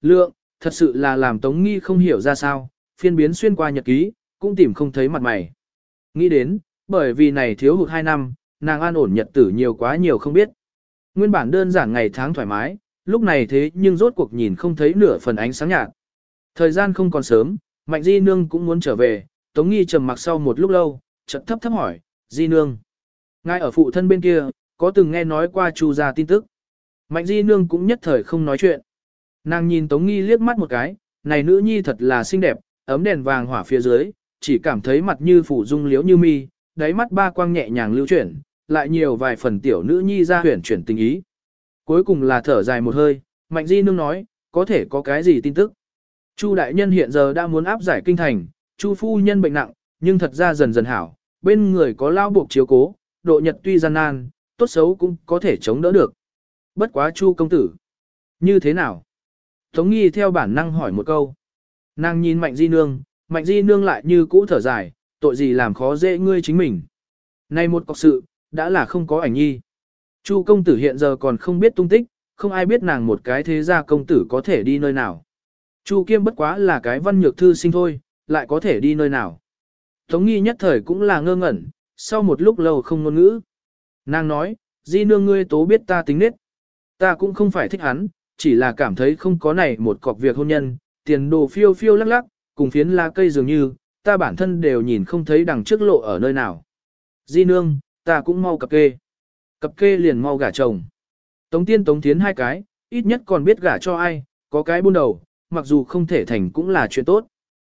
lượng, thật sự là làm Tống Nghi không hiểu ra sao, phiên biến xuyên qua nhật ký, cũng tìm không thấy mặt mày. Nghĩ đến, bởi vì này thiếu hụt 2 năm, nàng an ổn nhật tử nhiều quá nhiều không biết. Nguyên bản đơn giản ngày tháng thoải mái, lúc này thế nhưng rốt cuộc nhìn không thấy nửa phần ánh sáng nhạt. Thời gian không còn sớm, Mạnh Di Nương cũng muốn trở về, Tống Nghi trầm mặc sau một lúc lâu, chợt thấp thấp hỏi, Di Nương. Ngay ở phụ thân bên kia, có từng nghe nói qua Chu gia tin tức. Mạnh Di Nương cũng nhất thời không nói chuyện. Nàng nhìn Tống Nghi liếc mắt một cái, này nữ nhi thật là xinh đẹp, ấm đèn vàng hỏa phía dưới, chỉ cảm thấy mặt như phủ dung liếu như mi, đáy mắt ba quang nhẹ nhàng lưu chuyển, lại nhiều vài phần tiểu nữ nhi ra huyển chuyển tình ý. Cuối cùng là thở dài một hơi, Mạnh Di Nương nói, có thể có cái gì tin tức. Chu đại nhân hiện giờ đã muốn áp giải kinh thành, Chu phu nhân bệnh nặng, nhưng thật ra dần dần hảo, bên người có lao buộc chiếu cố, độ nhật tuy gian nan, tốt xấu cũng có thể chống đỡ được. Bất quá Chu công tử. Như thế nào? Tống nghi theo bản năng hỏi một câu. Nàng nhìn mạnh di nương, mạnh di nương lại như cũ thở dài, tội gì làm khó dễ ngươi chính mình. Này một cọc sự, đã là không có ảnh nhi. Chu công tử hiện giờ còn không biết tung tích, không ai biết nàng một cái thế gia công tử có thể đi nơi nào. Chu kiêm bất quá là cái văn nhược thư sinh thôi, lại có thể đi nơi nào. Tống nghi nhất thời cũng là ngơ ngẩn, sau một lúc lâu không ngôn ngữ. Nàng nói, di nương ngươi tố biết ta tính nết. Ta cũng không phải thích hắn, chỉ là cảm thấy không có này một cọc việc hôn nhân, tiền đồ phiêu phiêu lắc lắc, cùng phiến lá cây dường như, ta bản thân đều nhìn không thấy đằng trước lộ ở nơi nào. Di nương, ta cũng mau cập kê. Cập kê liền mau gả chồng. Tống tiên tống tiến hai cái, ít nhất còn biết gả cho ai, có cái buôn đầu, mặc dù không thể thành cũng là chuyện tốt.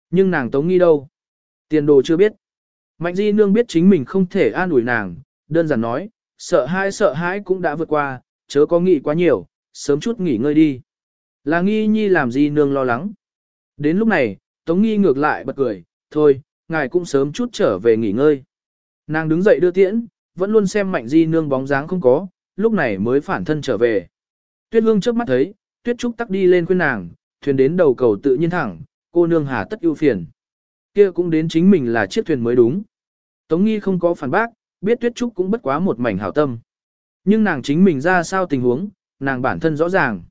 Nhưng nàng tống nghi đâu? Tiền đồ chưa biết. Mạnh di nương biết chính mình không thể an ủi nàng, đơn giản nói, sợ hãi sợ hãi cũng đã vượt qua, chớ có nghĩ quá nhiều, sớm chút nghỉ ngơi đi. Là nghi nhi làm gì nương lo lắng. Đến lúc này, Tống nghi ngược lại bật cười, thôi, ngài cũng sớm chút trở về nghỉ ngơi. Nàng đứng dậy đưa tiễn, vẫn luôn xem mạnh di nương bóng dáng không có, lúc này mới phản thân trở về. Tuyết hương trước mắt thấy, tuyết trúc tắc đi lên khuyên nàng, thuyền đến đầu cầu tự nhiên thẳng, cô nương hà tất ưu phiền. Kia cũng đến chính mình là chiếc thuyền mới đúng. Tống nghi không có phản bác, biết tuyết trúc cũng bất quá một mảnh hảo tâm. Nhưng nàng chính mình ra sao tình huống, nàng bản thân rõ ràng.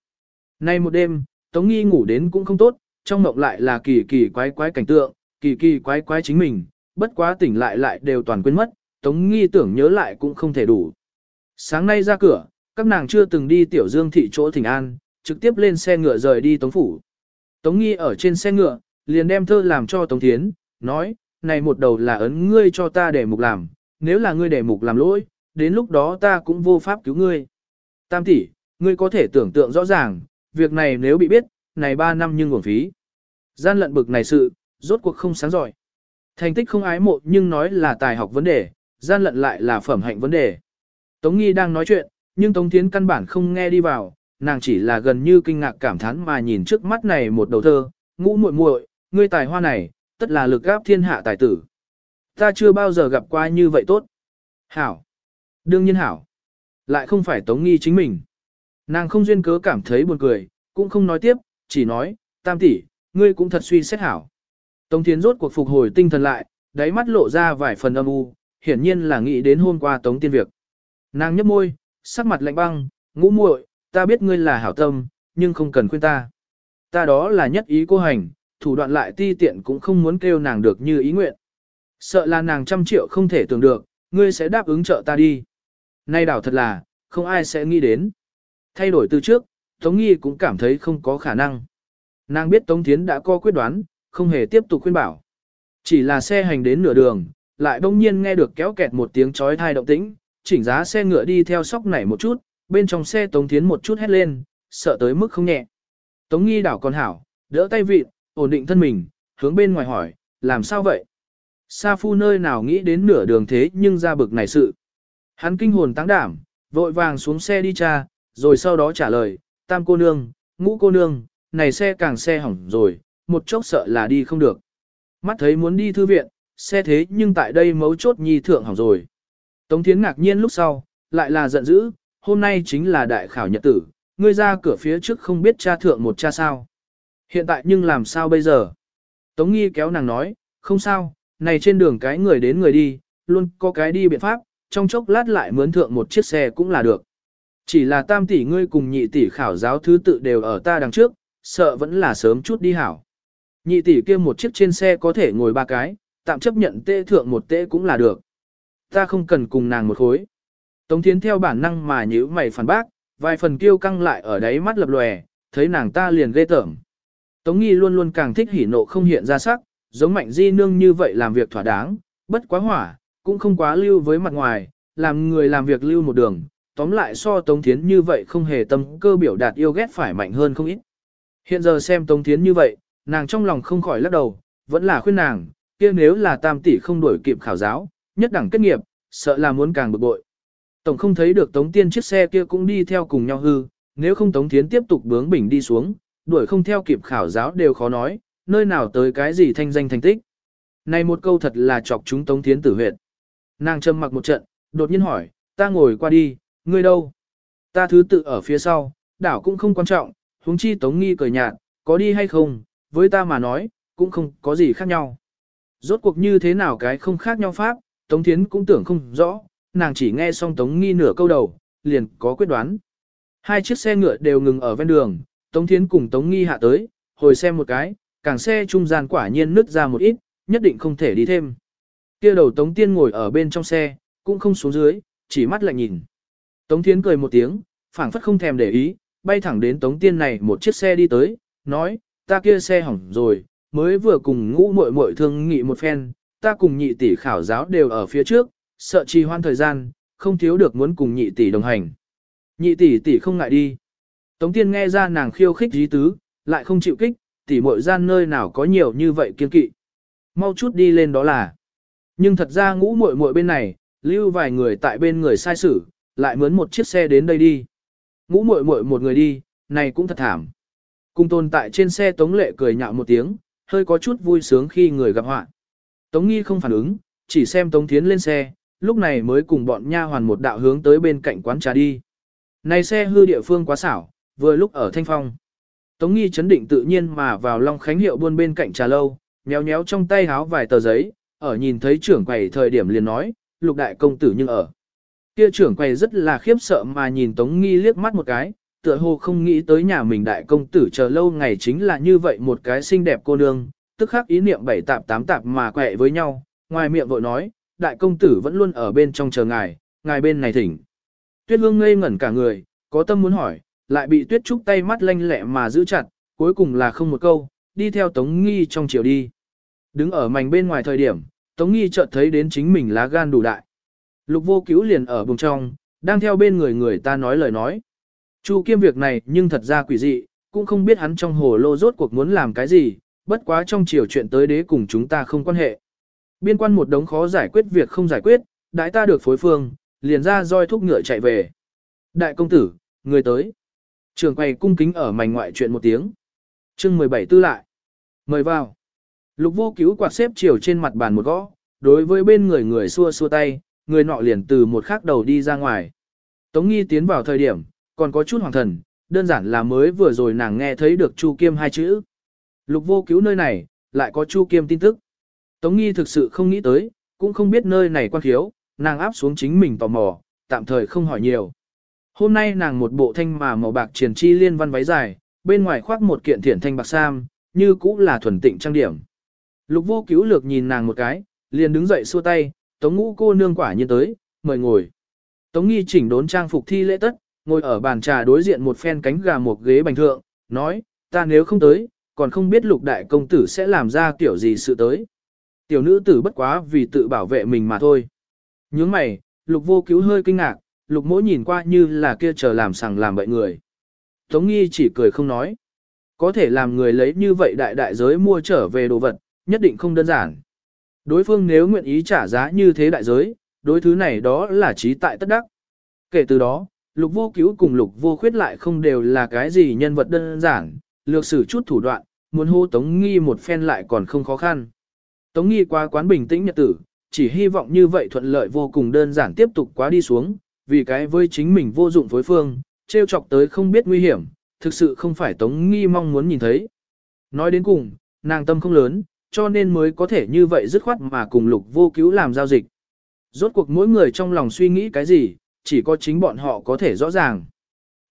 Nay một đêm, Tống Nghi ngủ đến cũng không tốt, trong mộng lại là kỳ kỳ quái quái cảnh tượng, kỳ kỳ quái quái chính mình, bất quá tỉnh lại lại đều toàn quên mất, Tống Nghi tưởng nhớ lại cũng không thể đủ. Sáng nay ra cửa, các nàng chưa từng đi tiểu dương thị chỗ thỉnh an, trực tiếp lên xe ngựa rời đi Tống Phủ. Tống Nghi ở trên xe ngựa, liền đem thơ làm cho Tống Thiến, nói, này một đầu là ấn ngươi cho ta để mục làm, nếu là ngươi để mục làm lỗi, đến lúc đó ta cũng vô pháp cứu ngươi. Tam tỷ, ngươi có thể tưởng tượng rõ ràng, việc này nếu bị biết, này 3 năm nhưng uổng phí. Gian lận bực này sự, rốt cuộc không sáng giỏi. Thành tích không ái mộ nhưng nói là tài học vấn đề, gian lận lại là phẩm hạnh vấn đề. Tống Nghi đang nói chuyện, nhưng Tống Thiến căn bản không nghe đi vào, nàng chỉ là gần như kinh ngạc cảm thán mà nhìn trước mắt này một đầu thơ, ngũ muội muội, ngươi tài hoa này, tất là lực gáp thiên hạ tài tử. Ta chưa bao giờ gặp qua như vậy tốt. Hảo. Đương nhiên hảo. Lại không phải Tống Nghi chính mình. Nàng không duyên cớ cảm thấy buồn cười, cũng không nói tiếp, chỉ nói, tam tỷ, ngươi cũng thật suy xét hảo. Tống Thiến rốt cuộc phục hồi tinh thần lại, đáy mắt lộ ra vài phần âm u, hiển nhiên là nghĩ đến hôm qua Tống Tiên việc. Nàng nhấp môi, sắc mặt lạnh băng, ngũ muội, ta biết ngươi là hảo tâm, nhưng không cần khuyên ta. Ta đó là nhất ý cô hành, thủ đoạn lại ti tiện cũng không muốn kêu nàng được như ý nguyện. Sợ là nàng trăm triệu không thể tưởng được, ngươi sẽ đáp ứng trợ ta đi. Nay đảo thật là, không ai sẽ nghĩ đến. Thay đổi từ trước, Tống Nghi cũng cảm thấy không có khả năng. Nàng biết Tống Thiến đã có quyết đoán, không hề tiếp tục khuyên bảo. Chỉ là xe hành đến nửa đường, lại đông nhiên nghe được kéo kẹt một tiếng chói tai động tĩnh, chỉnh giá xe ngựa đi theo sóc nảy một chút, bên trong xe Tống Thiến một chút hét lên, sợ tới mức không nhẹ. Tống Nghi đảo còn hảo, đỡ tay vịt, ổn định thân mình, hướng bên ngoài hỏi, làm sao vậy? Sa phu nơi nào nghĩ đến nửa đường thế nhưng ra bực này sự. Hắn kinh hồn tăng đảm, vội vàng xuống xe đi cha, rồi sau đó trả lời, tam cô nương, ngũ cô nương, này xe càng xe hỏng rồi, một chốc sợ là đi không được. Mắt thấy muốn đi thư viện, xe thế nhưng tại đây mấu chốt nhi thượng hỏng rồi. Tống Thiến ngạc nhiên lúc sau, lại là giận dữ, hôm nay chính là đại khảo nhật tử, ngươi ra cửa phía trước không biết cha thượng một cha sao. Hiện tại nhưng làm sao bây giờ? Tống Nghi kéo nàng nói, không sao, này trên đường cái người đến người đi, luôn có cái đi biện pháp, trong chốc lát lại mướn thượng một chiếc xe cũng là được. Chỉ là tam tỷ ngươi cùng nhị tỷ khảo giáo thứ tự đều ở ta đằng trước, sợ vẫn là sớm chút đi hảo. Nhị tỷ kia một chiếc trên xe có thể ngồi ba cái, tạm chấp nhận tê thượng một tê cũng là được. Ta không cần cùng nàng một khối. Tống Thiến theo bản năng mà nhíu mày phản bác, vài phần kiêu căng lại ở đáy mắt lập lòe, thấy nàng ta liền ghê tởm. Tống Nghi luôn luôn càng thích hỉ nộ không hiện ra sắc, giống mạnh di nương như vậy làm việc thỏa đáng, bất quá hỏa, cũng không quá lưu với mặt ngoài, làm người làm việc lưu một đường, tóm lại so Tống Thiến như vậy không hề tâm cơ biểu đạt yêu ghét phải mạnh hơn không ít. Hiện giờ xem Tống Thiến như vậy, nàng trong lòng không khỏi lắc đầu, vẫn là khuyên nàng, kia nếu là tam tỷ không đuổi kịp khảo giáo, nhất đẳng kết nghiệp, sợ là muốn càng bực bội. Tổng không thấy được Tống Tiên chiếc xe kia cũng đi theo cùng nhau hư, nếu không Tống Thiến tiếp tục bướng bỉnh đi xuống, đuổi không theo kịp khảo giáo đều khó nói, nơi nào tới cái gì thanh danh thành tích. Này một câu thật là chọc chúng Tống Thiến tử huyệt. Nàng trầm mặc một trận, đột nhiên hỏi, ta ngồi qua đi, ngươi đâu? Ta thứ tự ở phía sau, đảo cũng không quan trọng, huống chi Tống Nghi cười nhạt, có đi hay không, với ta mà nói, cũng không có gì khác nhau. Rốt cuộc như thế nào cái không khác nhau pháp, Tống Thiến cũng tưởng không rõ, nàng chỉ nghe xong Tống Nghi nửa câu đầu, liền có quyết đoán. Hai chiếc xe ngựa đều ngừng ở ven đường, Tống Thiến cùng Tống Nghi hạ tới, hồi xem một cái, càng xe trung gian quả nhiên nứt ra một ít, nhất định không thể đi thêm. Kia đầu Tống Tiên ngồi ở bên trong xe, cũng không xuống dưới, chỉ mắt lại nhìn. Tống Thiến cười một tiếng, phảng phất không thèm để ý, bay thẳng đến Tống Tiên này một chiếc xe đi tới, nói, ta kia xe hỏng rồi, mới vừa cùng ngũ muội muội thương nghị một phen, ta cùng nhị tỷ khảo giáo đều ở phía trước, sợ trì hoãn thời gian, không thiếu được muốn cùng nhị tỷ đồng hành. Nhị tỷ tỷ không ngại đi. Tống Tiên nghe ra nàng khiêu khích dí tứ, lại không chịu kích, tỷ muội gian nơi nào có nhiều như vậy kiên kỵ. Mau chút đi lên đó là. Nhưng thật ra ngũ muội muội bên này, lưu vài người tại bên người sai sử, lại mướn một chiếc xe đến đây đi. Ngũ muội muội một người đi, này cũng thật thảm. Cùng tồn tại trên xe Tống Lệ cười nhạo một tiếng, hơi có chút vui sướng khi người gặp họa. Tống Nghi không phản ứng, chỉ xem Tống Thiến lên xe, lúc này mới cùng bọn nha hoàn một đạo hướng tới bên cạnh quán trà đi. Này xe hư địa phương quá xảo, vừa lúc ở Thanh Phong. Tống Nghi chấn định tự nhiên mà vào Long Khánh hiệu buôn bên cạnh trà lâu, nhéo nhéo trong tay háo vài tờ giấy, ở nhìn thấy trưởng quầy thời điểm liền nói, lục đại công tử nhưng ở. Kia trưởng quầy rất là khiếp sợ mà nhìn Tống Nghi liếc mắt một cái, tựa hồ không nghĩ tới nhà mình đại công tử chờ lâu ngày chính là như vậy một cái xinh đẹp cô nương, tức khắc ý niệm bảy tạp tám tạp mà quẹ với nhau, ngoài miệng vội nói, đại công tử vẫn luôn ở bên trong chờ ngài, ngài bên này thỉnh. Tuyết hương ngây ngẩn cả người, có tâm muốn hỏi, lại bị tuyết trúc tay mắt lanh lẹ mà giữ chặt, cuối cùng là không một câu, đi theo Tống Nghi trong chiều đi. Đứng ở mảnh bên ngoài thời điểm, Tống Nghi chợt thấy đến chính mình lá gan đủ đại. Lục vô cứu liền ở bùng trong, đang theo bên người người ta nói lời nói. Chu kiêm việc này nhưng thật ra quỷ dị, cũng không biết hắn trong hồ lô rốt cuộc muốn làm cái gì, bất quá trong chiều chuyện tới đế cùng chúng ta không quan hệ. Biên quan một đống khó giải quyết việc không giải quyết, đại ta được phối phương, liền ra roi thúc ngựa chạy về. Đại công tử, người tới. Trường quay cung kính ở mảnh ngoại chuyện một tiếng. chương 17 tư lại. Mời vào. Lục vô cứu quạt xếp chiều trên mặt bàn một gõ, đối với bên người người xua xua tay, người nọ liền từ một khắc đầu đi ra ngoài. Tống nghi tiến vào thời điểm, còn có chút hoàng thần, đơn giản là mới vừa rồi nàng nghe thấy được Chu Kiêm hai chữ. Lục vô cứu nơi này, lại có Chu Kiêm tin tức. Tống nghi thực sự không nghĩ tới, cũng không biết nơi này quan khiếu, nàng áp xuống chính mình tò mò, tạm thời không hỏi nhiều. Hôm nay nàng một bộ thanh mà màu bạc triển chi liên văn váy dài, bên ngoài khoác một kiện thiển thanh bạc sam, như cũ là thuần tịnh trang điểm. Lục vô cứu lược nhìn nàng một cái, liền đứng dậy xua tay, tống ngũ cô nương quả nhiên tới, mời ngồi. Tống nghi chỉnh đốn trang phục thi lễ tất, ngồi ở bàn trà đối diện một phen cánh gà một ghế bành thượng, nói, ta nếu không tới, còn không biết lục đại công tử sẽ làm ra kiểu gì sự tới. Tiểu nữ tử bất quá vì tự bảo vệ mình mà thôi. Nhướng mày, lục vô cứu hơi kinh ngạc, lục mỗi nhìn qua như là kia chờ làm sằng làm bậy người. Tống nghi chỉ cười không nói. Có thể làm người lấy như vậy đại đại giới mua trở về đồ vật, nhất định không đơn giản. Đối phương nếu nguyện ý trả giá như thế đại giới, đối thứ này đó là trí tại tất đắc. Kể từ đó, lục vô cứu cùng lục vô khuyết lại không đều là cái gì nhân vật đơn giản, lược sử chút thủ đoạn, muốn hô Tống Nghi một phen lại còn không khó khăn. Tống Nghi qua quán bình tĩnh nhật tử, chỉ hy vọng như vậy thuận lợi vô cùng đơn giản tiếp tục quá đi xuống, vì cái với chính mình vô dụng phối phương, trêu chọc tới không biết nguy hiểm, thực sự không phải Tống Nghi mong muốn nhìn thấy. Nói đến cùng, nàng tâm không lớn, cho nên mới có thể như vậy dứt khoát mà cùng lục vô cứu làm giao dịch. Rốt cuộc mỗi người trong lòng suy nghĩ cái gì, chỉ có chính bọn họ có thể rõ ràng.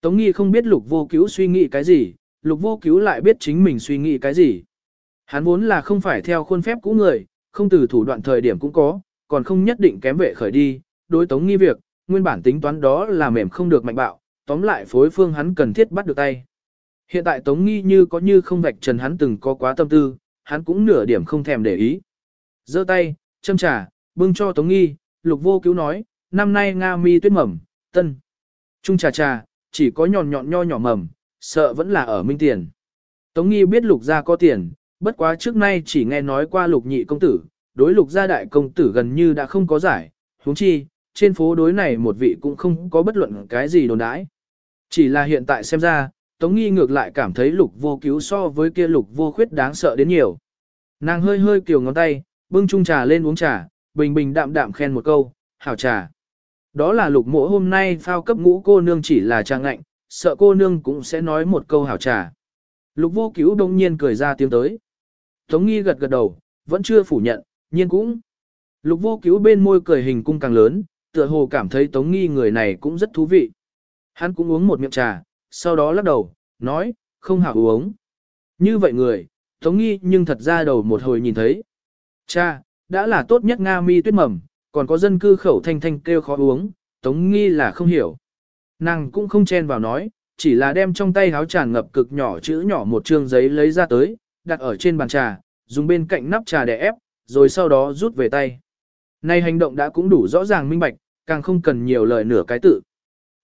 Tống nghi không biết lục vô cứu suy nghĩ cái gì, lục vô cứu lại biết chính mình suy nghĩ cái gì. Hắn vốn là không phải theo khuôn phép cũ người, không từ thủ đoạn thời điểm cũng có, còn không nhất định kém vệ khởi đi, đối tống nghi việc, nguyên bản tính toán đó là mềm không được mạnh bạo, tóm lại phối phương hắn cần thiết bắt được tay. Hiện tại tống nghi như có như không vạch trần hắn từng có quá tâm tư, hắn cũng nửa điểm không thèm để ý. giơ tay, châm trà, bưng cho tống nghi, lục vô cứu nói, năm nay Nga mi tuyết mầm, tân. Trung trà trà, chỉ có nhọn nhọn nho nhỏ mầm, sợ vẫn là ở minh tiền. Tống nghi biết lục gia có tiền, bất quá trước nay chỉ nghe nói qua lục nhị công tử, đối lục gia đại công tử gần như đã không có giải, huống chi, trên phố đối này một vị cũng không có bất luận cái gì đồn đãi. Chỉ là hiện tại xem ra, Tống Nghi ngược lại cảm thấy lục vô cứu so với kia lục vô khuyết đáng sợ đến nhiều. Nàng hơi hơi kiều ngón tay, bưng chung trà lên uống trà, bình bình đạm đạm khen một câu, hảo trà. Đó là lục mộ hôm nay phao cấp ngũ cô nương chỉ là trà ngạnh, sợ cô nương cũng sẽ nói một câu hảo trà. Lục vô cứu đông nhiên cười ra tiếng tới. Tống nghi gật gật đầu, vẫn chưa phủ nhận, nhiên cũng. Lục vô cứu bên môi cười hình cung càng lớn, tựa hồ cảm thấy tống nghi người này cũng rất thú vị. Hắn cũng uống một miệng trà, sau đó lắc đầu, nói, không hảo uống. Như vậy người, tống nghi nhưng thật ra đầu một hồi nhìn thấy. Cha, đã là tốt nhất Nga mi tuyết mầm, còn có dân cư khẩu thanh thanh kêu khó uống, tống nghi là không hiểu. Nàng cũng không chen vào nói, chỉ là đem trong tay háo tràn ngập cực nhỏ chữ nhỏ một trương giấy lấy ra tới, đặt ở trên bàn trà, dùng bên cạnh nắp trà để ép, rồi sau đó rút về tay. Này hành động đã cũng đủ rõ ràng minh bạch, càng không cần nhiều lời nửa cái tự.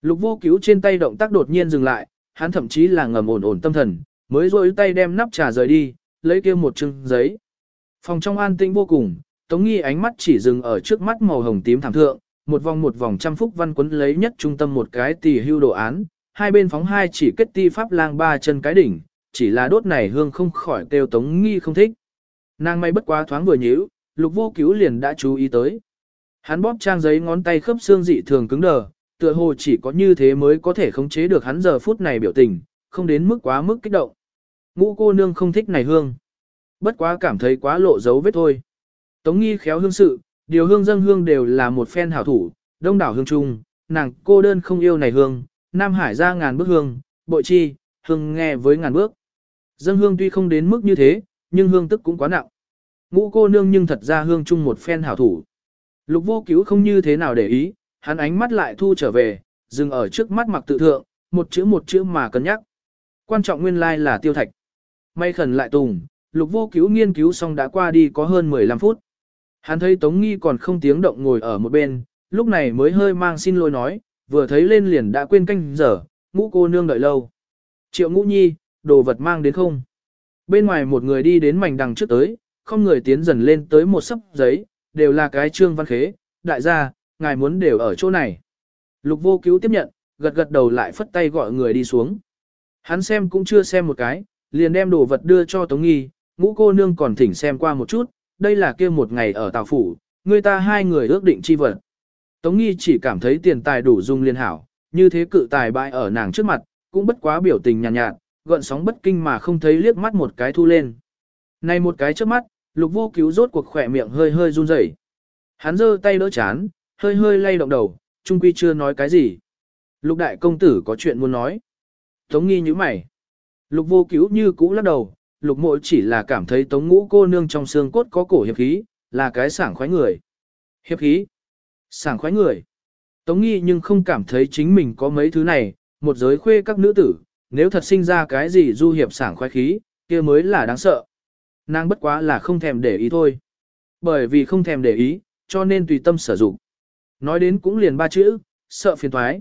Lục vô cứu trên tay động tác đột nhiên dừng lại, hắn thậm chí là ngầm ổn ổn tâm thần, mới rôi tay đem nắp trà rời đi, lấy kia một chừng giấy. Phòng trong an tĩnh vô cùng, Tống Nghi ánh mắt chỉ dừng ở trước mắt màu hồng tím thảm thượng, một vòng một vòng trăm phúc văn quấn lấy nhất trung tâm một cái tỷ hưu đồ án, hai bên phóng hai chỉ kết ti pháp lang ba chân cái đỉnh, chỉ là đốt này hương không khỏi kêu Tống Nghi không thích. Nàng may bất quá thoáng vừa nhíu, lục vô cứu liền đã chú ý tới. Hắn bóp trang giấy ngón tay khớp xương dị thường cứng đờ, tựa hồ chỉ có như thế mới có thể khống chế được hắn giờ phút này biểu tình, không đến mức quá mức kích động. Ngũ cô nương không thích này hương. Bất quá cảm thấy quá lộ dấu vết thôi. Tống nghi khéo hương sự, điều hương dân hương đều là một phen hảo thủ, đông đảo hương trung, nàng cô đơn không yêu này hương, Nam Hải ra ngàn bước hương, bội chi, hương nghe với ngàn bước. Dân hương tuy không đến mức như thế, nhưng hương tức cũng quá nặng. Ngũ cô nương nhưng thật ra hương chung một phen hảo thủ. Lục vô cứu không như thế nào để ý, hắn ánh mắt lại thu trở về, dừng ở trước mắt mặc tự thượng, một chữ một chữ mà cân nhắc. Quan trọng nguyên lai like là tiêu thạch. May khẩn lại tùng, lục vô cứu nghiên cứu xong đã qua đi có hơn 15 phút. Hắn thấy Tống Nghi còn không tiếng động ngồi ở một bên, lúc này mới hơi mang xin lỗi nói, vừa thấy lên liền đã quên canh giờ, ngũ cô nương đợi lâu. Triệu ngũ nhi, đồ vật mang đến không? Bên ngoài một người đi đến mảnh đằng trước tới, không người tiến dần lên tới một sấp giấy, đều là cái trương văn khế, đại gia, ngài muốn đều ở chỗ này. Lục vô cứu tiếp nhận, gật gật đầu lại phất tay gọi người đi xuống. Hắn xem cũng chưa xem một cái, liền đem đồ vật đưa cho Tống Nghi, ngũ cô nương còn thỉnh xem qua một chút, đây là kia một ngày ở Tào Phủ, người ta hai người ước định chi vật. Tống Nghi chỉ cảm thấy tiền tài đủ dung liên hảo, như thế cự tài bại ở nàng trước mặt, cũng bất quá biểu tình nhàn nhạt, nhạt, gợn sóng bất kinh mà không thấy liếc mắt một cái thu lên. Này một cái trước mắt, lục vô cứu rốt cuộc khỏe miệng hơi hơi run rẩy. Hắn giơ tay đỡ chán, hơi hơi lay động đầu, trung quy chưa nói cái gì. Lục đại công tử có chuyện muốn nói. Tống nghi như mày. Lục vô cứu như cũ lắc đầu, lục mộ chỉ là cảm thấy tống ngũ cô nương trong xương cốt có cổ hiệp khí, là cái sảng khoái người. Hiệp khí? Sảng khoái người. Tống nghi nhưng không cảm thấy chính mình có mấy thứ này, một giới khuê các nữ tử, nếu thật sinh ra cái gì du hiệp sảng khoái khí, kia mới là đáng sợ. Nàng bất quá là không thèm để ý thôi. Bởi vì không thèm để ý, cho nên tùy tâm sử dụng. Nói đến cũng liền ba chữ, sợ phiền toái.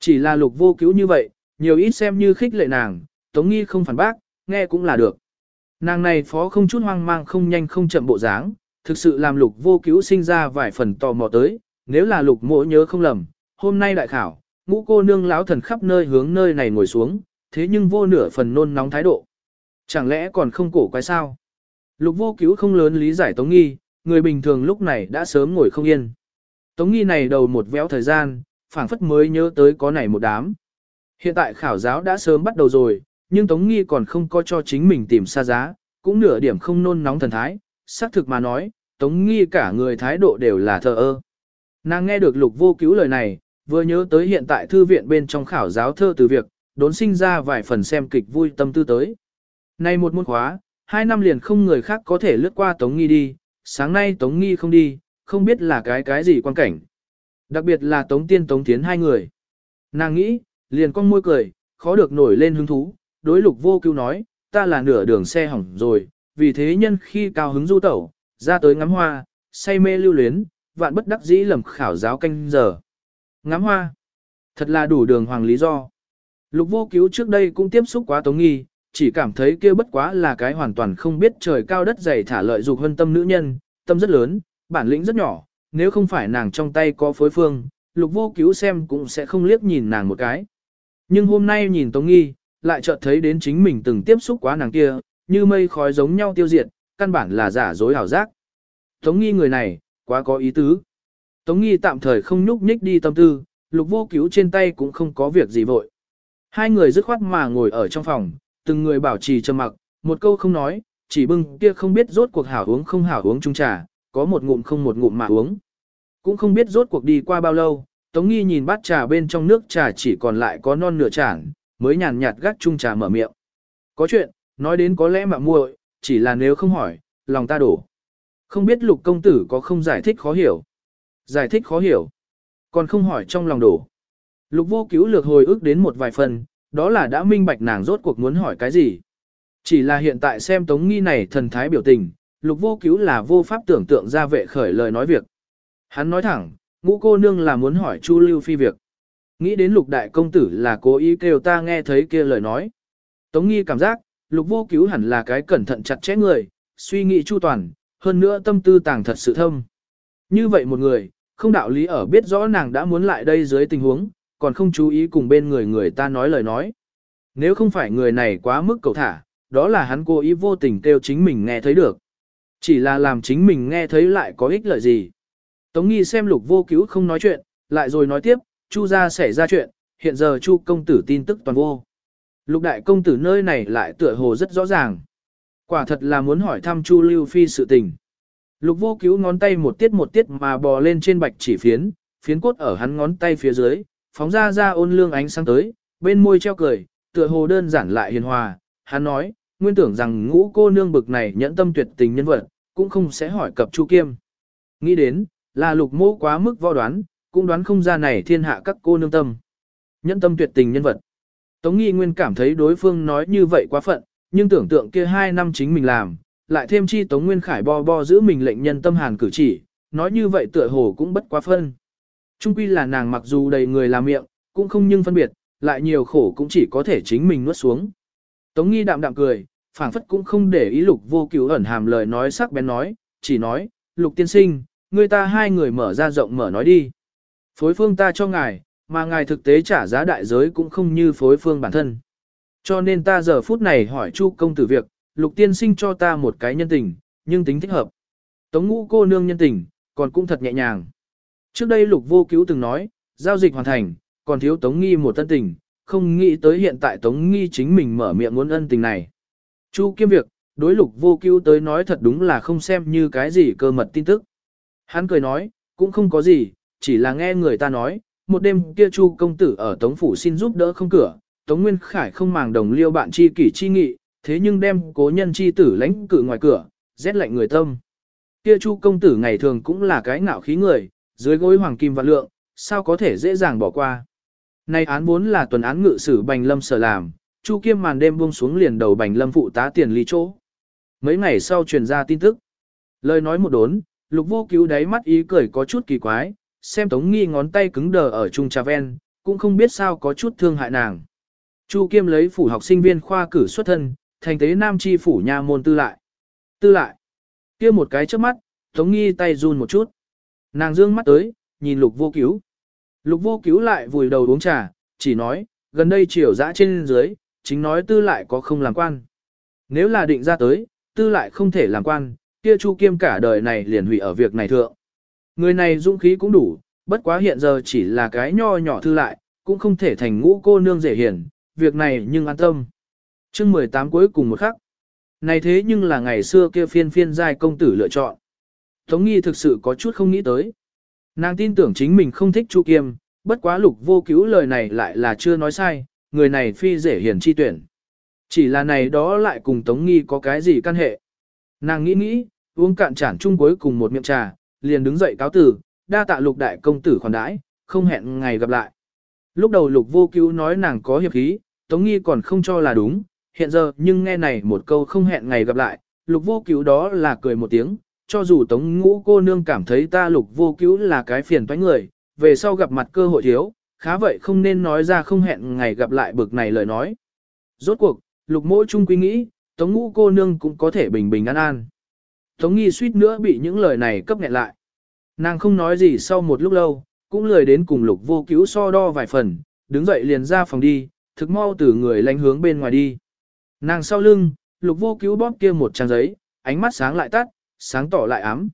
Chỉ là lục vô cứu như vậy, nhiều ít xem như khích lệ nàng, tống nghi không phản bác, nghe cũng là được. Nàng này phó không chút hoang mang không nhanh không chậm bộ dáng, thực sự làm lục vô cứu sinh ra vài phần tò mò tới, nếu là lục mỗ nhớ không lầm, hôm nay đại khảo, ngũ cô nương lão thần khắp nơi hướng nơi này ngồi xuống, thế nhưng vô nửa phần nôn nóng thái độ. Chẳng lẽ còn không cổ quái sao? Lục vô cứu không lớn lý giải Tống Nghi, người bình thường lúc này đã sớm ngồi không yên. Tống Nghi này đầu một véo thời gian, phảng phất mới nhớ tới có này một đám. Hiện tại khảo giáo đã sớm bắt đầu rồi, nhưng Tống Nghi còn không có cho chính mình tìm xa giá, cũng nửa điểm không nôn nóng thần thái. Xác thực mà nói, Tống Nghi cả người thái độ đều là thờ ơ. Nàng nghe được lục vô cứu lời này, vừa nhớ tới hiện tại thư viện bên trong khảo giáo thơ từ việc, đốn sinh ra vài phần xem kịch vui tâm tư tới. Nay một môn khóa, hai năm liền không người khác có thể lướt qua Tống Nghi đi, sáng nay Tống Nghi không đi, không biết là cái cái gì quan cảnh. Đặc biệt là Tống Tiên Tống Tiến hai người. Nàng nghĩ, liền con môi cười, khó được nổi lên hứng thú, đối lục vô cứu nói, ta là nửa đường xe hỏng rồi, vì thế nhân khi cao hứng du tẩu, ra tới ngắm hoa, say mê lưu luyến, vạn bất đắc dĩ lầm khảo giáo canh giờ. Ngắm hoa, thật là đủ đường hoàng lý do. Lục vô cứu trước đây cũng tiếp xúc quá Tống Nghi, chỉ cảm thấy kia bất quá là cái hoàn toàn không biết trời cao đất dày thả lợi dục hơn tâm nữ nhân, tâm rất lớn, bản lĩnh rất nhỏ, nếu không phải nàng trong tay có phối phương, lục vô cứu xem cũng sẽ không liếc nhìn nàng một cái. Nhưng hôm nay nhìn Tống Nghi, lại chợt thấy đến chính mình từng tiếp xúc quá nàng kia, như mây khói giống nhau tiêu diệt, căn bản là giả dối hảo giác. Tống Nghi người này, quá có ý tứ. Tống Nghi tạm thời không nhúc nhích đi tâm tư, lục vô cứu trên tay cũng không có việc gì vội. Hai người dứt khoát mà ngồi ở trong phòng, từng người bảo trì trầm mặc, một câu không nói, chỉ bưng kia không biết rốt cuộc hảo uống không hảo uống chung trà, có một ngụm không một ngụm mà uống. Cũng không biết rốt cuộc đi qua bao lâu, Tống Nghi nhìn bát trà bên trong nước trà chỉ còn lại có non nửa chản, mới nhàn nhạt gắt chung trà mở miệng. Có chuyện, nói đến có lẽ mà muội, chỉ là nếu không hỏi, lòng ta đổ. Không biết lục công tử có không giải thích khó hiểu. Giải thích khó hiểu. Còn không hỏi trong lòng đổ. Lục vô cứu lược hồi ức đến một vài phần, đó là đã minh bạch nàng rốt cuộc muốn hỏi cái gì. Chỉ là hiện tại xem tống nghi này thần thái biểu tình, lục vô cứu là vô pháp tưởng tượng ra vệ khởi lời nói việc. Hắn nói thẳng, ngũ cô nương là muốn hỏi Chu Lưu Phi việc. Nghĩ đến lục đại công tử là cố ý kêu ta nghe thấy kia lời nói. Tống nghi cảm giác, lục vô cứu hẳn là cái cẩn thận chặt chẽ người, suy nghĩ chu toàn, hơn nữa tâm tư tàng thật sự thâm. Như vậy một người, không đạo lý ở biết rõ nàng đã muốn lại đây dưới tình huống, còn không chú ý cùng bên người người ta nói lời nói. Nếu không phải người này quá mức cầu thả, đó là hắn cố ý vô tình kêu chính mình nghe thấy được. Chỉ là làm chính mình nghe thấy lại có ích lợi gì. Tống nghi xem lục vô cứu không nói chuyện, lại rồi nói tiếp, chu ra xảy ra chuyện, hiện giờ chu công tử tin tức toàn vô. Lục đại công tử nơi này lại tựa hồ rất rõ ràng. Quả thật là muốn hỏi thăm chu lưu phi sự tình. Lục vô cứu ngón tay một tiết một tiết mà bò lên trên bạch chỉ phiến, phiến cốt ở hắn ngón tay phía dưới, phóng ra ra ôn lương ánh sáng tới, bên môi treo cười, tựa hồ đơn giản lại hiền hòa. Hắn nói, nguyên tưởng rằng ngũ cô nương bực này nhẫn tâm tuyệt tình nhân vật, cũng không sẽ hỏi cập Chu Kiêm. Nghĩ đến, là lục mô quá mức vo đoán, cũng đoán không ra này thiên hạ các cô nương tâm. Nhẫn tâm tuyệt tình nhân vật. Tống nghi nguyên cảm thấy đối phương nói như vậy quá phận, nhưng tưởng tượng kia hai năm chính mình làm, lại thêm chi Tống Nguyên Khải bo bo giữ mình lệnh nhân tâm hàn cử chỉ, nói như vậy tựa hồ cũng bất quá phân. Trung quy là nàng mặc dù đầy người làm miệng, cũng không nhưng phân biệt, lại nhiều khổ cũng chỉ có thể chính mình nuốt xuống. Tống nghi đạm đạm cười, phảng phất cũng không để ý lục vô cứu ẩn hàm lời nói sắc bén nói, chỉ nói, lục tiên sinh, người ta hai người mở ra rộng mở nói đi. Phối phương ta cho ngài, mà ngài thực tế trả giá đại giới cũng không như phối phương bản thân. Cho nên ta giờ phút này hỏi chu công tử việc, lục tiên sinh cho ta một cái nhân tình, nhưng tính thích hợp. Tống ngũ cô nương nhân tình, còn cũng thật nhẹ nhàng. Trước đây lục vô cứu từng nói, giao dịch hoàn thành, còn thiếu tống nghi một tân tình, không nghĩ tới hiện tại tống nghi chính mình mở miệng muốn ân tình này. Chu kiêm việc, đối lục vô cứu tới nói thật đúng là không xem như cái gì cơ mật tin tức. Hắn cười nói, cũng không có gì, chỉ là nghe người ta nói, một đêm kia chu công tử ở tống phủ xin giúp đỡ không cửa, tống nguyên khải không màng đồng liêu bạn chi kỷ chi nghị, thế nhưng đem cố nhân chi tử lãnh cử ngoài cửa, rét lạnh người tâm. Kia chu công tử ngày thường cũng là cái ngạo khí người, dưới gối hoàng kim vạn lượng, sao có thể dễ dàng bỏ qua. Nay án vốn là tuần án ngự sử Bành Lâm sở làm, Chu Kiêm màn đêm buông xuống liền đầu Bành Lâm phụ tá tiền ly chỗ. Mấy ngày sau truyền ra tin tức. Lời nói một đốn, lục vô cứu đáy mắt ý cười có chút kỳ quái, xem tống nghi ngón tay cứng đờ ở trung trà ven, cũng không biết sao có chút thương hại nàng. Chu Kiêm lấy phủ học sinh viên khoa cử xuất thân, thành tế nam chi phủ nha môn tư lại. Tư lại. kia một cái trước mắt, tống nghi tay run một chút. Nàng dương mắt tới, nhìn lục vô cứu. Lục vô cứu lại vùi đầu uống trà, chỉ nói, gần đây chiều dã trên dưới, chính nói tư lại có không làm quan. Nếu là định ra tới, tư lại không thể làm quan, kia chu kiêm cả đời này liền hủy ở việc này thượng. Người này dũng khí cũng đủ, bất quá hiện giờ chỉ là cái nho nhỏ thư lại, cũng không thể thành ngũ cô nương dễ hiền, việc này nhưng an tâm. chương 18 cuối cùng một khắc. Này thế nhưng là ngày xưa kia phiên phiên giai công tử lựa chọn. Tống nghi thực sự có chút không nghĩ tới. Nàng tin tưởng chính mình không thích Chu Kiêm, bất quá lục vô cứu lời này lại là chưa nói sai, người này phi dễ hiển chi tuyển. Chỉ là này đó lại cùng Tống Nghi có cái gì căn hệ. Nàng nghĩ nghĩ, uống cạn chản chung cuối cùng một miệng trà, liền đứng dậy cáo tử, đa tạ lục đại công tử khoản đãi, không hẹn ngày gặp lại. Lúc đầu lục vô cứu nói nàng có hiệp khí, Tống Nghi còn không cho là đúng, hiện giờ nhưng nghe này một câu không hẹn ngày gặp lại, lục vô cứu đó là cười một tiếng, cho dù Tống ngũ cô nương cảm thấy ta lục vô cứu là cái phiền toái người, về sau gặp mặt cơ hội thiếu, khá vậy không nên nói ra không hẹn ngày gặp lại bực này lời nói. Rốt cuộc, lục mỗi chung quý nghĩ, Tống ngũ cô nương cũng có thể bình bình an an. Tống nghi suýt nữa bị những lời này cấp nghẹn lại. Nàng không nói gì sau một lúc lâu, cũng lười đến cùng lục vô cứu so đo vài phần, đứng dậy liền ra phòng đi, thực mau từ người lánh hướng bên ngoài đi. Nàng sau lưng, lục vô cứu bóp kia một trang giấy, ánh mắt sáng lại tắt, sáng tỏ lại ám.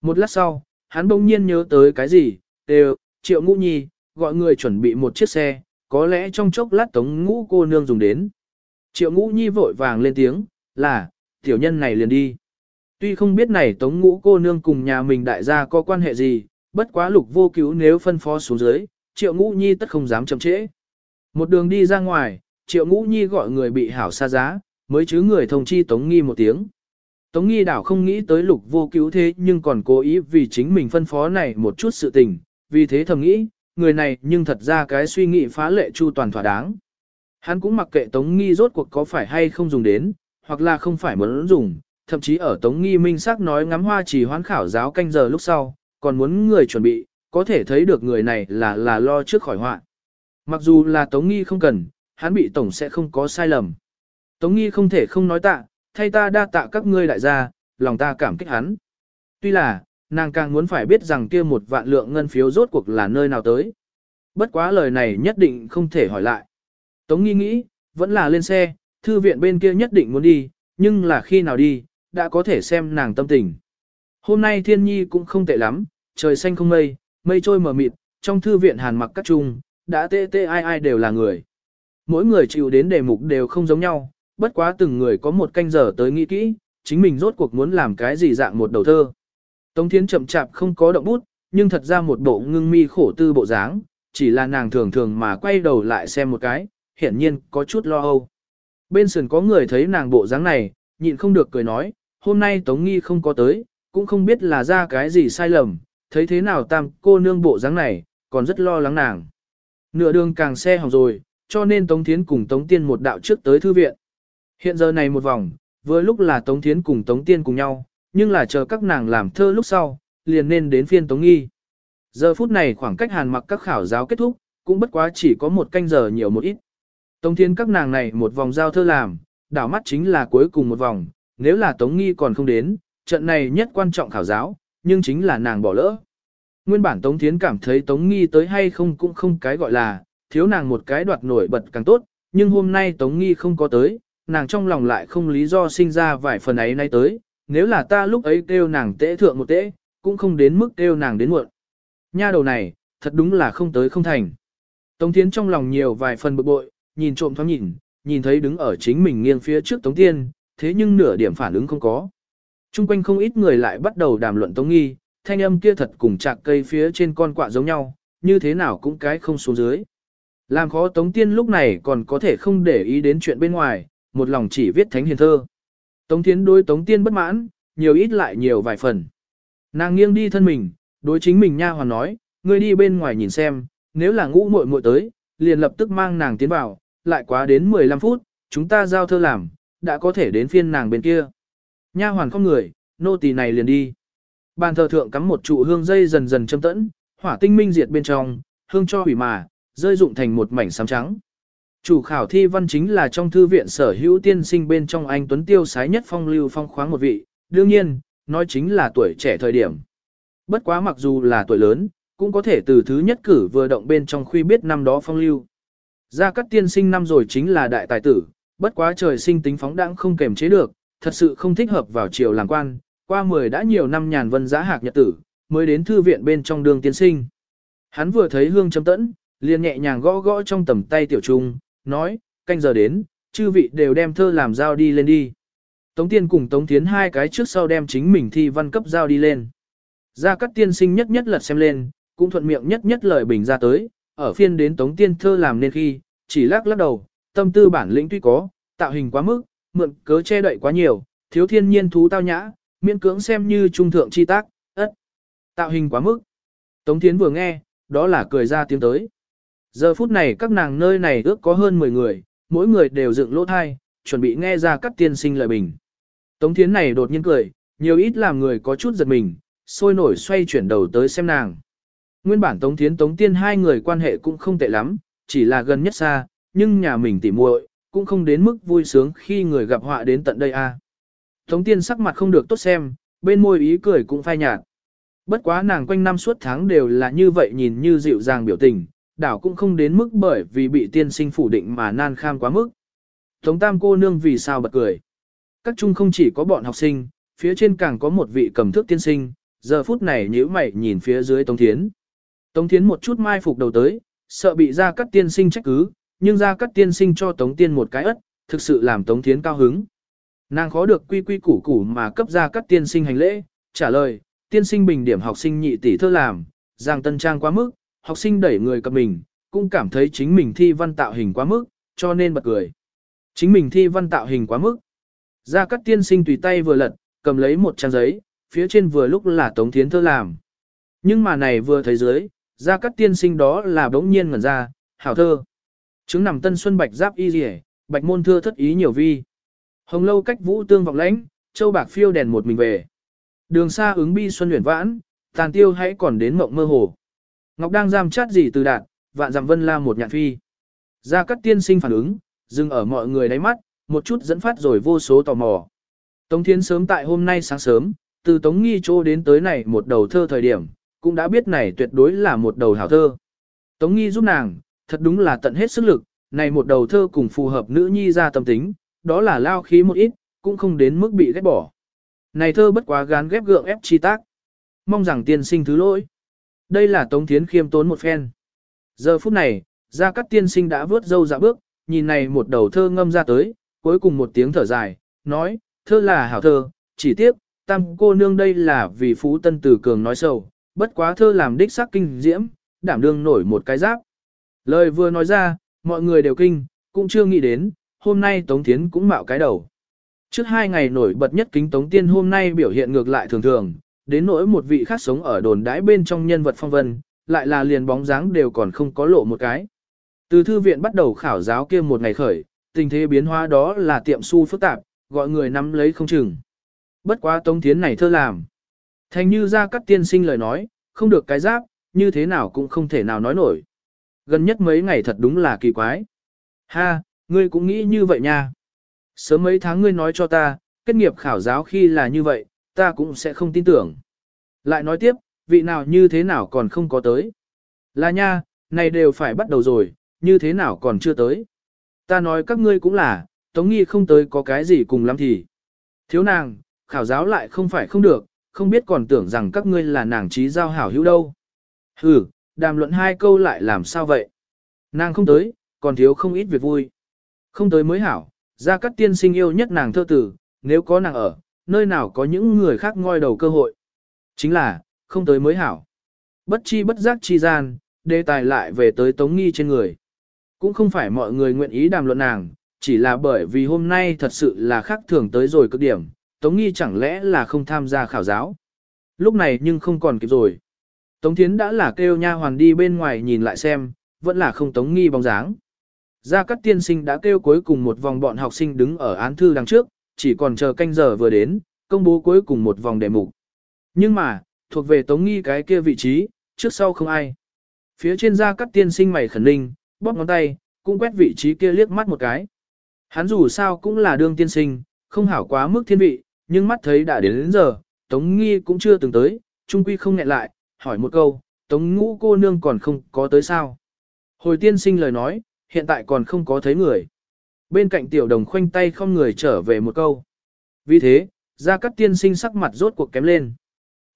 Một lát sau, hắn bỗng nhiên nhớ tới cái gì, đều, triệu ngũ nhi, gọi người chuẩn bị một chiếc xe, có lẽ trong chốc lát tống ngũ cô nương dùng đến. Triệu ngũ nhi vội vàng lên tiếng, là, tiểu nhân này liền đi. Tuy không biết này tống ngũ cô nương cùng nhà mình đại gia có quan hệ gì, bất quá lục vô cứu nếu phân phó xuống dưới, triệu ngũ nhi tất không dám chậm trễ. Một đường đi ra ngoài, triệu ngũ nhi gọi người bị hảo xa giá, mới chứ người thông chi tống nghi một tiếng. Tống nghi đảo không nghĩ tới lục vô cứu thế nhưng còn cố ý vì chính mình phân phó này một chút sự tình, vì thế thầm nghĩ, người này nhưng thật ra cái suy nghĩ phá lệ chu toàn thỏa đáng. Hắn cũng mặc kệ Tống nghi rốt cuộc có phải hay không dùng đến, hoặc là không phải muốn dùng, thậm chí ở Tống nghi minh xác nói ngắm hoa chỉ hoán khảo giáo canh giờ lúc sau, còn muốn người chuẩn bị, có thể thấy được người này là là lo trước khỏi họa. Mặc dù là Tống nghi không cần, hắn bị tổng sẽ không có sai lầm. Tống nghi không thể không nói tạ, thay ta đa tạ các ngươi đại gia, lòng ta cảm kích hắn. Tuy là, nàng càng muốn phải biết rằng kia một vạn lượng ngân phiếu rốt cuộc là nơi nào tới. Bất quá lời này nhất định không thể hỏi lại. Tống nghi nghĩ, vẫn là lên xe, thư viện bên kia nhất định muốn đi, nhưng là khi nào đi, đã có thể xem nàng tâm tình. Hôm nay thiên nhi cũng không tệ lắm, trời xanh không mây, mây trôi mờ mịt, trong thư viện hàn mặc các trung, đã tê tê ai ai đều là người. Mỗi người chịu đến đề mục đều không giống nhau, bất quá từng người có một canh giờ tới nghĩ kỹ, chính mình rốt cuộc muốn làm cái gì dạng một đầu thơ. Tống Thiến chậm chạp không có động bút, nhưng thật ra một bộ ngưng mi khổ tư bộ dáng, chỉ là nàng thường thường mà quay đầu lại xem một cái, hiển nhiên có chút lo âu. Bên sườn có người thấy nàng bộ dáng này, nhịn không được cười nói, hôm nay Tống Nghi không có tới, cũng không biết là ra cái gì sai lầm, thấy thế nào tam cô nương bộ dáng này, còn rất lo lắng nàng. Nửa đường càng xe hỏng rồi, cho nên Tống Thiến cùng Tống Tiên một đạo trước tới thư viện. Hiện giờ này một vòng, vừa lúc là Tống Thiến cùng Tống Tiên cùng nhau, nhưng là chờ các nàng làm thơ lúc sau, liền nên đến phiên Tống Nghi. Giờ phút này khoảng cách hàn mặc các khảo giáo kết thúc, cũng bất quá chỉ có một canh giờ nhiều một ít. Tống Thiên các nàng này một vòng giao thơ làm, đảo mắt chính là cuối cùng một vòng, nếu là Tống Nghi còn không đến, trận này nhất quan trọng khảo giáo, nhưng chính là nàng bỏ lỡ. Nguyên bản Tống Thiến cảm thấy Tống Nghi tới hay không cũng không cái gọi là, thiếu nàng một cái đoạt nổi bật càng tốt, nhưng hôm nay Tống Nghi không có tới, nàng trong lòng lại không lý do sinh ra vài phần ấy nay tới, nếu là ta lúc ấy kêu nàng tễ thượng một tễ, cũng không đến mức kêu nàng đến muộn. Nha đầu này, thật đúng là không tới không thành. Tống Thiến trong lòng nhiều vài phần bực bội, nhìn trộm thoáng nhìn, nhìn thấy đứng ở chính mình nghiêng phía trước Tống Tiên, thế nhưng nửa điểm phản ứng không có. Trung quanh không ít người lại bắt đầu đàm luận Tống Nghi, thanh âm kia thật cùng chạc cây phía trên con quạ giống nhau, như thế nào cũng cái không xuống dưới. Làm khó Tống Tiên lúc này còn có thể không để ý đến chuyện bên ngoài, một lòng chỉ viết thánh hiền thơ. Tống Thiến đối Tống Tiên bất mãn, nhiều ít lại nhiều vài phần. Nàng nghiêng đi thân mình, đối chính mình nha hoàn nói, ngươi đi bên ngoài nhìn xem, nếu là ngũ muội muội tới, liền lập tức mang nàng tiến vào, lại quá đến 15 phút, chúng ta giao thơ làm, đã có thể đến phiên nàng bên kia. Nha hoàn không người, nô tỳ này liền đi. Bàn thờ thượng cắm một trụ hương dây dần dần châm tẫn, hỏa tinh minh diệt bên trong, hương cho hủy mà, rơi dụng thành một mảnh xám trắng. Chủ khảo thi văn chính là trong thư viện sở hữu tiên sinh bên trong anh Tuấn Tiêu sái nhất phong lưu phong khoáng một vị, đương nhiên, nói chính là tuổi trẻ thời điểm. Bất quá mặc dù là tuổi lớn, cũng có thể từ thứ nhất cử vừa động bên trong khuy biết năm đó phong lưu. Gia Cát tiên sinh năm rồi chính là đại tài tử, bất quá trời sinh tính phóng đãng không kềm chế được, thật sự không thích hợp vào triều làm quan, qua mười đã nhiều năm nhàn vân giá hạc nhật tử, mới đến thư viện bên trong đường tiên sinh. Hắn vừa thấy hương chấm tẫn, liền nhẹ nhàng gõ gõ trong tầm tay tiểu trung, nói, canh giờ đến, chư vị đều đem thơ làm giao đi lên đi. Tống tiên cùng Tống Tiến hai cái trước sau đem chính mình thi văn cấp giao đi lên. Gia Cát tiên sinh nhất nhất lật xem lên, cũng thuận miệng nhất nhất lời bình ra tới, ở phiên đến Tống tiên thơ làm nên khi, chỉ lắc lắc đầu, tâm tư bản lĩnh tuy có, tạo hình quá mức, mượn cớ che đậy quá nhiều, thiếu thiên nhiên thú tao nhã, miễn cưỡng xem như trung thượng chi tác, ất. Tạo hình quá mức. Tống tiến vừa nghe, đó là cười ra tiếng tới. Giờ phút này các nàng nơi này ước có hơn 10 người, mỗi người đều dựng lỗ thai, chuẩn bị nghe ra các tiên sinh lời bình. Tống Thiến này đột nhiên cười, nhiều ít làm người có chút giật mình, sôi nổi xoay chuyển đầu tới xem nàng. Nguyên bản Tống Thiến Tống Tiên hai người quan hệ cũng không tệ lắm, chỉ là gần nhất xa, nhưng nhà mình tỉ muội cũng không đến mức vui sướng khi người gặp họa đến tận đây a. Tống Tiên sắc mặt không được tốt xem, bên môi ý cười cũng phai nhạt. Bất quá nàng quanh năm suốt tháng đều là như vậy nhìn như dịu dàng biểu tình, đảo cũng không đến mức bởi vì bị tiên sinh phủ định mà nan kham quá mức. Tống Tam cô nương vì sao bật cười. Các trung không chỉ có bọn học sinh, phía trên càng có một vị cầm thước tiên sinh, giờ phút này nhíu mày nhìn phía dưới Tống Thiến. Tống Thiến một chút mai phục đầu tới, sợ bị ra các tiên sinh trách cứ, nhưng ra các tiên sinh cho Tống Tiên một cái ất, thực sự làm Tống Thiến cao hứng. Nàng khó được quy quy củ củ mà cấp ra các tiên sinh hành lễ, trả lời, tiên sinh bình điểm học sinh nhị tỷ thơ làm, giang tân trang quá mức, học sinh đẩy người cập mình, cũng cảm thấy chính mình thi văn tạo hình quá mức, cho nên bật cười. Chính mình thi văn tạo hình quá mức. Gia Cát tiên sinh tùy tay vừa lật, cầm lấy một trang giấy, phía trên vừa lúc là Tống Thiến thơ làm. Nhưng mà này vừa thấy dưới, Gia Cát tiên sinh đó là bỗng nhiên ngẩn ra, hảo thơ. Chứng nằm tân xuân bạch giáp y rỉ, bạch môn thưa thất ý nhiều vi. Hồng lâu cách vũ tương vọng lãnh, châu bạc phiêu đèn một mình về. Đường xa ứng bi xuân huyền vãn, tàn tiêu hãy còn đến mộng mơ hồ. Ngọc đang giam chát gì từ đạt, vạn giảm vân la một nhạn phi. Ra các tiên sinh phản ứng, dừng ở mọi người đáy mắt, một chút dẫn phát rồi vô số tò mò. Tống Thiên sớm tại hôm nay sáng sớm, từ Tống Nghi Chô đến tới này một đầu thơ thời điểm, cũng đã biết này tuyệt đối là một đầu hảo thơ. Tống Nghi giúp nàng, thật đúng là tận hết sức lực, này một đầu thơ cùng phù hợp nữ nhi ra tâm tính, đó là lao khí một ít, cũng không đến mức bị ghét bỏ. Này thơ bất quá gán ghép gượng ép chi tác. Mong rằng tiên sinh thứ lỗi. Đây là Tống Thiến khiêm tốn một phen. Giờ phút này, gia cát tiên sinh đã vớt dâu dạ bước, nhìn này một đầu thơ ngâm ra tới, cuối cùng một tiếng thở dài, nói, thơ là hảo thơ, chỉ tiếc, tam cô nương đây là vì phú tân tử cường nói sầu, bất quá thơ làm đích sắc kinh diễm, đảm đương nổi một cái giáp. Lời vừa nói ra, mọi người đều kinh, cũng chưa nghĩ đến, hôm nay Tống Thiến cũng mạo cái đầu. Trước hai ngày nổi bật nhất kính Tống Tiên hôm nay biểu hiện ngược lại thường thường, đến nỗi một vị khác sống ở đồn đãi bên trong nhân vật phong vân, lại là liền bóng dáng đều còn không có lộ một cái. Từ thư viện bắt đầu khảo giáo kia một ngày khởi, tình thế biến hóa đó là tiệm su phức tạp, gọi người nắm lấy không chừng. Bất quá Tống Thiến này thơ làm. Thành như ra các tiên sinh lời nói, không được cái giáp, như thế nào cũng không thể nào nói nổi. Gần nhất mấy ngày thật đúng là kỳ quái. Ha, ngươi cũng nghĩ như vậy nha. Sớm mấy tháng ngươi nói cho ta, kết nghiệp khảo giáo khi là như vậy, ta cũng sẽ không tin tưởng. Lại nói tiếp, vị nào như thế nào còn không có tới. Là nha, này đều phải bắt đầu rồi, như thế nào còn chưa tới. Ta nói các ngươi cũng là, Tống Nghi không tới có cái gì cùng lắm thì. Thiếu nàng, khảo giáo lại không phải không được, không biết còn tưởng rằng các ngươi là nàng trí giao hảo hữu đâu. Hừ, đàm luận hai câu lại làm sao vậy? Nàng không tới, còn thiếu không ít việc vui. Không tới mới hảo, ra các tiên sinh yêu nhất nàng thơ tử, nếu có nàng ở, nơi nào có những người khác ngoi đầu cơ hội. Chính là, không tới mới hảo. Bất chi bất giác chi gian, đề tài lại về tới Tống Nghi trên người. Cũng không phải mọi người nguyện ý đàm luận nàng, chỉ là bởi vì hôm nay thật sự là khác thường tới rồi cực điểm, Tống Nghi chẳng lẽ là không tham gia khảo giáo. Lúc này nhưng không còn kịp rồi. Tống Thiến đã là kêu nha hoàn đi bên ngoài nhìn lại xem, vẫn là không Tống Nghi bóng dáng. Gia Cát tiên sinh đã kêu cuối cùng một vòng bọn học sinh đứng ở án thư đằng trước, chỉ còn chờ canh giờ vừa đến, công bố cuối cùng một vòng đề mục. Nhưng mà, thuộc về Tống Nghi cái kia vị trí, trước sau không ai. Phía trên Gia Cát tiên sinh mày khẩn ninh, bóp ngón tay, cũng quét vị trí kia liếc mắt một cái. Hắn dù sao cũng là đương tiên sinh, không hảo quá mức thiên vị, nhưng mắt thấy đã đến, đến giờ, Tống Nghi cũng chưa từng tới, trung quy không ngẹn lại, hỏi một câu, Tống Ngũ cô nương còn không có tới sao? Hồi tiên sinh lời nói, hiện tại còn không có thấy người. Bên cạnh tiểu đồng khoanh tay không người trở về một câu. Vì thế, ra các tiên sinh sắc mặt rốt cuộc kém lên.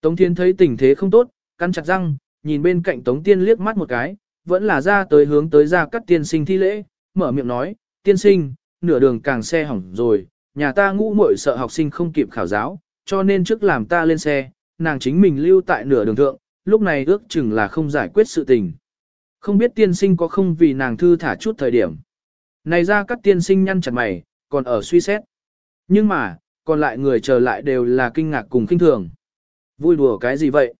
Tống Thiên thấy tình thế không tốt, cắn chặt răng, nhìn bên cạnh Tống Tiên liếc mắt một cái, vẫn là ra tới hướng tới ra các tiên sinh thi lễ, mở miệng nói, tiên sinh, nửa đường càng xe hỏng rồi, nhà ta ngũ muội sợ học sinh không kịp khảo giáo, cho nên trước làm ta lên xe, nàng chính mình lưu tại nửa đường thượng, lúc này ước chừng là không giải quyết sự tình. Không biết tiên sinh có không vì nàng thư thả chút thời điểm. Này ra các tiên sinh nhăn chặt mày, còn ở suy xét. Nhưng mà, còn lại người chờ lại đều là kinh ngạc cùng kinh thường. Vui đùa cái gì vậy?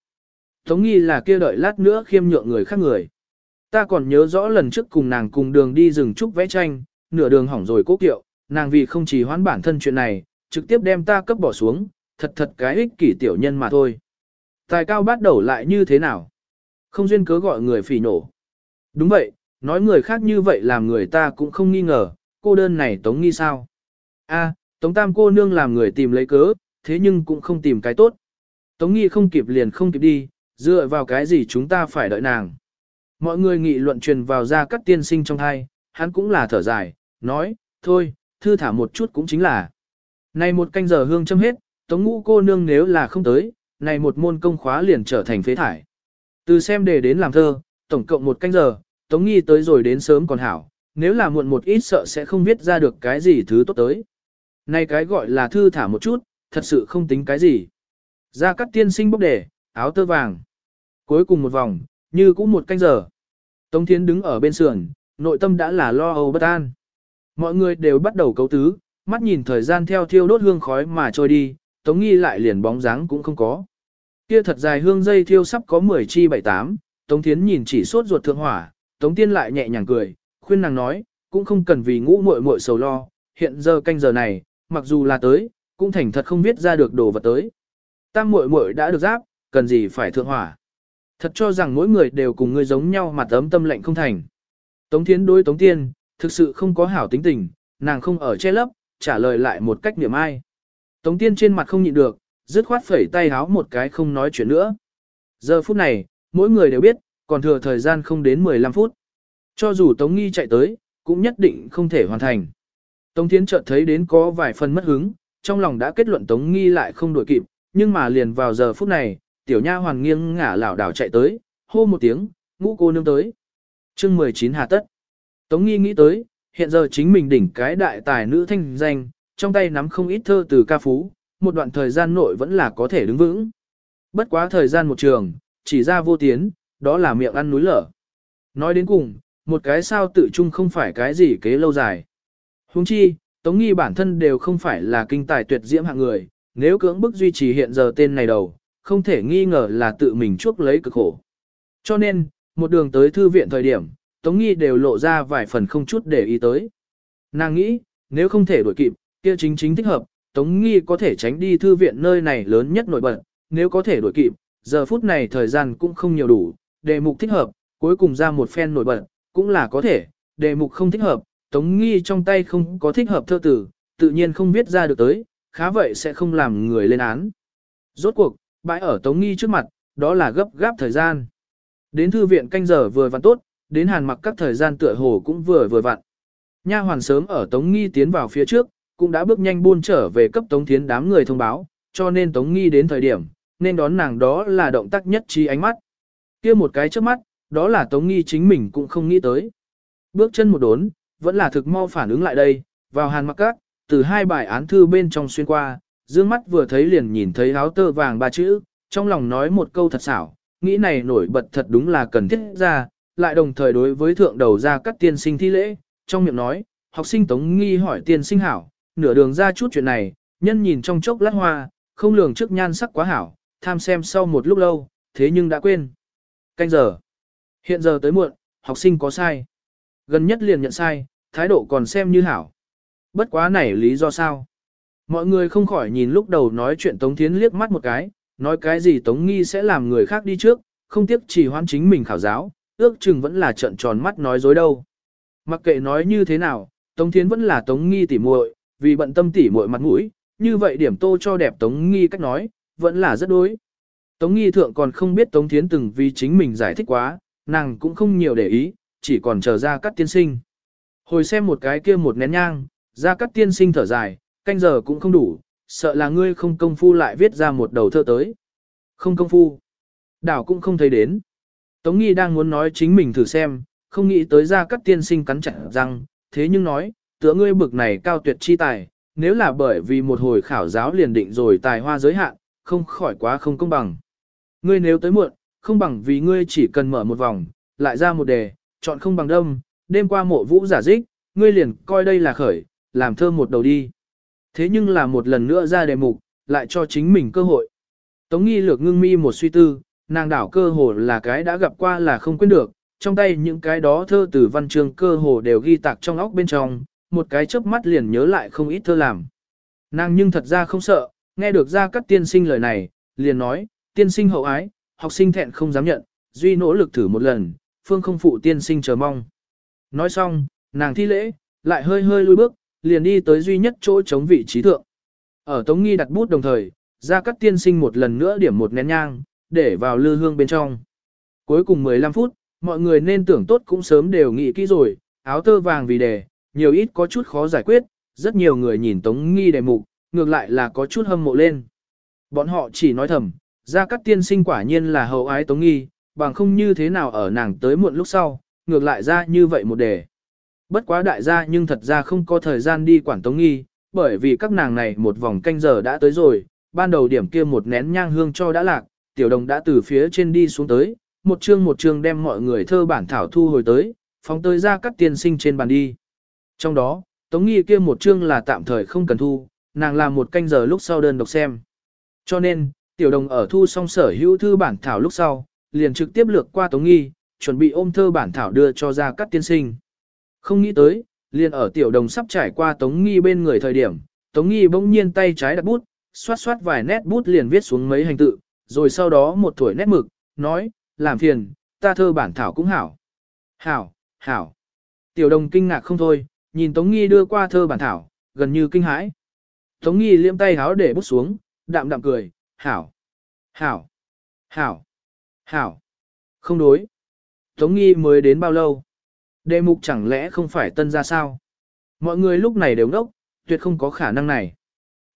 Tống nghi là kia đợi lát nữa khiêm nhượng người khác người. Ta còn nhớ rõ lần trước cùng nàng cùng đường đi rừng trúc vẽ tranh, nửa đường hỏng rồi cố kiệu, nàng vì không chỉ hoán bản thân chuyện này, trực tiếp đem ta cấp bỏ xuống, thật thật cái ích kỷ tiểu nhân mà thôi. Tài cao bắt đầu lại như thế nào? Không duyên cớ gọi người phỉ nổ. Đúng vậy, nói người khác như vậy làm người ta cũng không nghi ngờ, cô đơn này tống nghi sao? A, tống tam cô nương làm người tìm lấy cớ, thế nhưng cũng không tìm cái tốt. Tống nghi không kịp liền không kịp đi, dựa vào cái gì chúng ta phải đợi nàng. Mọi người nghị luận truyền vào ra các tiên sinh trong hai, hắn cũng là thở dài, nói, thôi, thư thả một chút cũng chính là. Này một canh giờ hương châm hết, tống ngũ cô nương nếu là không tới, này một môn công khóa liền trở thành phế thải. Từ xem đề đến làm thơ, tổng cộng một canh giờ, tống nghi tới rồi đến sớm còn hảo, nếu là muộn một ít sợ sẽ không viết ra được cái gì thứ tốt tới. Này cái gọi là thư thả một chút, thật sự không tính cái gì. Ra các tiên sinh bốc đề, áo tơ vàng. Cuối cùng một vòng, như cũng một canh giờ. Tống Thiến đứng ở bên sườn, nội tâm đã là lo âu bất an. Mọi người đều bắt đầu cấu tứ, mắt nhìn thời gian theo thiêu đốt hương khói mà trôi đi, Tống Nghi lại liền bóng dáng cũng không có. Kia thật dài hương dây thiêu sắp có 10 chi 78, Tống Thiến nhìn chỉ sốt ruột thượng hỏa, Tống Tiên lại nhẹ nhàng cười, khuyên nàng nói, cũng không cần vì ngũ muội muội sầu lo, hiện giờ canh giờ này, mặc dù là tới, cũng thành thật không biết ra được đồ vật tới. Tam muội muội đã được giáp, cần gì phải thượng hỏa. Thật cho rằng mỗi người đều cùng ngươi giống nhau mặt ấm tâm lệnh không thành. Tống Thiến đối Tống Tiên, thực sự không có hảo tính tình, nàng không ở che lấp, trả lời lại một cách niệm ai. Tống Tiên trên mặt không nhịn được, dứt khoát phẩy tay háo một cái không nói chuyện nữa. Giờ phút này, mỗi người đều biết, còn thừa thời gian không đến 15 phút. Cho dù Tống Nghi chạy tới, cũng nhất định không thể hoàn thành. Tống Thiến chợt thấy đến có vài phần mất hứng, trong lòng đã kết luận Tống Nghi lại không đuổi kịp, nhưng mà liền vào giờ phút này, tiểu nha hoàn nghiêng ngả lảo đảo chạy tới, hô một tiếng, ngũ cô nương tới. chương 19 hà tất. Tống nghi nghĩ tới, hiện giờ chính mình đỉnh cái đại tài nữ thanh danh, trong tay nắm không ít thơ từ ca phú, một đoạn thời gian nội vẫn là có thể đứng vững. Bất quá thời gian một trường, chỉ ra vô tiến, đó là miệng ăn núi lở. Nói đến cùng, một cái sao tự chung không phải cái gì kế lâu dài. Huống chi, Tống Nghi bản thân đều không phải là kinh tài tuyệt diễm hạng người, nếu cưỡng bức duy trì hiện giờ tên này đầu, không thể nghi ngờ là tự mình chuốc lấy cực khổ. Cho nên, một đường tới thư viện thời điểm, Tống Nghi đều lộ ra vài phần không chút để ý tới. Nàng nghĩ, nếu không thể đuổi kịp, kia chính chính thích hợp, Tống Nghi có thể tránh đi thư viện nơi này lớn nhất nổi bật, nếu có thể đuổi kịp, giờ phút này thời gian cũng không nhiều đủ, đề mục thích hợp, cuối cùng ra một phen nổi bật, cũng là có thể, đề mục không thích hợp, Tống Nghi trong tay không có thích hợp thơ tử, tự nhiên không viết ra được tới, khá vậy sẽ không làm người lên án. Rốt cuộc, bãi ở Tống Nghi trước mặt, đó là gấp gáp thời gian. Đến thư viện canh giờ vừa vặn tốt, đến hàn mặc các thời gian tựa hồ cũng vừa vừa vặn. Nha hoàn sớm ở Tống Nghi tiến vào phía trước, cũng đã bước nhanh buôn trở về cấp Tống Thiến đám người thông báo, cho nên Tống Nghi đến thời điểm, nên đón nàng đó là động tác nhất trí ánh mắt kia một cái trước mắt, đó là Tống Nghi chính mình cũng không nghĩ tới. Bước chân một đốn, vẫn là thực mau phản ứng lại đây, vào hàn mặc các, từ hai bài án thư bên trong xuyên qua, dương mắt vừa thấy liền nhìn thấy áo tơ vàng ba chữ, trong lòng nói một câu thật xảo, nghĩ này nổi bật thật đúng là cần thiết ra, lại đồng thời đối với thượng đầu ra các tiên sinh thi lễ, trong miệng nói, học sinh tống nghi hỏi tiên sinh hảo, nửa đường ra chút chuyện này, nhân nhìn trong chốc lát hoa, không lường trước nhan sắc quá hảo, tham xem sau một lúc lâu, thế nhưng đã quên. Canh giờ. Hiện giờ tới muộn, học sinh có sai. Gần nhất liền nhận sai, thái độ còn xem như hảo. Bất quá này lý do sao? Mọi người không khỏi nhìn lúc đầu nói chuyện Tống Thiến liếc mắt một cái, nói cái gì Tống Nghi sẽ làm người khác đi trước, không tiếc chỉ hoan chính mình khảo giáo, ước chừng vẫn là trận tròn mắt nói dối đâu. Mặc kệ nói như thế nào, Tống Thiến vẫn là Tống Nghi tỉ muội, vì bận tâm tỉ muội mặt mũi, như vậy điểm tô cho đẹp Tống Nghi cách nói, vẫn là rất đối. Tống Nghi thượng còn không biết Tống Thiến từng vì chính mình giải thích quá, nàng cũng không nhiều để ý, chỉ còn chờ ra các tiên sinh. Hồi xem một cái kia một nén nhang, ra các tiên sinh thở dài, canh giờ cũng không đủ, sợ là ngươi không công phu lại viết ra một đầu thơ tới. Không công phu. Đảo cũng không thấy đến. Tống Nghi đang muốn nói chính mình thử xem, không nghĩ tới ra các tiên sinh cắn chặt răng, thế nhưng nói, tựa ngươi bực này cao tuyệt chi tài, nếu là bởi vì một hồi khảo giáo liền định rồi tài hoa giới hạn, không khỏi quá không công bằng. Ngươi nếu tới muộn, không bằng vì ngươi chỉ cần mở một vòng, lại ra một đề, chọn không bằng đâm, đêm qua mộ vũ giả dích, ngươi liền coi đây là khởi, làm thơ một đầu đi. Thế nhưng là một lần nữa ra đề mục, lại cho chính mình cơ hội. Tống nghi lược ngưng mi một suy tư, nàng đảo cơ hồ là cái đã gặp qua là không quên được, trong tay những cái đó thơ từ văn chương cơ hồ đều ghi tạc trong óc bên trong, một cái chớp mắt liền nhớ lại không ít thơ làm. Nàng nhưng thật ra không sợ, nghe được ra các tiên sinh lời này, liền nói, tiên sinh hậu ái, học sinh thẹn không dám nhận, duy nỗ lực thử một lần, phương không phụ tiên sinh chờ mong. Nói xong, nàng thi lễ, lại hơi hơi lùi bước, liền đi tới duy nhất chỗ chống vị trí thượng. Ở Tống Nghi đặt bút đồng thời, ra các tiên sinh một lần nữa điểm một nén nhang, để vào lư hương bên trong. Cuối cùng 15 phút, mọi người nên tưởng tốt cũng sớm đều nghĩ kỹ rồi, áo tơ vàng vì đề, nhiều ít có chút khó giải quyết, rất nhiều người nhìn Tống Nghi đề mục, ngược lại là có chút hâm mộ lên. Bọn họ chỉ nói thầm, ra các tiên sinh quả nhiên là hậu ái Tống Nghi, bằng không như thế nào ở nàng tới muộn lúc sau, ngược lại ra như vậy một đề. Bất quá đại gia nhưng thật ra không có thời gian đi quản Tống Nghi, bởi vì các nàng này một vòng canh giờ đã tới rồi, ban đầu điểm kia một nén nhang hương cho đã lạc, tiểu đồng đã từ phía trên đi xuống tới, một chương một chương đem mọi người thơ bản thảo thu hồi tới, phóng tới ra các tiên sinh trên bàn đi. Trong đó, Tống Nghi kia một chương là tạm thời không cần thu, nàng làm một canh giờ lúc sau đơn độc xem. Cho nên, tiểu đồng ở thu xong sở hữu thư bản thảo lúc sau, liền trực tiếp lược qua Tống Nghi, chuẩn bị ôm thơ bản thảo đưa cho ra các tiên sinh. Không nghĩ tới, liền ở tiểu đồng sắp trải qua Tống Nghi bên người thời điểm, Tống Nghi bỗng nhiên tay trái đặt bút, xoát xoát vài nét bút liền viết xuống mấy hành tự, rồi sau đó một tuổi nét mực, nói, làm phiền, ta thơ bản thảo cũng hảo. Hảo, hảo. Tiểu đồng kinh ngạc không thôi, nhìn Tống Nghi đưa qua thơ bản thảo, gần như kinh hãi. Tống Nghi liêm tay háo để bút xuống, đạm đạm cười, hảo, hảo, hảo, hảo. Không đối. Tống Nghi mới đến bao lâu? Đề mục chẳng lẽ không phải tân ra sao? Mọi người lúc này đều ngốc, tuyệt không có khả năng này.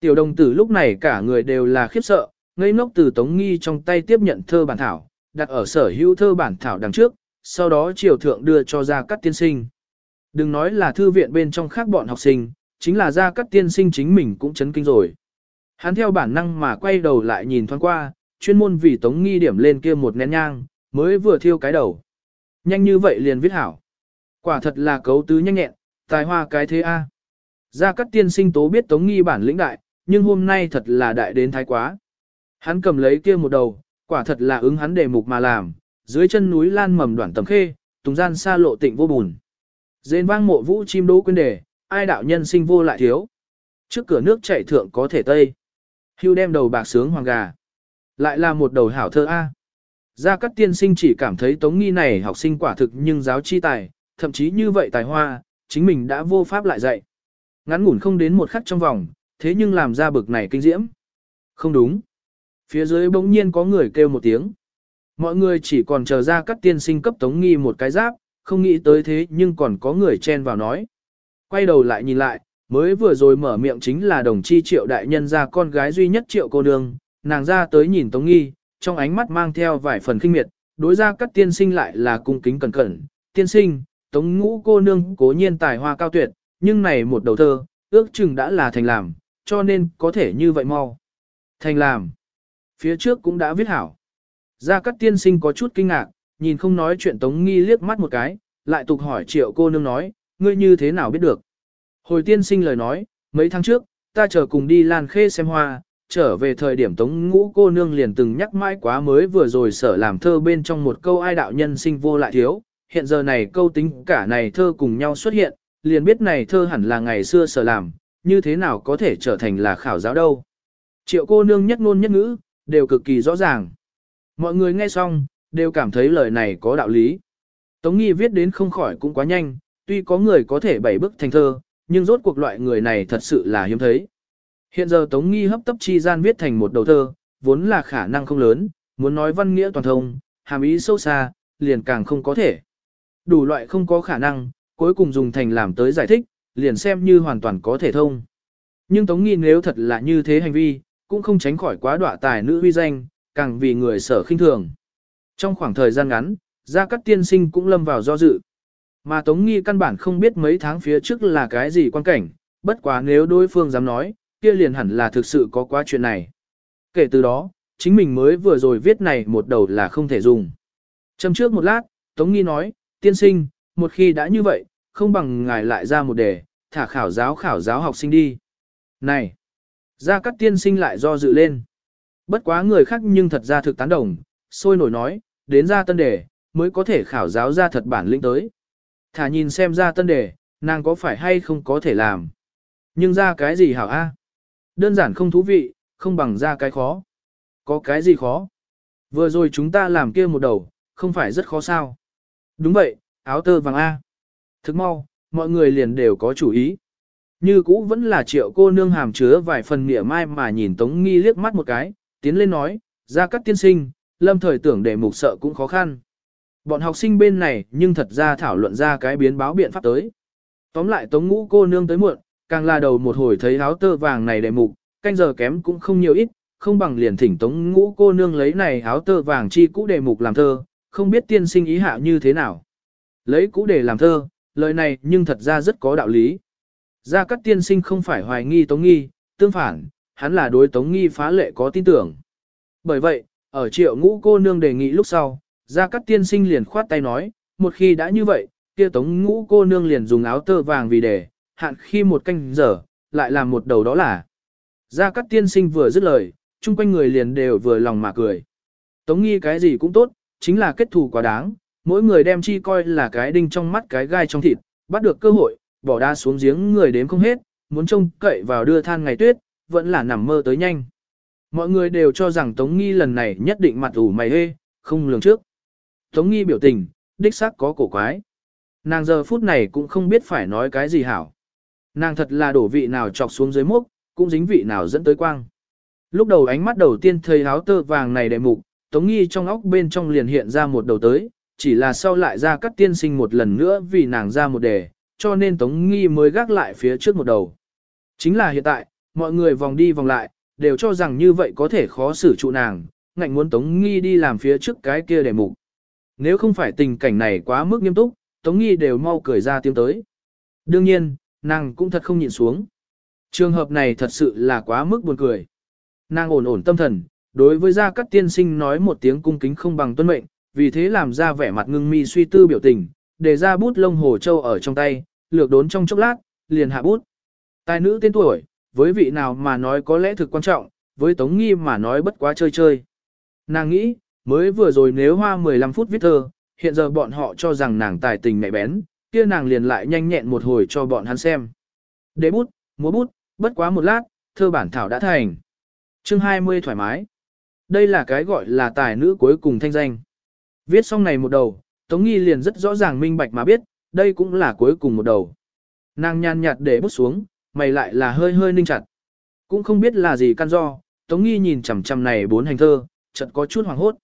Tiểu đồng tử lúc này cả người đều là khiếp sợ, ngây ngốc từ Tống Nghi trong tay tiếp nhận thơ bản thảo, đặt ở sở hữu thơ bản thảo đằng trước, sau đó triều thượng đưa cho ra các tiên sinh. Đừng nói là thư viện bên trong khác bọn học sinh, chính là ra các tiên sinh chính mình cũng chấn kinh rồi. Hắn theo bản năng mà quay đầu lại nhìn thoáng qua, chuyên môn vì Tống Nghi điểm lên kia một nén nhang, mới vừa thiêu cái đầu. Nhanh như vậy liền viết hảo. Quả thật là cấu tứ nhanh nhẹn, tài hoa cái thế A. Gia Cát tiên sinh tố biết Tống Nghi bản lĩnh đại, nhưng hôm nay thật là đại đến thái quá. Hắn cầm lấy kia một đầu, quả thật là ứng hắn đề mục mà làm, dưới chân núi lan mầm đoạn tầm khê, tùng gian xa lộ tịnh vô bùn. Dên vang mộ vũ chim đỗ quên đề, ai đạo nhân sinh vô lại thiếu. Trước cửa nước chảy thượng có thể tây. Hưu đem đầu bạc sướng hoàng gà. Lại là một đầu hảo thơ A. Gia Cát tiên sinh chỉ cảm thấy Tống Nghi này học sinh quả thực nhưng giáo chi tài, thậm chí như vậy tài hoa, chính mình đã vô pháp lại dạy. Ngắn ngủn không đến một khắc trong vòng, thế nhưng làm ra bực này kinh diễm. Không đúng. Phía dưới bỗng nhiên có người kêu một tiếng. Mọi người chỉ còn chờ ra các tiên sinh cấp tống nghi một cái giáp, không nghĩ tới thế nhưng còn có người chen vào nói. Quay đầu lại nhìn lại, mới vừa rồi mở miệng chính là đồng chi triệu đại nhân ra con gái duy nhất triệu cô nương, nàng ra tới nhìn tống nghi, trong ánh mắt mang theo vài phần kinh miệt, đối ra các tiên sinh lại là cung kính cẩn cẩn. Tiên sinh, tống ngũ cô nương cố nhiên tài hoa cao tuyệt, nhưng này một đầu thơ, ước chừng đã là thành làm, cho nên có thể như vậy mau. Thành làm. Phía trước cũng đã viết hảo. Gia Cát tiên sinh có chút kinh ngạc, nhìn không nói chuyện Tống Nghi liếc mắt một cái, lại tục hỏi triệu cô nương nói, ngươi như thế nào biết được. Hồi tiên sinh lời nói, mấy tháng trước, ta chờ cùng đi Lan Khê xem hoa, trở về thời điểm Tống Ngũ cô nương liền từng nhắc mãi quá mới vừa rồi sở làm thơ bên trong một câu ai đạo nhân sinh vô lại thiếu, hiện giờ này câu tính cả này thơ cùng nhau xuất hiện, liền biết này thơ hẳn là ngày xưa sở làm, như thế nào có thể trở thành là khảo giáo đâu. Triệu cô nương nhất ngôn nhất ngữ, đều cực kỳ rõ ràng. Mọi người nghe xong, đều cảm thấy lời này có đạo lý. Tống nghi viết đến không khỏi cũng quá nhanh, tuy có người có thể bảy bức thành thơ, nhưng rốt cuộc loại người này thật sự là hiếm thấy. Hiện giờ Tống nghi hấp tấp chi gian viết thành một đầu thơ, vốn là khả năng không lớn, muốn nói văn nghĩa toàn thông, hàm ý sâu xa, liền càng không có thể. Đủ loại không có khả năng, cuối cùng dùng thành làm tới giải thích, liền xem như hoàn toàn có thể thông. Nhưng Tống Nghi nếu thật là như thế hành vi, cũng không tránh khỏi quá đọa tài nữ huy danh, càng vì người sở khinh thường. Trong khoảng thời gian ngắn, Gia Cát tiên sinh cũng lâm vào do dự. Mà Tống Nghi căn bản không biết mấy tháng phía trước là cái gì quan cảnh, bất quá nếu đối phương dám nói, kia liền hẳn là thực sự có quá chuyện này. Kể từ đó, chính mình mới vừa rồi viết này một đầu là không thể dùng. Châm trước một lát, Tống Nghi nói, tiên sinh, một khi đã như vậy, không bằng ngài lại ra một đề, thả khảo giáo khảo giáo học sinh đi. Này! Ra các tiên sinh lại do dự lên. Bất quá người khác nhưng thật ra thực tán đồng, sôi nổi nói, đến ra tân đề, mới có thể khảo giáo ra thật bản lĩnh tới. Thả nhìn xem ra tân đề, nàng có phải hay không có thể làm. Nhưng ra cái gì hảo a? Đơn giản không thú vị, không bằng ra cái khó. Có cái gì khó? Vừa rồi chúng ta làm kia một đầu, không phải rất khó sao? Đúng vậy, áo tơ vàng A. Thức mau, mọi người liền đều có chủ ý. Như cũ vẫn là triệu cô nương hàm chứa vài phần nghĩa mai mà nhìn Tống Nghi liếc mắt một cái, tiến lên nói, ra các tiên sinh, lâm thời tưởng để mục sợ cũng khó khăn. Bọn học sinh bên này nhưng thật ra thảo luận ra cái biến báo biện pháp tới. Tóm lại Tống Ngũ cô nương tới muộn, càng là đầu một hồi thấy áo tơ vàng này để mục, canh giờ kém cũng không nhiều ít, không bằng liền thỉnh Tống Ngũ cô nương lấy này áo tơ vàng chi cũ đề mục làm thơ, không biết tiên sinh ý hạ như thế nào. Lấy cũ để làm thơ, lời này nhưng thật ra rất có đạo lý. Gia Cát tiên sinh không phải hoài nghi Tống Nghi, tương phản, hắn là đối Tống Nghi phá lệ có tin tưởng. Bởi vậy, ở triệu ngũ cô nương đề nghị lúc sau, Gia Cát tiên sinh liền khoát tay nói, một khi đã như vậy, kia Tống ngũ cô nương liền dùng áo tơ vàng vì đề, hạn khi một canh giờ, lại làm một đầu đó là. Gia Cát tiên sinh vừa dứt lời, chung quanh người liền đều vừa lòng mà cười. Tống Nghi cái gì cũng tốt, chính là kết thù quá đáng, mỗi người đem chi coi là cái đinh trong mắt cái gai trong thịt, bắt được cơ hội, bỏ đa xuống giếng người đếm không hết, muốn trông cậy vào đưa than ngày tuyết, vẫn là nằm mơ tới nhanh. Mọi người đều cho rằng Tống Nghi lần này nhất định mặt ủ mày hê, không lường trước. Tống Nghi biểu tình, đích xác có cổ quái. Nàng giờ phút này cũng không biết phải nói cái gì hảo. Nàng thật là đổ vị nào chọc xuống dưới mốc, cũng dính vị nào dẫn tới quang. Lúc đầu ánh mắt đầu tiên thấy áo tơ vàng này đệ mục, Tống Nghi trong óc bên trong liền hiện ra một đầu tới, chỉ là sau lại ra cắt tiên sinh một lần nữa vì nàng ra một đề, cho nên Tống Nghi mới gác lại phía trước một đầu. Chính là hiện tại, mọi người vòng đi vòng lại, đều cho rằng như vậy có thể khó xử trụ nàng, ngạnh muốn Tống Nghi đi làm phía trước cái kia để mục. Nếu không phải tình cảnh này quá mức nghiêm túc, Tống Nghi đều mau cười ra tiếng tới. Đương nhiên, nàng cũng thật không nhịn xuống. Trường hợp này thật sự là quá mức buồn cười. Nàng ổn ổn tâm thần, đối với gia cát tiên sinh nói một tiếng cung kính không bằng tuân mệnh, vì thế làm ra vẻ mặt ngưng mi suy tư biểu tình, để ra bút lông hồ châu ở trong tay, lược đốn trong chốc lát, liền hạ bút. Tài nữ tên tuổi, với vị nào mà nói có lẽ thực quan trọng, với Tống Nghi mà nói bất quá chơi chơi. Nàng nghĩ, mới vừa rồi nếu hoa 15 phút viết thơ, hiện giờ bọn họ cho rằng nàng tài tình mẹ bén, kia nàng liền lại nhanh nhẹn một hồi cho bọn hắn xem. Đế bút, múa bút, bất quá một lát, thơ bản thảo đã thành. Chương 20 thoải mái. Đây là cái gọi là tài nữ cuối cùng thanh danh. Viết xong này một đầu, Tống Nghi liền rất rõ ràng minh bạch mà biết, đây cũng là cuối cùng một đầu. Nàng nhàn nhạt để bút xuống, mày lại là hơi hơi ninh chặt. Cũng không biết là gì căn do, Tống Nghi nhìn chằm chằm này bốn hành thơ, chợt có chút hoàng hốt.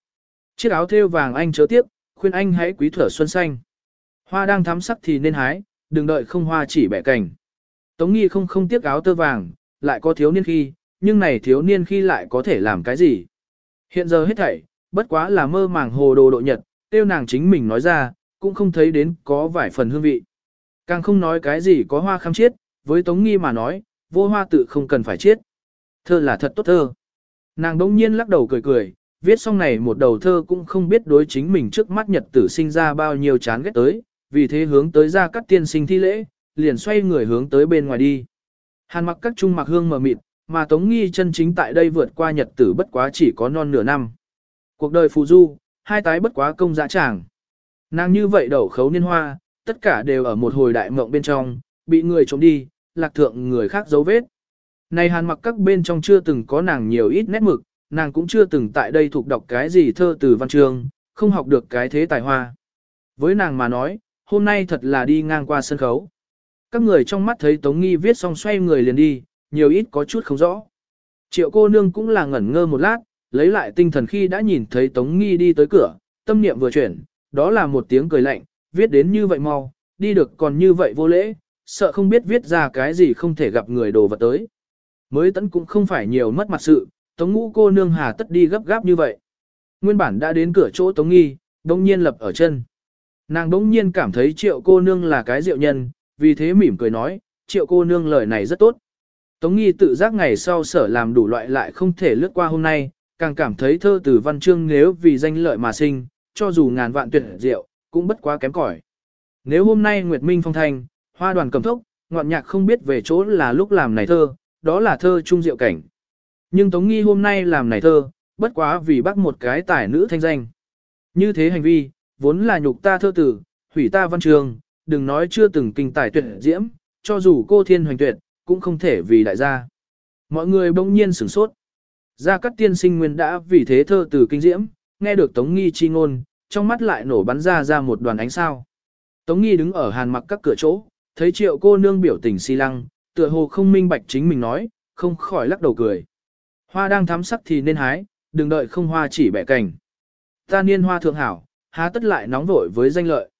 Chiếc áo thêu vàng anh chớ tiếp, khuyên anh hãy quý thở xuân xanh. Hoa đang thắm sắc thì nên hái, đừng đợi không hoa chỉ bẻ cảnh. Tống Nghi không không tiếc áo tơ vàng, lại có thiếu niên khi, nhưng này thiếu niên khi lại có thể làm cái gì. Hiện giờ hết thảy, bất quá là mơ màng hồ đồ độ nhật, tiêu nàng chính mình nói ra, cũng không thấy đến có vài phần hương vị. Càng không nói cái gì có hoa khăm chiết, với Tống Nghi mà nói, vô hoa tự không cần phải chiết. Thơ là thật tốt thơ. Nàng đống nhiên lắc đầu cười cười, viết xong này một đầu thơ cũng không biết đối chính mình trước mắt nhật tử sinh ra bao nhiêu chán ghét tới, vì thế hướng tới ra các tiên sinh thi lễ, liền xoay người hướng tới bên ngoài đi. Hàn mặc các trung mặc hương mờ mịt, mà Tống Nghi chân chính tại đây vượt qua nhật tử bất quá chỉ có non nửa năm. Cuộc đời phù du, hai tái bất quá công dã tràng. Nàng như vậy đầu khấu niên hoa, tất cả đều ở một hồi đại mộng bên trong, bị người trộm đi, lạc thượng người khác dấu vết. Này hàn mặc các bên trong chưa từng có nàng nhiều ít nét mực, nàng cũng chưa từng tại đây thuộc đọc cái gì thơ từ văn chương, không học được cái thế tài hoa. Với nàng mà nói, hôm nay thật là đi ngang qua sân khấu. Các người trong mắt thấy Tống Nghi viết xong xoay người liền đi, nhiều ít có chút không rõ. Triệu cô nương cũng là ngẩn ngơ một lát, lấy lại tinh thần khi đã nhìn thấy Tống Nghi đi tới cửa, tâm niệm vừa chuyển, đó là một tiếng cười lạnh, viết đến như vậy mau, đi được còn như vậy vô lễ, sợ không biết viết ra cái gì không thể gặp người đồ vật tới. Mới tấn cũng không phải nhiều mất mặt sự, Tống ngũ cô nương hà tất đi gấp gáp như vậy. Nguyên bản đã đến cửa chỗ Tống Nghi, đông nhiên lập ở chân. Nàng đông nhiên cảm thấy triệu cô nương là cái diệu nhân, vì thế mỉm cười nói, triệu cô nương lời này rất tốt. Tống Nghi tự giác ngày sau sở làm đủ loại lại không thể lướt qua hôm nay, càng cảm thấy thơ từ văn chương nếu vì danh lợi mà sinh, cho dù ngàn vạn tuyệt diệu, cũng bất quá kém cỏi. Nếu hôm nay Nguyệt Minh phong thành, hoa đoàn cầm thốc, ngọn nhạc không biết về chỗ là lúc làm này thơ, đó là thơ trung diệu cảnh. Nhưng Tống Nghi hôm nay làm này thơ, bất quá vì bắt một cái tài nữ thanh danh. Như thế hành vi, vốn là nhục ta thơ tử, hủy ta văn trường, đừng nói chưa từng kinh tài tuyệt diễm, cho dù cô thiên hoành tuyệt, cũng không thể vì đại gia. Mọi người bỗng nhiên sửng sốt. Gia Cát tiên sinh nguyên đã vì thế thơ từ kinh diễm, nghe được Tống Nghi chi ngôn, trong mắt lại nổ bắn ra ra một đoàn ánh sao. Tống Nghi đứng ở hàn mặc các cửa chỗ, thấy triệu cô nương biểu tình si lăng, tựa hồ không minh bạch chính mình nói, không khỏi lắc đầu cười. Hoa đang thắm sắc thì nên hái, đừng đợi không hoa chỉ bẻ cành. Ta niên hoa thượng hảo, há tất lại nóng vội với danh lợi.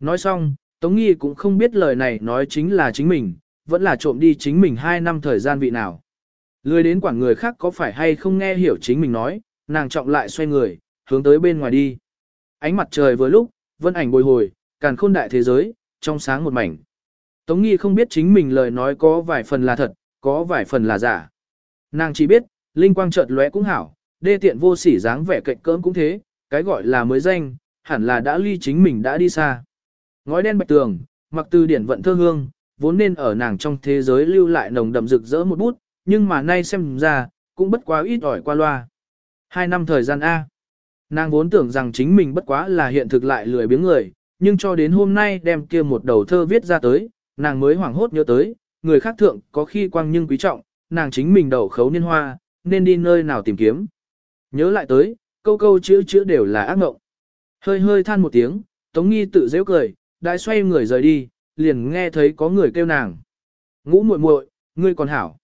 Nói xong, Tống Nghi cũng không biết lời này nói chính là chính mình, vẫn là trộm đi chính mình hai năm thời gian vị nào. Lười đến quản người khác có phải hay không nghe hiểu chính mình nói, nàng trọng lại xoay người, hướng tới bên ngoài đi. Ánh mặt trời vừa lúc, vân ảnh bồi hồi, càn khôn đại thế giới, trong sáng một mảnh. Tống Nghi không biết chính mình lời nói có vài phần là thật, có vài phần là giả. Nàng chỉ biết, linh quang chợt lóe cũng hảo, đê tiện vô sỉ dáng vẻ cạnh cỡm cũng thế, cái gọi là mới danh, hẳn là đã ly chính mình đã đi xa. Ngói đen bạch tường, mặc từ điển vận thơ hương, vốn nên ở nàng trong thế giới lưu lại nồng đậm rực rỡ một bút, nhưng mà nay xem ra, cũng bất quá ít ỏi qua loa. Hai năm thời gian A. Nàng vốn tưởng rằng chính mình bất quá là hiện thực lại lười biếng người, nhưng cho đến hôm nay đem kia một đầu thơ viết ra tới, nàng mới hoảng hốt nhớ tới, người khác thượng có khi quang nhưng quý trọng, nàng chính mình đầu khấu niên hoa, nên đi nơi nào tìm kiếm. Nhớ lại tới, câu câu chữ chữ đều là ác mộng. Hơi hơi than một tiếng, Tống Nghi tự dễ cười, đại xoay người rời đi, liền nghe thấy có người kêu nàng. Ngũ muội muội, ngươi còn hảo.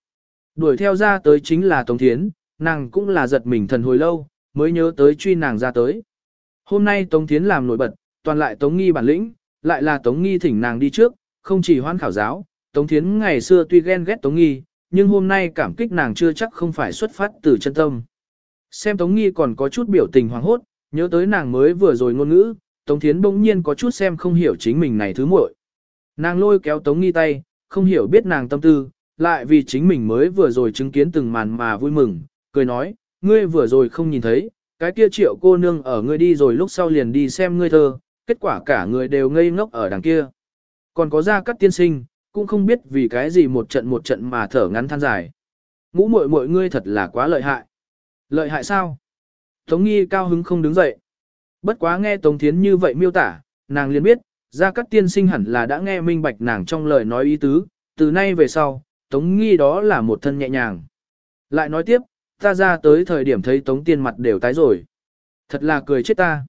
Đuổi theo ra tới chính là Tống Thiến, nàng cũng là giật mình thần hồi lâu, mới nhớ tới truy nàng ra tới. Hôm nay Tống Thiến làm nổi bật, toàn lại Tống Nghi bản lĩnh, lại là Tống Nghi thỉnh nàng đi trước, không chỉ hoan khảo giáo, Tống Thiến ngày xưa tuy ghen ghét Tống Nghi, nhưng hôm nay cảm kích nàng chưa chắc không phải xuất phát từ chân tâm. Xem Tống Nghi còn có chút biểu tình hoàng hốt, nhớ tới nàng mới vừa rồi ngôn ngữ, Tống Thiến bỗng nhiên có chút xem không hiểu chính mình này thứ muội. Nàng lôi kéo Tống Nghi tay, không hiểu biết nàng tâm tư, lại vì chính mình mới vừa rồi chứng kiến từng màn mà vui mừng, cười nói, ngươi vừa rồi không nhìn thấy, cái kia triệu cô nương ở ngươi đi rồi lúc sau liền đi xem ngươi thơ, kết quả cả người đều ngây ngốc ở đằng kia. Còn có ra các tiên sinh, cũng không biết vì cái gì một trận một trận mà thở ngắn than dài. Ngũ muội muội ngươi thật là quá lợi hại. Lợi hại sao? Tống nghi cao hứng không đứng dậy. Bất quá nghe Tống Thiến như vậy miêu tả, nàng liền biết, ra các tiên sinh hẳn là đã nghe minh bạch nàng trong lời nói ý tứ, từ nay về sau, Tống nghi đó là một thân nhẹ nhàng. Lại nói tiếp, ta ra tới thời điểm thấy Tống tiên mặt đều tái rồi. Thật là cười chết ta.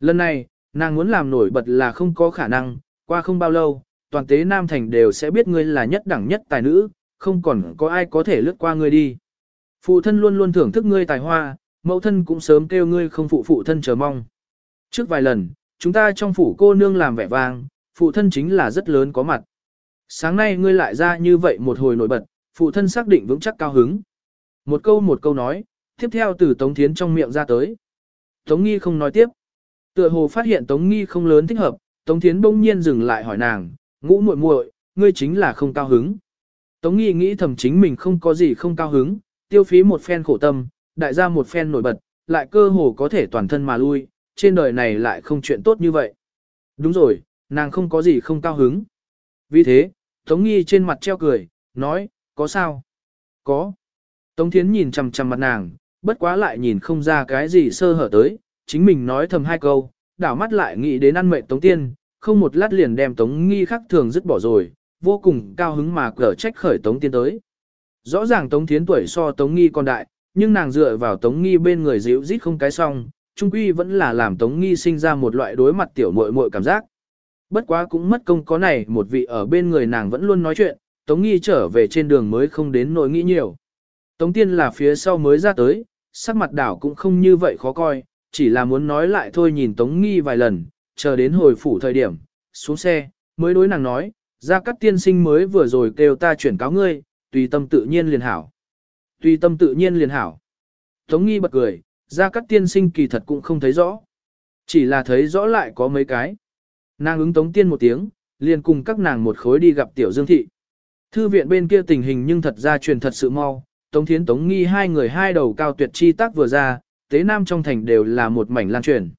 Lần này, nàng muốn làm nổi bật là không có khả năng, qua không bao lâu, toàn tế Nam Thành đều sẽ biết ngươi là nhất đẳng nhất tài nữ, không còn có ai có thể lướt qua ngươi đi. Phụ thân luôn luôn thưởng thức ngươi tài hoa, mẫu thân cũng sớm kêu ngươi không phụ phụ thân chờ mong. Trước vài lần, chúng ta trong phủ cô nương làm vẻ vang, phụ thân chính là rất lớn có mặt. Sáng nay ngươi lại ra như vậy một hồi nổi bật, phụ thân xác định vững chắc cao hứng. Một câu một câu nói, tiếp theo từ Tống Thiến trong miệng ra tới. Tống Nghi không nói tiếp. Tựa hồ phát hiện Tống Nghi không lớn thích hợp, Tống Thiến bỗng nhiên dừng lại hỏi nàng, ngũ muội muội, ngươi chính là không cao hứng. Tống Nghi nghĩ thầm chính mình không có gì không cao hứng, tiêu phí một phen khổ tâm, đại gia một phen nổi bật, lại cơ hồ có thể toàn thân mà lui, trên đời này lại không chuyện tốt như vậy. Đúng rồi, nàng không có gì không cao hứng. Vì thế, Tống Nghi trên mặt treo cười, nói, có sao? Có. Tống Thiến nhìn chằm chằm mặt nàng, bất quá lại nhìn không ra cái gì sơ hở tới, chính mình nói thầm hai câu, đảo mắt lại nghĩ đến ăn mệnh Tống Tiên, không một lát liền đem Tống Nghi khắc thường dứt bỏ rồi, vô cùng cao hứng mà cở trách khởi Tống Tiến tới. Rõ ràng Tống Thiến tuổi so Tống Nghi còn đại, nhưng nàng dựa vào Tống Nghi bên người dịu rít không cái xong, trung quy vẫn là làm Tống Nghi sinh ra một loại đối mặt tiểu muội muội cảm giác. Bất quá cũng mất công có này một vị ở bên người nàng vẫn luôn nói chuyện, Tống Nghi trở về trên đường mới không đến nỗi nghĩ nhiều. Tống Tiên là phía sau mới ra tới, sắc mặt đảo cũng không như vậy khó coi, chỉ là muốn nói lại thôi nhìn Tống Nghi vài lần, chờ đến hồi phủ thời điểm, xuống xe, mới đối nàng nói, ra các tiên sinh mới vừa rồi kêu ta chuyển cáo ngươi, tùy tâm tự nhiên liền hảo. Tùy tâm tự nhiên liền hảo. Tống Nghi bật cười, ra các tiên sinh kỳ thật cũng không thấy rõ. Chỉ là thấy rõ lại có mấy cái. Nàng ứng Tống Tiên một tiếng, liền cùng các nàng một khối đi gặp Tiểu Dương Thị. Thư viện bên kia tình hình nhưng thật ra truyền thật sự mau, Tống Thiến Tống Nghi hai người hai đầu cao tuyệt chi tác vừa ra, tế nam trong thành đều là một mảnh lan truyền.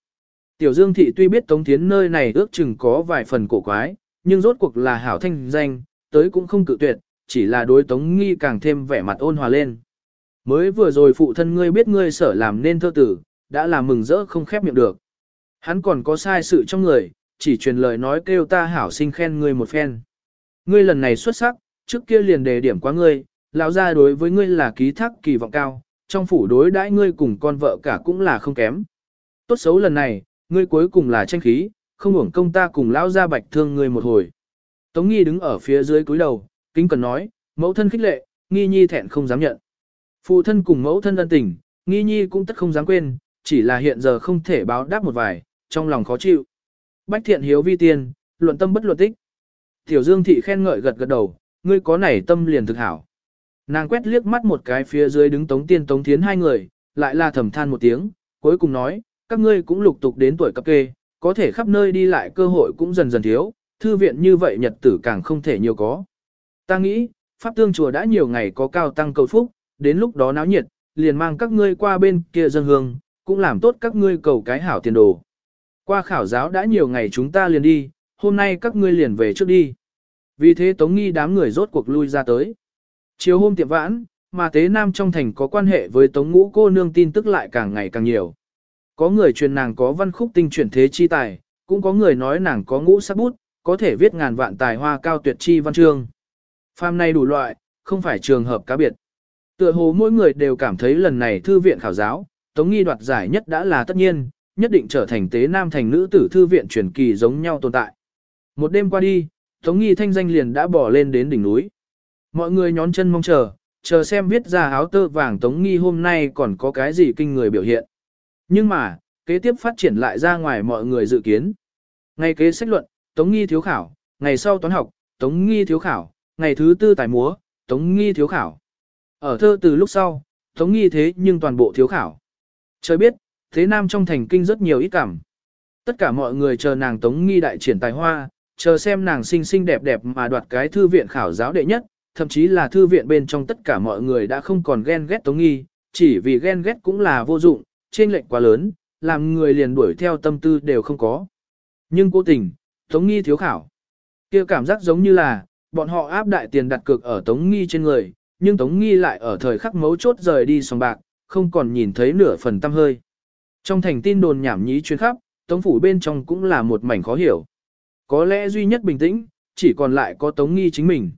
Tiểu Dương Thị tuy biết Tống Thiến nơi này ước chừng có vài phần cổ quái, nhưng rốt cuộc là hảo thanh danh, tới cũng không cự tuyệt, chỉ là đối Tống Nghi càng thêm vẻ mặt ôn hòa lên. Mới vừa rồi phụ thân ngươi biết ngươi sở làm nên thơ tử, đã là mừng rỡ không khép miệng được. Hắn còn có sai sự trong người, chỉ truyền lời nói kêu ta hảo sinh khen ngươi một phen. Ngươi lần này xuất sắc, trước kia liền đề điểm quá ngươi, lão gia đối với ngươi là ký thác kỳ vọng cao, trong phủ đối đãi ngươi cùng con vợ cả cũng là không kém. Tốt xấu lần này, ngươi cuối cùng là tranh khí, không hưởng công ta cùng lão gia bạch thương ngươi một hồi. Tống Nghi đứng ở phía dưới cúi đầu, kính cần nói, mẫu thân khích lệ, Nghi Nhi thẹn không dám nhận. Phụ thân cùng mẫu thân ân tình, Nghi Nhi cũng tất không dám quên, chỉ là hiện giờ không thể báo đáp một vài, trong lòng khó chịu. Bách thiện hiếu vi tiên, luận tâm bất luận tích. Tiểu Dương thị khen ngợi gật gật đầu, ngươi có nảy tâm liền thực hảo. Nàng quét liếc mắt một cái phía dưới đứng Tống Tiên Tống Thiến hai người, lại là thầm than một tiếng, cuối cùng nói, các ngươi cũng lục tục đến tuổi cấp kê, có thể khắp nơi đi lại cơ hội cũng dần dần thiếu, thư viện như vậy nhật tử càng không thể nhiều có. Ta nghĩ, Pháp Tương Chùa đã nhiều ngày có cao tăng cầu phúc, đến lúc đó náo nhiệt, liền mang các ngươi qua bên kia dân hương, cũng làm tốt các ngươi cầu cái hảo tiền đồ. Qua khảo giáo đã nhiều ngày chúng ta liền đi, hôm nay các ngươi liền về trước đi. Vì thế Tống Nghi đám người rốt cuộc lui ra tới. Chiều hôm tiệm vãn, mà Tế Nam trong thành có quan hệ với Tống Ngũ cô nương tin tức lại càng ngày càng nhiều. Có người truyền nàng có văn khúc tinh chuyển thế chi tài, cũng có người nói nàng có ngũ sắc bút, có thể viết ngàn vạn tài hoa cao tuyệt chi văn chương. Phàm này đủ loại, không phải trường hợp cá biệt. Tựa hồ mỗi người đều cảm thấy lần này thư viện khảo giáo, Tống Nghi đoạt giải nhất đã là tất nhiên, nhất định trở thành tế nam thành nữ tử thư viện truyền kỳ giống nhau tồn tại. Một đêm qua đi, Tống Nghi thanh danh liền đã bỏ lên đến đỉnh núi. Mọi người nhón chân mong chờ, chờ xem viết ra áo tơ vàng Tống Nghi hôm nay còn có cái gì kinh người biểu hiện. Nhưng mà, kế tiếp phát triển lại ra ngoài mọi người dự kiến. Ngày kế sách luận, Tống Nghi thiếu khảo, ngày sau toán học, Tống Nghi thiếu khảo, ngày thứ tư tài múa, Tống Nghi thiếu khảo. Ở thơ từ lúc sau, Tống Nghi thế nhưng toàn bộ thiếu khảo. Trời biết, thế nam trong thành kinh rất nhiều ít cảm. Tất cả mọi người chờ nàng Tống Nghi đại triển tài hoa, chờ xem nàng xinh xinh đẹp đẹp mà đoạt cái thư viện khảo giáo đệ nhất, thậm chí là thư viện bên trong tất cả mọi người đã không còn ghen ghét Tống Nghi, chỉ vì ghen ghét cũng là vô dụng, trên lệnh quá lớn, làm người liền đuổi theo tâm tư đều không có. Nhưng cố tình, Tống Nghi thiếu khảo. kia cảm giác giống như là, bọn họ áp đại tiền đặt cược ở Tống Nghi trên người, nhưng Tống Nghi lại ở thời khắc mấu chốt rời đi sòng bạc, không còn nhìn thấy nửa phần tâm hơi. Trong thành tin đồn nhảm nhí chuyên khắp, Tống phủ bên trong cũng là một mảnh khó hiểu. Có lẽ duy nhất bình tĩnh, chỉ còn lại có Tống Nghi chính mình.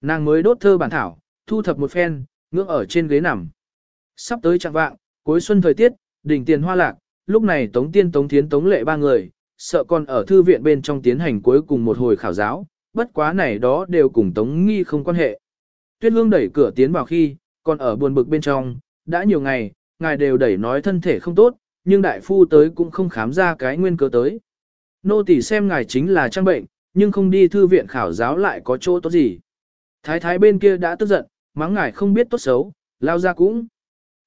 Nàng mới đốt thơ bản thảo, thu thập một phen, ngưỡng ở trên ghế nằm. Sắp tới trạng vạng, cuối xuân thời tiết, đỉnh tiền hoa lạc, lúc này Tống Tiên Tống Thiến Tống Lệ ba người, sợ còn ở thư viện bên trong tiến hành cuối cùng một hồi khảo giáo, bất quá này đó đều cùng Tống Nghi không quan hệ. Tuyết Hương đẩy cửa tiến vào khi, còn ở buồn bực bên trong, đã nhiều ngày, ngài đều đẩy nói thân thể không tốt, nhưng đại phu tới cũng không khám ra cái nguyên cớ tới. Nô tỳ xem ngài chính là trang bệnh, nhưng không đi thư viện khảo giáo lại có chỗ tốt gì. Thái thái bên kia đã tức giận, mắng ngài không biết tốt xấu, lao ra cũng.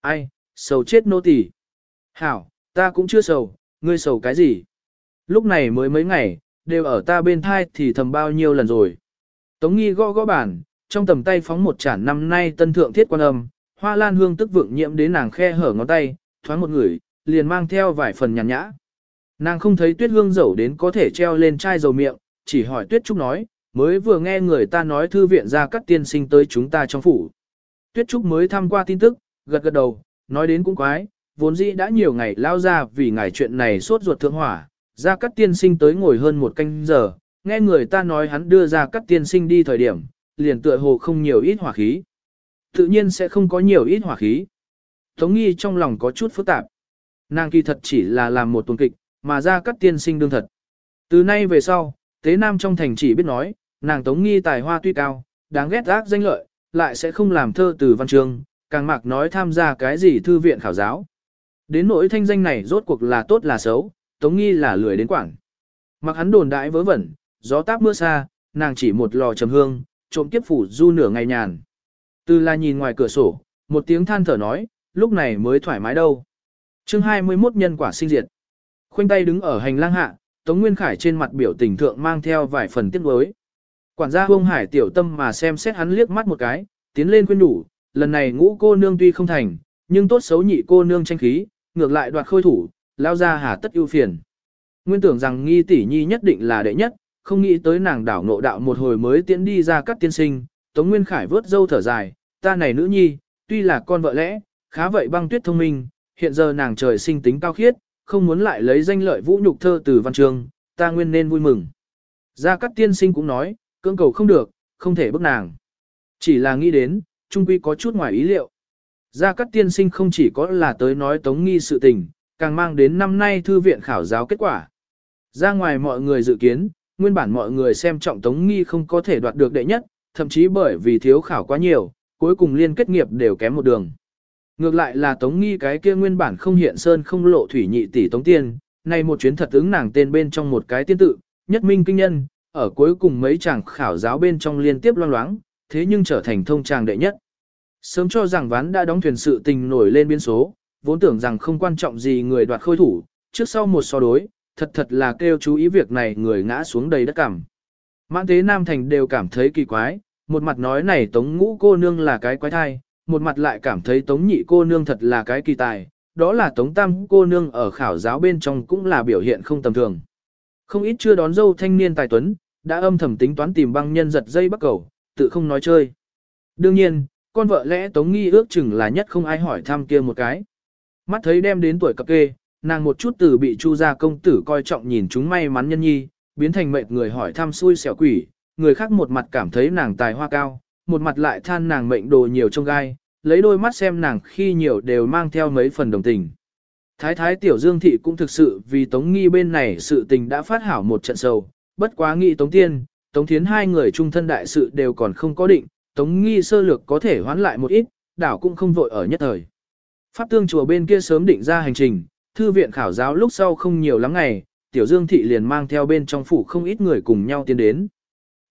Ai, sầu chết nô tỳ. Hảo, ta cũng chưa sầu, ngươi sầu cái gì? Lúc này mới mấy ngày, đều ở ta bên thai thì thầm bao nhiêu lần rồi. Tống nghi gõ gõ bàn, trong tầm tay phóng một chản năm nay tân thượng thiết quan âm, hoa lan hương tức vượng nhiễm đến nàng khe hở ngón tay, thoáng một người, liền mang theo vài phần nhàn nhã. Nàng không thấy tuyết hương dầu đến có thể treo lên chai dầu miệng, chỉ hỏi tuyết trúc nói, mới vừa nghe người ta nói thư viện ra các tiên sinh tới chúng ta trong phủ. Tuyết trúc mới tham qua tin tức, gật gật đầu, nói đến cũng quái, vốn dĩ đã nhiều ngày lao ra vì ngài chuyện này sốt ruột thượng hỏa, ra các tiên sinh tới ngồi hơn một canh giờ, nghe người ta nói hắn đưa ra các tiên sinh đi thời điểm, liền tựa hồ không nhiều ít hỏa khí. Tự nhiên sẽ không có nhiều ít hỏa khí. Tống nghi trong lòng có chút phức tạp. Nàng kỳ thật chỉ là làm một tuần kịch, mà ra các tiên sinh đương thật. Từ nay về sau, Tế Nam trong thành chỉ biết nói, nàng Tống Nghi tài hoa tuy cao, đáng ghét ác danh lợi, lại sẽ không làm thơ từ văn chương, càng mạc nói tham gia cái gì thư viện khảo giáo. Đến nỗi thanh danh này rốt cuộc là tốt là xấu, Tống Nghi là lười đến quảng. Mặc hắn đồn đại vớ vẩn, gió táp mưa xa, nàng chỉ một lò trầm hương, trộm tiếp phủ du nửa ngày nhàn. Từ là nhìn ngoài cửa sổ, một tiếng than thở nói, lúc này mới thoải mái đâu. chương 21 nhân quả sinh diệt. Khoanh tay đứng ở hành lang hạ, Tống Nguyên Khải trên mặt biểu tình thượng mang theo vài phần tiếc nuối. Quản gia Vương Hải tiểu tâm mà xem xét hắn liếc mắt một cái, tiến lên khuyên đủ, lần này ngũ cô nương tuy không thành, nhưng tốt xấu nhị cô nương tranh khí, ngược lại đoạt khôi thủ, lao ra hà tất ưu phiền. Nguyên tưởng rằng nghi tỷ nhi nhất định là đệ nhất, không nghĩ tới nàng đảo ngộ đạo một hồi mới tiến đi ra các tiên sinh, Tống Nguyên Khải vớt dâu thở dài, ta này nữ nhi, tuy là con vợ lẽ, khá vậy băng tuyết thông minh, hiện giờ nàng trời sinh tính cao khiết, không muốn lại lấy danh lợi vũ nhục thơ từ văn trường, ta nguyên nên vui mừng. Gia các tiên sinh cũng nói, cưỡng cầu không được, không thể bức nàng. Chỉ là nghĩ đến, trung quy có chút ngoài ý liệu. Gia cát tiên sinh không chỉ có là tới nói tống nghi sự tình, càng mang đến năm nay thư viện khảo giáo kết quả. Ra ngoài mọi người dự kiến, nguyên bản mọi người xem trọng tống nghi không có thể đoạt được đệ nhất, thậm chí bởi vì thiếu khảo quá nhiều, cuối cùng liên kết nghiệp đều kém một đường. Ngược lại là tống nghi cái kia nguyên bản không hiện sơn không lộ thủy nhị tỷ tống tiên, này một chuyến thật ứng nàng tên bên trong một cái tiên tự, nhất minh kinh nhân, ở cuối cùng mấy chàng khảo giáo bên trong liên tiếp loang loáng, thế nhưng trở thành thông tràng đệ nhất. Sớm cho rằng ván đã đóng thuyền sự tình nổi lên biên số, vốn tưởng rằng không quan trọng gì người đoạt khôi thủ, trước sau một so đối, thật thật là kêu chú ý việc này người ngã xuống đầy đất cảm. Mãn thế Nam Thành đều cảm thấy kỳ quái, một mặt nói này tống ngũ cô nương là cái quái thai, một mặt lại cảm thấy tống nhị cô nương thật là cái kỳ tài, đó là tống tam cô nương ở khảo giáo bên trong cũng là biểu hiện không tầm thường. Không ít chưa đón dâu thanh niên tài tuấn, đã âm thầm tính toán tìm băng nhân giật dây bắt cầu, tự không nói chơi. Đương nhiên, con vợ lẽ Tống Nghi ước chừng là nhất không ai hỏi thăm kia một cái. Mắt thấy đem đến tuổi cập kê, nàng một chút từ bị chu gia công tử coi trọng nhìn chúng may mắn nhân nhi, biến thành mệt người hỏi thăm xui xẻo quỷ, người khác một mặt cảm thấy nàng tài hoa cao, một mặt lại than nàng mệnh đồ nhiều trong gai, lấy đôi mắt xem nàng khi nhiều đều mang theo mấy phần đồng tình. Thái thái tiểu dương thị cũng thực sự vì tống nghi bên này sự tình đã phát hảo một trận sầu, bất quá nghị tống tiên, tống thiến hai người trung thân đại sự đều còn không có định, tống nghi sơ lược có thể hoán lại một ít, đảo cũng không vội ở nhất thời. Pháp tương chùa bên kia sớm định ra hành trình, thư viện khảo giáo lúc sau không nhiều lắm ngày, tiểu dương thị liền mang theo bên trong phủ không ít người cùng nhau tiến đến.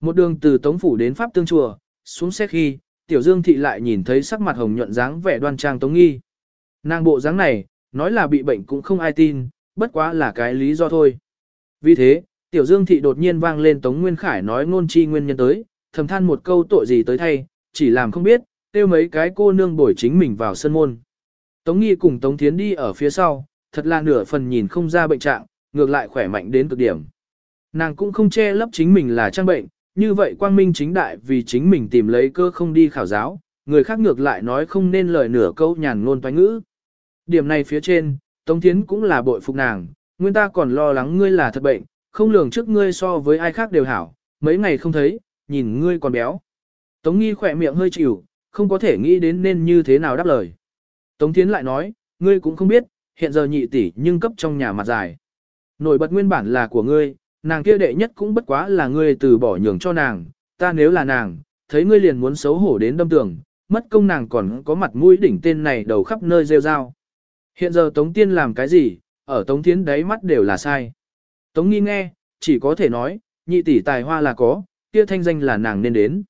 Một đường từ tống phủ đến pháp tương chùa, xuống xe khi, tiểu dương thị lại nhìn thấy sắc mặt hồng nhuận dáng vẻ đoan trang tống nghi. Nàng bộ dáng này, nói là bị bệnh cũng không ai tin, bất quá là cái lý do thôi. Vì thế, tiểu dương thị đột nhiên vang lên tống nguyên khải nói ngôn chi nguyên nhân tới, thầm than một câu tội gì tới thay, chỉ làm không biết, tiêu mấy cái cô nương bổi chính mình vào sân môn. Tống nghi cùng tống thiến đi ở phía sau, thật là nửa phần nhìn không ra bệnh trạng, ngược lại khỏe mạnh đến cực điểm. Nàng cũng không che lấp chính mình là trang bệnh, như vậy quang minh chính đại vì chính mình tìm lấy cơ không đi khảo giáo, người khác ngược lại nói không nên lời nửa câu nhàn ngôn toán ngữ. Điểm này phía trên, Tống Thiến cũng là bội phục nàng, nguyên ta còn lo lắng ngươi là thật bệnh, không lường trước ngươi so với ai khác đều hảo, mấy ngày không thấy, nhìn ngươi còn béo. Tống Nghi khỏe miệng hơi chịu, không có thể nghĩ đến nên như thế nào đáp lời. Tống Thiến lại nói, ngươi cũng không biết, hiện giờ nhị tỷ nhưng cấp trong nhà mặt dài. Nổi bật nguyên bản là của ngươi, nàng kia đệ nhất cũng bất quá là ngươi từ bỏ nhường cho nàng, ta nếu là nàng, thấy ngươi liền muốn xấu hổ đến đâm tường, mất công nàng còn có mặt mũi đỉnh tên này đầu khắp nơi rêu rao. Hiện giờ Tống Tiên làm cái gì, ở Tống Thiến đáy mắt đều là sai. Tống Nghi nghe, chỉ có thể nói, nhị tỷ tài hoa là có, kia thanh danh là nàng nên đến.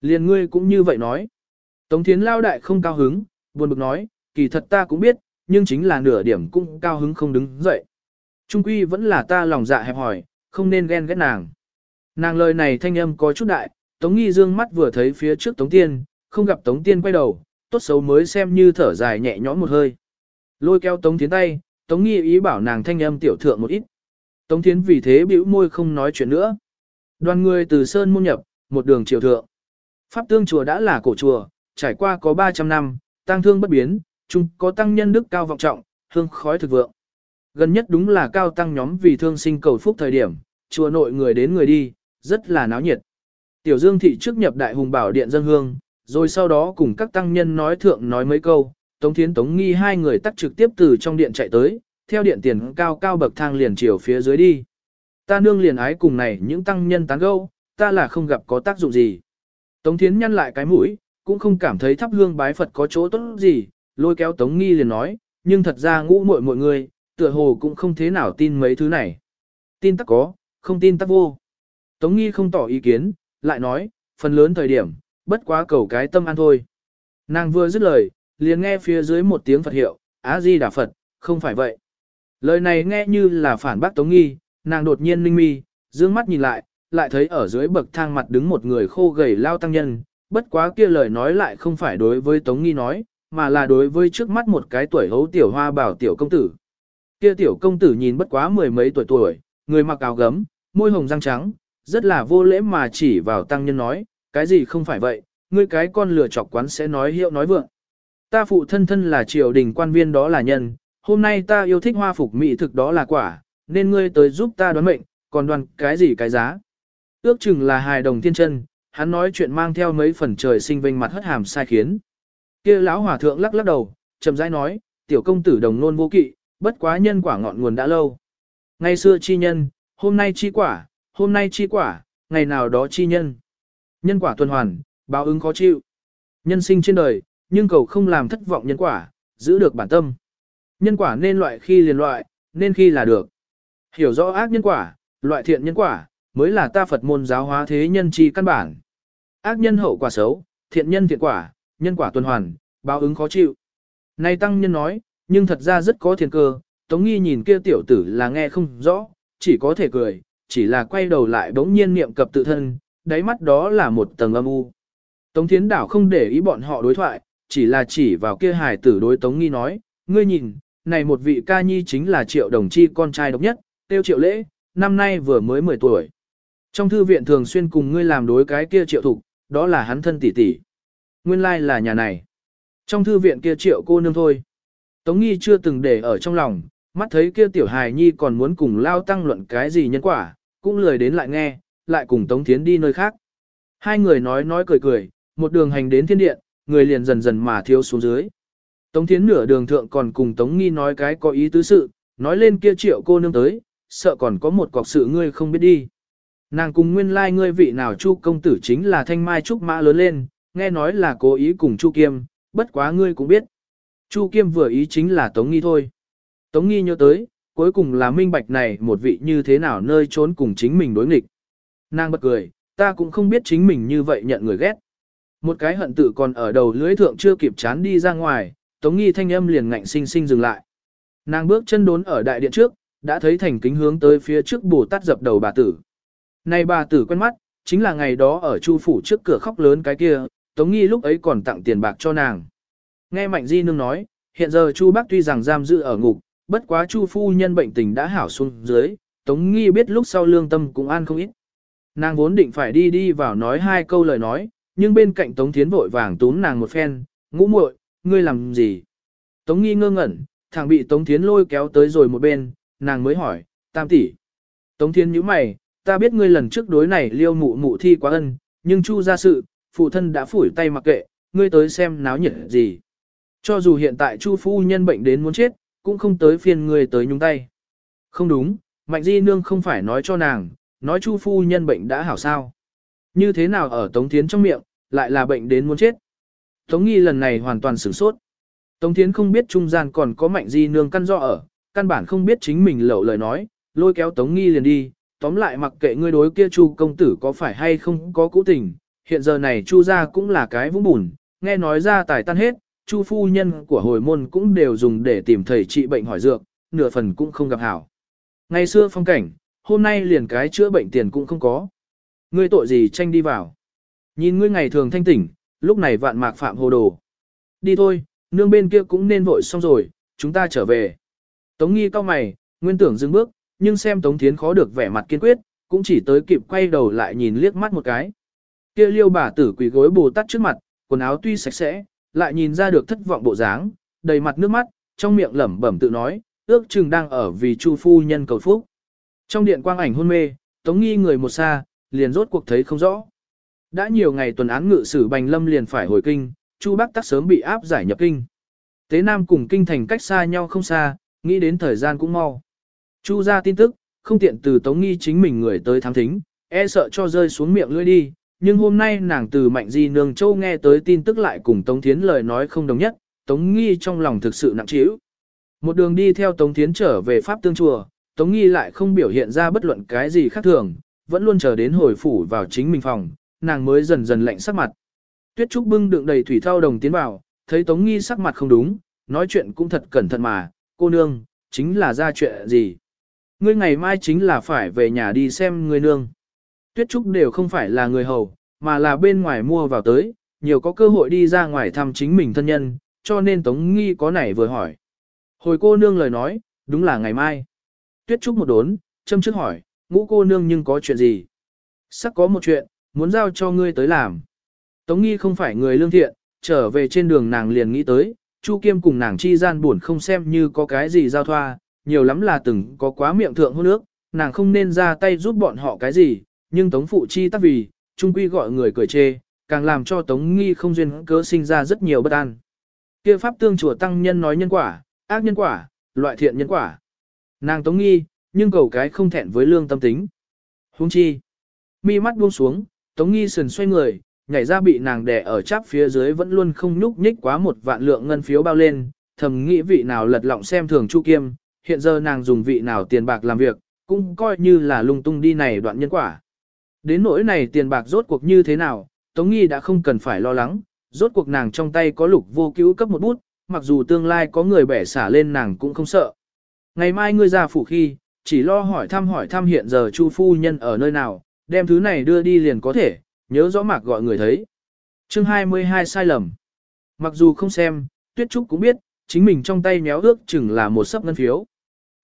Liền ngươi cũng như vậy nói. Tống Thiến lao đại không cao hứng, buồn bực nói, kỳ thật ta cũng biết, nhưng chính là nửa điểm cũng cao hứng không đứng dậy. Trung quy vẫn là ta lòng dạ hẹp hỏi, không nên ghen ghét nàng. Nàng lời này thanh âm có chút đại, Tống Nghi dương mắt vừa thấy phía trước Tống Tiên, không gặp Tống Tiên quay đầu, tốt xấu mới xem như thở dài nhẹ nhõm một hơi. Lôi kéo Tống Thiến tay, Tống Nghi ý bảo nàng thanh âm tiểu thượng một ít. Tống Thiến vì thế bĩu môi không nói chuyện nữa. Đoàn người từ Sơn môn nhập, một đường triều thượng. Pháp tương chùa đã là cổ chùa, trải qua có 300 năm, tăng thương bất biến, chung có tăng nhân đức cao vọng trọng, hương khói thực vượng. Gần nhất đúng là cao tăng nhóm vì thương sinh cầu phúc thời điểm, chùa nội người đến người đi, rất là náo nhiệt. Tiểu Dương thị trước nhập đại hùng bảo điện dân hương, rồi sau đó cùng các tăng nhân nói thượng nói mấy câu, Tống Thiến Tống Nghi hai người tắt trực tiếp từ trong điện chạy tới, theo điện tiền cao cao bậc thang liền chiều phía dưới đi. Ta nương liền ái cùng này những tăng nhân tán gẫu, ta là không gặp có tác dụng gì. Tống Thiến nhăn lại cái mũi, cũng không cảm thấy thắp hương bái Phật có chỗ tốt gì, lôi kéo Tống Nghi liền nói, nhưng thật ra ngũ muội mọi người, tựa hồ cũng không thế nào tin mấy thứ này. Tin tắc có, không tin tắc vô. Tống Nghi không tỏ ý kiến, lại nói, phần lớn thời điểm, bất quá cầu cái tâm an thôi. Nàng vừa dứt lời, liền nghe phía dưới một tiếng Phật hiệu, Á Di Đà Phật, không phải vậy. Lời này nghe như là phản bác Tống Nghi, nàng đột nhiên ninh mi, dương mắt nhìn lại, lại thấy ở dưới bậc thang mặt đứng một người khô gầy lao tăng nhân, bất quá kia lời nói lại không phải đối với Tống Nghi nói, mà là đối với trước mắt một cái tuổi hấu tiểu hoa bảo tiểu công tử. Kia tiểu công tử nhìn bất quá mười mấy tuổi tuổi, người mặc áo gấm, môi hồng răng trắng, rất là vô lễ mà chỉ vào tăng nhân nói, cái gì không phải vậy, ngươi cái con lừa chọc quán sẽ nói hiệu nói vượng. Ta phụ thân thân là triều đình quan viên đó là nhân, hôm nay ta yêu thích hoa phục mỹ thực đó là quả, nên ngươi tới giúp ta đoán mệnh, còn đoán cái gì cái giá. Ước chừng là hài đồng thiên chân, hắn nói chuyện mang theo mấy phần trời sinh vinh mặt hất hàm sai khiến. kia lão hòa thượng lắc lắc đầu, chậm rãi nói, tiểu công tử đồng nôn vô kỵ, bất quá nhân quả ngọn nguồn đã lâu. Ngày xưa chi nhân, hôm nay chi quả, hôm nay chi quả, ngày nào đó chi nhân. Nhân quả tuần hoàn, báo ứng khó chịu. Nhân sinh trên đời, nhưng cầu không làm thất vọng nhân quả, giữ được bản tâm. Nhân quả nên loại khi liền loại, nên khi là được. Hiểu rõ ác nhân quả, loại thiện nhân quả, mới là ta Phật môn giáo hóa thế nhân chi căn bản. Ác nhân hậu quả xấu, thiện nhân thiện quả, nhân quả tuần hoàn, báo ứng khó chịu. Này tăng nhân nói, nhưng thật ra rất có thiên cơ, Tống Nghi nhìn kia tiểu tử là nghe không rõ, chỉ có thể cười, chỉ là quay đầu lại bỗng nhiên niệm cập tự thân, đáy mắt đó là một tầng âm u. Tống Thiến Đảo không để ý bọn họ đối thoại, chỉ là chỉ vào kia hài tử đối Tống Nghi nói, ngươi nhìn, này một vị ca nhi chính là triệu đồng chi con trai độc nhất, tiêu triệu lễ, năm nay vừa mới 10 tuổi. Trong thư viện thường xuyên cùng ngươi làm đối cái kia triệu thục, đó là hắn thân tỷ tỷ. Nguyên lai like là nhà này. Trong thư viện kia triệu cô nương thôi. Tống nghi chưa từng để ở trong lòng, mắt thấy kia tiểu hài nhi còn muốn cùng lao tăng luận cái gì nhân quả, cũng lười đến lại nghe, lại cùng Tống Thiến đi nơi khác. Hai người nói nói cười cười, một đường hành đến thiên điện, người liền dần dần mà thiếu xuống dưới. Tống Thiến nửa đường thượng còn cùng Tống Nghi nói cái có ý tứ sự, nói lên kia triệu cô nương tới, sợ còn có một cọc sự ngươi không biết đi. Nàng cùng nguyên lai like ngươi vị nào Chu công tử chính là thanh mai trúc mã lớn lên, nghe nói là cố ý cùng Chu Kiêm, bất quá ngươi cũng biết. Chu Kiêm vừa ý chính là Tống Nghi thôi. Tống Nghi nhớ tới, cuối cùng là minh bạch này một vị như thế nào nơi trốn cùng chính mình đối nghịch. Nàng bật cười, ta cũng không biết chính mình như vậy nhận người ghét. Một cái hận tự còn ở đầu lưới thượng chưa kịp chán đi ra ngoài, Tống Nghi thanh âm liền ngạnh sinh sinh dừng lại. Nàng bước chân đốn ở đại điện trước, đã thấy thành kính hướng tới phía trước Bồ Tát dập đầu bà tử. Này bà tử quen mắt, chính là ngày đó ở Chu phủ trước cửa khóc lớn cái kia, Tống Nghi lúc ấy còn tặng tiền bạc cho nàng. Nghe Mạnh Di Nương nói, hiện giờ Chu Bác tuy rằng giam giữ ở ngục, bất quá Chu phu nhân bệnh tình đã hảo xuống dưới, Tống Nghi biết lúc sau lương tâm cũng an không ít. Nàng vốn định phải đi đi vào nói hai câu lời nói, nhưng bên cạnh Tống Thiến vội vàng túm nàng một phen, ngũ muội, ngươi làm gì? Tống Nghi ngơ ngẩn, thằng bị Tống Thiến lôi kéo tới rồi một bên, nàng mới hỏi, tam tỷ. Tống thiên nhíu mày, ta biết ngươi lần trước đối này liêu mụ mụ thi quá ân, nhưng chu ra sự, phụ thân đã phủi tay mặc kệ, ngươi tới xem náo nhiệt gì. Cho dù hiện tại chu phu nhân bệnh đến muốn chết, cũng không tới phiên ngươi tới nhúng tay. Không đúng, Mạnh Di Nương không phải nói cho nàng, nói chu phu nhân bệnh đã hảo sao. Như thế nào ở Tống Thiến trong miệng, lại là bệnh đến muốn chết. Tống Nghi lần này hoàn toàn sửng sốt. Tống Thiến không biết trung gian còn có Mạnh Di Nương căn do ở, căn bản không biết chính mình lẩu lời nói, lôi kéo Tống Nghi liền đi, tóm lại mặc kệ ngươi đối kia Chu công tử có phải hay không có cố tình, hiện giờ này Chu gia cũng là cái vũng bùn, nghe nói ra tài tan hết, Chu phu nhân của hồi môn cũng đều dùng để tìm thầy trị bệnh hỏi dược, nửa phần cũng không gặp hảo. Ngày xưa phong cảnh, hôm nay liền cái chữa bệnh tiền cũng không có. Ngươi tội gì tranh đi vào. Nhìn ngươi ngày thường thanh tỉnh, lúc này vạn mạc phạm hồ đồ. Đi thôi, nương bên kia cũng nên vội xong rồi, chúng ta trở về. Tống nghi cao mày, nguyên tưởng dừng bước, nhưng xem Tống Thiến khó được vẻ mặt kiên quyết, cũng chỉ tới kịp quay đầu lại nhìn liếc mắt một cái. Kia liêu bà tử quỳ gối bồ tát trước mặt, quần áo tuy sạch sẽ, lại nhìn ra được thất vọng bộ dáng, đầy mặt nước mắt, trong miệng lẩm bẩm tự nói, ước chừng đang ở vì chu phu nhân cầu phúc. Trong điện quang ảnh hôn mê, Tống nghi người một xa, liền rốt cuộc thấy không rõ. Đã nhiều ngày tuần án ngự sử Bành Lâm liền phải hồi kinh, Chu Bắc Tắc sớm bị áp giải nhập kinh. Tế Nam cùng kinh thành cách xa nhau không xa, nghĩ đến thời gian cũng mau. Chu ra tin tức, không tiện từ Tống Nghi chính mình người tới thám thính, e sợ cho rơi xuống miệng lưỡi đi, nhưng hôm nay nàng từ Mạnh Di Nương Châu nghe tới tin tức lại cùng Tống Thiến lời nói không đồng nhất, Tống Nghi trong lòng thực sự nặng trĩu. Một đường đi theo Tống Thiến trở về Pháp Tương Chùa, Tống Nghi lại không biểu hiện ra bất luận cái gì khác thường, vẫn luôn chờ đến hồi phủ vào chính mình phòng, nàng mới dần dần lạnh sắc mặt. Tuyết Trúc bưng đựng đầy thủy thao đồng tiến vào, thấy Tống Nghi sắc mặt không đúng, nói chuyện cũng thật cẩn thận mà, cô nương, chính là ra chuyện gì. Ngươi ngày mai chính là phải về nhà đi xem người nương. Tuyết Trúc đều không phải là người hầu, mà là bên ngoài mua vào tới, nhiều có cơ hội đi ra ngoài thăm chính mình thân nhân, cho nên Tống Nghi có nảy vừa hỏi. Hồi cô nương lời nói, Đúng là ngày mai. Tuyết Trúc một đốn, châm trước hỏi, ngũ cô nương nhưng có chuyện gì? Sắc có một chuyện, muốn giao cho ngươi tới làm. Tống nghi không phải người lương thiện, trở về trên đường nàng liền nghĩ tới, Chu Kiêm cùng nàng chi gian buồn không xem như có cái gì giao thoa, nhiều lắm là từng có quá miệng thượng hôn nước, nàng không nên ra tay giúp bọn họ cái gì, nhưng Tống phụ chi tắc vì, trung quy gọi người cười chê, càng làm cho Tống nghi không duyên cớ sinh ra rất nhiều bất an. Kia pháp tương chùa tăng nhân nói nhân quả, ác nhân quả, loại thiện nhân quả. Nàng Tống nghi, nhưng cầu cái không thẹn với lương tâm tính. Huống chi, mi mắt buông xuống, Tống nghi sần xoay người, nhảy ra bị nàng đè ở cháp phía dưới vẫn luôn không nhúc nhích quá một vạn lượng ngân phiếu bao lên, thầm nghĩ vị nào lật lọng xem thường Chu Kiêm, hiện giờ nàng dùng vị nào tiền bạc làm việc, cũng coi như là lung tung đi này đoạn nhân quả. Đến nỗi này tiền bạc rốt cuộc như thế nào, Tống Nghi đã không cần phải lo lắng, rốt cuộc nàng trong tay có lục vô cứu cấp một bút, mặc dù tương lai có người bẻ xả lên nàng cũng không sợ. Ngày mai ngươi ra phủ khi, chỉ lo hỏi thăm hỏi thăm hiện giờ Chu phu nhân ở nơi nào, đem thứ này đưa đi liền có thể, nhớ rõ mạc gọi người thấy. Chương 22 sai lầm. Mặc dù không xem, Tuyết Trúc cũng biết, chính mình trong tay méo ước chừng là một sấp ngân phiếu.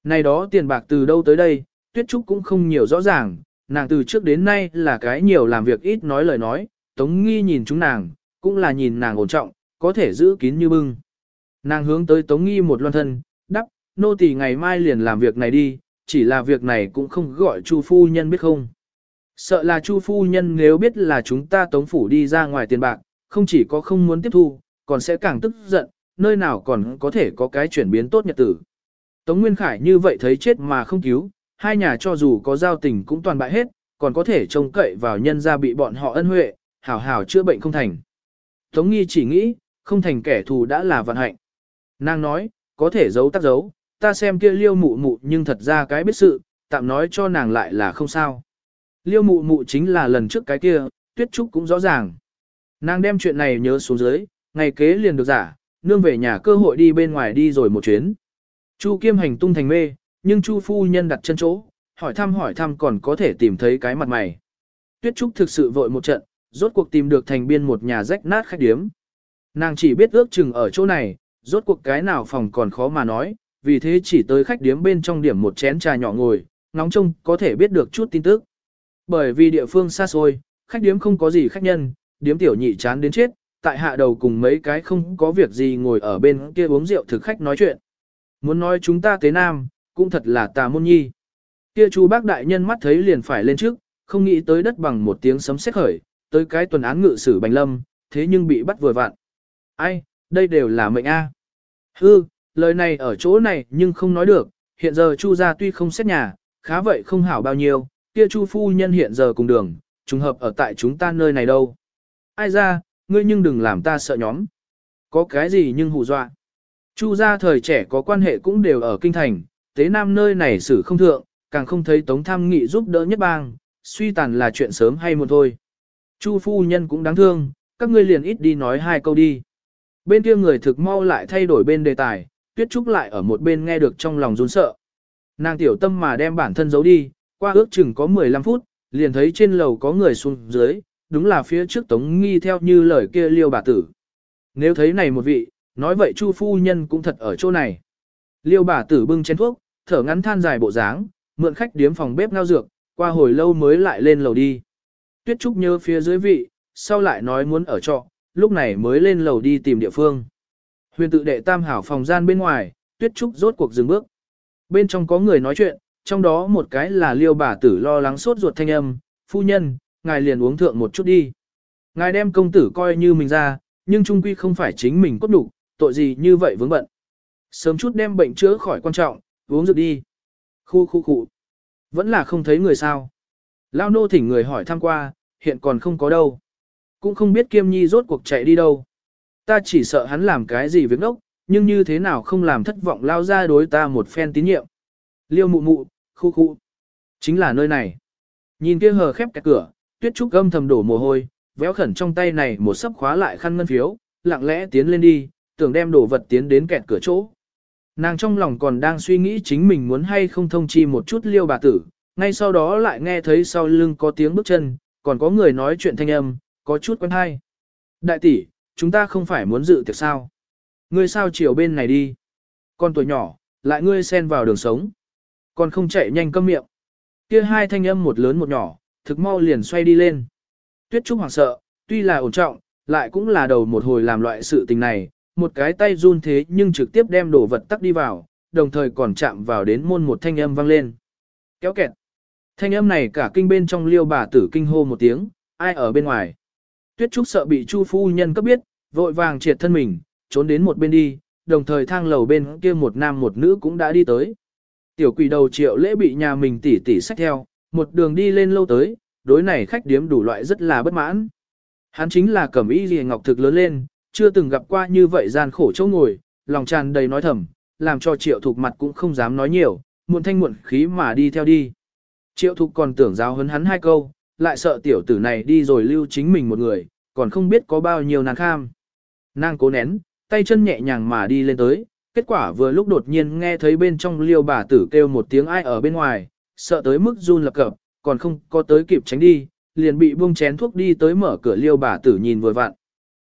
Này đó tiền bạc từ đâu tới đây, Tuyết Trúc cũng không nhiều rõ ràng, nàng từ trước đến nay là cái nhiều làm việc ít nói lời nói, Tống Nghi nhìn chúng nàng, cũng là nhìn nàng ổn trọng, có thể giữ kín như bưng. Nàng hướng tới Tống Nghi một loan thân, đắp, nô tỳ ngày mai liền làm việc này đi, chỉ là việc này cũng không gọi Chu phu nhân biết không. Sợ là Chu phu nhân nếu biết là chúng ta tống phủ đi ra ngoài tiền bạc, không chỉ có không muốn tiếp thu, còn sẽ càng tức giận, nơi nào còn có thể có cái chuyển biến tốt nhật tử. Tống Nguyên Khải như vậy thấy chết mà không cứu, hai nhà cho dù có giao tình cũng toàn bại hết, còn có thể trông cậy vào nhân gia bị bọn họ ân huệ, hảo hảo chữa bệnh không thành. Tống Nghi chỉ nghĩ, không thành kẻ thù đã là vận hạnh. Nàng nói, có thể giấu tắt giấu, ta xem kia liêu mụ mụ nhưng thật ra cái biết sự, tạm nói cho nàng lại là không sao. Liêu mụ mụ chính là lần trước cái kia, tuyết trúc cũng rõ ràng. Nàng đem chuyện này nhớ xuống dưới, ngày kế liền được giả, nương về nhà cơ hội đi bên ngoài đi rồi một chuyến. Chu kiêm hành tung thành mê, nhưng Chu phu nhân đặt chân chỗ, hỏi thăm hỏi thăm còn có thể tìm thấy cái mặt mày. Tuyết Trúc thực sự vội một trận, rốt cuộc tìm được thành biên một nhà rách nát khách điếm. Nàng chỉ biết ước chừng ở chỗ này, rốt cuộc cái nào phòng còn khó mà nói, vì thế chỉ tới khách điếm bên trong điểm một chén trà nhỏ ngồi, ngóng trông có thể biết được chút tin tức. Bởi vì địa phương xa xôi, khách điếm không có gì khách nhân, điếm tiểu nhị chán đến chết, tại hạ đầu cùng mấy cái không có việc gì ngồi ở bên kia uống rượu thực khách nói chuyện. Muốn nói chúng ta tế nam, cũng thật là tà môn nhi. Kia chú bác đại nhân mắt thấy liền phải lên trước, không nghĩ tới đất bằng một tiếng sấm sét khởi, tới cái tuần án ngự sử bành lâm, thế nhưng bị bắt vừa vặn. Ai, đây đều là mệnh A. Hư, lời này ở chỗ này nhưng không nói được, hiện giờ chu gia tuy không xét nhà, khá vậy không hảo bao nhiêu, kia chu phu nhân hiện giờ cùng đường, trùng hợp ở tại chúng ta nơi này đâu. Ai ra, ngươi nhưng đừng làm ta sợ nhóm. Có cái gì nhưng hù dọa. Chu gia thời trẻ có quan hệ cũng đều ở kinh thành, tế nam nơi này xử không thượng, càng không thấy tống tham nghị giúp đỡ nhất bang, suy tàn là chuyện sớm hay muộn thôi. Chu phu nhân cũng đáng thương, các ngươi liền ít đi nói hai câu đi. Bên kia người thực mau lại thay đổi bên đề tài, tuyết trúc lại ở một bên nghe được trong lòng run sợ. Nàng tiểu tâm mà đem bản thân giấu đi, qua ước chừng có 15 phút, liền thấy trên lầu có người xuống dưới, đúng là phía trước tống nghi theo như lời kia liêu bà tử. Nếu thấy này một vị, nói vậy chu phu nhân cũng thật ở chỗ này. Liêu bà tử bưng chén thuốc, thở ngắn than dài bộ dáng, mượn khách điếm phòng bếp ngao dược, qua hồi lâu mới lại lên lầu đi. Tuyết Trúc nhớ phía dưới vị, sau lại nói muốn ở trọ, lúc này mới lên lầu đi tìm địa phương. Huyền tự đệ tam hảo phòng gian bên ngoài, Tuyết Trúc rốt cuộc dừng bước. Bên trong có người nói chuyện, trong đó một cái là liêu bà tử lo lắng sốt ruột thanh âm, phu nhân, ngài liền uống thượng một chút đi. Ngài đem công tử coi như mình ra, nhưng trung quy không phải chính mình cốt đủ, tội gì như vậy vướng bận. Sớm chút đem bệnh chữa khỏi quan trọng, uống dược đi. Khu khu khu. Vẫn là không thấy người sao. Lao nô thỉnh người hỏi thăm qua, hiện còn không có đâu. Cũng không biết Kiêm Nhi rốt cuộc chạy đi đâu. Ta chỉ sợ hắn làm cái gì việc đốc, nhưng như thế nào không làm thất vọng lao ra đối ta một phen tín nhiệm. Liêu mụ mụ, khu khu. Chính là nơi này. Nhìn kia hờ khép cái cửa, tuyết trúc âm thầm đổ mồ hôi, véo khẩn trong tay này một sấp khóa lại khăn ngân phiếu, lặng lẽ tiến lên đi, tưởng đem đồ vật tiến đến kẹt cửa chỗ. Nàng trong lòng còn đang suy nghĩ chính mình muốn hay không thông chi một chút liêu bà tử, ngay sau đó lại nghe thấy sau lưng có tiếng bước chân, còn có người nói chuyện thanh âm, có chút quen hay. Đại tỷ, chúng ta không phải muốn dự tiệc sao? Ngươi sao chiều bên này đi? Con tuổi nhỏ, Lại ngươi xen vào đường sống. Còn không chạy nhanh câm miệng. Kia hai thanh âm một lớn một nhỏ, thực mau liền xoay đi lên. Tuyết Trúc hoảng sợ, tuy là ổn trọng, lại cũng là đầu một hồi làm loại sự tình này, một cái tay run thế nhưng trực tiếp đem đồ vật tắc đi vào, đồng thời còn chạm vào đến môn một thanh âm vang lên. Kéo kẹt. Thanh âm này cả kinh bên trong liêu bà tử kinh hô một tiếng, ai ở bên ngoài. Tuyết Trúc sợ bị Chu phu nhân cấp biết, vội vàng triệt thân mình, trốn đến một bên đi, đồng thời thang lầu bên kia một nam một nữ cũng đã đi tới. Tiểu quỷ đầu triệu lễ bị nhà mình tỉ tỉ sách theo, một đường đi lên lâu tới, đối này khách điếm đủ loại rất là bất mãn. Hắn chính là cẩm y gì ngọc thực lớn lên, chưa từng gặp qua như vậy gian khổ chỗ ngồi, lòng tràn đầy nói thầm, làm cho triệu thục mặt cũng không dám nói nhiều, muộn thanh muộn khí mà đi theo đi. Triệu thục còn tưởng giáo hấn hắn hai câu, lại sợ tiểu tử này đi rồi lưu chính mình một người, còn không biết có bao nhiêu nàng kham. Nàng cố nén, tay chân nhẹ nhàng mà đi lên tới, kết quả vừa lúc đột nhiên nghe thấy bên trong liêu bà tử kêu một tiếng ai ở bên ngoài, sợ tới mức run lập cập, còn không có tới kịp tránh đi, liền bị buông chén thuốc đi tới mở cửa liêu bà tử nhìn vừa vặn.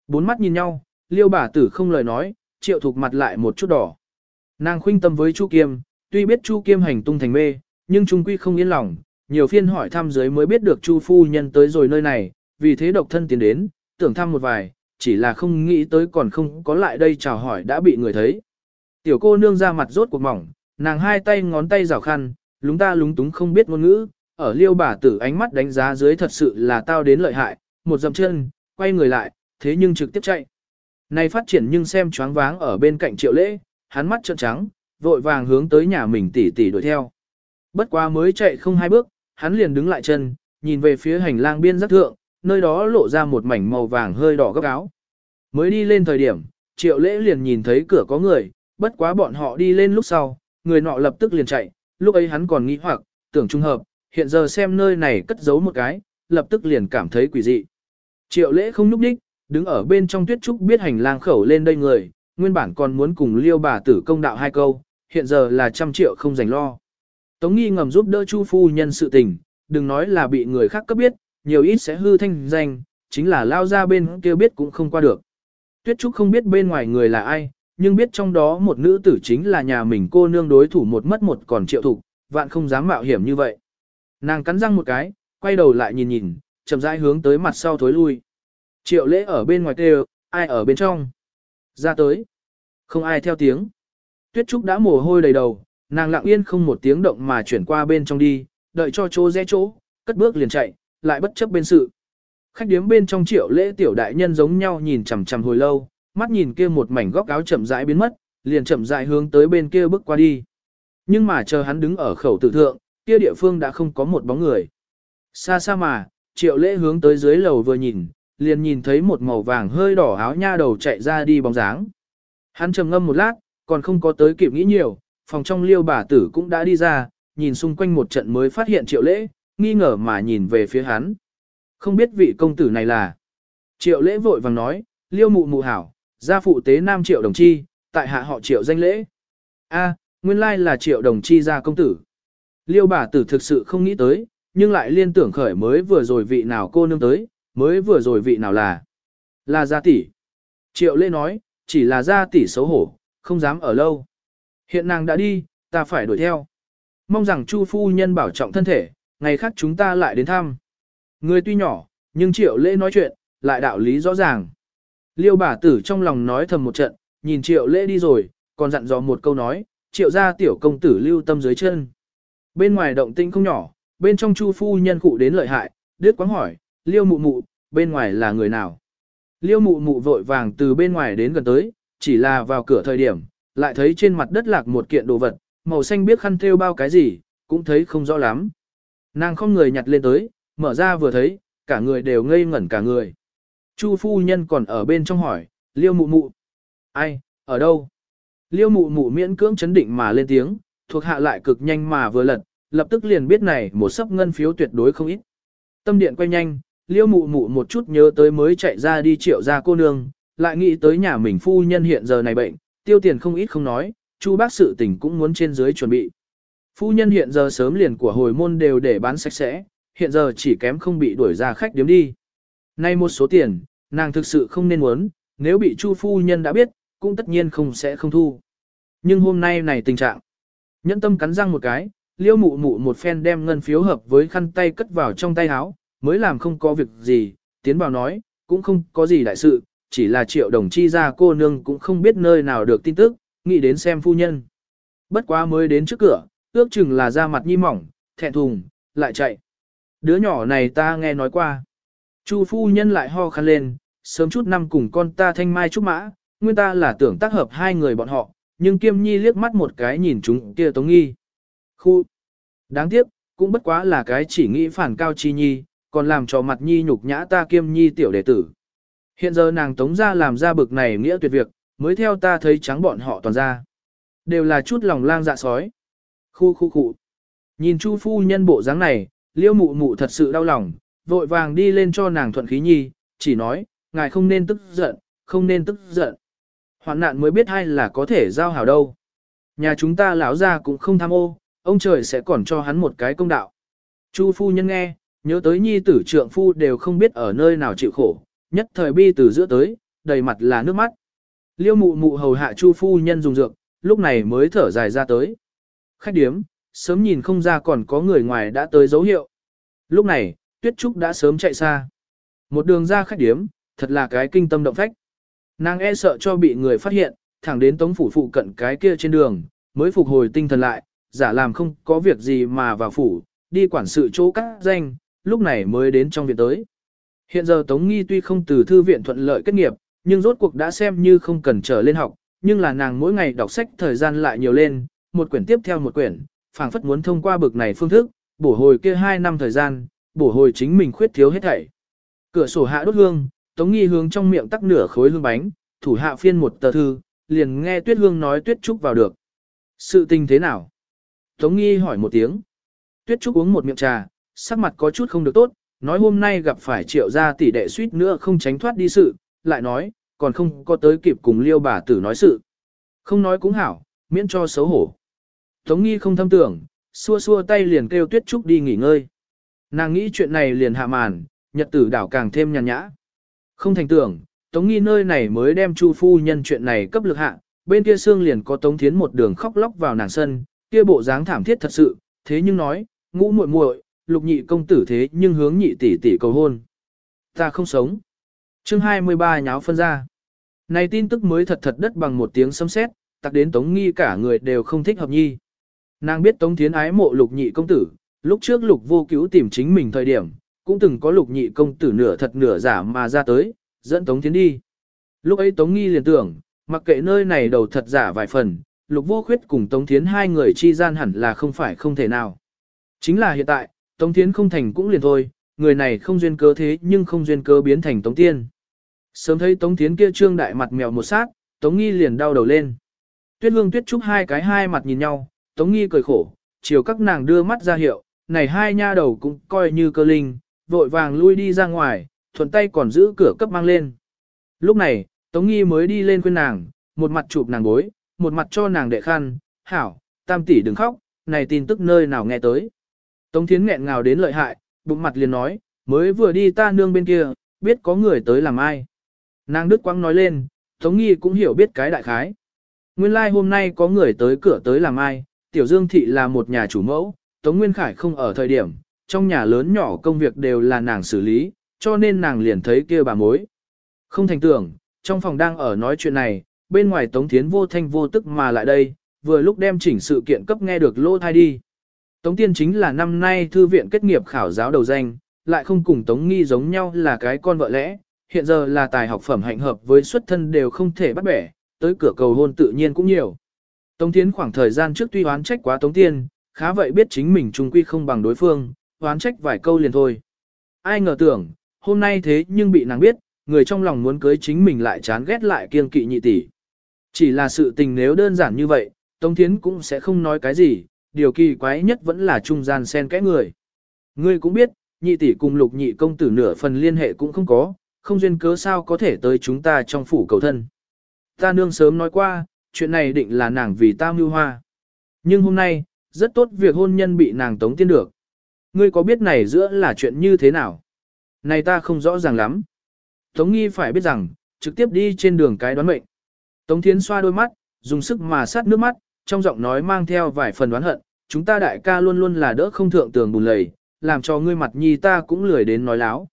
Bốn mắt nhìn nhau, liêu bà tử không lời nói, triệu thục mặt lại một chút đỏ. Nàng khuynh tâm với Chu Kiêm, tuy biết Chu Kiêm hành tung thành mê, nhưng trung quy không yên lòng, nhiều phiên hỏi thăm dưới mới biết được Chu phu nhân tới rồi nơi này, vì thế độc thân tiến đến, tưởng thăm một vài, chỉ là không nghĩ tới còn không có lại đây chào hỏi đã bị người thấy. Tiểu cô nương ra mặt rốt cuộc mỏng, nàng hai tay ngón tay rào khăn, lúng ta lúng túng không biết ngôn ngữ, ở liêu bà tử ánh mắt đánh giá dưới thật sự là tao đến lợi hại, một dậm chân, quay người lại, thế nhưng trực tiếp chạy. Này phát triển nhưng xem choáng váng ở bên cạnh triệu lễ, hắn mắt trợn trắng, vội vàng hướng tới nhà mình tỉ tỉ đuổi theo. Bất quá mới chạy không hai bước, hắn liền đứng lại chân, nhìn về phía hành lang biên giác thượng, nơi đó lộ ra một mảnh màu vàng hơi đỏ gấp áo. Mới đi lên thời điểm, triệu lễ liền nhìn thấy cửa có người, bất quá bọn họ đi lên lúc sau, người nọ lập tức liền chạy, lúc ấy hắn còn nghĩ hoặc, tưởng trung hợp, hiện giờ xem nơi này cất giấu một cái, lập tức liền cảm thấy quỷ dị. Triệu lễ không núp đích, đứng ở bên trong tuyết trúc biết hành lang khẩu lên đây người, nguyên bản còn muốn cùng liêu bà tử công đạo hai câu, hiện giờ là trăm triệu không dành lo. Tống nghi ngầm giúp đỡ chu phu nhân sự tình, đừng nói là bị người khác cấp biết, nhiều ít sẽ hư thanh danh, chính là lao ra bên kia biết cũng không qua được. Tuyết trúc không biết bên ngoài người là ai, nhưng biết trong đó một nữ tử chính là nhà mình cô nương đối thủ một mất một còn triệu thủ, vạn không dám mạo hiểm như vậy. Nàng cắn răng một cái, quay đầu lại nhìn nhìn, chậm rãi hướng tới mặt sau thối lui. Triệu lễ ở bên ngoài kêu, ai ở bên trong? Ra tới. Không ai theo tiếng. Tuyết Trúc đã mồ hôi đầy đầu, nàng lặng yên không một tiếng động mà chuyển qua bên trong đi, đợi cho chỗ rẽ chỗ, cất bước liền chạy, lại bất chấp bên sự. Khách điếm bên trong triệu lễ tiểu đại nhân giống nhau nhìn chằm chằm hồi lâu, mắt nhìn kia một mảnh góc áo chậm rãi biến mất, liền chậm rãi hướng tới bên kia bước qua đi. Nhưng mà chờ hắn đứng ở khẩu tự thượng, kia địa phương đã không có một bóng người. Xa xa mà, triệu lễ hướng tới dưới lầu vừa nhìn, liền nhìn thấy một màu vàng hơi đỏ áo nha đầu chạy ra đi bóng dáng. Hắn trầm ngâm một lát, còn không có tới kịp nghĩ nhiều, phòng trong liêu bà tử cũng đã đi ra, nhìn xung quanh một trận mới phát hiện triệu lễ, nghi ngờ mà nhìn về phía hắn. Không biết vị công tử này là. Triệu lễ vội vàng nói, liêu mụ mụ hảo, gia phụ tế nam triệu đồng chi, tại hạ họ triệu danh lễ. A, nguyên lai là triệu đồng chi gia công tử. Liêu bà tử thực sự không nghĩ tới, nhưng lại liên tưởng khởi mới vừa rồi vị nào cô nương tới, mới vừa rồi vị nào là. Là gia tỷ. Triệu lễ nói, chỉ là gia tỷ xấu hổ, không dám ở lâu. Hiện nàng đã đi, ta phải đuổi theo. Mong rằng Chu phu nhân bảo trọng thân thể, ngày khác chúng ta lại đến thăm. Người tuy nhỏ, nhưng triệu lễ nói chuyện, lại đạo lý rõ ràng. Liêu bà tử trong lòng nói thầm một trận, nhìn triệu lễ đi rồi, còn dặn dò một câu nói, triệu gia tiểu công tử lưu tâm dưới chân. Bên ngoài động tinh không nhỏ, bên trong chu phu nhân cụ đến lợi hại, đứt quáng hỏi, liêu mụ mụ, bên ngoài là người nào? Liêu mụ mụ vội vàng từ bên ngoài đến gần tới, chỉ là vào cửa thời điểm, lại thấy trên mặt đất lạc một kiện đồ vật, màu xanh biết khăn thêu bao cái gì, cũng thấy không rõ lắm. Nàng không người nhặt lên tới, mở ra vừa thấy, cả người đều ngây ngẩn cả người. Chu phu nhân còn ở bên trong hỏi, liêu mụ mụ. Ai, ở đâu? Liêu mụ mụ miễn cưỡng chấn định mà lên tiếng, thuộc hạ lại cực nhanh mà vừa lật, lập tức liền biết này một sấp ngân phiếu tuyệt đối không ít. Tâm điện quay nhanh, liêu mụ mụ một chút nhớ tới mới chạy ra đi triệu ra cô nương, lại nghĩ tới nhà mình phu nhân hiện giờ này bệnh, tiêu tiền không ít không nói, chu bác sự tình cũng muốn trên dưới chuẩn bị. Phu nhân hiện giờ sớm liền của hồi môn đều để bán sạch sẽ, hiện giờ chỉ kém không bị đuổi ra khách điếm đi. Nay một số tiền, nàng thực sự không nên muốn, nếu bị chu phu nhân đã biết, cũng tất nhiên không sẽ không thu. Nhưng hôm nay này tình trạng, Nhẫn tâm cắn răng một cái, liêu mụ mụ một phen đem ngân phiếu hợp với khăn tay cất vào trong tay áo, mới làm không có việc gì, tiến vào nói, cũng không có gì đại sự, chỉ là triệu đồng chi ra cô nương cũng không biết nơi nào được tin tức, nghĩ đến xem phu nhân. Bất quá mới đến trước cửa, ước chừng là da mặt nhi mỏng, thẹn thùng, lại chạy. Đứa nhỏ này ta nghe nói qua. Chu phu nhân lại ho khăn lên, sớm chút năm cùng con ta thanh mai trúc mã, nguyên ta là tưởng tác hợp hai người bọn họ, nhưng kiêm nhi liếc mắt một cái nhìn chúng kia tống nghi. Khu! Đáng tiếc, cũng bất quá là cái chỉ nghĩ phản cao chi nhi, còn làm cho mặt nhi nhục nhã ta kiêm nhi tiểu đệ tử. Hiện giờ nàng tống ra làm ra bực này nghĩa tuyệt việc, mới theo ta thấy trắng bọn họ toàn ra. Đều là chút lòng lang dạ sói. Khu khu khu. Nhìn chu phu nhân bộ dáng này, liêu mụ mụ thật sự đau lòng, vội vàng đi lên cho nàng thuận khí nhi, chỉ nói, ngài không nên tức giận, không nên tức giận. Hoạn nạn mới biết hay là có thể giao hảo đâu. Nhà chúng ta lão ra cũng không tham ô, ông trời sẽ còn cho hắn một cái công đạo. Chu phu nhân nghe, nhớ tới nhi tử trượng phu đều không biết ở nơi nào chịu khổ, nhất thời bi từ giữa tới, đầy mặt là nước mắt. Liêu mụ mụ hầu hạ chu phu nhân dùng dược, lúc này mới thở dài ra tới. Khách điếm, sớm nhìn không ra còn có người ngoài đã tới dấu hiệu. Lúc này, Tuyết Trúc đã sớm chạy xa. Một đường ra khách điếm, thật là cái kinh tâm động phách. Nàng e sợ cho bị người phát hiện, thẳng đến tống phủ phụ cận cái kia trên đường, mới phục hồi tinh thần lại, giả làm không có việc gì mà vào phủ, đi quản sự chỗ các danh, lúc này mới đến trong viện tới. Hiện giờ Tống Nghi tuy không từ thư viện thuận lợi kết nghiệp, nhưng rốt cuộc đã xem như không cần trở lên học, nhưng là nàng mỗi ngày đọc sách thời gian lại nhiều lên, một quyển tiếp theo một quyển, phảng phất muốn thông qua bực này phương thức, bổ hồi kia hai năm thời gian, bổ hồi chính mình khuyết thiếu hết thảy. Cửa sổ hạ đốt hương, Tống Nghi hướng trong miệng tắc nửa khối hương bánh, thủ hạ phiên một tờ thư, liền nghe Tuyết Hương nói Tuyết Trúc vào được. Sự tình thế nào? Tống Nghi hỏi một tiếng. Tuyết Trúc uống một miệng trà, sắc mặt có chút không được tốt, nói hôm nay gặp phải triệu gia tỷ đệ suýt nữa không tránh thoát đi sự, lại nói, còn không có tới kịp cùng liêu bà tử nói sự. Không nói cũng hảo, miễn cho xấu hổ. Tống Nghi không thâm tưởng, xua xua tay liền kêu Tuyết Trúc đi nghỉ ngơi. Nàng nghĩ chuyện này liền hạ màn, nhật tử đảo càng thêm nhàn nhã. Không thành tưởng, Tống Nghi nơi này mới đem Chu phu nhân chuyện này cấp lực hạ, bên kia xương liền có Tống Thiến một đường khóc lóc vào nàng sân, kia bộ dáng thảm thiết thật sự, thế nhưng nói, ngũ muội muội, lục nhị công tử thế nhưng hướng nhị tỷ tỷ cầu hôn. Ta không sống. Chương 23 nháo phân ra. Này tin tức mới thật thật đất bằng một tiếng sấm xét, tặc đến Tống Nghi cả người đều không thích hợp nhi. Nàng biết Tống Thiến ái mộ lục nhị công tử, lúc trước lục vô cứu tìm chính mình thời điểm, cũng từng có lục nhị công tử nửa thật nửa giả mà ra tới, dẫn Tống Thiến đi. Lúc ấy Tống Nghi liền tưởng, mặc kệ nơi này đầu thật giả vài phần, lục vô khuyết cùng Tống Thiến hai người chi gian hẳn là không phải không thể nào. Chính là hiện tại, Tống Thiến không thành cũng liền thôi, người này không duyên cớ thế nhưng không duyên cớ biến thành Tống Tiên. Sớm thấy Tống Thiến kia trương đại mặt mèo một sát, Tống Nghi liền đau đầu lên. Tuyết Hương Tuyết Trúc hai cái hai mặt nhìn nhau, Tống Nghi cười khổ, chiều các nàng đưa mắt ra hiệu, này hai nha đầu cũng coi như cơ linh, vội vàng lui đi ra ngoài, thuận tay còn giữ cửa cấp mang lên. Lúc này, Tống Nghi mới đi lên khuyên nàng, một mặt chụp nàng bối, một mặt cho nàng đệ khăn, hảo, tam tỷ đừng khóc, này tin tức nơi nào nghe tới. Tống Thiến nghẹn ngào đến lợi hại, bụng mặt liền nói, mới vừa đi ta nương bên kia, biết có người tới làm ai. Nàng Đức Quang nói lên, Tống Nghi cũng hiểu biết cái đại khái. Nguyên lai like hôm nay có người tới cửa tới làm ai, Tiểu Dương Thị là một nhà chủ mẫu, Tống Nguyên Khải không ở thời điểm, trong nhà lớn nhỏ công việc đều là nàng xử lý, cho nên nàng liền thấy kia bà mối. Không thành tưởng, trong phòng đang ở nói chuyện này, bên ngoài Tống Thiến vô thanh vô tức mà lại đây, vừa lúc đem chỉnh sự kiện cấp nghe được lô thai đi. Tống Tiên chính là năm nay thư viện kết nghiệp khảo giáo đầu danh, lại không cùng Tống Nghi giống nhau là cái con vợ lẽ, hiện giờ là tài học phẩm hạnh hợp với xuất thân đều không thể bắt bẻ, tới cửa cầu hôn tự nhiên cũng nhiều. Tống Thiến khoảng thời gian trước tuy oán trách quá Tống Tiên, khá vậy biết chính mình trung quy không bằng đối phương, oán trách vài câu liền thôi. Ai ngờ tưởng, hôm nay thế nhưng bị nàng biết, người trong lòng muốn cưới chính mình lại chán ghét lại kiêng kỵ nhị tỷ. Chỉ là sự tình nếu đơn giản như vậy, Tống Thiến cũng sẽ không nói cái gì, điều kỳ quái nhất vẫn là trung gian xen kẽ người. Ngươi cũng biết, nhị tỷ cùng lục nhị công tử nửa phần liên hệ cũng không có, không duyên cớ sao có thể tới chúng ta trong phủ cầu thân. Ta nương sớm nói qua, chuyện này định là nàng vì ta mưu hoa. Nhưng hôm nay, rất tốt việc hôn nhân bị nàng tống tiên được. Ngươi có biết này giữa là chuyện như thế nào? Này ta không rõ ràng lắm. Tống nghi phải biết rằng, trực tiếp đi trên đường cái đoán mệnh. Tống thiến xoa đôi mắt, dùng sức mà sát nước mắt, trong giọng nói mang theo vài phần đoán hận, chúng ta đại ca luôn luôn là đỡ không thượng tường bùn lầy, làm cho ngươi mặt nhi ta cũng lười đến nói láo.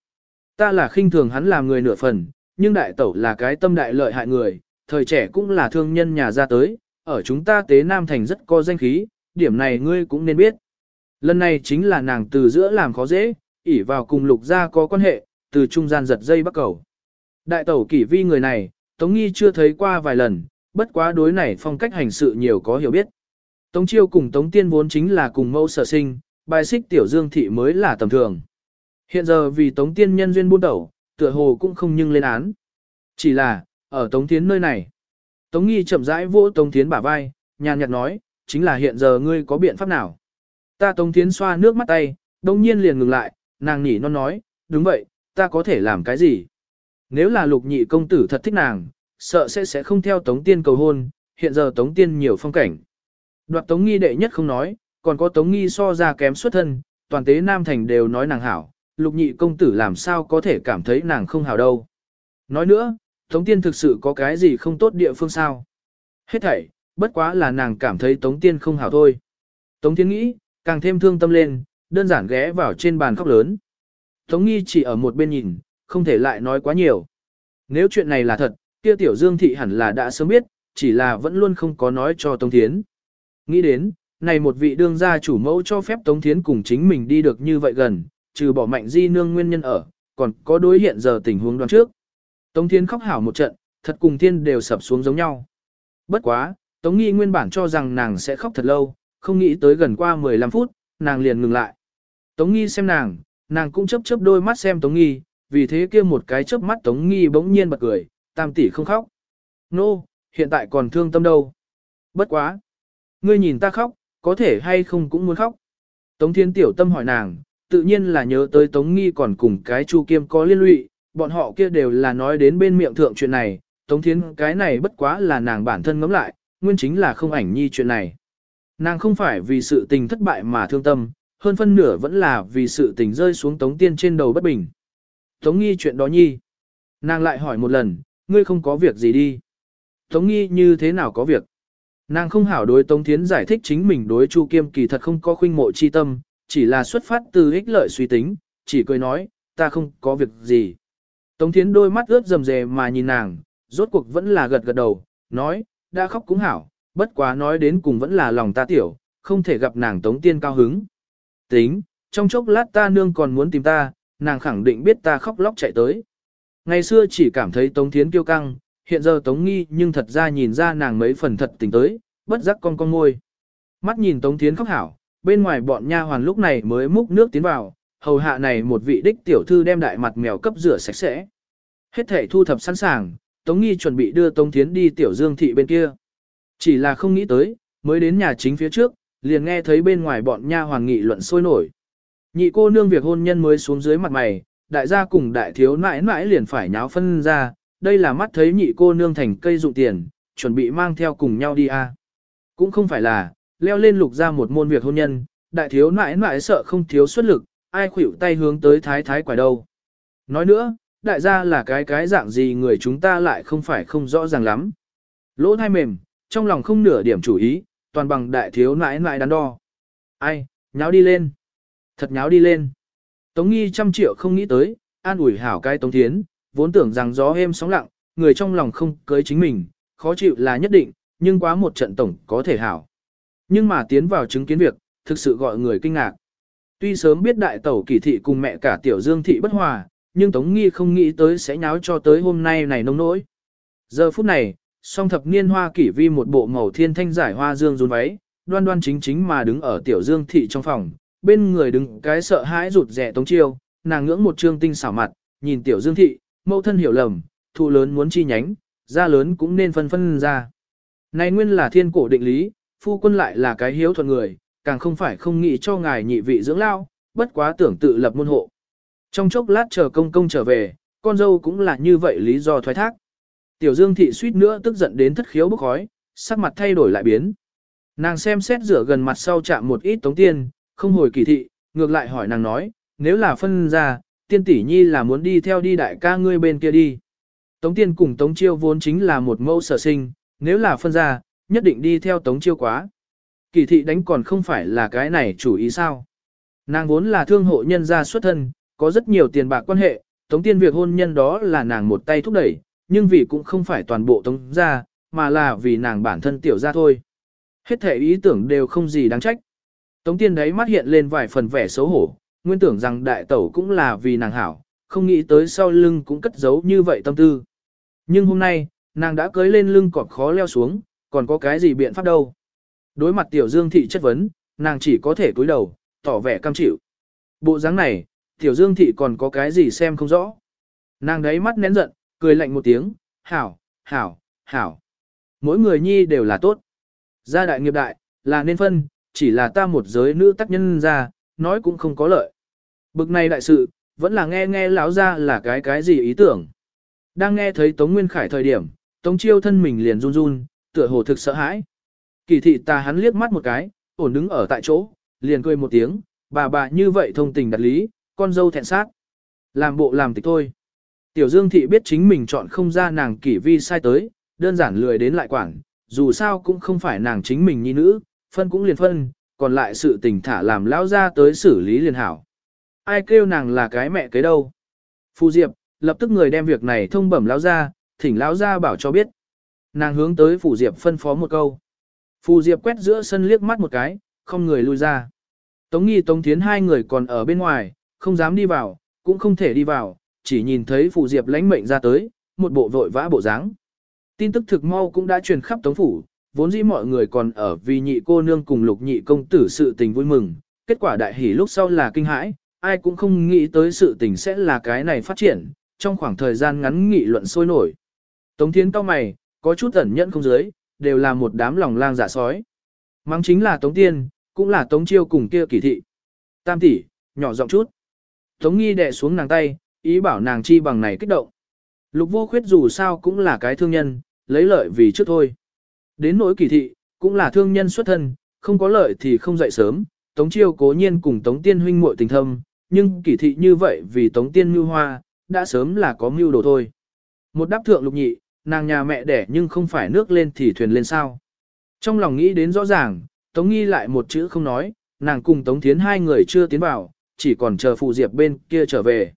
Ta là khinh thường hắn làm người nửa phần, nhưng đại tẩu là cái tâm đại lợi hại người, thời trẻ cũng là thương nhân nhà ra tới, ở chúng ta tế Nam Thành rất có danh khí, điểm này ngươi cũng nên biết. Lần này chính là nàng từ giữa làm khó dễ, ỉ vào cùng lục gia có quan hệ, từ trung gian giật dây bắt cầu. Đại tẩu kỷ vi người này, Tống Nghi chưa thấy qua vài lần, bất quá đối này phong cách hành sự nhiều có hiểu biết. Tống Chiêu cùng Tống Tiên vốn chính là cùng mẫu sở sinh, bài xích tiểu dương thị mới là tầm thường. Hiện giờ vì Tống Tiên nhân duyên buôn đầu, tựa hồ cũng không nhưng lên án. Chỉ là, ở Tống Tiến nơi này. Tống Nghi chậm rãi vỗ Tống Tiến bả vai, nhàn nhạt nói, chính là hiện giờ ngươi có biện pháp nào. Ta Tống Tiến xoa nước mắt tay, đồng nhiên liền ngừng lại, nàng nhỉ non nói, đúng vậy, ta có thể làm cái gì? Nếu là lục nhị công tử thật thích nàng, sợ sẽ sẽ không theo Tống Tiên cầu hôn, hiện giờ Tống Tiên nhiều phong cảnh. Đoạt Tống Nghi đệ nhất không nói, còn có Tống Nghi so ra kém xuất thân, toàn tế Nam Thành đều nói nàng hảo, lục nhị công tử làm sao có thể cảm thấy nàng không hảo đâu. Nói nữa, Tống Tiên thực sự có cái gì không tốt địa phương sao? Hết thảy, bất quá là nàng cảm thấy Tống Tiên không hảo thôi. Tống Tiên nghĩ, càng thêm thương tâm lên, đơn giản ghé vào trên bàn khóc lớn. Tống Nghi chỉ ở một bên nhìn, không thể lại nói quá nhiều. Nếu chuyện này là thật, kia tiểu Dương Thị hẳn là đã sớm biết, chỉ là vẫn luôn không có nói cho Tống Thiến. Nghĩ đến, này một vị đương gia chủ mẫu cho phép Tống Thiến cùng chính mình đi được như vậy gần, trừ bỏ mạnh di nương nguyên nhân ở, còn có đối hiện giờ tình huống đoán trước. Tống Thiến khóc hảo một trận, thật cùng thiên đều sập xuống giống nhau. Bất quá, Tống Nghi nguyên bản cho rằng nàng sẽ khóc thật lâu, không nghĩ tới gần qua 15 phút, nàng liền ngừng lại. Tống Nghi xem nàng, nàng cũng chớp chớp đôi mắt xem Tống Nghi, vì thế kia một cái chớp mắt Tống Nghi bỗng nhiên bật cười, tam tỷ không khóc. Nô, no, hiện tại còn thương tâm đâu. Bất quá. Ngươi nhìn ta khóc, có thể hay không cũng muốn khóc. Tống Thiên Tiểu Tâm hỏi nàng, tự nhiên là nhớ tới Tống Nghi còn cùng cái Chu Kiêm có liên lụy, bọn họ kia đều là nói đến bên miệng thượng chuyện này, Tống Thiên cái này bất quá là nàng bản thân ngẫm lại, nguyên chính là không ảnh nhi chuyện này. Nàng không phải vì sự tình thất bại mà thương tâm, hơn phân nửa vẫn là vì sự tình rơi xuống Tống Tiên trên đầu bất bình. Tống Nghi chuyện đó nhi. Nàng lại hỏi một lần, ngươi không có việc gì đi. Tống Nghi như thế nào có việc? Nàng không hảo đối Tống Thiến giải thích chính mình đối Chu Kiêm kỳ thật không có khuynh mộ chi tâm, chỉ là xuất phát từ ích lợi suy tính, chỉ cười nói, ta không có việc gì. Tống Thiến đôi mắt ướt rầm rề mà nhìn nàng, rốt cuộc vẫn là gật gật đầu, nói, đã khóc cũng hảo, bất quá nói đến cùng vẫn là lòng ta tiểu, không thể gặp nàng Tống Tiên cao hứng. Tính, trong chốc lát ta nương còn muốn tìm ta, nàng khẳng định biết ta khóc lóc chạy tới. Ngày xưa chỉ cảm thấy Tống Thiến kiêu căng, hiện giờ Tống Nghi nhưng thật ra nhìn ra nàng mấy phần thật tình tới, bất giác con con ngôi. Mắt nhìn Tống Thiến khóc hảo, bên ngoài bọn nha hoàn lúc này mới múc nước tiến vào, hầu hạ này một vị đích tiểu thư đem đại mặt mèo cấp rửa sạch sẽ. Hết thể thu thập sẵn sàng, Tống Nghi chuẩn bị đưa Tống Thiến đi tiểu dương thị bên kia. Chỉ là không nghĩ tới, mới đến nhà chính phía trước, liền nghe thấy bên ngoài bọn nha hoàng nghị luận sôi nổi. Nhị cô nương việc hôn nhân mới xuống dưới mặt mày, đại gia cùng đại thiếu nãi nãi liền phải nháo phân ra, đây là mắt thấy nhị cô nương thành cây dụng tiền, chuẩn bị mang theo cùng nhau đi a. Cũng không phải là, leo lên lục ra một môn việc hôn nhân, đại thiếu nãi nãi sợ không thiếu xuất lực, ai khuỷu tay hướng tới thái thái quả đâu. Nói nữa, đại gia là cái cái dạng gì người chúng ta lại không phải không rõ ràng lắm. Lỗ thai mềm, trong lòng không nửa điểm chủ ý, toàn bằng đại thiếu nãi nãi đắn đo. Ai, nháo đi lên. Thật nháo đi lên. Tống nghi trăm triệu không nghĩ tới, an ủi hảo cái tống thiến, vốn tưởng rằng gió êm sóng lặng, người trong lòng không cưới chính mình, khó chịu là nhất định, nhưng quá một trận tổng có thể hảo. Nhưng mà tiến vào chứng kiến việc, thực sự gọi người kinh ngạc. Tuy sớm biết đại tẩu kỳ thị cùng mẹ cả tiểu dương thị bất hòa, nhưng Tống Nghi không nghĩ tới sẽ nháo cho tới hôm nay này nông nỗi. Giờ phút này, song thập niên hoa kỷ vi một bộ màu thiên thanh giải hoa dương run váy, đoan đoan chính chính mà đứng ở tiểu dương thị trong phòng, bên người đứng cái sợ hãi rụt rẻ tống chiêu, nàng ngưỡng một trương tinh xảo mặt, nhìn tiểu dương thị, mẫu thân hiểu lầm, thụ lớn muốn chi nhánh, ra lớn cũng nên phân phân ra. Này nguyên là thiên cổ định lý, phu quân lại là cái hiếu thuận người, càng không phải không nghĩ cho ngài nhị vị dưỡng lao, bất quá tưởng tự lập môn hộ. Trong chốc lát chờ công công trở về, con dâu cũng là như vậy lý do thoái thác. Tiểu Dương thị suýt nữa tức giận đến thất khiếu bốc khói, sắc mặt thay đổi lại biến. Nàng xem xét rửa gần mặt sau chạm một ít tống tiên, không hồi kỳ thị, ngược lại hỏi nàng nói, nếu là phân ra, tiên tỷ nhi là muốn đi theo đi đại ca ngươi bên kia đi. Tống tiên cùng tống chiêu vốn chính là một mẫu sở sinh, nếu là phân ra, nhất định đi theo tống chiêu quá. Kỳ thị đánh còn không phải là cái này chủ ý sao. Nàng vốn là thương hộ nhân gia xuất thân, có rất nhiều tiền bạc quan hệ, tống tiên việc hôn nhân đó là nàng một tay thúc đẩy, nhưng vì cũng không phải toàn bộ tống gia, mà là vì nàng bản thân tiểu gia thôi. Hết thể ý tưởng đều không gì đáng trách. Tống tiên đấy mắt hiện lên vài phần vẻ xấu hổ, nguyên tưởng rằng đại tẩu cũng là vì nàng hảo, không nghĩ tới sau lưng cũng cất giấu như vậy tâm tư. Nhưng hôm nay, nàng đã cưới lên lưng cọp khó leo xuống, còn có cái gì biện pháp đâu. Đối mặt tiểu dương thị chất vấn, nàng chỉ có thể cúi đầu, tỏ vẻ cam chịu. Bộ dáng này, tiểu dương thị còn có cái gì xem không rõ. Nàng đấy mắt nén giận, cười lạnh một tiếng, hảo, hảo, hảo. Mỗi người nhi đều là tốt. Gia đại nghiệp đại, là nên phân, chỉ là ta một giới nữ tác nhân ra, nói cũng không có lợi. Bực này đại sự, vẫn là nghe nghe lão ra là cái cái gì ý tưởng. Đang nghe thấy Tống Nguyên Khải thời điểm, Tống Chiêu thân mình liền run run, tựa hồ thực sợ hãi. Kỳ thị ta hắn liếc mắt một cái, ổn đứng ở tại chỗ, liền cười một tiếng, bà bà như vậy thông tình đặt lý, con dâu thẹn sát. Làm bộ làm tịch thôi. Tiểu Dương thị biết chính mình chọn không ra nàng kỷ vi sai tới, đơn giản lười đến lại quảng, dù sao cũng không phải nàng chính mình nhi nữ, phân cũng liền phân, còn lại sự tình thả làm lão ra tới xử lý liền hảo. Ai kêu nàng là cái mẹ kế đâu. Phu Diệp, lập tức người đem việc này thông bẩm lão ra, thỉnh lão ra bảo cho biết. Nàng hướng tới Phủ Diệp phân phó một câu. Phù Diệp quét giữa sân liếc mắt một cái, không người lui ra. Tống Nghi Tống Thiến hai người còn ở bên ngoài, không dám đi vào, cũng không thể đi vào, chỉ nhìn thấy Phù Diệp lãnh mệnh ra tới, một bộ vội vã bộ dáng. Tin tức thực mau cũng đã truyền khắp Tống Phủ, vốn dĩ mọi người còn ở vì nhị cô nương cùng lục nhị công tử sự tình vui mừng, kết quả đại hỉ lúc sau là kinh hãi, ai cũng không nghĩ tới sự tình sẽ là cái này phát triển, trong khoảng thời gian ngắn nghị luận sôi nổi. Tống Thiến cao mày, có chút ẩn nhẫn không dưới, đều là một đám lòng lang dạ sói. Mắng chính là Tống Tiên, cũng là Tống Chiêu cùng kia kỳ thị. Tam tỷ, nhỏ giọng chút. Tống Nghi đè xuống nàng tay, ý bảo nàng chi bằng này kích động. Lục vô khuyết dù sao cũng là cái thương nhân, lấy lợi vì trước thôi. Đến nỗi kỳ thị, cũng là thương nhân xuất thân, không có lợi thì không dậy sớm. Tống Chiêu cố nhiên cùng Tống Tiên huynh muội tình thâm, nhưng kỳ thị như vậy vì Tống Tiên mưu hoa, đã sớm là có mưu đồ thôi. Một đáp thượng lục nhị, nàng nhà mẹ đẻ nhưng không phải nước lên thì thuyền lên sao. Trong lòng nghĩ đến rõ ràng, Tống Nghi lại một chữ không nói, nàng cùng Tống Thiến hai người chưa tiến vào, chỉ còn chờ phụ diệp bên kia trở về.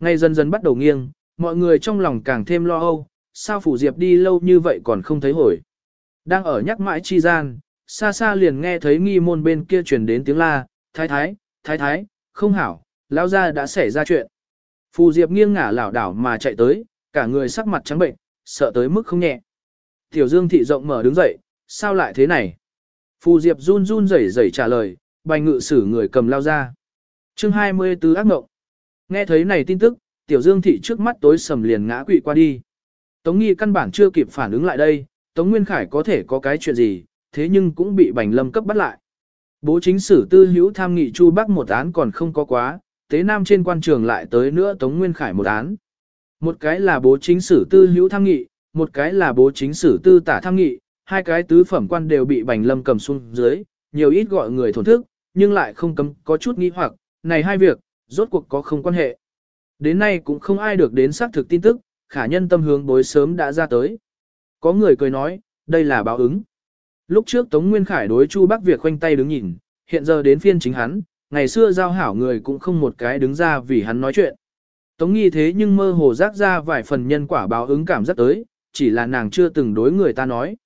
Ngay dần dần bắt đầu nghiêng, mọi người trong lòng càng thêm lo âu, sao phụ diệp đi lâu như vậy còn không thấy hồi. Đang ở nhắc mãi chi gian, xa xa liền nghe thấy nghi môn bên kia truyền đến tiếng la, thái thái, thái thái, không hảo, lão gia đã xảy ra chuyện. Phù Diệp nghiêng ngả lảo đảo mà chạy tới, cả người sắc mặt trắng bệnh, sợ tới mức không nhẹ. Tiểu Dương thị rộng mở đứng dậy, sao lại thế này? Phù Diệp run run rẩy rẩy trả lời, bành ngự sử người cầm lao ra chương 24 ác ngộng. Nghe thấy này tin tức, Tiểu Dương thị trước mắt tối sầm liền ngã quỵ qua đi. Tống Nghi căn bản chưa kịp phản ứng lại đây, Tống Nguyên Khải có thể có cái chuyện gì, thế nhưng cũng bị bành lâm cấp bắt lại. Bố chính sử tư hữu tham nghị Chu Bắc một án còn không có quá, tế nam trên quan trường lại tới nữa Tống Nguyên Khải một án. Một cái là bố chính sử tư hữu tham nghị, một cái là bố chính sử tư tả tham nghị, hai cái tứ phẩm quan đều bị bành lâm cầm xuống dưới, nhiều ít gọi người thổn thức, nhưng lại không cấm có chút nghi hoặc, này hai việc, rốt cuộc có không quan hệ. Đến nay cũng không ai được đến xác thực tin tức, khả nhân tâm hướng bối sớm đã ra tới. Có người cười nói, đây là báo ứng. Lúc trước Tống Nguyên Khải đối Chu Bắc Việt khoanh tay đứng nhìn, hiện giờ đến phiên chính hắn, ngày xưa giao hảo người cũng không một cái đứng ra vì hắn nói chuyện. Tống nghi thế nhưng mơ hồ rác ra vài phần nhân quả báo ứng cảm giác tới, chỉ là nàng chưa từng đối người ta nói.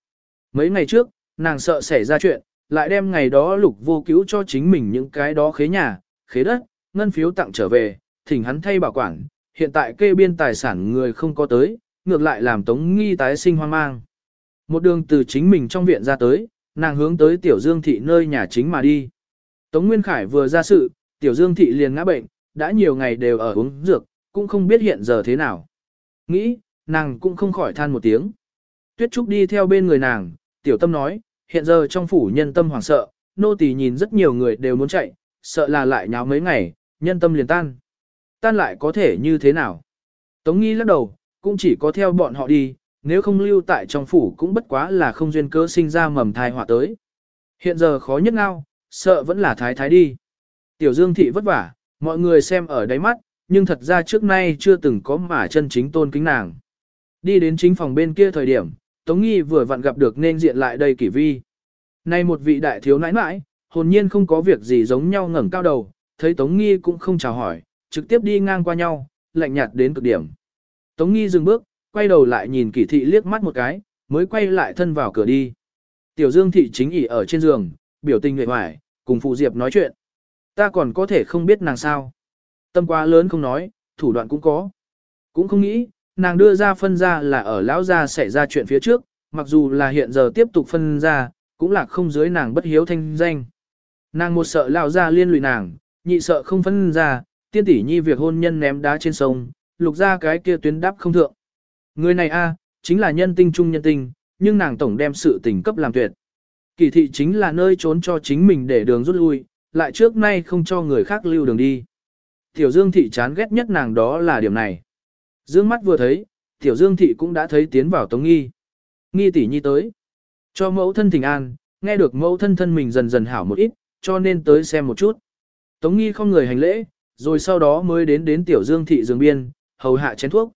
Mấy ngày trước, nàng sợ xảy ra chuyện, lại đem ngày đó lục vô cứu cho chính mình những cái đó khế nhà, khế đất, ngân phiếu tặng trở về, thỉnh hắn thay bảo quản, hiện tại kê biên tài sản người không có tới, ngược lại làm tống nghi tái sinh hoang mang. Một đường từ chính mình trong viện ra tới, nàng hướng tới tiểu dương thị nơi nhà chính mà đi. Tống Nguyên Khải vừa ra sự, tiểu dương thị liền ngã bệnh, đã nhiều ngày đều ở uống dược, cũng không biết hiện giờ thế nào. Nghĩ, nàng cũng không khỏi than một tiếng. Tuyết Trúc đi theo bên người nàng, tiểu tâm nói, hiện giờ trong phủ nhân tâm hoảng sợ, nô tỳ nhìn rất nhiều người đều muốn chạy, sợ là lại nháo mấy ngày, nhân tâm liền tan. Tan lại có thể như thế nào? Tống nghi lắc đầu, cũng chỉ có theo bọn họ đi, nếu không lưu tại trong phủ cũng bất quá là không duyên cớ sinh ra mầm thai họa tới. Hiện giờ khó nhất ngao, sợ vẫn là thái thái đi. Tiểu Dương thị vất vả, mọi người xem ở đáy mắt, nhưng thật ra trước nay chưa từng có mà chân chính tôn kính nàng. Đi đến chính phòng bên kia thời điểm, Tống Nghi vừa vặn gặp được nên diện lại đây kỷ vi. Nay một vị đại thiếu nãi nãi, hồn nhiên không có việc gì giống nhau ngẩng cao đầu, thấy Tống Nghi cũng không chào hỏi, trực tiếp đi ngang qua nhau, lạnh nhạt đến cực điểm. Tống Nghi dừng bước, quay đầu lại nhìn kỷ thị liếc mắt một cái, mới quay lại thân vào cửa đi. Tiểu Dương thị chính ỉ ở trên giường, biểu tình người hoài, cùng Phụ Diệp nói chuyện. Ta còn có thể không biết nàng sao. Tâm quá lớn không nói, thủ đoạn cũng có. Cũng không nghĩ, nàng đưa ra phân ra là ở lão gia xảy ra chuyện phía trước, mặc dù là hiện giờ tiếp tục phân ra, cũng là không dưới nàng bất hiếu thanh danh. Nàng một sợ lão gia liên lụy nàng, nhị sợ không phân ra, tiên tỷ nhi việc hôn nhân ném đá trên sông, lục ra cái kia tuyến đáp không thượng. Người này a, chính là nhân tinh trung nhân tinh, nhưng nàng tổng đem sự tình cấp làm tuyệt. Kỳ thị chính là nơi trốn cho chính mình để đường rút lui, lại trước nay không cho người khác lưu đường đi. Tiểu Dương thị chán ghét nhất nàng đó là điểm này. Dương mắt vừa thấy, Tiểu Dương thị cũng đã thấy tiến vào Tống Nghi. Nghi tỷ nhi tới. Cho mẫu thân thỉnh an, nghe được mẫu thân thân mình dần dần hảo một ít, cho nên tới xem một chút. Tống Nghi không người hành lễ, rồi sau đó mới đến đến Tiểu Dương thị giường biên, hầu hạ chén thuốc.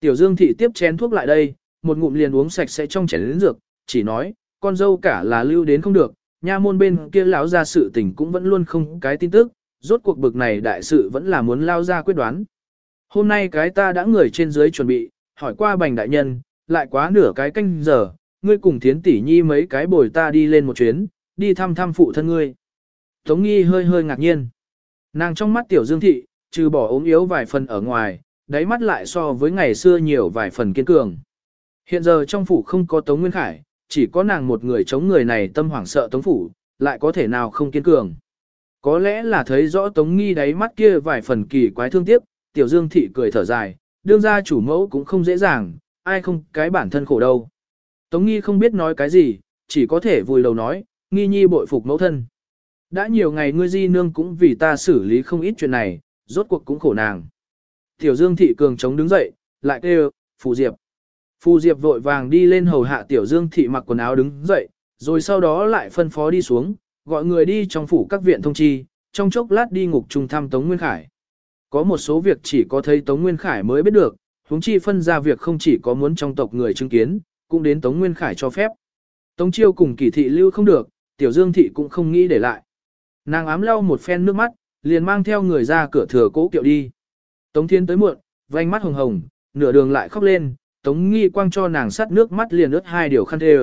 Tiểu Dương thị tiếp chén thuốc lại đây, một ngụm liền uống sạch sẽ trong chén lĩnh dược, chỉ nói, con dâu cả là lưu đến không được, nha môn bên kia lão ra sự tình cũng vẫn luôn không cái tin tức, rốt cuộc bực này đại sự vẫn là muốn lao ra quyết đoán. Hôm nay cái ta đã người trên dưới chuẩn bị, hỏi qua bành đại nhân, lại quá nửa cái canh giờ, ngươi cùng thiến tỷ nhi mấy cái bồi ta đi lên một chuyến, đi thăm thăm phụ thân ngươi. Tống nghi hơi hơi ngạc nhiên. Nàng trong mắt tiểu dương thị, trừ bỏ ốm yếu vài phần ở ngoài, đáy mắt lại so với ngày xưa nhiều vài phần kiên cường. Hiện giờ trong phủ không có Tống Nguyên Khải, chỉ có nàng một người chống người này tâm hoảng sợ Tống phủ, lại có thể nào không kiên cường. Có lẽ là thấy rõ Tống Nghi đáy mắt kia vài phần kỳ quái thương tiếc, Tiểu Dương Thị cười thở dài, đương ra chủ mẫu cũng không dễ dàng, ai không cái bản thân khổ đâu. Tống Nghi không biết nói cái gì, chỉ có thể vùi đầu nói, Nghi Nhi bội phục mẫu thân. Đã nhiều ngày ngươi di nương cũng vì ta xử lý không ít chuyện này, rốt cuộc cũng khổ nàng. Tiểu Dương Thị cường chống đứng dậy, lại kêu, Phù Diệp. Phù Diệp vội vàng đi lên hầu hạ Tiểu Dương Thị mặc quần áo đứng dậy, rồi sau đó lại phân phó đi xuống, gọi người đi trong phủ các viện thông chi, trong chốc lát đi ngục trung thăm Tống Nguyên Khải. Có một số việc chỉ có thấy Tống Nguyên Khải mới biết được, huống chi phân ra việc không chỉ có muốn trong tộc người chứng kiến, cũng đến Tống Nguyên Khải cho phép. Tống Chiêu cùng kỳ thị lưu không được, Tiểu Dương Thị cũng không nghĩ để lại. Nàng ám lau một phen nước mắt, liền mang theo người ra cửa thừa cố kiệu đi. Tống Thiên tới muộn, vành mắt hồng hồng, nửa đường lại khóc lên, Tống Nghi quang cho nàng sắt nước mắt liền ướt hai điều khăn thề.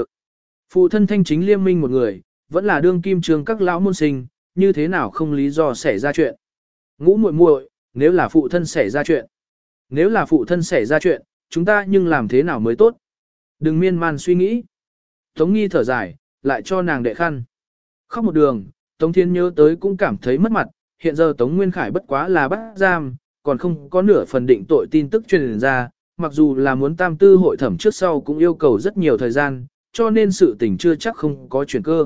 Phụ thân thanh chính liêm minh một người, vẫn là đương kim trường các lão môn sinh, như thế nào không lý do xảy ra chuyện. Ngũ muội muội, nếu là phụ thân xảy ra chuyện. Nếu là phụ thân xảy ra chuyện, chúng ta nhưng làm thế nào mới tốt? Đừng miên man suy nghĩ. Tống nghi thở dài, lại cho nàng đệ khăn. Khóc một đường, Tống Thiên nhớ tới cũng cảm thấy mất mặt, hiện giờ Tống Nguyên Khải bất quá là bắt giam, còn không có nửa phần định tội tin tức truyền ra, mặc dù là muốn tam tư hội thẩm trước sau cũng yêu cầu rất nhiều thời gian, cho nên sự tình chưa chắc không có chuyển cơ.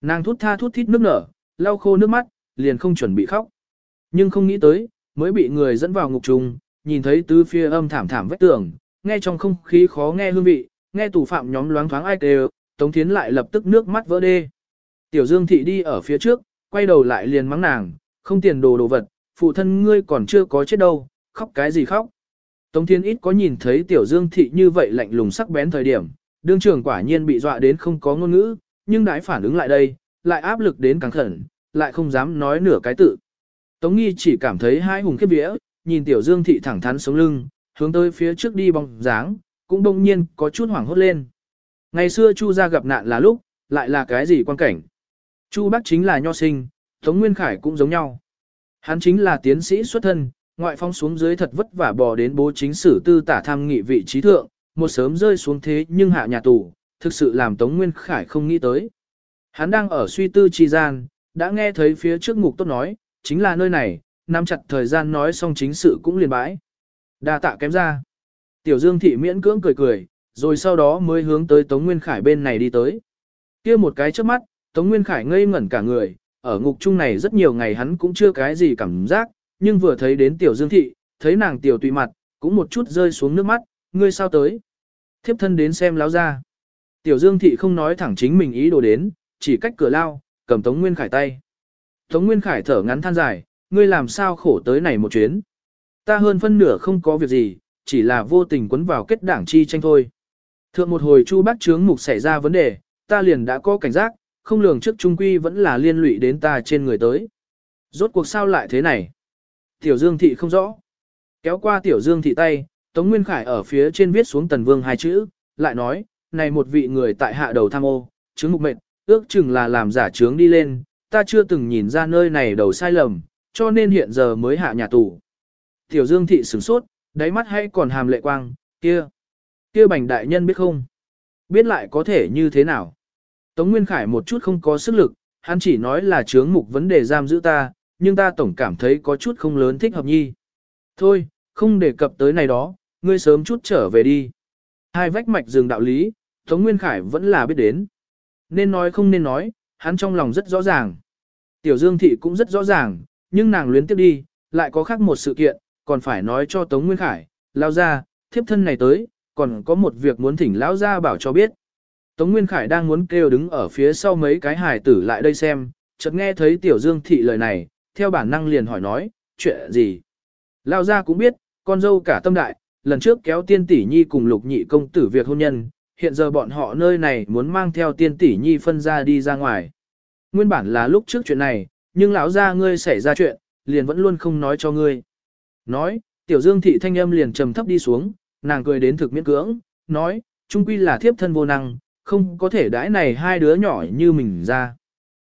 Nàng thút tha thút thít nước nở, lau khô nước mắt, liền không chuẩn bị khóc. Nhưng không nghĩ tới, mới bị người dẫn vào ngục trùng, nhìn thấy tứ phía âm thảm thảm vách tường, nghe trong không khí khó nghe hương vị, nghe tù phạm nhóm loáng thoáng ai đều, Tống Thiến lại lập tức nước mắt vỡ đê. Tiểu Dương Thị đi ở phía trước, quay đầu lại liền mắng nàng, không tiền đồ đồ vật, phụ thân ngươi còn chưa có chết đâu, khóc cái gì khóc. Tống Thiên ít có nhìn thấy Tiểu Dương Thị như vậy lạnh lùng sắc bén thời điểm, đương trưởng quả nhiên bị dọa đến không có ngôn ngữ, nhưng đãi phản ứng lại đây, lại áp lực đến càng khẩn, lại không dám nói nửa cái tự. Tống Nghi chỉ cảm thấy hai hùng khiếp vía, nhìn Tiểu Dương Thị thẳng thắn sống lưng, hướng tới phía trước đi bóng dáng, cũng đông nhiên có chút hoảng hốt lên. Ngày xưa Chu gia gặp nạn là lúc, lại là cái gì quan cảnh? Chu Bắc chính là nho sinh, Tống Nguyên Khải cũng giống nhau. Hắn chính là tiến sĩ xuất thân, ngoại phong xuống dưới thật vất vả bò đến bố chính sử tư tả tham nghị vị trí thượng, một sớm rơi xuống thế nhưng hạ nhà tù, thực sự làm Tống Nguyên Khải không nghĩ tới. Hắn đang ở suy tư chi gian, đã nghe thấy phía trước ngục tốt nói, chính là nơi này, nắm chặt thời gian nói xong chính sự cũng liền bãi. đa tạ kém ra. Tiểu Dương Thị miễn cưỡng cười cười, rồi sau đó mới hướng tới Tống Nguyên Khải bên này đi tới. kia một cái trước mắt, Tống Nguyên Khải ngây ngẩn cả người, ở ngục chung này rất nhiều ngày hắn cũng chưa cái gì cảm giác, nhưng vừa thấy đến Tiểu Dương Thị, thấy nàng Tiểu tùy mặt, cũng một chút rơi xuống nước mắt, ngươi sao tới. Thiếp thân đến xem láo ra. Tiểu Dương Thị không nói thẳng chính mình ý đồ đến, chỉ cách cửa lao, cầm Tống Nguyên Khải tay. Tống Nguyên Khải thở ngắn than dài, ngươi làm sao khổ tới này một chuyến. Ta hơn phân nửa không có việc gì, chỉ là vô tình quấn vào kết đảng chi tranh thôi. Thượng một hồi Chu Bác Trướng mục xảy ra vấn đề, ta liền đã có cảnh giác, không lường trước trung quy vẫn là liên lụy đến ta trên người tới. Rốt cuộc sao lại thế này? Tiểu Dương Thị không rõ. Kéo qua Tiểu Dương Thị tay, Tống Nguyên Khải ở phía trên viết xuống Tần Vương hai chữ, lại nói, này một vị người tại hạ đầu tham ô, chứng mục mệnh, ước chừng là làm giả trướng đi lên, ta chưa từng nhìn ra nơi này đầu sai lầm, cho nên hiện giờ mới hạ nhà tù. Tiểu Dương Thị sửng sốt, đáy mắt hay còn hàm lệ quang, kia, kia bành đại nhân biết không? Biết lại có thể như thế nào? Tống Nguyên Khải một chút không có sức lực, hắn chỉ nói là chướng mục vấn đề giam giữ ta, nhưng ta tổng cảm thấy có chút không lớn thích hợp nhi. Thôi, không đề cập tới này đó, ngươi sớm chút trở về đi. Hai vách mạch dừng đạo lý, Tống Nguyên Khải vẫn là biết đến. Nên nói không nên nói, hắn trong lòng rất rõ ràng. Tiểu Dương Thị cũng rất rõ ràng, nhưng nàng luyến tiếp đi, lại có khác một sự kiện, còn phải nói cho Tống Nguyên Khải, lao ra, thiếp thân này tới, còn có một việc muốn thỉnh lão ra bảo cho biết. Tống Nguyên Khải đang muốn kêu đứng ở phía sau mấy cái hài tử lại đây xem, chợt nghe thấy Tiểu Dương Thị lời này, theo bản năng liền hỏi nói, chuyện gì? Lao ra cũng biết, con dâu cả tâm đại, lần trước kéo tiên tỷ nhi cùng lục nhị công tử việc hôn nhân, hiện giờ bọn họ nơi này muốn mang theo tiên tỷ nhi phân ra đi ra ngoài. Nguyên bản là lúc trước chuyện này, nhưng lão gia ngươi xảy ra chuyện, liền vẫn luôn không nói cho ngươi. Nói, tiểu dương thị thanh âm liền trầm thấp đi xuống, nàng cười đến thực miễn cưỡng, nói, trung quy là thiếp thân vô năng, không có thể đãi này hai đứa nhỏ như mình ra.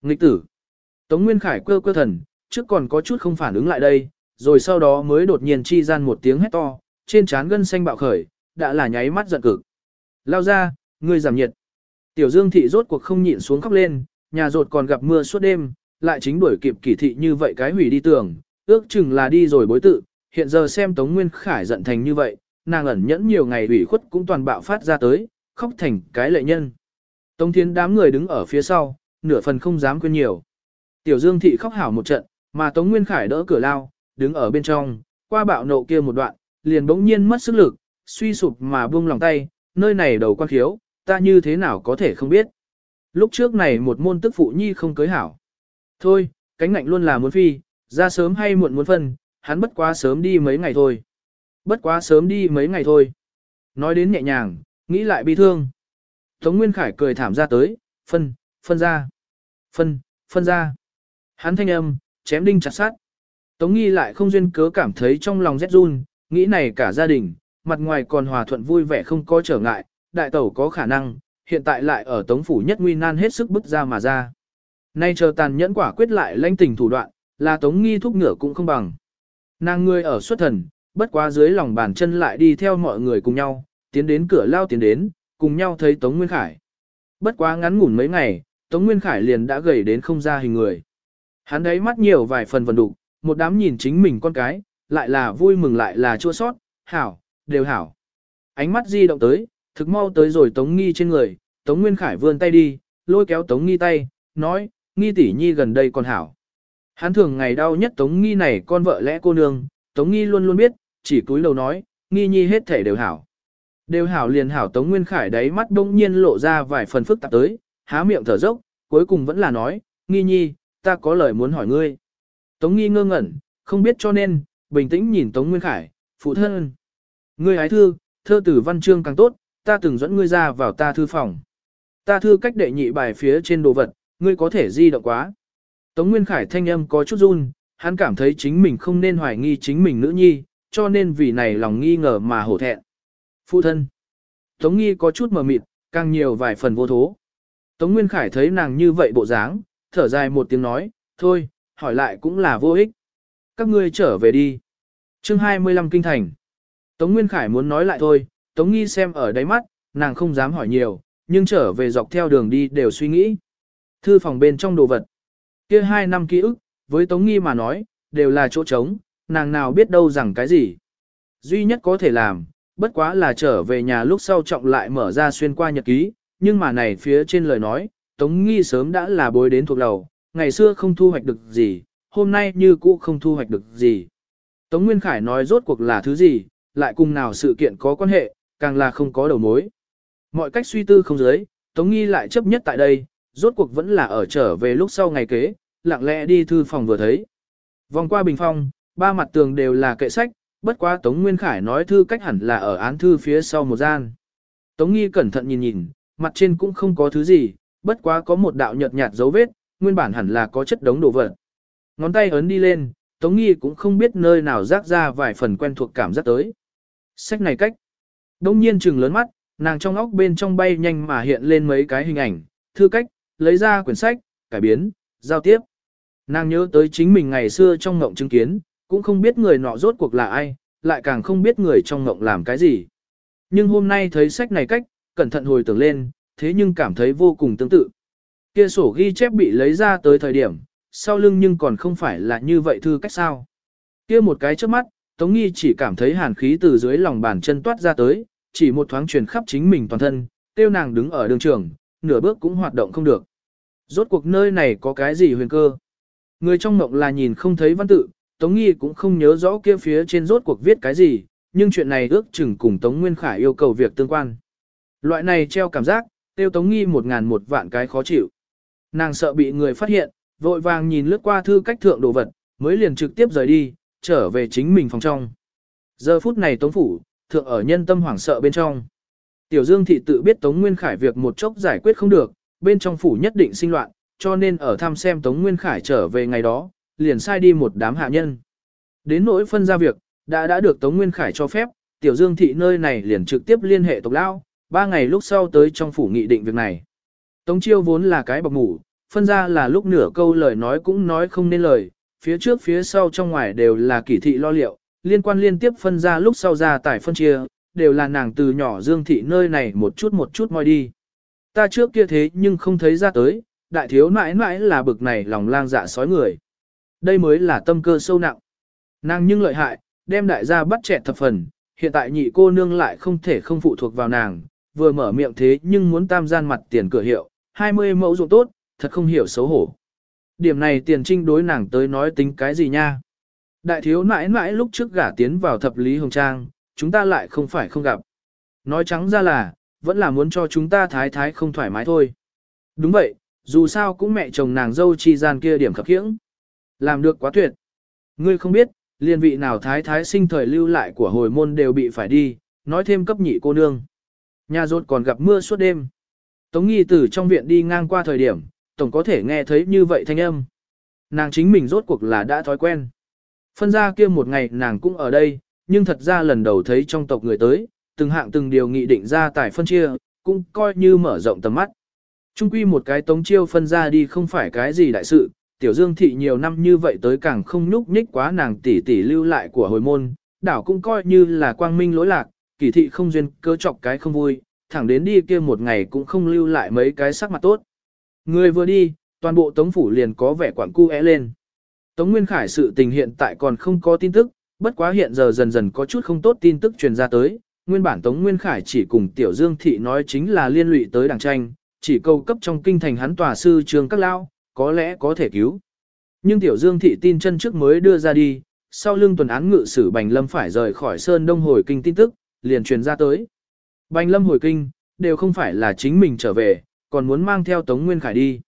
Nghịch tử. Tống Nguyên Khải quơ quơ thần, trước còn có chút không phản ứng lại đây, rồi sau đó mới đột nhiên chi gian một tiếng hét to, trên trán gân xanh bạo khởi, đã là nháy mắt giận cực. Lao ra, ngươi giảm nhiệt. Tiểu Dương thị rốt cuộc không nhịn xuống khóc lên, nhà rột còn gặp mưa suốt đêm, lại chính đuổi kịp kỳ thị như vậy cái hủy đi tường, ước chừng là đi rồi bối tự, hiện giờ xem Tống Nguyên Khải giận thành như vậy, nàng ẩn nhẫn nhiều ngày ủy khuất cũng toàn bạo phát ra tới, khóc thành cái lệ nhân. Tống Thiên đám người đứng ở phía sau, nửa phần không dám quên nhiều. Tiểu Dương thị khóc hảo một trận, mà Tống Nguyên Khải đỡ cửa lao, đứng ở bên trong, qua bạo nộ kia một đoạn, liền bỗng nhiên mất sức lực, suy sụp mà buông lòng tay, nơi này đầu quan khiếu, ta như thế nào có thể không biết. Lúc trước này một môn tức phụ nhi không cưới hảo. Thôi, cánh ngạnh luôn là muốn phi, ra sớm hay muộn muốn phân, hắn bất quá sớm đi mấy ngày thôi. Bất quá sớm đi mấy ngày thôi. Nói đến nhẹ nhàng, nghĩ lại bi thương. Tống Nguyên Khải cười thảm ra tới, phân, phân ra. Phân, phân ra. Hắn thanh âm, chém đinh chặt sát. Tống Nghi lại không duyên cớ cảm thấy trong lòng rét run, nghĩ này cả gia đình, mặt ngoài còn hòa thuận vui vẻ không có trở ngại, đại tẩu có khả năng, hiện tại lại ở tống phủ nhất nguy nan hết sức bức ra mà ra. Nay chờ tàn nhẫn quả quyết lại lãnh tình thủ đoạn, là tống nghi thúc ngựa cũng không bằng. Nàng ngươi ở xuất thần, bất quá dưới lòng bàn chân lại đi theo mọi người cùng nhau, tiến đến cửa lao tiến đến, cùng nhau thấy Tống Nguyên Khải. Bất quá ngắn ngủn mấy ngày, Tống Nguyên Khải liền đã gầy đến không ra hình người. Hắn đấy mắt nhiều vài phần vần đục, một đám nhìn chính mình con cái, lại là vui mừng lại là chua sót, hảo, đều hảo. Ánh mắt di động tới, thực mau tới rồi Tống Nghi trên người, Tống Nguyên Khải vươn tay đi, lôi kéo Tống Nghi tay, nói, Nghi tỷ nhi gần đây còn hảo. Hắn thường ngày đau nhất Tống Nghi này con vợ lẽ cô nương, Tống Nghi luôn luôn biết, chỉ cúi đầu nói, Nghi nhi hết thể đều hảo. Đều hảo liền hảo Tống Nguyên Khải đáy mắt đông nhiên lộ ra vài phần phức tạp tới, há miệng thở dốc, cuối cùng vẫn là nói, Nghi nhi, ta có lời muốn hỏi ngươi. Tống Nghi ngơ ngẩn, không biết cho nên, bình tĩnh nhìn Tống Nguyên Khải, phụ thân. Ngươi hái thư, thơ tử văn chương càng tốt, ta từng dẫn ngươi ra vào ta thư phòng. Ta thư cách đệ nhị bài phía trên đồ vật, ngươi có thể di động quá. Tống Nguyên Khải thanh âm có chút run, hắn cảm thấy chính mình không nên hoài nghi chính mình nữ nhi, cho nên vì này lòng nghi ngờ mà hổ thẹn. Phụ thân. Tống Nghi có chút mờ mịt, càng nhiều vài phần vô thố. Tống Nguyên Khải thấy nàng như vậy bộ dáng, thở dài một tiếng nói, thôi, hỏi lại cũng là vô ích. Các ngươi trở về đi. chương 25 Kinh Thành. Tống Nguyên Khải muốn nói lại thôi, Tống Nghi xem ở đáy mắt, nàng không dám hỏi nhiều, nhưng trở về dọc theo đường đi đều suy nghĩ. Thư phòng bên trong đồ vật. kia hai năm ký ức, với Tống Nghi mà nói, đều là chỗ trống, nàng nào biết đâu rằng cái gì. Duy nhất có thể làm, bất quá là trở về nhà lúc sau trọng lại mở ra xuyên qua nhật ký, nhưng mà này phía trên lời nói, Tống Nghi sớm đã là bối đến thuộc đầu, ngày xưa không thu hoạch được gì, hôm nay như cũ không thu hoạch được gì. Tống Nguyên Khải nói rốt cuộc là thứ gì, lại cùng nào sự kiện có quan hệ, càng là không có đầu mối. Mọi cách suy tư không giới, Tống Nghi lại chấp nhất tại đây, rốt cuộc vẫn là ở trở về lúc sau ngày kế, lặng lẽ đi thư phòng vừa thấy. Vòng qua bình phong, ba mặt tường đều là kệ sách, bất quá Tống Nguyên Khải nói thư cách hẳn là ở án thư phía sau một gian. Tống Nghi cẩn thận nhìn nhìn, mặt trên cũng không có thứ gì, bất quá có một đạo nhợt nhạt dấu vết, nguyên bản hẳn là có chất đống đồ vật. Ngón tay ấn đi lên, Tống Nghi cũng không biết nơi nào rác ra vài phần quen thuộc cảm giác tới. Sách này cách. Đông nhiên trừng lớn mắt, nàng trong óc bên trong bay nhanh mà hiện lên mấy cái hình ảnh, thư cách, lấy ra quyển sách, cải biến, giao tiếp. Nàng nhớ tới chính mình ngày xưa trong ngộng chứng kiến, cũng không biết người nọ rốt cuộc là ai, lại càng không biết người trong ngộng làm cái gì. Nhưng hôm nay thấy sách này cách, cẩn thận hồi tưởng lên, thế nhưng cảm thấy vô cùng tương tự. Kia sổ ghi chép bị lấy ra tới thời điểm, sau lưng nhưng còn không phải là như vậy thư cách sao. Kia một cái trước mắt, Tống Nghi chỉ cảm thấy hàn khí từ dưới lòng bàn chân toát ra tới, chỉ một thoáng truyền khắp chính mình toàn thân, tiêu nàng đứng ở đường trường, nửa bước cũng hoạt động không được. Rốt cuộc nơi này có cái gì huyền cơ? Người trong mộng là nhìn không thấy văn tự, Tống Nghi cũng không nhớ rõ kia phía trên rốt cuộc viết cái gì, nhưng chuyện này ước chừng cùng Tống Nguyên Khải yêu cầu việc tương quan. Loại này treo cảm giác, tiêu Tống Nghi một ngàn một vạn cái khó chịu. Nàng sợ bị người phát hiện, vội vàng nhìn lướt qua thư cách thượng đồ vật, mới liền trực tiếp rời đi, trở về chính mình phòng trong. Giờ phút này Tống Phủ, thượng ở nhân tâm hoảng sợ bên trong. Tiểu Dương Thị tự biết Tống Nguyên Khải việc một chốc giải quyết không được, bên trong phủ nhất định sinh loạn, cho nên ở thăm xem Tống Nguyên Khải trở về ngày đó, liền sai đi một đám hạ nhân. Đến nỗi phân ra việc, đã đã được Tống Nguyên Khải cho phép, Tiểu Dương Thị nơi này liền trực tiếp liên hệ tộc lao, ba ngày lúc sau tới trong phủ nghị định việc này. Tống Chiêu vốn là cái bọc ngủ, phân ra là lúc nửa câu lời nói cũng nói không nên lời, phía trước phía sau trong ngoài đều là kỳ thị lo liệu, liên quan liên tiếp phân ra lúc sau ra tải phân chia, đều là nàng từ nhỏ Dương Thị nơi này một chút một chút moi đi. Ta trước kia thế nhưng không thấy ra tới, đại thiếu mãi mãi là bực này lòng lang dạ sói người. Đây mới là tâm cơ sâu nặng. Nàng nhưng lợi hại, đem đại gia bắt chẹt thập phần, hiện tại nhị cô nương lại không thể không phụ thuộc vào nàng, vừa mở miệng thế nhưng muốn tam gian mặt tiền cửa hiệu, 20 mẫu ruộng tốt, thật không hiểu xấu hổ. Điểm này tiền trinh đối nàng tới nói tính cái gì nha. Đại thiếu mãi mãi lúc trước gả tiến vào thập lý hồng trang, chúng ta lại không phải không gặp. Nói trắng ra là, vẫn là muốn cho chúng ta thái thái không thoải mái thôi. Đúng vậy, dù sao cũng mẹ chồng nàng dâu chi gian kia điểm khập khiễng. Làm được quá tuyệt. Ngươi không biết, liên vị nào thái thái sinh thời lưu lại của hồi môn đều bị phải đi, nói thêm cấp nhị cô nương. Nhà rốt còn gặp mưa suốt đêm. Tống nghi tử trong viện đi ngang qua thời điểm, tổng có thể nghe thấy như vậy thanh âm. Nàng chính mình rốt cuộc là đã thói quen. Phân ra kia một ngày nàng cũng ở đây, nhưng thật ra lần đầu thấy trong tộc người tới, từng hạng từng điều nghị định ra tài phân chia, cũng coi như mở rộng tầm mắt. Trung quy một cái tống chiêu phân ra đi không phải cái gì đại sự, tiểu dương thị nhiều năm như vậy tới càng không nhúc nhích quá nàng tỷ tỷ lưu lại của hồi môn, đảo cũng coi như là quang minh lỗi lạc, kỳ thị không duyên cơ chọc cái không vui, thẳng đến đi kia một ngày cũng không lưu lại mấy cái sắc mặt tốt. Người vừa đi, toàn bộ tống phủ liền có vẻ quảng cu é lên. Tống Nguyên Khải sự tình hiện tại còn không có tin tức, bất quá hiện giờ dần dần có chút không tốt tin tức truyền ra tới. Nguyên bản Tống Nguyên Khải chỉ cùng Tiểu Dương Thị nói chính là liên lụy tới đảng tranh, chỉ câu cấp trong kinh thành hắn tòa sư trường các lao, có lẽ có thể cứu. Nhưng Tiểu Dương Thị tin chân trước mới đưa ra đi, sau lưng tuần án ngự sử Bành Lâm phải rời khỏi Sơn Đông hồi kinh tin tức, liền truyền ra tới. Bành Lâm hồi kinh, đều không phải là chính mình trở về, còn muốn mang theo Tống Nguyên Khải đi.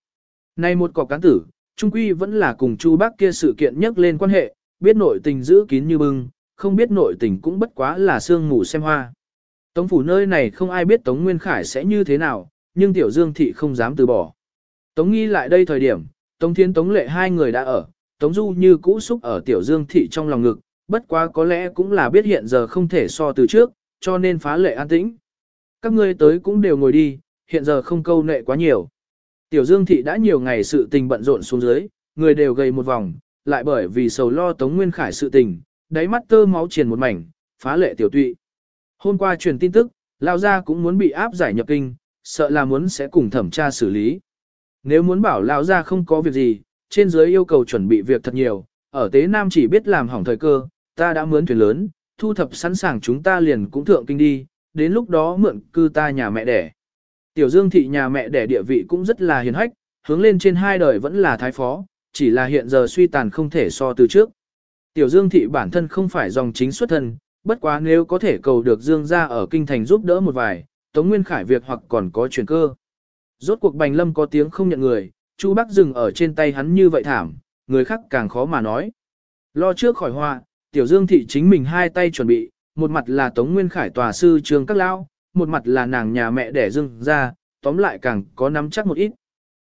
Nay một cọc cán tử, Trung Quy vẫn là cùng Chu Bác kia sự kiện nhắc lên quan hệ, biết nội tình giữ kín như bưng, không biết nội tình cũng bất quá là sương mù xem hoa. Tống phủ nơi này không ai biết Tống Nguyên Khải sẽ như thế nào, nhưng Tiểu Dương Thị không dám từ bỏ. Tống Nghi lại đây thời điểm, Tống Thiên Tống Lệ hai người đã ở, Tống Du như cũ xúc ở Tiểu Dương Thị trong lòng ngực, bất quá có lẽ cũng là biết hiện giờ không thể so từ trước, cho nên phá lệ an tĩnh. Các ngươi tới cũng đều ngồi đi, hiện giờ không câu nệ quá nhiều. Tiểu Dương Thị đã nhiều ngày sự tình bận rộn xuống dưới, người đều gầy một vòng, lại bởi vì sầu lo Tống Nguyên Khải sự tình, đáy mắt tơ máu triền một mảnh, phá lệ tiểu tụy. Hôm qua truyền tin tức, Lao Gia cũng muốn bị áp giải nhập kinh, sợ là muốn sẽ cùng thẩm tra xử lý. Nếu muốn bảo Lão Gia không có việc gì, trên dưới yêu cầu chuẩn bị việc thật nhiều, ở Tế Nam chỉ biết làm hỏng thời cơ, ta đã mướn thuyền lớn, thu thập sẵn sàng chúng ta liền cũng thượng kinh đi, đến lúc đó mượn cư ta nhà mẹ đẻ. Tiểu Dương thị nhà mẹ đẻ địa vị cũng rất là hiền hách, hướng lên trên hai đời vẫn là thái phó, chỉ là hiện giờ suy tàn không thể so từ trước. Tiểu Dương thị bản thân không phải dòng chính xuất thân, bất quá nếu có thể cầu được Dương gia ở kinh thành giúp đỡ một vài, Tống Nguyên Khải việc hoặc còn có chuyển cơ. Rốt cuộc Bành Lâm có tiếng không nhận người, Chu Bắc dừng ở trên tay hắn như vậy thảm, người khác càng khó mà nói. Lo trước khỏi họa, Tiểu Dương thị chính mình hai tay chuẩn bị, một mặt là Tống Nguyên Khải tòa sư trường các lão, một mặt là nàng nhà mẹ đẻ Dương ra, tóm lại càng có nắm chắc một ít.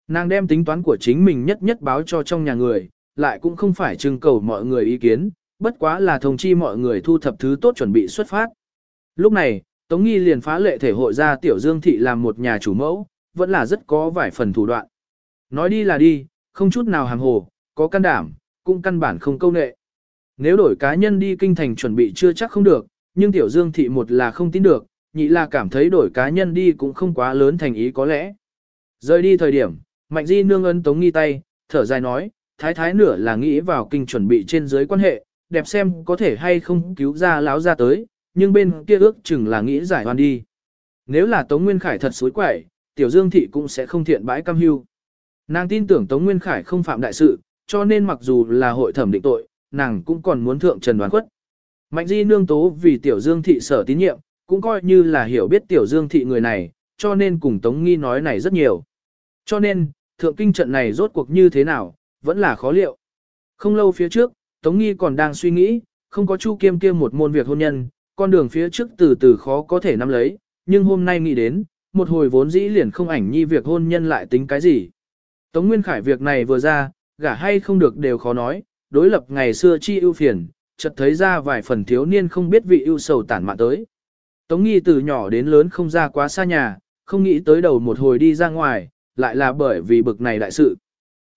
Nàng đem tính toán của chính mình nhất nhất báo cho trong nhà người, lại cũng không phải trưng cầu mọi người ý kiến, bất quá là thông chi mọi người thu thập thứ tốt chuẩn bị xuất phát. Lúc này, Tống Nghi liền phá lệ thể hội ra Tiểu Dương Thị làm một nhà chủ mẫu, vẫn là rất có vài phần thủ đoạn. Nói đi là đi, không chút nào hàng hồ, có can đảm, cũng căn bản không câu nệ. Nếu đổi cá nhân đi kinh thành chuẩn bị chưa chắc không được, nhưng Tiểu Dương Thị một là không tin được, nhị là cảm thấy đổi cá nhân đi cũng không quá lớn thành ý có lẽ. Rời đi thời điểm, Mạnh Di nương ân Tống Nghi tay, thở dài nói, thái thái nửa là nghĩ vào kinh chuẩn bị trên dưới quan hệ, đẹp xem có thể hay không cứu ra láo ra tới, nhưng bên kia ước chừng là nghĩ giải hoàn đi. Nếu là Tống Nguyên Khải thật suối quẩy, Tiểu Dương Thị cũng sẽ không thiện bãi cam hưu. Nàng tin tưởng Tống Nguyên Khải không phạm đại sự, cho nên mặc dù là hội thẩm định tội, nàng cũng còn muốn thượng trần đoán quất. Mạnh di nương tố vì Tiểu Dương Thị sở tín nhiệm, cũng coi như là hiểu biết Tiểu Dương Thị người này, cho nên cùng Tống Nghi nói này rất nhiều. Cho nên, thượng kinh trận này rốt cuộc như thế nào, vẫn là khó liệu. Không lâu phía trước, Tống Nghi còn đang suy nghĩ, không có Chu Kiêm kia một môn việc hôn nhân, con đường phía trước từ từ khó có thể nắm lấy, nhưng hôm nay nghĩ đến, một hồi vốn dĩ liền không ảnh nhi việc hôn nhân lại tính cái gì. Tống Nguyên Khải việc này vừa ra, gả hay không được đều khó nói, đối lập ngày xưa chi ưu phiền, chợt thấy ra vài phần thiếu niên không biết vị ưu sầu tản mạn tới. Tống Nghi từ nhỏ đến lớn không ra quá xa nhà, không nghĩ tới đầu một hồi đi ra ngoài, lại là bởi vì bực này đại sự.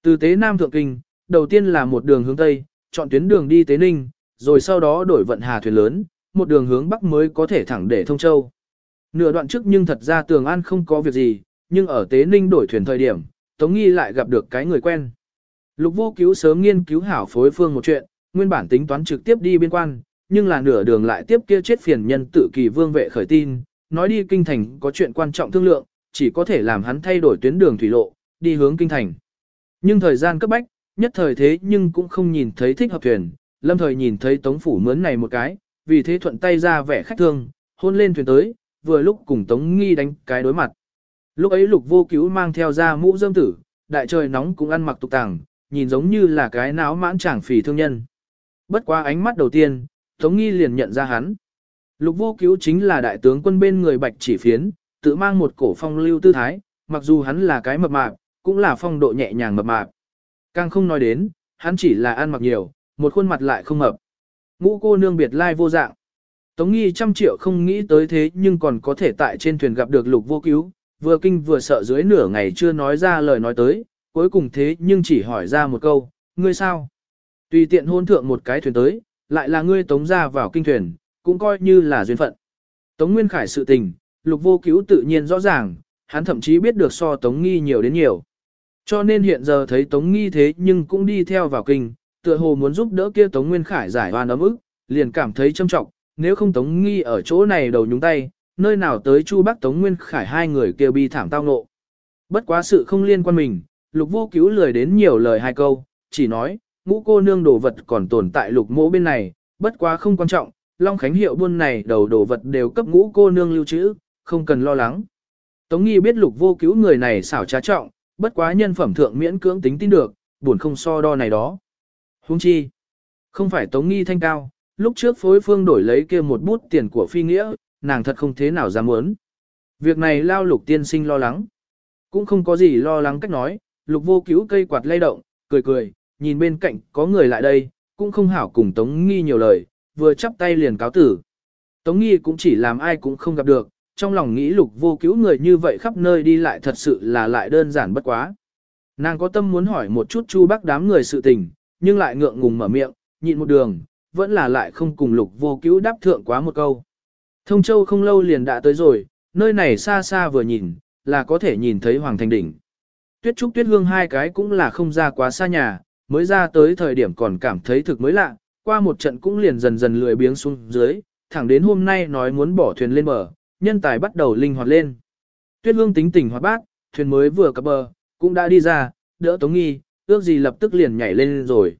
Từ Tế Nam Thượng Kinh, đầu tiên là một đường hướng Tây, chọn tuyến đường đi Tế Ninh, rồi sau đó đổi vận hà thuyền lớn, một đường hướng Bắc mới có thể thẳng để thông châu. Nửa đoạn trước nhưng thật ra Tường An không có việc gì, nhưng ở Tế Ninh đổi thuyền thời điểm, Tống Nghi lại gặp được cái người quen. Lục vô cứu sớm nghiên cứu hảo phối phương một chuyện, nguyên bản tính toán trực tiếp đi biên quan, nhưng là nửa đường lại tiếp kia chết phiền nhân tự kỳ vương vệ khởi tin, nói đi kinh thành có chuyện quan trọng thương lượng, chỉ có thể làm hắn thay đổi tuyến đường thủy lộ, đi hướng kinh thành. Nhưng thời gian cấp bách, nhất thời thế nhưng cũng không nhìn thấy thích hợp thuyền, lâm thời nhìn thấy tống phủ mướn này một cái, vì thế thuận tay ra vẻ khách thương, hôn lên thuyền tới, vừa lúc cùng tống nghi đánh cái đối mặt. Lúc ấy lục vô cứu mang theo ra mũ dâm tử, đại trời nóng cũng ăn mặc tục tàng, nhìn giống như là cái náo mãn chẳng phì thương nhân. Bất quá ánh mắt đầu tiên, Tống Nghi liền nhận ra hắn. Lục vô cứu chính là đại tướng quân bên người bạch chỉ phiến, tự mang một cổ phong lưu tư thái, mặc dù hắn là cái mập mạp, cũng là phong độ nhẹ nhàng mập mạp. Càng không nói đến, hắn chỉ là ăn mặc nhiều, một khuôn mặt lại không mập. Ngũ cô nương biệt lai vô dạng. Tống nghi trăm triệu không nghĩ tới thế nhưng còn có thể tại trên thuyền gặp được lục vô cứu, vừa kinh vừa sợ dưới nửa ngày chưa nói ra lời nói tới, cuối cùng thế nhưng chỉ hỏi ra một câu, ngươi sao? Tùy tiện hôn thượng một cái thuyền tới, lại là ngươi tống ra vào kinh thuyền, cũng coi như là duyên phận. Tống Nguyên Khải sự tình, lục vô cứu tự nhiên rõ ràng, hắn thậm chí biết được so Tống Nghi nhiều đến nhiều. Cho nên hiện giờ thấy Tống Nghi thế nhưng cũng đi theo vào kinh, tựa hồ muốn giúp đỡ kia Tống Nguyên Khải giải oan ấm ức, liền cảm thấy châm trọng, nếu không Tống Nghi ở chỗ này đầu nhúng tay, nơi nào tới Chu Bắc Tống Nguyên Khải hai người kêu bi thảm tao ngộ. Bất quá sự không liên quan mình, lục vô cứu lười đến nhiều lời hai câu, chỉ nói, ngũ cô nương đồ vật còn tồn tại lục mỗ bên này, bất quá không quan trọng, Long Khánh hiệu buôn này đầu đồ vật đều cấp ngũ cô nương lưu trữ, không cần lo lắng. Tống Nghi biết lục vô cứu người này xảo trá trọng, bất quá nhân phẩm thượng miễn cưỡng tính tin được, buồn không so đo này đó. Huống chi, không phải Tống Nghi thanh cao, lúc trước phối phương đổi lấy kia một bút tiền của phi nghĩa, nàng thật không thế nào dám muốn. Việc này lao lục tiên sinh lo lắng. Cũng không có gì lo lắng cách nói, lục vô cứu cây quạt lay động, cười cười, nhìn bên cạnh có người lại đây, cũng không hảo cùng Tống Nghi nhiều lời, vừa chắp tay liền cáo tử. Tống Nghi cũng chỉ làm ai cũng không gặp được, trong lòng nghĩ lục vô cứu người như vậy khắp nơi đi lại thật sự là lại đơn giản bất quá. Nàng có tâm muốn hỏi một chút chu bác đám người sự tình, nhưng lại ngượng ngùng mở miệng, nhịn một đường, vẫn là lại không cùng lục vô cứu đáp thượng quá một câu. Thông Châu không lâu liền đã tới rồi, nơi này xa xa vừa nhìn, là có thể nhìn thấy Hoàng Thành Đỉnh. Tuyết Trúc Tuyết Hương hai cái cũng là không ra quá xa nhà, mới ra tới thời điểm còn cảm thấy thực mới lạ, qua một trận cũng liền dần dần lười biếng xuống dưới, thẳng đến hôm nay nói muốn bỏ thuyền lên bờ, nhân tài bắt đầu linh hoạt lên. Tuyết Hương tính tình hoạt bát, thuyền mới vừa cập bờ, cũng đã đi ra, đỡ Tống Nghi, ước gì lập tức liền nhảy lên rồi.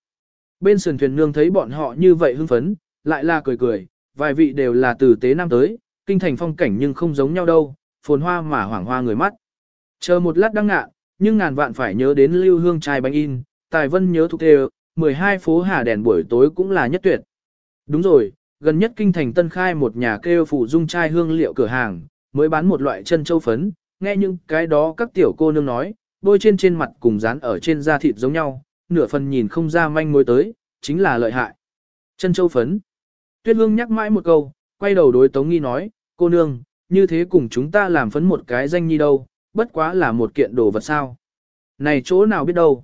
Bên sườn thuyền nương thấy bọn họ như vậy hưng phấn, lại là cười cười, vài vị đều là từ tế nam tới, kinh thành phong cảnh nhưng không giống nhau đâu, phồn hoa mà hoảng hoa người mắt. Chờ một lát đăng ngạ, nhưng ngàn vạn phải nhớ đến lưu hương trai bánh in, tài vân nhớ thuộc tê 12 phố hà đèn buổi tối cũng là nhất tuyệt. Đúng rồi, gần nhất kinh thành tân khai một nhà kêu phụ dung trai hương liệu cửa hàng, mới bán một loại chân châu phấn, nghe những cái đó các tiểu cô nương nói, bôi trên trên mặt cùng dán ở trên da thịt giống nhau, nửa phần nhìn không ra manh mối tới, chính là lợi hại. Chân châu phấn. Tuyết Hương nhắc mãi một câu, quay đầu đối Tống Nghi nói, cô nương, như thế cùng chúng ta làm phấn một cái danh nhi đâu, bất quá là một kiện đồ vật sao. Này chỗ nào biết đâu.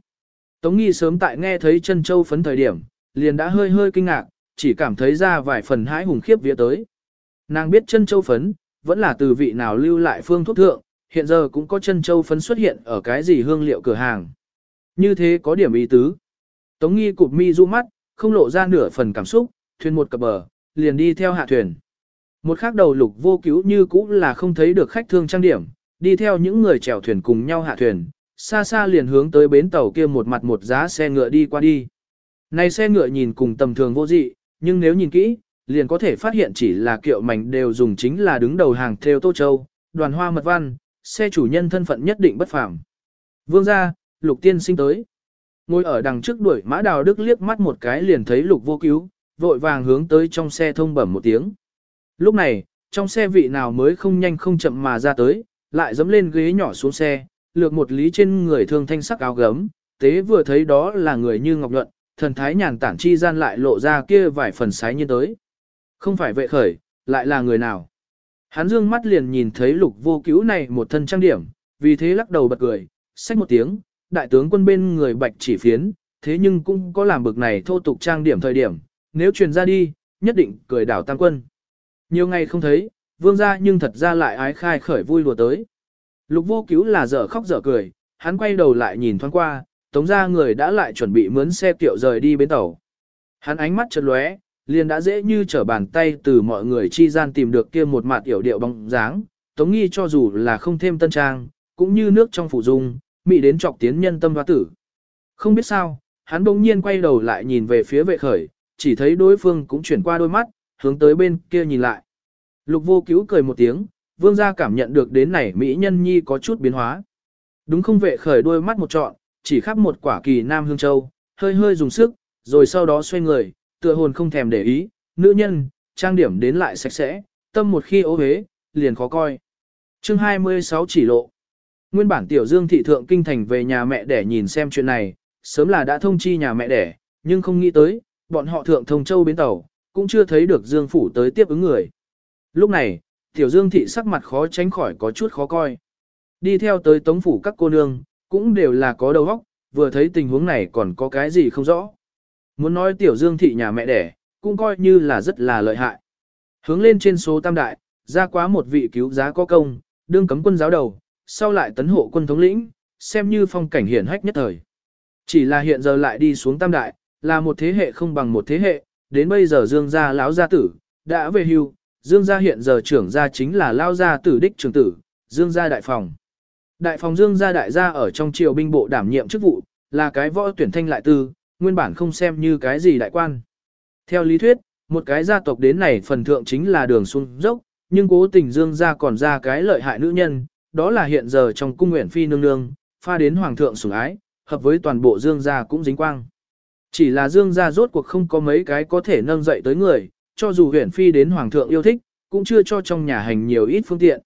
Tống Nghi sớm tại nghe thấy chân châu phấn thời điểm, liền đã hơi hơi kinh ngạc, chỉ cảm thấy ra vài phần hãi hùng khiếp vía tới. Nàng biết chân châu phấn, vẫn là từ vị nào lưu lại phương thuốc thượng, hiện giờ cũng có chân châu phấn xuất hiện ở cái gì hương liệu cửa hàng. Như thế có điểm ý tứ. Tống nghi cụp mi du mắt, không lộ ra nửa phần cảm xúc, thuyền một cập bờ, liền đi theo hạ thuyền. Một khắc đầu lục vô cứu như cũ là không thấy được khách thương trang điểm, đi theo những người chèo thuyền cùng nhau hạ thuyền, xa xa liền hướng tới bến tàu kia một mặt một giá xe ngựa đi qua đi. Này xe ngựa nhìn cùng tầm thường vô dị, nhưng nếu nhìn kỹ, liền có thể phát hiện chỉ là kiệu mảnh đều dùng chính là đứng đầu hàng theo Tô Châu, đoàn hoa mật văn, xe chủ nhân thân phận nhất định bất phàm. Vương gia, lục tiên sinh tới. Ngồi ở đằng trước đuổi mã đào đức liếc mắt một cái liền thấy lục vô cứu, vội vàng hướng tới trong xe thông bẩm một tiếng. Lúc này, trong xe vị nào mới không nhanh không chậm mà ra tới, lại dẫm lên ghế nhỏ xuống xe, lược một lý trên người thương thanh sắc áo gấm, tế vừa thấy đó là người như ngọc nhuận, thần thái nhàn tản chi gian lại lộ ra kia vài phần sái như tới. Không phải vệ khởi, lại là người nào. Hắn dương mắt liền nhìn thấy lục vô cứu này một thân trang điểm, vì thế lắc đầu bật cười, xách một tiếng, đại tướng quân bên người bạch chỉ phiến, thế nhưng cũng có làm bực này thô tục trang điểm thời điểm, nếu truyền ra đi, nhất định cười đảo tam quân. Nhiều ngày không thấy, vương gia nhưng thật ra lại ái khai khởi vui lùa tới. Lục vô cứu là dở khóc dở cười, hắn quay đầu lại nhìn thoáng qua, tống ra người đã lại chuẩn bị mướn xe kiệu rời đi bến tàu. Hắn ánh mắt chợt lóe, liền đã dễ như trở bàn tay từ mọi người chi gian tìm được kia một mặt yểu điệu bóng dáng, tống nghi cho dù là không thêm tân trang, cũng như nước trong phủ dung, mị đến trọc tiến nhân tâm hoa tử. Không biết sao, hắn bỗng nhiên quay đầu lại nhìn về phía vệ khởi, chỉ thấy đối phương cũng chuyển qua đôi mắt, hướng tới bên kia nhìn lại. Lục vô cứu cười một tiếng, vương gia cảm nhận được đến này Mỹ nhân nhi có chút biến hóa. Đúng không vệ khởi đôi mắt một trọn, chỉ khắp một quả kỳ nam hương châu, hơi hơi dùng sức, rồi sau đó xoay người, tựa hồn không thèm để ý, nữ nhân, trang điểm đến lại sạch sẽ, tâm một khi ố hế, liền khó coi. chương 26 chỉ lộ. Nguyên bản tiểu dương thị thượng kinh thành về nhà mẹ để nhìn xem chuyện này, sớm là đã thông chi nhà mẹ đẻ, nhưng không nghĩ tới, bọn họ thượng thông châu bến tàu, cũng chưa thấy được dương phủ tới tiếp ứng người. Lúc này, tiểu dương thị sắc mặt khó tránh khỏi có chút khó coi. Đi theo tới tống phủ các cô nương, cũng đều là có đầu óc, vừa thấy tình huống này còn có cái gì không rõ. Muốn nói tiểu dương thị nhà mẹ đẻ, cũng coi như là rất là lợi hại. Hướng lên trên số tam đại, ra quá một vị cứu giá có công, đương cấm quân giáo đầu, sau lại tấn hộ quân thống lĩnh, xem như phong cảnh hiển hách nhất thời. Chỉ là hiện giờ lại đi xuống tam đại, là một thế hệ không bằng một thế hệ, đến bây giờ dương gia lão gia tử, đã về hưu, dương gia hiện giờ trưởng gia chính là lão gia tử đích trưởng tử, dương gia đại phòng. Đại phòng dương gia đại gia ở trong triều binh bộ đảm nhiệm chức vụ, là cái võ tuyển thanh lại tư, nguyên bản không xem như cái gì đại quan. Theo lý thuyết, một cái gia tộc đến này phần thượng chính là đường xuống dốc, nhưng cố tình dương gia còn ra cái lợi hại nữ nhân, đó là hiện giờ trong cung nguyện phi nương nương, pha đến hoàng thượng sủng ái, hợp với toàn bộ dương gia cũng dính quang. Chỉ là dương gia rốt cuộc không có mấy cái có thể nâng dậy tới người, cho dù huyện phi đến hoàng thượng yêu thích, cũng chưa cho trong nhà hành nhiều ít phương tiện.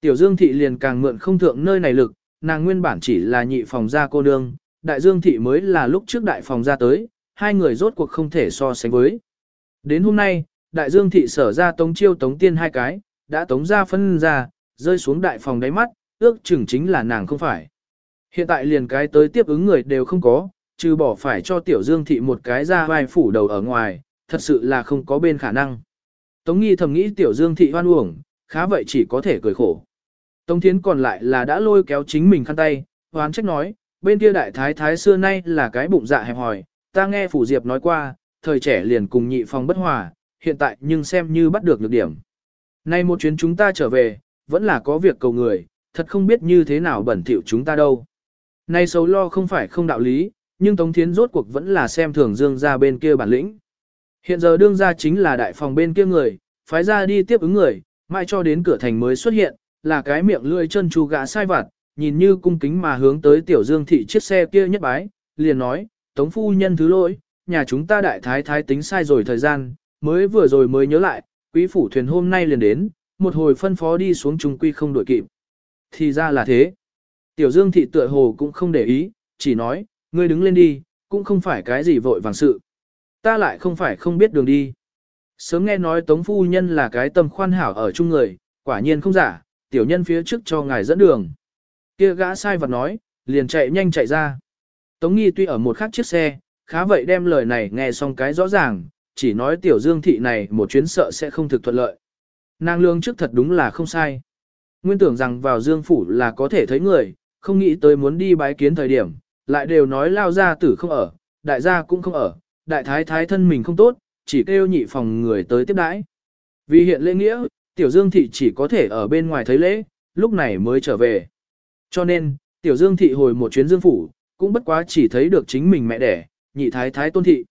Tiểu dương thị liền càng mượn không thượng nơi này lực, nàng nguyên bản chỉ là nhị phòng gia cô nương, đại dương thị mới là lúc trước đại phòng gia tới, hai người rốt cuộc không thể so sánh với. Đến hôm nay, đại dương thị sở ra tống chiêu tống tiên hai cái, đã tống ra phân ra, rơi xuống đại phòng đáy mắt, ước chừng chính là nàng không phải. Hiện tại liền cái tới tiếp ứng người đều không có, trừ bỏ phải cho tiểu dương thị một cái ra vai phủ đầu ở ngoài, thật sự là không có bên khả năng. Tống nghi thầm nghĩ tiểu dương thị hoan uổng, khá vậy chỉ có thể cười khổ. Tống thiến còn lại là đã lôi kéo chính mình khăn tay, hoán trách nói, bên kia đại thái thái xưa nay là cái bụng dạ hẹp hòi, ta nghe phủ diệp nói qua, thời trẻ liền cùng nhị phòng bất hòa, hiện tại nhưng xem như bắt được được điểm. Nay một chuyến chúng ta trở về, vẫn là có việc cầu người, thật không biết như thế nào bẩn thỉu chúng ta đâu. Nay xấu lo không phải không đạo lý, nhưng Tống Thiến rốt cuộc vẫn là xem thường dương ra bên kia bản lĩnh. Hiện giờ đương ra chính là đại phòng bên kia người, phái ra đi tiếp ứng người, mãi cho đến cửa thành mới xuất hiện, là cái miệng lưỡi chân chu gã sai vặt, nhìn như cung kính mà hướng tới tiểu dương thị chiếc xe kia nhất bái, liền nói, tống phu nhân thứ lỗi, nhà chúng ta đại thái thái tính sai rồi thời gian, mới vừa rồi mới nhớ lại, quý phủ thuyền hôm nay liền đến, một hồi phân phó đi xuống trung quy không đổi kịp. Thì ra là thế. Tiểu Dương thị tựa hồ cũng không để ý, chỉ nói, ngươi đứng lên đi, cũng không phải cái gì vội vàng sự. Ta lại không phải không biết đường đi. Sớm nghe nói Tống Phu Nhân là cái tâm khoan hảo ở chung người, quả nhiên không giả, tiểu nhân phía trước cho ngài dẫn đường. Kia gã sai vật nói, liền chạy nhanh chạy ra. Tống Nghi tuy ở một khác chiếc xe, khá vậy đem lời này nghe xong cái rõ ràng, chỉ nói tiểu dương thị này một chuyến sợ sẽ không thực thuận lợi. Nàng lương trước thật đúng là không sai. Nguyên tưởng rằng vào dương phủ là có thể thấy người, không nghĩ tới muốn đi bái kiến thời điểm, lại đều nói lao gia tử không ở, đại gia cũng không ở, đại thái thái thân mình không tốt, chỉ kêu nhị phòng người tới tiếp đãi. Vì hiện lễ nghĩa, tiểu dương thị chỉ có thể ở bên ngoài thấy lễ, lúc này mới trở về. Cho nên, tiểu dương thị hồi một chuyến dương phủ, cũng bất quá chỉ thấy được chính mình mẹ đẻ, nhị thái thái tôn thị.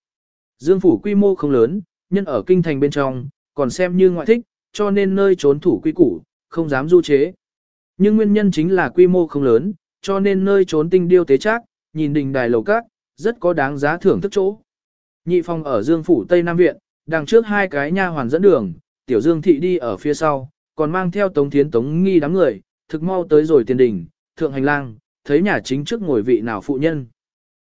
Dương phủ quy mô không lớn, nhân ở kinh thành bên trong, còn xem như ngoại thích, cho nên nơi trốn thủ quy củ, không dám du chế. Nhưng nguyên nhân chính là quy mô không lớn, cho nên nơi trốn tinh điêu tế trác, nhìn đình đài lầu cát, rất có đáng giá thưởng thức chỗ. Nhị phòng ở Dương phủ Tây Nam viện, đằng trước hai cái nha hoàn dẫn đường, tiểu Dương thị đi ở phía sau, còn mang theo Tống Thiến Tống Nghi đám người, thực mau tới rồi tiền đỉnh, thượng hành lang, thấy nhà chính trước ngồi vị nào phụ nhân.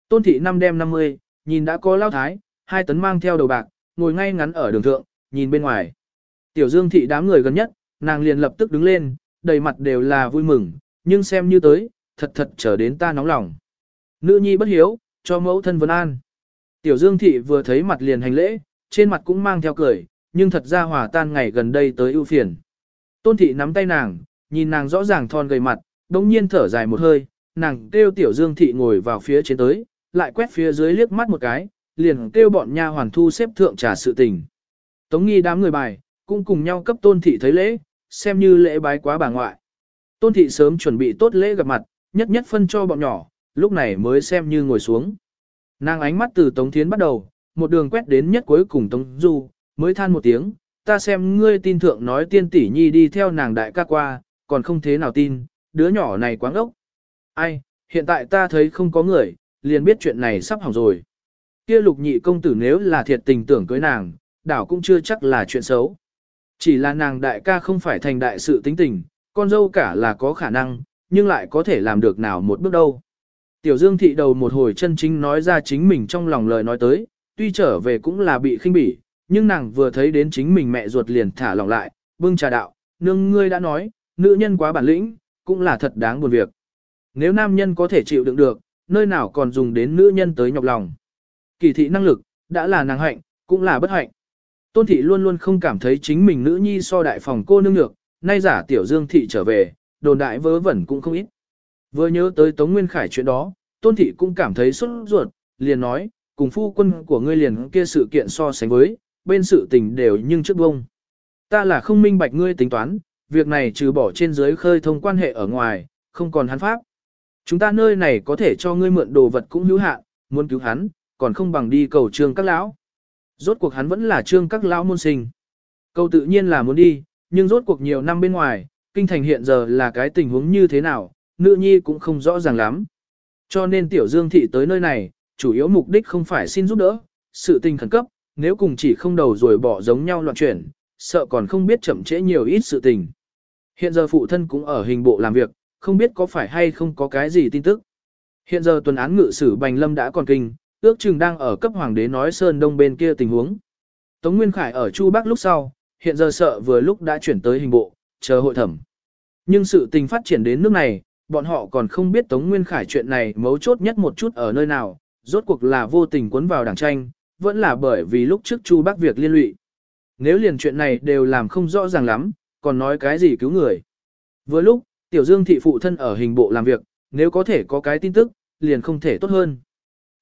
Tôn thị năm đêm 50, nhìn đã có lao thái, hai tấn mang theo đầu bạc, ngồi ngay ngắn ở đường thượng, nhìn bên ngoài. Tiểu Dương thị đám người gần nhất, nàng liền lập tức đứng lên, đầy mặt đều là vui mừng, nhưng xem như tới, thật thật chờ đến ta nóng lòng. Nữ nhi bất hiếu, cho mẫu thân vấn an. Tiểu Dương thị vừa thấy mặt liền hành lễ, trên mặt cũng mang theo cười, nhưng thật ra hòa tan ngày gần đây tới ưu phiền. Tôn thị nắm tay nàng, nhìn nàng rõ ràng thon gầy mặt, đống nhiên thở dài một hơi, nàng kêu Tiểu Dương thị ngồi vào phía trên tới, lại quét phía dưới liếc mắt một cái, liền kêu bọn nha hoàn thu xếp thượng trà sự tình. Tống nghi đám người bài, cũng cùng nhau cấp tôn thị thấy lễ, xem như lễ bái quá bà ngoại. Tôn thị sớm chuẩn bị tốt lễ gặp mặt, nhất nhất phân cho bọn nhỏ, lúc này mới xem như ngồi xuống. Nàng ánh mắt từ Tống Thiến bắt đầu, một đường quét đến nhất cuối cùng Tống Du, mới than một tiếng, ta xem ngươi tin thượng nói tiên tỷ nhi đi theo nàng đại ca qua, còn không thế nào tin, đứa nhỏ này quáng ốc. Ai, hiện tại ta thấy không có người, liền biết chuyện này sắp hỏng rồi. Kia lục nhị công tử nếu là thiệt tình tưởng cưới nàng, đảo cũng chưa chắc là chuyện xấu. Chỉ là nàng đại ca không phải thành đại sự tính tình, con dâu cả là có khả năng, nhưng lại có thể làm được nào một bước đâu. Tiểu Dương thị đầu một hồi chân chính nói ra chính mình trong lòng lời nói tới, tuy trở về cũng là bị khinh bỉ, nhưng nàng vừa thấy đến chính mình mẹ ruột liền thả lòng lại, bưng trà đạo, nương ngươi đã nói, nữ nhân quá bản lĩnh, cũng là thật đáng buồn việc. Nếu nam nhân có thể chịu đựng được, nơi nào còn dùng đến nữ nhân tới nhọc lòng. Kỳ thị năng lực, đã là nàng hạnh, cũng là bất hạnh. Tôn thị luôn luôn không cảm thấy chính mình nữ nhi so đại phòng cô nương được, nay giả tiểu dương thị trở về, đồn đại vớ vẩn cũng không ít. Vừa nhớ tới Tống Nguyên Khải chuyện đó, Tôn thị cũng cảm thấy sốt ruột, liền nói, cùng phu quân của ngươi liền kia sự kiện so sánh với, bên sự tình đều nhưng trước bông. Ta là không minh bạch ngươi tính toán, việc này trừ bỏ trên dưới khơi thông quan hệ ở ngoài, không còn hắn pháp. Chúng ta nơi này có thể cho ngươi mượn đồ vật cũng hữu hạn, muốn cứu hắn, còn không bằng đi cầu trương các lão. Rốt cuộc hắn vẫn là trương các lão môn sinh. câu tự nhiên là muốn đi, nhưng rốt cuộc nhiều năm bên ngoài, kinh thành hiện giờ là cái tình huống như thế nào, nữ nhi cũng không rõ ràng lắm. Cho nên tiểu dương thị tới nơi này, chủ yếu mục đích không phải xin giúp đỡ, sự tình khẩn cấp, nếu cùng chỉ không đầu rồi bỏ giống nhau loạn chuyển, sợ còn không biết chậm trễ nhiều ít sự tình. Hiện giờ phụ thân cũng ở hình bộ làm việc, không biết có phải hay không có cái gì tin tức. Hiện giờ tuần án ngự sử Bành Lâm đã còn kinh, ước chừng đang ở cấp hoàng đế nói Sơn Đông bên kia tình huống. Tống Nguyên Khải ở Chu Bắc lúc sau, hiện giờ sợ vừa lúc đã chuyển tới hình bộ, chờ hội thẩm. Nhưng sự tình phát triển đến nước này, bọn họ còn không biết Tống Nguyên Khải chuyện này mấu chốt nhất một chút ở nơi nào, rốt cuộc là vô tình cuốn vào đảng tranh, vẫn là bởi vì lúc trước Chu Bắc việc liên lụy. Nếu liền chuyện này đều làm không rõ ràng lắm, còn nói cái gì cứu người. Vừa lúc, Tiểu Dương thị phụ thân ở hình bộ làm việc, nếu có thể có cái tin tức, liền không thể tốt hơn.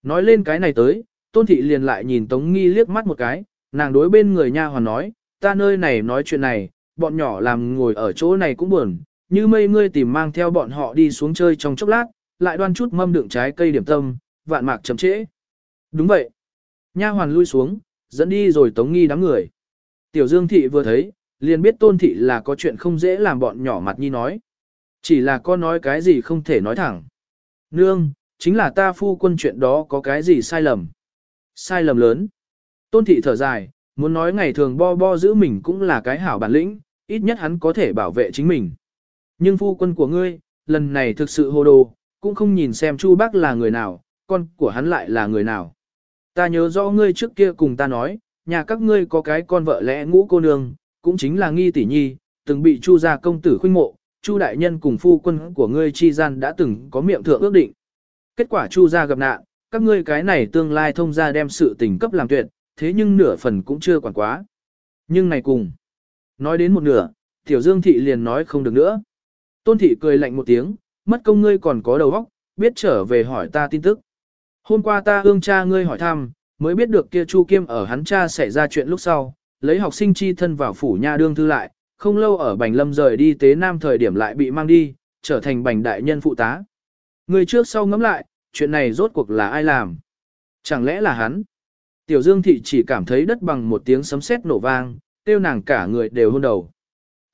Nói lên cái này tới, Tôn thị liền lại nhìn Tống Nghi liếc mắt một cái, nàng đối bên người nha hoàn nói, ta nơi này nói chuyện này, bọn nhỏ làm ngồi ở chỗ này cũng buồn, như mây ngươi tìm mang theo bọn họ đi xuống chơi trong chốc lát, lại đoan chút mâm đựng trái cây điểm tâm, vạn mạc chậm trễ. Đúng vậy. Nha hoàn lui xuống, dẫn đi rồi Tống Nghi đám người. Tiểu Dương thị vừa thấy, liền biết Tôn thị là có chuyện không dễ làm bọn nhỏ mặt nhi nói. Chỉ là con nói cái gì không thể nói thẳng. Nương, chính là ta phu quân chuyện đó có cái gì sai lầm. Sai lầm lớn. Tôn thị thở dài, muốn nói ngày thường bo bo giữ mình cũng là cái hảo bản lĩnh, ít nhất hắn có thể bảo vệ chính mình. Nhưng phu quân của ngươi, lần này thực sự hồ đồ, cũng không nhìn xem Chu Bác là người nào, con của hắn lại là người nào. Ta nhớ rõ ngươi trước kia cùng ta nói, nhà các ngươi có cái con vợ lẽ ngũ cô nương, cũng chính là nghi tỷ nhi, từng bị Chu gia công tử khuynh mộ, Chu đại nhân cùng phu quân của ngươi chi gian đã từng có miệng thượng ước định. Kết quả Chu gia gặp nạn, các ngươi cái này tương lai thông gia đem sự tình cấp làm tuyệt, thế nhưng nửa phần cũng chưa quản quá. Nhưng này cùng. Nói đến một nửa, Tiểu Dương Thị liền nói không được nữa. Tôn Thị cười lạnh một tiếng, mất công ngươi còn có đầu óc, biết trở về hỏi ta tin tức. Hôm qua ta ương cha ngươi hỏi thăm, mới biết được kia Chu Kiêm ở hắn cha xảy ra chuyện lúc sau, lấy học sinh chi thân vào phủ nha đương thư lại, không lâu ở Bành Lâm rời đi tế nam thời điểm lại bị mang đi, trở thành Bành đại nhân phụ tá. Người trước sau ngẫm lại, chuyện này rốt cuộc là ai làm? Chẳng lẽ là hắn? Tiểu Dương Thị chỉ cảm thấy đất bằng một tiếng sấm sét nổ vang, tiêu nàng cả người đều hôn đầu.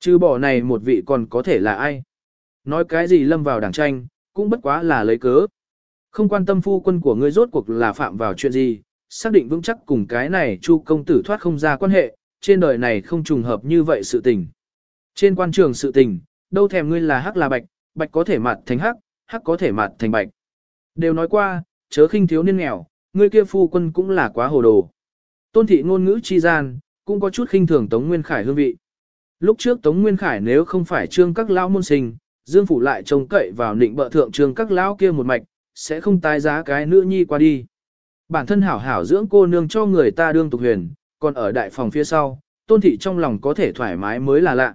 Chứ bỏ này một vị còn có thể là ai? Nói cái gì lâm vào đảng tranh, cũng bất quá là lấy cớ. Không quan tâm phu quân của ngươi rốt cuộc là phạm vào chuyện gì, xác định vững chắc cùng cái này chu công tử thoát không ra quan hệ, trên đời này không trùng hợp như vậy sự tình. Trên quan trường sự tình, đâu thèm ngươi là hắc là bạch, bạch có thể mặt thành hắc, hắc có thể mặt thành bạch. Đều nói qua, chớ khinh thiếu niên nghèo, ngươi kia phu quân cũng là quá hồ đồ. Tôn thị ngôn ngữ chi gian, cũng có chút khinh thường Tống Nguyên Khải hương vị. Lúc trước Tống Nguyên Khải nếu không phải trương các lão môn sinh, Dương Phủ lại trông cậy vào nịnh bợ thượng trương các lão kia một mạch, sẽ không tái giá cái nữ nhi qua đi. Bản thân hảo hảo dưỡng cô nương cho người ta đương tục huyền, còn ở đại phòng phía sau, tôn thị trong lòng có thể thoải mái mới là lạ.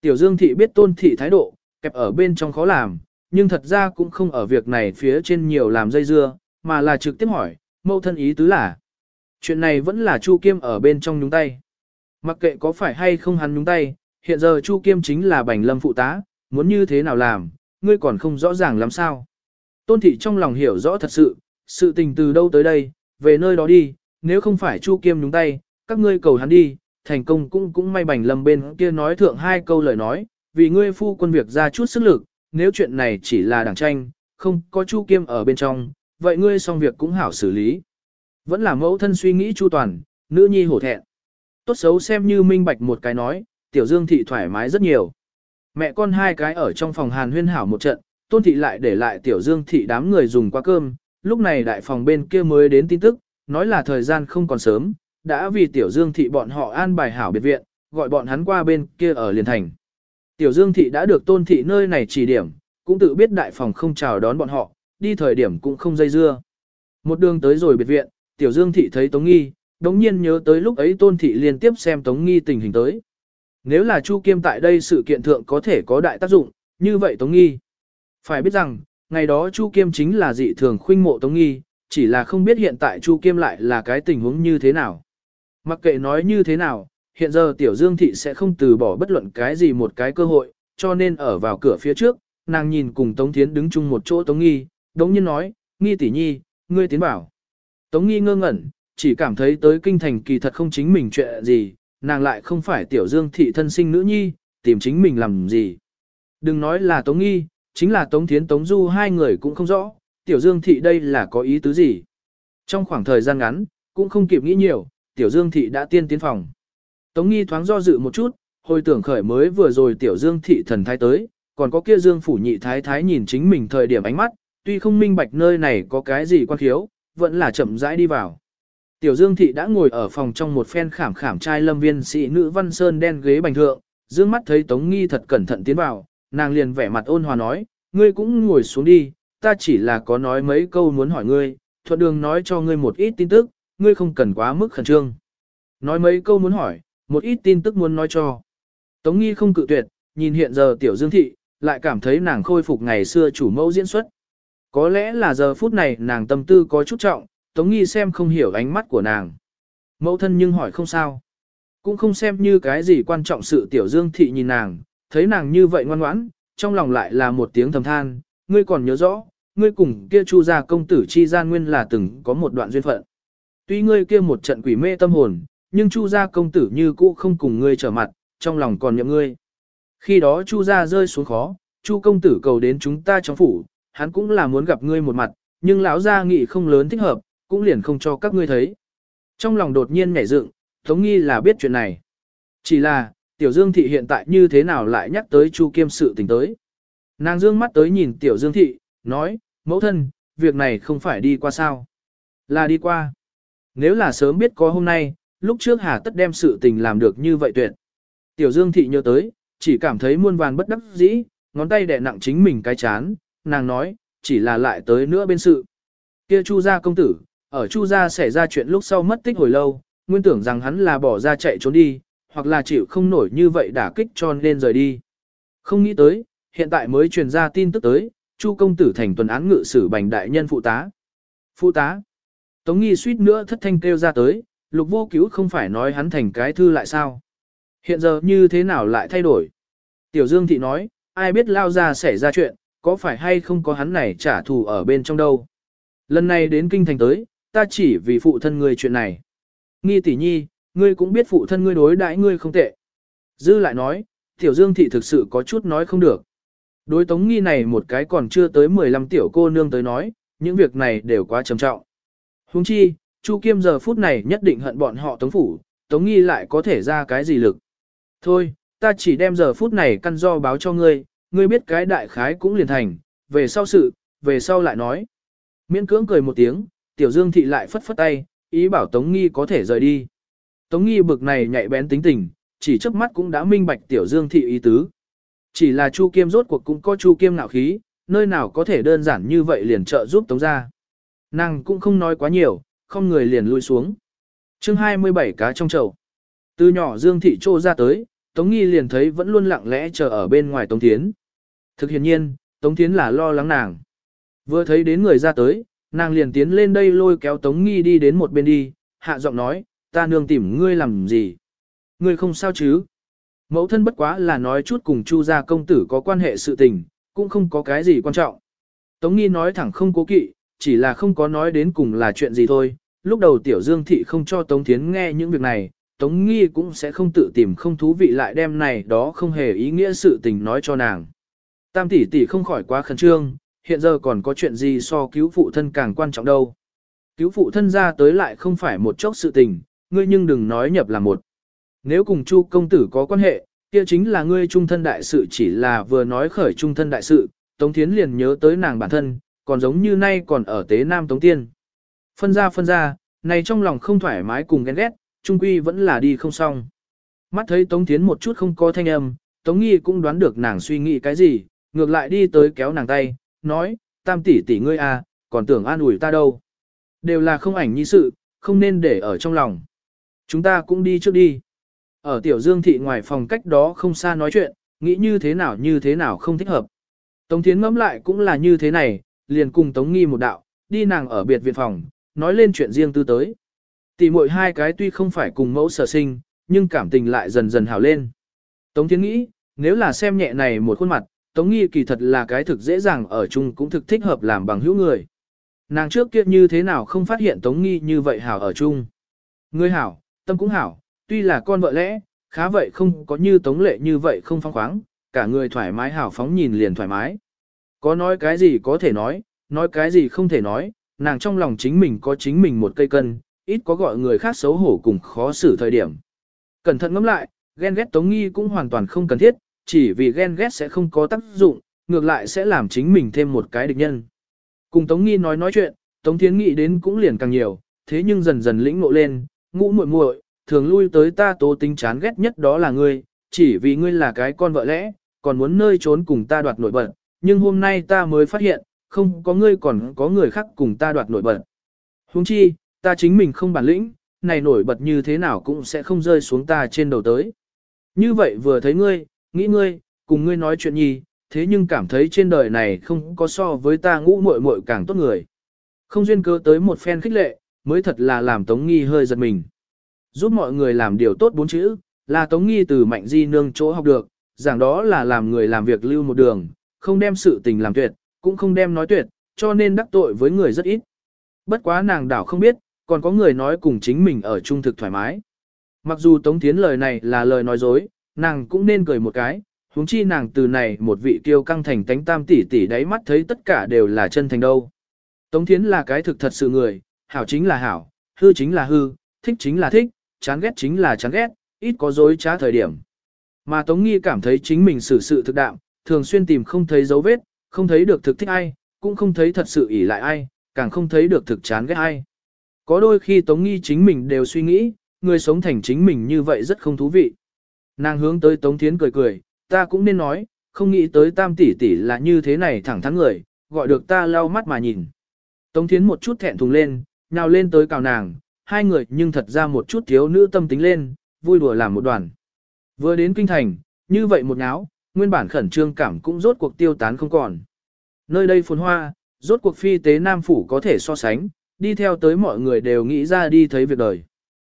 Tiểu Dương thị biết tôn thị thái độ, kẹp ở bên trong khó làm, nhưng thật ra cũng không ở việc này phía trên nhiều làm dây dưa, mà là trực tiếp hỏi, mâu thân ý tứ là. Chuyện này vẫn là Chu Kiêm ở bên trong nhúng tay. Mặc kệ có phải hay không hắn nhúng tay, hiện giờ Chu Kiêm chính là bành lâm phụ tá, muốn như thế nào làm, ngươi còn không rõ ràng làm sao. Tôn thị trong lòng hiểu rõ thật sự, sự tình từ đâu tới đây, về nơi đó đi, nếu không phải Chu Kiêm nhúng tay, các ngươi cầu hắn đi, thành công cũng cũng may bành lâm bên kia nói thượng hai câu lời nói, vì ngươi phu quân việc ra chút sức lực, nếu chuyện này chỉ là đảng tranh, không có Chu Kiêm ở bên trong, vậy ngươi xong việc cũng hảo xử lý. Vẫn là mẫu thân suy nghĩ chu toàn, nữ nhi hổ thẹn. Tốt xấu xem như minh bạch một cái nói, tiểu dương thị thoải mái rất nhiều. Mẹ con hai cái ở trong phòng hàn huyên hảo một trận, tôn thị lại để lại tiểu dương thị đám người dùng qua cơm, lúc này đại phòng bên kia mới đến tin tức, nói là thời gian không còn sớm, đã vì tiểu dương thị bọn họ an bài hảo biệt viện, gọi bọn hắn qua bên kia ở liền thành. Tiểu dương thị đã được tôn thị nơi này chỉ điểm, cũng tự biết đại phòng không chào đón bọn họ, đi thời điểm cũng không dây dưa. Một đường tới rồi biệt viện, tiểu dương thị thấy Tống Nghi, đống nhiên nhớ tới lúc ấy tôn thị liên tiếp xem Tống Nghi tình hình tới. Nếu là Chu Kiêm tại đây sự kiện thượng có thể có đại tác dụng, như vậy Tống Nghi. Phải biết rằng, ngày đó Chu Kiêm chính là dị thường khuynh mộ Tống Nghi, chỉ là không biết hiện tại Chu Kiêm lại là cái tình huống như thế nào. Mặc kệ nói như thế nào, hiện giờ Tiểu Dương Thị sẽ không từ bỏ bất luận cái gì một cái cơ hội, cho nên ở vào cửa phía trước, nàng nhìn cùng Tống Thiến đứng chung một chỗ Tống Nghi, đống nhiên nói, Nghi tỷ nhi, ngươi tiến bảo. Tống Nghi ngơ ngẩn, chỉ cảm thấy tới kinh thành kỳ thật không chính mình chuyện gì, nàng lại không phải Tiểu Dương Thị thân sinh nữ nhi, tìm chính mình làm gì. Đừng nói là Tống Nghi, chính là Tống Thiến Tống Du hai người cũng không rõ, Tiểu Dương Thị đây là có ý tứ gì. Trong khoảng thời gian ngắn, cũng không kịp nghĩ nhiều, Tiểu Dương Thị đã tiên tiến phòng. Tống Nghi thoáng do dự một chút, hồi tưởng khởi mới vừa rồi Tiểu Dương Thị thần thái tới, còn có kia Dương Phủ nhị thái thái nhìn chính mình thời điểm ánh mắt, tuy không minh bạch nơi này có cái gì quan khiếu, vẫn là chậm rãi đi vào. Tiểu Dương Thị đã ngồi ở phòng trong một phen khảm khảm trai lâm viên sĩ nữ văn sơn đen ghế bành thượng, dương mắt thấy Tống Nghi thật cẩn thận tiến vào, nàng liền vẻ mặt ôn hòa nói, ngươi cũng ngồi xuống đi, ta chỉ là có nói mấy câu muốn hỏi ngươi, thuận đường nói cho ngươi một ít tin tức, ngươi không cần quá mức khẩn trương. Nói mấy câu muốn hỏi, một ít tin tức muốn nói cho. Tống nghi không cự tuyệt, nhìn hiện giờ tiểu dương thị, lại cảm thấy nàng khôi phục ngày xưa chủ mẫu diễn xuất. Có lẽ là giờ phút này nàng tâm tư có chút trọng, Tống nghi xem không hiểu ánh mắt của nàng. Mẫu thân nhưng hỏi không sao. Cũng không xem như cái gì quan trọng sự tiểu dương thị nhìn nàng, thấy nàng như vậy ngoan ngoãn, trong lòng lại là một tiếng thầm than, ngươi còn nhớ rõ, ngươi cùng kia chu gia công tử chi gian nguyên là từng có một đoạn duyên phận. Tuy ngươi kia một trận quỷ mê tâm hồn, nhưng chu gia công tử như cũ không cùng ngươi trở mặt, trong lòng còn nhậm ngươi. Khi đó chu gia rơi xuống khó, chu công tử cầu đến chúng ta trong phủ, hắn cũng là muốn gặp ngươi một mặt, nhưng lão gia nghị không lớn thích hợp, cũng liền không cho các ngươi thấy. Trong lòng đột nhiên nhảy dựng, Tống Nghi là biết chuyện này. Chỉ là, Tiểu Dương Thị hiện tại như thế nào lại nhắc tới Chu Kiêm sự tình tới. Nàng dương mắt tới nhìn Tiểu Dương Thị, nói, mẫu thân, việc này không phải đi qua sao. Là đi qua. Nếu là sớm biết có hôm nay, lúc trước hà tất đem sự tình làm được như vậy tuyệt. Tiểu Dương Thị nhớ tới, chỉ cảm thấy muôn vàn bất đắc dĩ, ngón tay đè nặng chính mình cái chán, nàng nói, chỉ là lại tới nữa bên sự. Kia Chu gia công tử, ở Chu gia xảy ra chuyện lúc sau mất tích hồi lâu, nguyên tưởng rằng hắn là bỏ ra chạy trốn đi, hoặc là chịu không nổi như vậy đả kích cho nên rời đi. Không nghĩ tới, hiện tại mới truyền ra tin tức tới, Chu công tử thành tuần án ngự sử bành đại nhân phụ tá. Phụ tá. Tống nghi suýt nữa thất thanh kêu ra tới, lục vô cứu không phải nói hắn thành cái thư lại sao. Hiện giờ như thế nào lại thay đổi? Tiểu Dương Thị nói, ai biết lao ra xảy ra chuyện, có phải hay không có hắn này trả thù ở bên trong đâu. Lần này đến kinh thành tới, ta chỉ vì phụ thân ngươi chuyện này. Nghi tỷ nhi, ngươi cũng biết phụ thân ngươi đối đãi ngươi không tệ. Dư lại nói, tiểu dương thị thực sự có chút nói không được. Đối tống nghi này một cái còn chưa tới 15 tiểu cô nương tới nói, những việc này đều quá trầm trọng. Huống chi, Chu Kiêm giờ phút này nhất định hận bọn họ tống phủ, tống nghi lại có thể ra cái gì lực. Thôi, ta chỉ đem giờ phút này căn do báo cho ngươi, ngươi biết cái đại khái cũng liền thành, về sau sự, về sau lại nói. Miễn cưỡng cười một tiếng, tiểu dương thị lại phất phất tay, ý bảo Tống Nghi có thể rời đi. Tống Nghi bực này nhạy bén tính tình, chỉ trước mắt cũng đã minh bạch tiểu dương thị ý tứ. Chỉ là Chu Kiêm rốt cuộc cũng có Chu Kiêm nạo khí, nơi nào có thể đơn giản như vậy liền trợ giúp Tống ra. Nàng cũng không nói quá nhiều, không người liền lui xuống. chương 27 cá trong chậu. Từ nhỏ Dương Thị trô ra tới, Tống Nghi liền thấy vẫn luôn lặng lẽ chờ ở bên ngoài Tống Thiến. Thực hiện nhiên, Tống Thiến là lo lắng nàng. Vừa thấy đến người ra tới, nàng liền tiến lên đây lôi kéo Tống Nghi đi đến một bên đi, hạ giọng nói, ta nương tìm ngươi làm gì? Ngươi không sao chứ? Mẫu thân bất quá là nói chút cùng Chu gia công tử có quan hệ sự tình, cũng không có cái gì quan trọng. Tống Nghi nói thẳng không cố kỵ, chỉ là không có nói đến cùng là chuyện gì thôi. Lúc đầu Tiểu Dương Thị không cho Tống Thiến nghe những việc này, Tống Nghi cũng sẽ không tự tìm không thú vị lại đem này đó không hề ý nghĩa sự tình nói cho nàng. Tam tỷ tỷ không khỏi quá khẩn trương, hiện giờ còn có chuyện gì so cứu phụ thân càng quan trọng đâu. Cứu phụ thân ra tới lại không phải một chốc sự tình, ngươi nhưng đừng nói nhập là một. Nếu cùng Chu công tử có quan hệ, kia chính là ngươi trung thân đại sự chỉ là vừa nói khởi trung thân đại sự, Tống Thiến liền nhớ tới nàng bản thân, còn giống như nay còn ở tế Nam Tống Tiên. Phân ra phân ra, này trong lòng không thoải mái cùng ghen ghét, trung quy vẫn là đi không xong. Mắt thấy Tống Thiến một chút không có thanh âm, Tống Nghi cũng đoán được nàng suy nghĩ cái gì, ngược lại đi tới kéo nàng tay, nói, tam tỷ tỷ ngươi à, còn tưởng an ủi ta đâu. Đều là không ảnh nhi sự, không nên để ở trong lòng. Chúng ta cũng đi trước đi. Ở tiểu dương thị ngoài phòng cách đó không xa nói chuyện, nghĩ như thế nào như thế nào không thích hợp. Tống Thiến ngẫm lại cũng là như thế này, liền cùng Tống Nghi một đạo, đi nàng ở biệt viện phòng, nói lên chuyện riêng tư tới. Tỷ muội hai cái tuy không phải cùng mẫu sở sinh, nhưng cảm tình lại dần dần hào lên. Tống Thiến nghĩ, nếu là xem nhẹ này một khuôn mặt, Tống Nghi kỳ thật là cái thực dễ dàng ở chung cũng thực thích hợp làm bằng hữu người. Nàng trước kia như thế nào không phát hiện Tống Nghi như vậy hảo ở chung. Người hảo, tâm cũng hảo, tuy là con vợ lẽ, khá vậy không có như Tống Lệ như vậy không phong khoáng, cả người thoải mái hảo phóng nhìn liền thoải mái. Có nói cái gì có thể nói, nói cái gì không thể nói, nàng trong lòng chính mình có chính mình một cây cân, ít có gọi người khác xấu hổ cùng khó xử thời điểm. Cẩn thận ngẫm lại, ghen ghét Tống Nghi cũng hoàn toàn không cần thiết, chỉ vì ghen ghét sẽ không có tác dụng, ngược lại sẽ làm chính mình thêm một cái địch nhân. Cùng Tống Nghi nói nói chuyện, Tống Thiến nghĩ đến cũng liền càng nhiều, thế nhưng dần dần lĩnh ngộ lên, ngũ muội muội, thường lui tới ta tố tính chán ghét nhất đó là ngươi, chỉ vì ngươi là cái con vợ lẽ, còn muốn nơi trốn cùng ta đoạt nổi bật, nhưng hôm nay ta mới phát hiện, không có ngươi còn có người khác cùng ta đoạt nổi bật. Huống chi, ta chính mình không bản lĩnh, này nổi bật như thế nào cũng sẽ không rơi xuống ta trên đầu tới. Như vậy vừa thấy ngươi, nghĩ ngươi, cùng ngươi nói chuyện nhì, thế nhưng cảm thấy trên đời này không có so với ta ngũ muội muội càng tốt người. Không duyên cơ tới một phen khích lệ, mới thật là làm Tống Nghi hơi giật mình. Giúp mọi người làm điều tốt bốn chữ, là Tống Nghi từ mạnh di nương chỗ học được, rằng đó là làm người làm việc lưu một đường, không đem sự tình làm tuyệt, cũng không đem nói tuyệt, cho nên đắc tội với người rất ít. Bất quá nàng đảo không biết, còn có người nói cùng chính mình ở trung thực thoải mái. Mặc dù Tống Thiến lời này là lời nói dối, nàng cũng nên cười một cái, huống chi nàng từ này một vị tiêu căng thành tánh tam tỷ tỷ đáy mắt thấy tất cả đều là chân thành đâu. Tống Thiến là cái thực thật sự người, hảo chính là hảo, hư chính là hư, thích chính là thích, chán ghét chính là chán ghét, ít có dối trá thời điểm. Mà Tống Nghi cảm thấy chính mình xử sự thực đạm, thường xuyên tìm không thấy dấu vết, không thấy được thực thích ai, cũng không thấy thật sự ỷ lại ai, càng không thấy được thực chán ghét ai. Có đôi khi Tống Nghi chính mình đều suy nghĩ, người sống thành chính mình như vậy rất không thú vị. Nàng hướng tới Tống Thiến cười cười, ta cũng nên nói, không nghĩ tới tam tỷ tỷ là như thế này thẳng thắn người, gọi được ta lau mắt mà nhìn. Tống Thiến một chút thẹn thùng lên, nhào lên tới cào nàng, hai người nhưng thật ra một chút thiếu nữ tâm tính lên, vui đùa làm một đoàn. Vừa đến kinh thành, như vậy một náo, nguyên bản khẩn trương cảm cũng rốt cuộc tiêu tán không còn. Nơi đây phồn hoa, rốt cuộc phi tế Nam Phủ có thể so sánh, đi theo tới mọi người đều nghĩ ra đi thấy việc đời.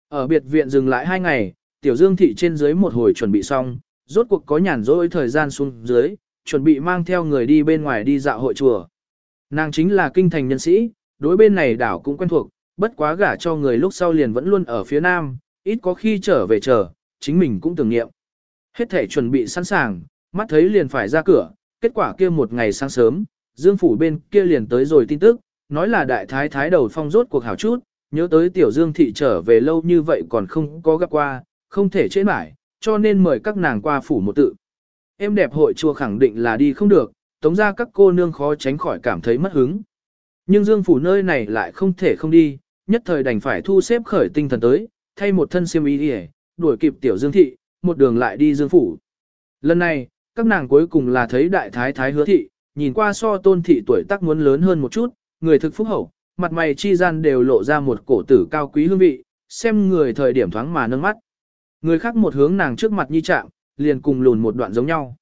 Ở biệt viện dừng lại hai ngày, Tiểu Dương Thị trên dưới một hồi chuẩn bị xong, rốt cuộc có nhàn rỗi thời gian xuống dưới, chuẩn bị mang theo người đi bên ngoài đi dạo hội chùa. Nàng chính là kinh thành nhân sĩ, đối bên này đảo cũng quen thuộc, bất quá gả cho người lúc sau liền vẫn luôn ở phía nam, ít có khi trở về chờ, chính mình cũng tưởng nghiệm. Hết thể chuẩn bị sẵn sàng, mắt thấy liền phải ra cửa, kết quả kia một ngày sáng sớm, Dương Phủ bên kia liền tới rồi tin tức, nói là đại thái thái đầu phong rốt cuộc hảo chút, nhớ tới tiểu Dương Thị trở về lâu như vậy còn không có gặp qua, không thể chế mãi, cho nên mời các nàng qua phủ một tự. Em đẹp hội chùa khẳng định là đi không được, tống ra các cô nương khó tránh khỏi cảm thấy mất hứng. Nhưng Dương Phủ nơi này lại không thể không đi, nhất thời đành phải thu xếp khởi tinh thần tới, thay một thân xiêm y đi đuổi kịp tiểu Dương Thị, một đường lại đi Dương Phủ. Lần này, các nàng cuối cùng là thấy đại thái thái hứa thị, nhìn qua so tôn thị tuổi tác muốn lớn hơn một chút, người thực phúc hậu, mặt mày chi gian đều lộ ra một cổ tử cao quý hương vị, xem người thời điểm thoáng mà nâng mắt. Người khác một hướng nàng trước mặt nhi chạm, liền cùng lùn một đoạn giống nhau.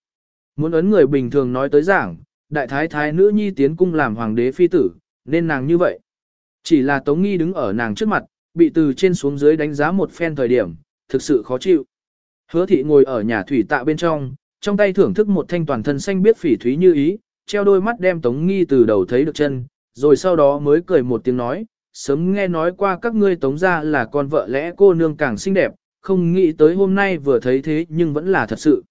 Muốn ấn người bình thường nói tới giảng, đại thái thái nữ nhi tiến cung làm hoàng đế phi tử, nên nàng như vậy. Chỉ là Tống Nghi đứng ở nàng trước mặt, bị từ trên xuống dưới đánh giá một phen thời điểm, thực sự khó chịu. Hứa thị ngồi ở nhà thủy tạ bên trong, trong tay thưởng thức một thanh toàn thân xanh biết phỉ thúy như ý, treo đôi mắt đem Tống Nghi từ đầu thấy được chân, rồi sau đó mới cười một tiếng nói, sớm nghe nói qua các ngươi Tống ra là con vợ lẽ cô nương càng xinh đẹp, không nghĩ tới hôm nay vừa thấy thế nhưng vẫn là thật sự.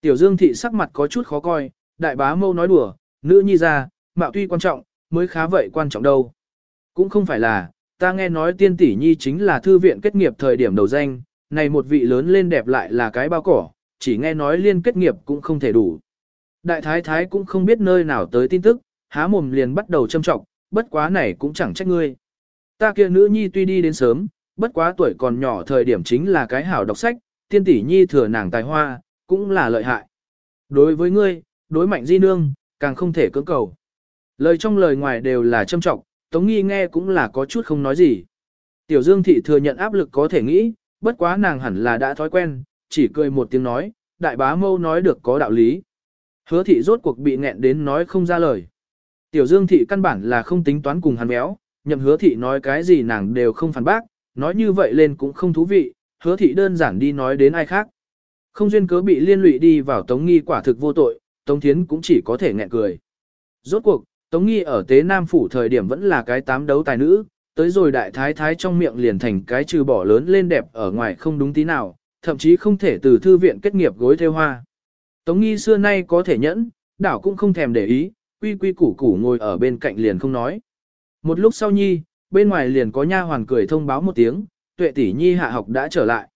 Tiểu Dương thị sắc mặt có chút khó coi, đại bá mâu nói đùa, nữ nhi ra, mạo tuy quan trọng, mới khá vậy quan trọng đâu. Cũng không phải là, ta nghe nói tiên tỷ nhi chính là thư viện kết nghiệp thời điểm đầu danh, này một vị lớn lên đẹp lại là cái bao cỏ, chỉ nghe nói liên kết nghiệp cũng không thể đủ. Đại thái thái cũng không biết nơi nào tới tin tức, há mồm liền bắt đầu châm trọng, bất quá này cũng chẳng trách ngươi. Ta kia nữ nhi tuy đi đến sớm, bất quá tuổi còn nhỏ thời điểm chính là cái hảo đọc sách, tiên tỷ nhi thừa nàng tài hoa, cũng là lợi hại. Đối với ngươi, đối mạnh di nương, càng không thể cưỡng cầu. Lời trong lời ngoài đều là châm trọng, Tống Nghi nghe cũng là có chút không nói gì. Tiểu Dương Thị thừa nhận áp lực có thể nghĩ, bất quá nàng hẳn là đã thói quen, chỉ cười một tiếng nói, đại bá mâu nói được có đạo lý. Hứa thị rốt cuộc bị nghẹn đến nói không ra lời. Tiểu Dương Thị căn bản là không tính toán cùng hắn béo, nhậm hứa thị nói cái gì nàng đều không phản bác, nói như vậy lên cũng không thú vị, hứa thị đơn giản đi nói đến ai khác. Không duyên cớ bị liên lụy đi vào Tống Nghi quả thực vô tội, Tống Thiến cũng chỉ có thể nghẹn cười. Rốt cuộc, Tống Nghi ở Tế Nam Phủ thời điểm vẫn là cái tám đấu tài nữ, tới rồi đại thái thái trong miệng liền thành cái trừ bỏ lớn lên đẹp ở ngoài không đúng tí nào, thậm chí không thể từ thư viện kết nghiệp gối theo hoa. Tống Nghi xưa nay có thể nhẫn, đảo cũng không thèm để ý, quy quy củ củ ngồi ở bên cạnh liền không nói. Một lúc sau Nhi, bên ngoài liền có nha hoàn cười thông báo một tiếng, tuệ tỷ Nhi hạ học đã trở lại.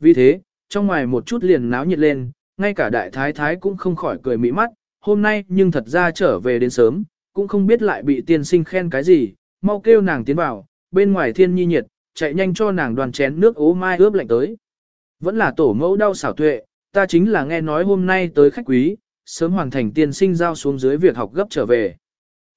Vì thế, trong ngoài một chút liền náo nhiệt lên, ngay cả đại thái thái cũng không khỏi cười mỹ mắt, hôm nay nhưng thật ra trở về đến sớm, cũng không biết lại bị tiên sinh khen cái gì, mau kêu nàng tiến vào, bên ngoài thiên nhi nhiệt, chạy nhanh cho nàng đoàn chén nước ố mai ướp lạnh tới. Vẫn là tổ mẫu đau xảo tuệ, ta chính là nghe nói hôm nay tới khách quý, sớm hoàn thành tiên sinh giao xuống dưới việc học gấp trở về.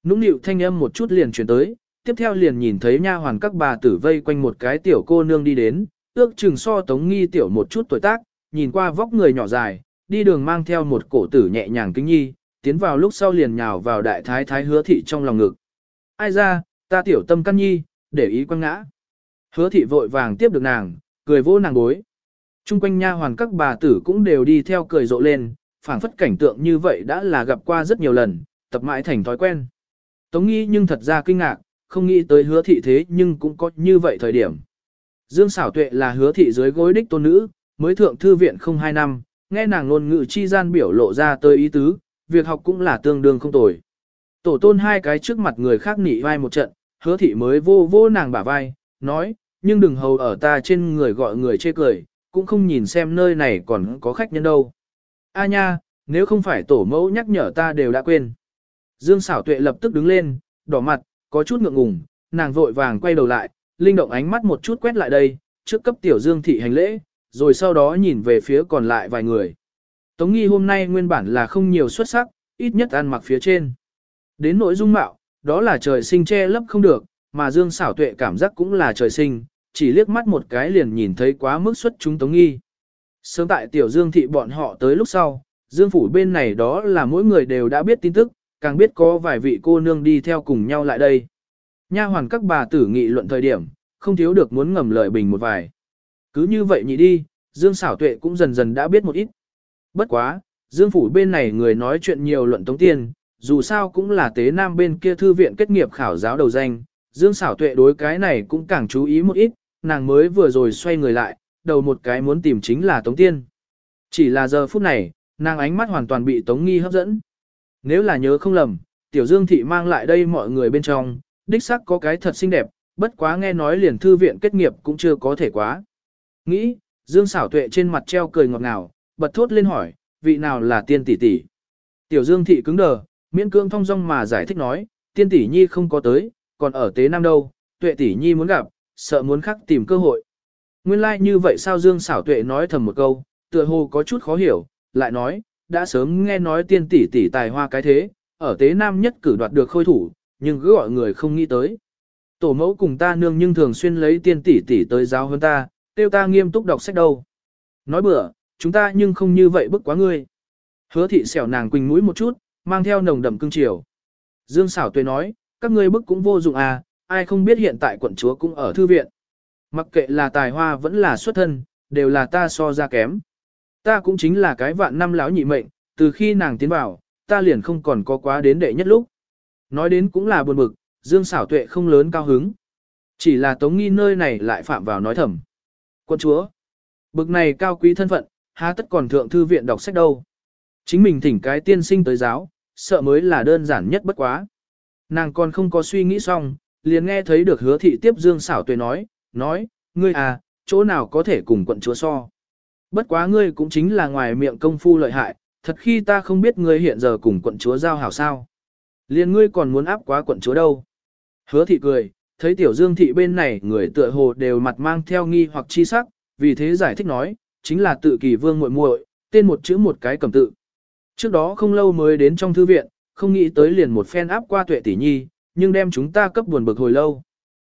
Nũng nịu thanh âm một chút liền chuyển tới, tiếp theo liền nhìn thấy nha hoàn các bà tử vây quanh một cái tiểu cô nương đi đến, ước chừng so tống nghi tiểu một chút tuổi tác, nhìn qua vóc người nhỏ dài, đi đường mang theo một cổ tử nhẹ nhàng kính nhi, tiến vào lúc sau liền nhào vào đại thái thái hứa thị trong lòng ngực. Ai ra, ta tiểu tâm căn nhi, để ý quăng ngã. Hứa thị vội vàng tiếp được nàng, cười vô nàng bối. Trung quanh nha hoàn các bà tử cũng đều đi theo cười rộ lên, phảng phất cảnh tượng như vậy đã là gặp qua rất nhiều lần, tập mãi thành thói quen. Tống nghi nhưng thật ra kinh ngạc, không nghĩ tới hứa thị thế nhưng cũng có như vậy thời điểm. Dương xảo tuệ là hứa thị dưới gối đích tôn nữ, mới thượng thư viện không hai năm, nghe nàng ngôn ngữ chi gian biểu lộ ra tới ý tứ, việc học cũng là tương đương không tồi. Tổ tôn hai cái trước mặt người khác nỉ vai một trận, hứa thị mới vô vô nàng bả vai, nói, nhưng đừng hầu ở ta trên người gọi người chê cười, cũng không nhìn xem nơi này còn có khách nhân đâu. A nha, nếu không phải tổ mẫu nhắc nhở ta đều đã quên. Dương xảo tuệ lập tức đứng lên, đỏ mặt, có chút ngượng ngùng, nàng vội vàng quay đầu lại, linh động ánh mắt một chút quét lại đây, trước cấp tiểu Dương thị hành lễ, rồi sau đó nhìn về phía còn lại vài người. Tống nghi hôm nay nguyên bản là không nhiều xuất sắc, ít nhất ăn mặc phía trên. Đến nội dung mạo, đó là trời sinh che lấp không được, mà Dương xảo tuệ cảm giác cũng là trời sinh, chỉ liếc mắt một cái liền nhìn thấy quá mức xuất chúng Tống nghi. Sớm tại tiểu Dương thị bọn họ tới lúc sau, Dương phủ bên này đó là mỗi người đều đã biết tin tức, càng biết có vài vị cô nương đi theo cùng nhau lại đây. Nha hoàn các bà tử nghị luận thời điểm, không thiếu được muốn ngầm lời bình một vài. Cứ như vậy nhị đi, Dương xảo tuệ cũng dần dần đã biết một ít. Bất quá, Dương phủ bên này người nói chuyện nhiều luận tống tiền, dù sao cũng là tế nam bên kia thư viện kết nghiệp khảo giáo đầu danh, Dương xảo tuệ đối cái này cũng càng chú ý một ít, nàng mới vừa rồi xoay người lại, đầu một cái muốn tìm chính là Tống Tiên. Chỉ là giờ phút này, nàng ánh mắt hoàn toàn bị Tống Nghi hấp dẫn. Nếu là nhớ không lầm, Tiểu Dương Thị mang lại đây mọi người bên trong, đích sắc có cái thật xinh đẹp, bất quá nghe nói liền thư viện kết nghiệp cũng chưa có thể quá. Nghĩ, Dương xảo tuệ trên mặt treo cười ngọt ngào, bật thốt lên hỏi, vị nào là tiên tỷ tỷ? Tiểu Dương Thị cứng đờ, miễn cương thong dong mà giải thích nói, tiên tỷ nhi không có tới, còn ở tế nam đâu, tuệ tỷ nhi muốn gặp, sợ muốn khắc tìm cơ hội. Nguyên lai like như vậy sao Dương xảo tuệ nói thầm một câu, tựa hồ có chút khó hiểu, lại nói, đã sớm nghe nói tiên tỷ tỷ tài hoa cái thế, ở tế nam nhất cử đoạt được khôi thủ, nhưng cứ gọi người không nghĩ tới. Tổ mẫu cùng ta nương nhưng thường xuyên lấy tiên tỷ tỷ tới giáo hơn ta, tiêu ta nghiêm túc đọc sách đâu. Nói bữa, chúng ta nhưng không như vậy bức quá ngươi. Hứa thị xẻo nàng quỳnh mũi một chút, mang theo nồng đậm cưng chiều. Dương xảo tuệ nói, các ngươi bức cũng vô dụng à, ai không biết hiện tại quận chúa cũng ở thư viện. Mặc kệ là tài hoa vẫn là xuất thân, đều là ta so ra kém. Ta cũng chính là cái vạn năm lão nhị mệnh, từ khi nàng tiến vào, ta liền không còn có quá đến đệ nhất lúc. Nói đến cũng là buồn bực, Dương xảo tuệ không lớn cao hứng. Chỉ là tống nghi nơi này lại phạm vào nói thầm. Quân chúa, bực này cao quý thân phận, há tất còn thượng thư viện đọc sách đâu. Chính mình thỉnh cái tiên sinh tới giáo, sợ mới là đơn giản nhất bất quá. Nàng còn không có suy nghĩ xong, liền nghe thấy được hứa thị tiếp Dương xảo tuệ nói, nói, ngươi à, chỗ nào có thể cùng quận chúa so. Bất quá ngươi cũng chính là ngoài miệng công phu lợi hại, thật khi ta không biết ngươi hiện giờ cùng quận chúa giao hảo sao. Liền ngươi còn muốn áp quá quận chúa đâu. Hứa thị cười, thấy tiểu dương thị bên này người tựa hồ đều mặt mang theo nghi hoặc chi sắc, vì thế giải thích nói, chính là tự kỳ vương muội muội, tên một chữ một cái cầm tự. Trước đó không lâu mới đến trong thư viện, không nghĩ tới liền một phen áp qua tuệ tỷ nhi, nhưng đem chúng ta cấp buồn bực hồi lâu.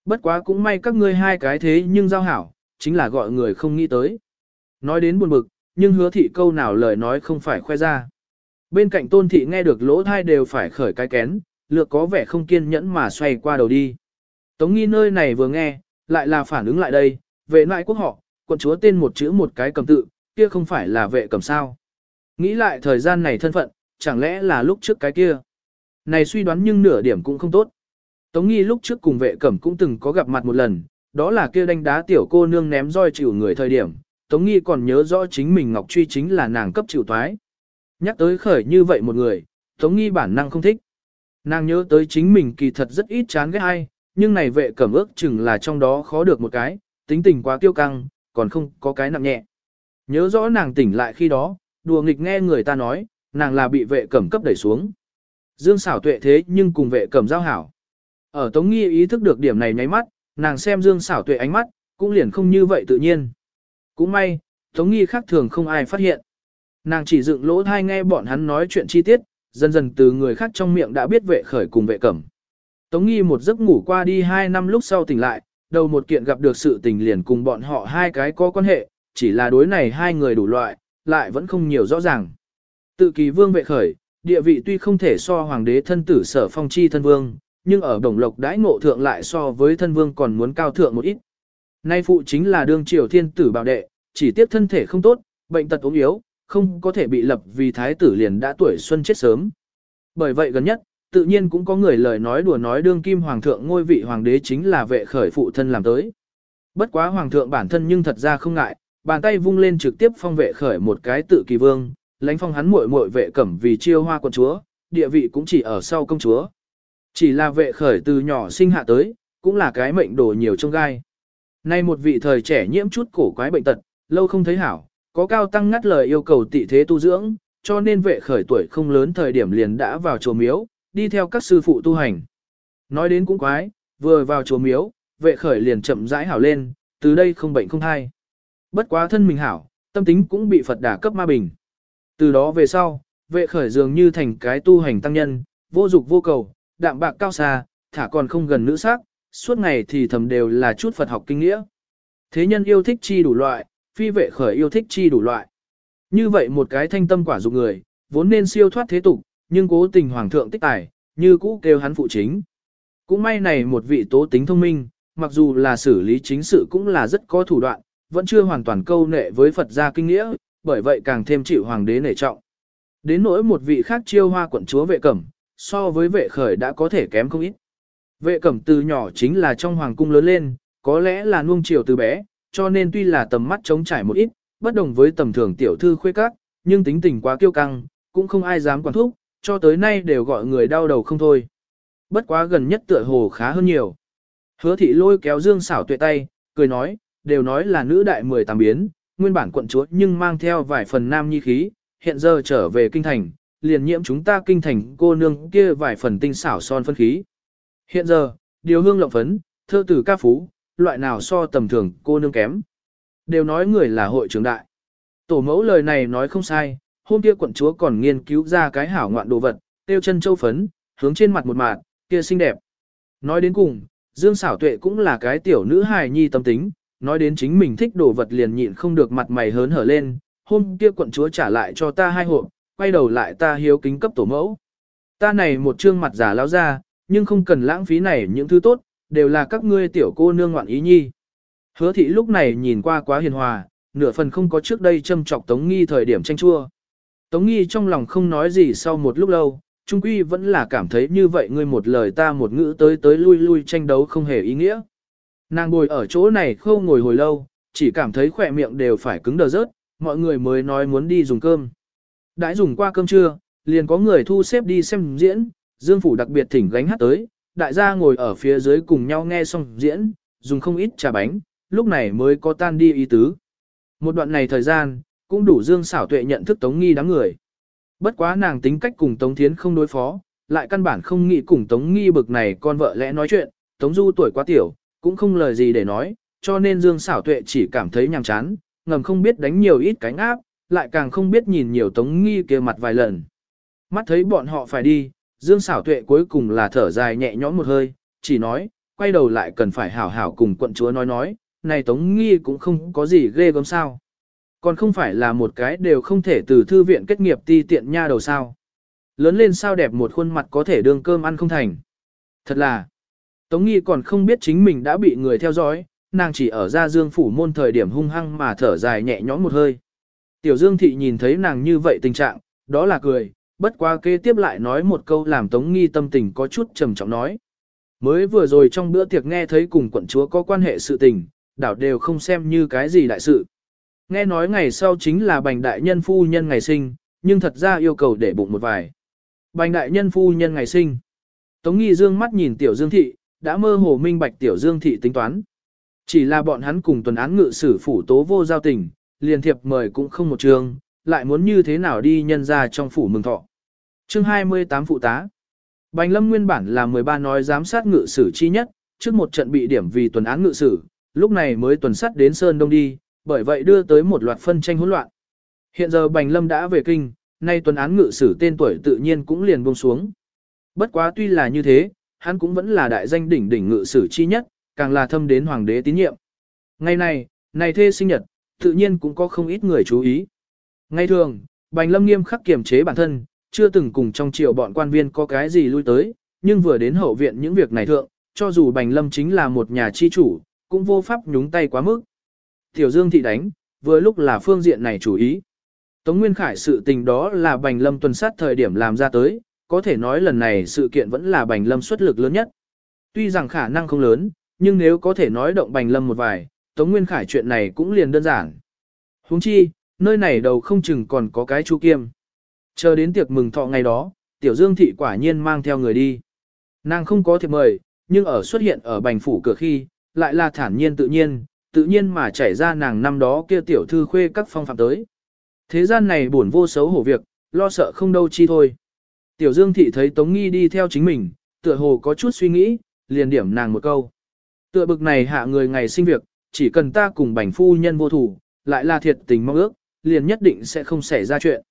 Bất quá cũng may các ngươi hai cái thế nhưng giao hảo, chính là gọi người không nghĩ tới. Nói đến buồn bực, nhưng hứa thị câu nào lời nói không phải khoe ra. Bên cạnh tôn thị nghe được lỗ thai đều phải khởi cái kén, lược có vẻ không kiên nhẫn mà xoay qua đầu đi. Tống nghi nơi này vừa nghe, lại là phản ứng lại đây, vệ nại quốc họ, quận chúa tên một chữ một cái cầm tự, kia không phải là vệ cầm sao. Nghĩ lại thời gian này thân phận, chẳng lẽ là lúc trước cái kia. Này suy đoán nhưng nửa điểm cũng không tốt. Tống nghi lúc trước cùng vệ cẩm cũng từng có gặp mặt một lần, đó là kia đánh đá tiểu cô nương ném roi chịu người thời điểm. Tống nghi còn nhớ rõ chính mình Ngọc Truy chính là nàng cấp chịu toái. Nhắc tới khởi như vậy một người, Tống nghi bản năng không thích. Nàng nhớ tới chính mình kỳ thật rất ít chán ghét ai, nhưng này vệ cẩm ước chừng là trong đó khó được một cái, tính tình quá tiêu căng, còn không có cái nặng nhẹ. Nhớ rõ nàng tỉnh lại khi đó, đùa nghịch nghe người ta nói, nàng là bị vệ cẩm cấp đẩy xuống. Dương xảo tuệ thế nhưng cùng vệ cẩm giao hảo. Ở Tống Nghi ý thức được điểm này nháy mắt, nàng xem Dương xảo tuệ ánh mắt, cũng liền không như vậy tự nhiên. Cũng may, Tống Nghi khác thường không ai phát hiện. Nàng chỉ dựng lỗ thai nghe bọn hắn nói chuyện chi tiết, dần dần từ người khác trong miệng đã biết vệ khởi cùng vệ cẩm. Tống Nghi một giấc ngủ qua đi hai năm lúc sau tỉnh lại, đầu một kiện gặp được sự tình liền cùng bọn họ hai cái có quan hệ, chỉ là đối này hai người đủ loại, lại vẫn không nhiều rõ ràng. Tự kỳ vương vệ khởi, địa vị tuy không thể so hoàng đế thân tử sở phong chi thân vương, nhưng ở đồng lộc đãi ngộ thượng lại so với thân vương còn muốn cao thượng một ít. Nay phụ chính là đương triều thiên tử bảo đệ, chỉ tiếp thân thể không tốt, bệnh tật ốm yếu, không có thể bị lập vì thái tử liền đã tuổi xuân chết sớm. Bởi vậy gần nhất, tự nhiên cũng có người lời nói đùa nói đương kim hoàng thượng ngôi vị hoàng đế chính là vệ khởi phụ thân làm tới. Bất quá hoàng thượng bản thân nhưng thật ra không ngại, bàn tay vung lên trực tiếp phong vệ khởi một cái tự kỳ vương, lãnh phong hắn muội muội vệ cẩm vì chiêu hoa quận chúa, địa vị cũng chỉ ở sau công chúa. Chỉ là vệ khởi từ nhỏ sinh hạ tới, cũng là cái mệnh đồ nhiều trong gai. Nay một vị thời trẻ nhiễm chút cổ quái bệnh tật, lâu không thấy hảo, có cao tăng ngắt lời yêu cầu tị thế tu dưỡng, cho nên vệ khởi tuổi không lớn thời điểm liền đã vào chùa miếu, đi theo các sư phụ tu hành. Nói đến cũng quái, vừa vào chùa miếu, vệ khởi liền chậm rãi hảo lên, từ đây không bệnh không thai. Bất quá thân mình hảo, tâm tính cũng bị Phật đả cấp ma bình. Từ đó về sau, vệ khởi dường như thành cái tu hành tăng nhân, vô dục vô cầu, đạm bạc cao xa, thả còn không gần nữ sắc, suốt ngày thì thầm đều là chút Phật học kinh nghĩa. Thế nhân yêu thích chi đủ loại, phi vệ khởi yêu thích chi đủ loại. Như vậy một cái thanh tâm quả dục người, vốn nên siêu thoát thế tục, nhưng cố tình hoàng thượng tích tài, như cũ kêu hắn phụ chính. Cũng may này một vị tố tính thông minh, mặc dù là xử lý chính sự cũng là rất có thủ đoạn, vẫn chưa hoàn toàn câu nệ với Phật gia kinh nghĩa, bởi vậy càng thêm chịu hoàng đế nể trọng. Đến nỗi một vị khác chiêu hoa quận chúa vệ cẩm, so với vệ khởi đã có thể kém không ít. Vệ cẩm từ nhỏ chính là trong hoàng cung lớn lên, có lẽ là nuông chiều từ bé, cho nên tuy là tầm mắt trống trải một ít, bất đồng với tầm thường tiểu thư khuê các, nhưng tính tình quá kiêu căng, cũng không ai dám quản thúc, cho tới nay đều gọi người đau đầu không thôi. Bất quá gần nhất tựa hồ khá hơn nhiều. Hứa thị lôi kéo dương xảo tuệ tay, cười nói, đều nói là nữ đại mười tàm biến, nguyên bản quận chúa nhưng mang theo vài phần nam nhi khí, hiện giờ trở về kinh thành, liền nhiễm chúng ta kinh thành cô nương kia vài phần tinh xảo son phân khí. Hiện giờ, điều hương lộng phấn, thơ tử ca phú, loại nào so tầm thường cô nương kém. Đều nói người là hội trưởng đại. Tổ mẫu lời này nói không sai, hôm kia quận chúa còn nghiên cứu ra cái hảo ngoạn đồ vật, tiêu chân châu phấn, hướng trên mặt một mạt, kia xinh đẹp. Nói đến cùng, Dương xảo tuệ cũng là cái tiểu nữ hài nhi tâm tính, nói đến chính mình thích đồ vật liền nhịn không được mặt mày hớn hở lên, hôm kia quận chúa trả lại cho ta hai hộp, quay đầu lại ta hiếu kính cấp tổ mẫu. Ta này một trương mặt giả lao ra, nhưng không cần lãng phí này những thứ tốt, đều là các ngươi tiểu cô nương ngoạn ý nhi. Hứa thị lúc này nhìn qua quá hiền hòa, nửa phần không có trước đây châm trọc Tống Nghi thời điểm tranh chua. Tống Nghi trong lòng không nói gì sau một lúc lâu, trung quy vẫn là cảm thấy như vậy ngươi một lời ta một ngữ tới tới lui lui tranh đấu không hề ý nghĩa. Nàng ngồi ở chỗ này không ngồi hồi lâu, chỉ cảm thấy khỏe miệng đều phải cứng đờ rớt, mọi người mới nói muốn đi dùng cơm. Đãi dùng qua cơm trưa, liền có người thu xếp đi xem diễn, Dương Phủ đặc biệt thỉnh gánh hát tới, đại gia ngồi ở phía dưới cùng nhau nghe xong diễn, dùng không ít trà bánh, lúc này mới có tan đi ý tứ. Một đoạn này thời gian, cũng đủ Dương xảo tuệ nhận thức Tống Nghi đám người. Bất quá nàng tính cách cùng Tống Thiến không đối phó, lại căn bản không nghĩ cùng Tống Nghi bực này con vợ lẽ nói chuyện, Tống Du tuổi quá tiểu, cũng không lời gì để nói, cho nên Dương Sảo tuệ chỉ cảm thấy nhàm chán, ngầm không biết đánh nhiều ít cánh áp, lại càng không biết nhìn nhiều Tống Nghi kia mặt vài lần. Mắt thấy bọn họ phải đi, Dương Sảo tuệ cuối cùng là thở dài nhẹ nhõm một hơi, chỉ nói, quay đầu lại cần phải hảo hảo cùng quận chúa nói nói, này Tống Nghi cũng không có gì ghê gớm sao. Còn không phải là một cái đều không thể từ thư viện kết nghiệp ti tiện nha đầu sao. Lớn lên sao đẹp một khuôn mặt có thể đương cơm ăn không thành. Thật là, Tống Nghi còn không biết chính mình đã bị người theo dõi, nàng chỉ ở ra dương phủ môn thời điểm hung hăng mà thở dài nhẹ nhõm một hơi. Tiểu Dương Thị nhìn thấy nàng như vậy tình trạng, đó là cười, bất quá kế tiếp lại nói một câu làm Tống Nghi tâm tình có chút trầm trọng nói. Mới vừa rồi trong bữa tiệc nghe thấy cùng quận chúa có quan hệ sự tình, đảo đều không xem như cái gì đại sự. Nghe nói ngày sau chính là bành đại nhân phu nhân ngày sinh, nhưng thật ra yêu cầu để bụng một vài. Bành đại nhân phu nhân ngày sinh. Tống nghi dương mắt nhìn tiểu dương thị, đã mơ hồ minh bạch tiểu dương thị tính toán. Chỉ là bọn hắn cùng tuần án ngự sử phủ tố vô giao tình, liền thiệp mời cũng không một trường, lại muốn như thế nào đi nhân ra trong phủ mừng thọ. Chương 28 phụ tá. Bành Lâm nguyên bản là 13 nói giám sát ngự sử chi nhất, trước một trận bị điểm vì tuần án ngự sử, lúc này mới tuần sát đến Sơn Đông đi, bởi vậy đưa tới một loạt phân tranh hỗn loạn. Hiện giờ Bành Lâm đã về kinh, nay tuần án ngự sử tên tuổi tự nhiên cũng liền buông xuống. Bất quá tuy là như thế, hắn cũng vẫn là đại danh đỉnh đỉnh ngự sử chi nhất, càng là thâm đến hoàng đế tín nhiệm. Ngày này, này thê sinh nhật, tự nhiên cũng có không ít người chú ý. Ngày thường, Bành Lâm nghiêm khắc kiềm chế bản thân, chưa từng cùng trong triều bọn quan viên có cái gì lui tới, nhưng vừa đến hậu viện những việc này thượng, cho dù Bành Lâm chính là một nhà chi chủ, cũng vô pháp nhúng tay quá mức. Tiểu Dương thị đánh, vừa lúc là phương diện này chủ ý. Tống Nguyên Khải sự tình đó là Bành Lâm tuần sát thời điểm làm ra tới, có thể nói lần này sự kiện vẫn là Bành Lâm xuất lực lớn nhất. Tuy rằng khả năng không lớn, nhưng nếu có thể nói động Bành Lâm một vài, Tống Nguyên Khải chuyện này cũng liền đơn giản. Huống chi, nơi này đầu không chừng còn có cái chu kiêm. Chờ đến tiệc mừng thọ ngày đó, Tiểu Dương thị quả nhiên mang theo người đi. Nàng không có thiệp mời, nhưng ở xuất hiện ở Bành phủ cửa khi, lại là thản nhiên tự nhiên, tự nhiên mà chảy ra nàng năm đó kia tiểu thư khuê các phong phạm tới. Thế gian này buồn vô xấu hổ việc, lo sợ không đâu chi thôi. Tiểu Dương Thị thấy Tống Nghi đi theo chính mình, tựa hồ có chút suy nghĩ, liền điểm nàng một câu. Tựa bực này hạ người ngày sinh việc, chỉ cần ta cùng bành phu nhân vô thủ, lại là thiệt tình mong ước, liền nhất định sẽ không xảy ra chuyện.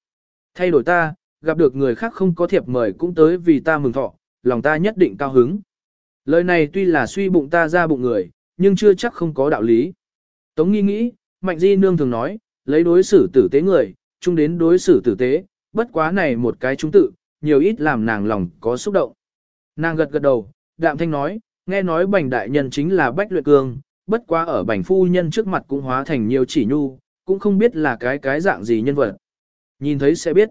Thay đổi ta, gặp được người khác không có thiệp mời cũng tới vì ta mừng thọ, lòng ta nhất định cao hứng. Lời này tuy là suy bụng ta ra bụng người, nhưng chưa chắc không có đạo lý. Tống nghi nghĩ, Mạnh Di Nương thường nói, lấy đối xử tử tế người, chung đến đối xử tử tế, bất quá này một cái chúng tự, nhiều ít làm nàng lòng có xúc động. Nàng gật gật đầu, đạm thanh nói, nghe nói bành đại nhân chính là bách luyện cương, bất quá ở bành phu nhân trước mặt cũng hóa thành nhiều chỉ nhu, cũng không biết là cái cái dạng gì nhân vật. Nhìn thấy sẽ biết.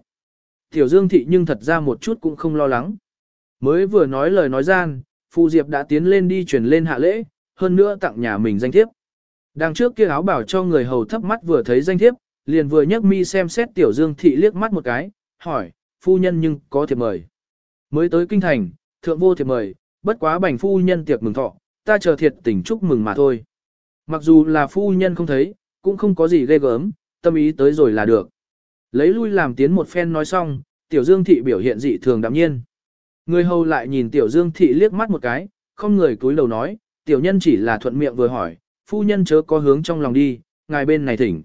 Tiểu Dương Thị nhưng thật ra một chút cũng không lo lắng. Mới vừa nói lời nói gian, Phu Diệp đã tiến lên đi truyền lên hạ lễ, hơn nữa tặng nhà mình danh thiếp. Đằng trước kia áo bảo cho người hầu thấp mắt vừa thấy danh thiếp, liền vừa nhấc mi xem xét Tiểu Dương Thị liếc mắt một cái, hỏi, phu nhân nhưng có thiệp mời. Mới tới kinh thành, thượng vô thiệp mời, bất quá bành phu nhân tiệc mừng thọ, ta chờ thiệt tình chúc mừng mà thôi. Mặc dù là phu nhân không thấy, cũng không có gì ghê gớm, tâm ý tới rồi là được. Lấy lui làm tiến một phen nói xong, tiểu dương thị biểu hiện dị thường đạm nhiên. Người hầu lại nhìn tiểu dương thị liếc mắt một cái, không người cúi đầu nói, tiểu nhân chỉ là thuận miệng vừa hỏi, phu nhân chớ có hướng trong lòng đi, ngài bên này thỉnh.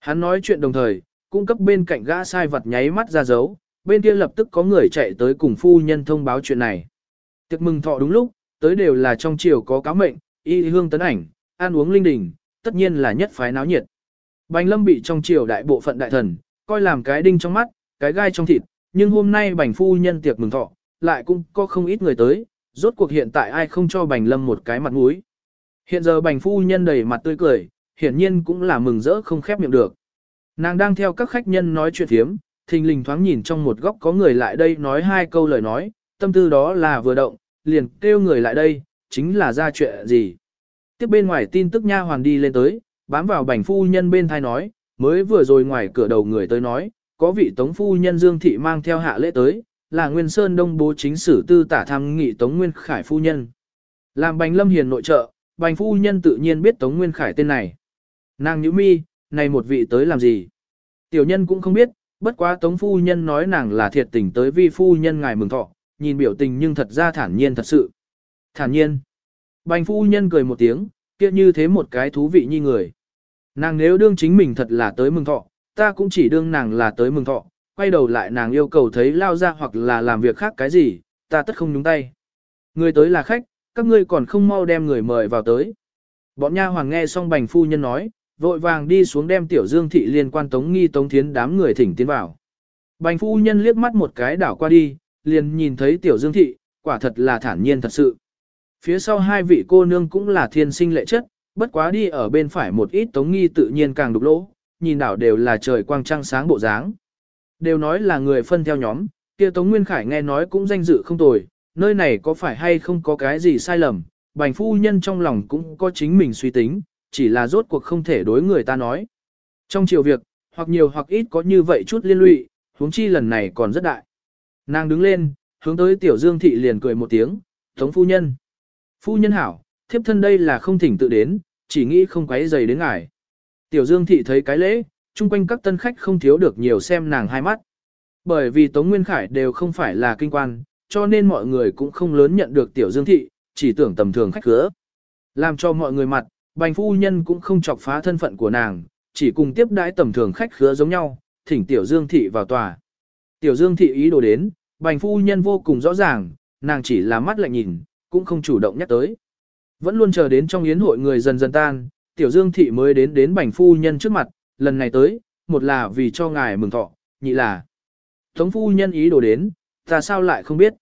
Hắn nói chuyện đồng thời, cung cấp bên cạnh gã sai vật nháy mắt ra dấu, bên kia lập tức có người chạy tới cùng phu nhân thông báo chuyện này. Tiệc mừng thọ đúng lúc, tới đều là trong triều có cáo mệnh, y hương tấn ảnh, ăn uống linh đình, tất nhiên là nhất phái náo nhiệt. Bành lâm bị trong triều đại bộ phận đại thần, coi làm cái đinh trong mắt, cái gai trong thịt, nhưng hôm nay bành phu nhân tiệc mừng thọ, lại cũng có không ít người tới, rốt cuộc hiện tại ai không cho bành lâm một cái mặt mũi. Hiện giờ bành phu nhân đầy mặt tươi cười, hiển nhiên cũng là mừng rỡ không khép miệng được. Nàng đang theo các khách nhân nói chuyện thiếm, thình lình thoáng nhìn trong một góc có người lại đây nói hai câu lời nói, tâm tư đó là vừa động, liền kêu người lại đây, chính là ra chuyện gì. Tiếp bên ngoài tin tức nha hoàn đi lên tới, bám vào bành phu nhân bên thai nói, mới vừa rồi ngoài cửa đầu người tới nói, có vị tống phu nhân Dương Thị mang theo hạ lễ tới, là Nguyên Sơn Đông bố chính sử tư tả tham nghị tống Nguyên Khải phu nhân. Làm bành lâm hiền nội trợ, bành phu nhân tự nhiên biết tống Nguyên Khải tên này. Nàng nhữ mi, này một vị tới làm gì? Tiểu nhân cũng không biết, bất quá tống phu nhân nói nàng là thiệt tình tới vi phu nhân ngài mừng thọ, nhìn biểu tình nhưng thật ra thản nhiên thật sự. Thản nhiên. Bành phu nhân cười một tiếng, kia như thế một cái thú vị như người. Nàng nếu đương chính mình thật là tới mừng thọ, ta cũng chỉ đương nàng là tới mừng thọ, quay đầu lại nàng yêu cầu thấy lao ra hoặc là làm việc khác cái gì, ta tất không nhúng tay. Người tới là khách, các ngươi còn không mau đem người mời vào tới. Bọn nha hoàng nghe xong bành phu nhân nói, vội vàng đi xuống đem tiểu dương thị liên quan tống nghi tống thiến đám người thỉnh tiến vào. Bành phu nhân liếc mắt một cái đảo qua đi, liền nhìn thấy tiểu dương thị, quả thật là thản nhiên thật sự. Phía sau hai vị cô nương cũng là thiên sinh lệ chất, bất quá đi ở bên phải một ít tống nghi tự nhiên càng đục lỗ, nhìn đảo đều là trời quang trăng sáng bộ dáng. Đều nói là người phân theo nhóm, kia tống nguyên khải nghe nói cũng danh dự không tồi, nơi này có phải hay không có cái gì sai lầm, bành phu nhân trong lòng cũng có chính mình suy tính, chỉ là rốt cuộc không thể đối người ta nói. Trong chiều việc, hoặc nhiều hoặc ít có như vậy chút liên lụy, huống chi lần này còn rất đại. Nàng đứng lên, hướng tới tiểu dương thị liền cười một tiếng, tống phu nhân. Phu nhân hảo, thiếp thân đây là không thỉnh tự đến, chỉ nghĩ không quấy giày đến ngài. Tiểu dương thị thấy cái lễ, chung quanh các tân khách không thiếu được nhiều xem nàng hai mắt. Bởi vì Tống Nguyên Khải đều không phải là kinh quan, cho nên mọi người cũng không lớn nhận được tiểu dương thị, chỉ tưởng tầm thường khách khứa. Làm cho mọi người mặt, bành phu nhân cũng không chọc phá thân phận của nàng, chỉ cùng tiếp đãi tầm thường khách khứa giống nhau, thỉnh tiểu dương thị vào tòa. Tiểu dương thị ý đồ đến, bành phu nhân vô cùng rõ ràng, nàng chỉ là mắt lạnh nhìn, cũng không chủ động nhắc tới. Vẫn luôn chờ đến trong yến hội người dần dần tan, tiểu dương thị mới đến đến bành phu nhân trước mặt, lần này tới, một là vì cho ngài mừng thọ, nhị là Tống phu nhân ý đồ đến, ta sao lại không biết.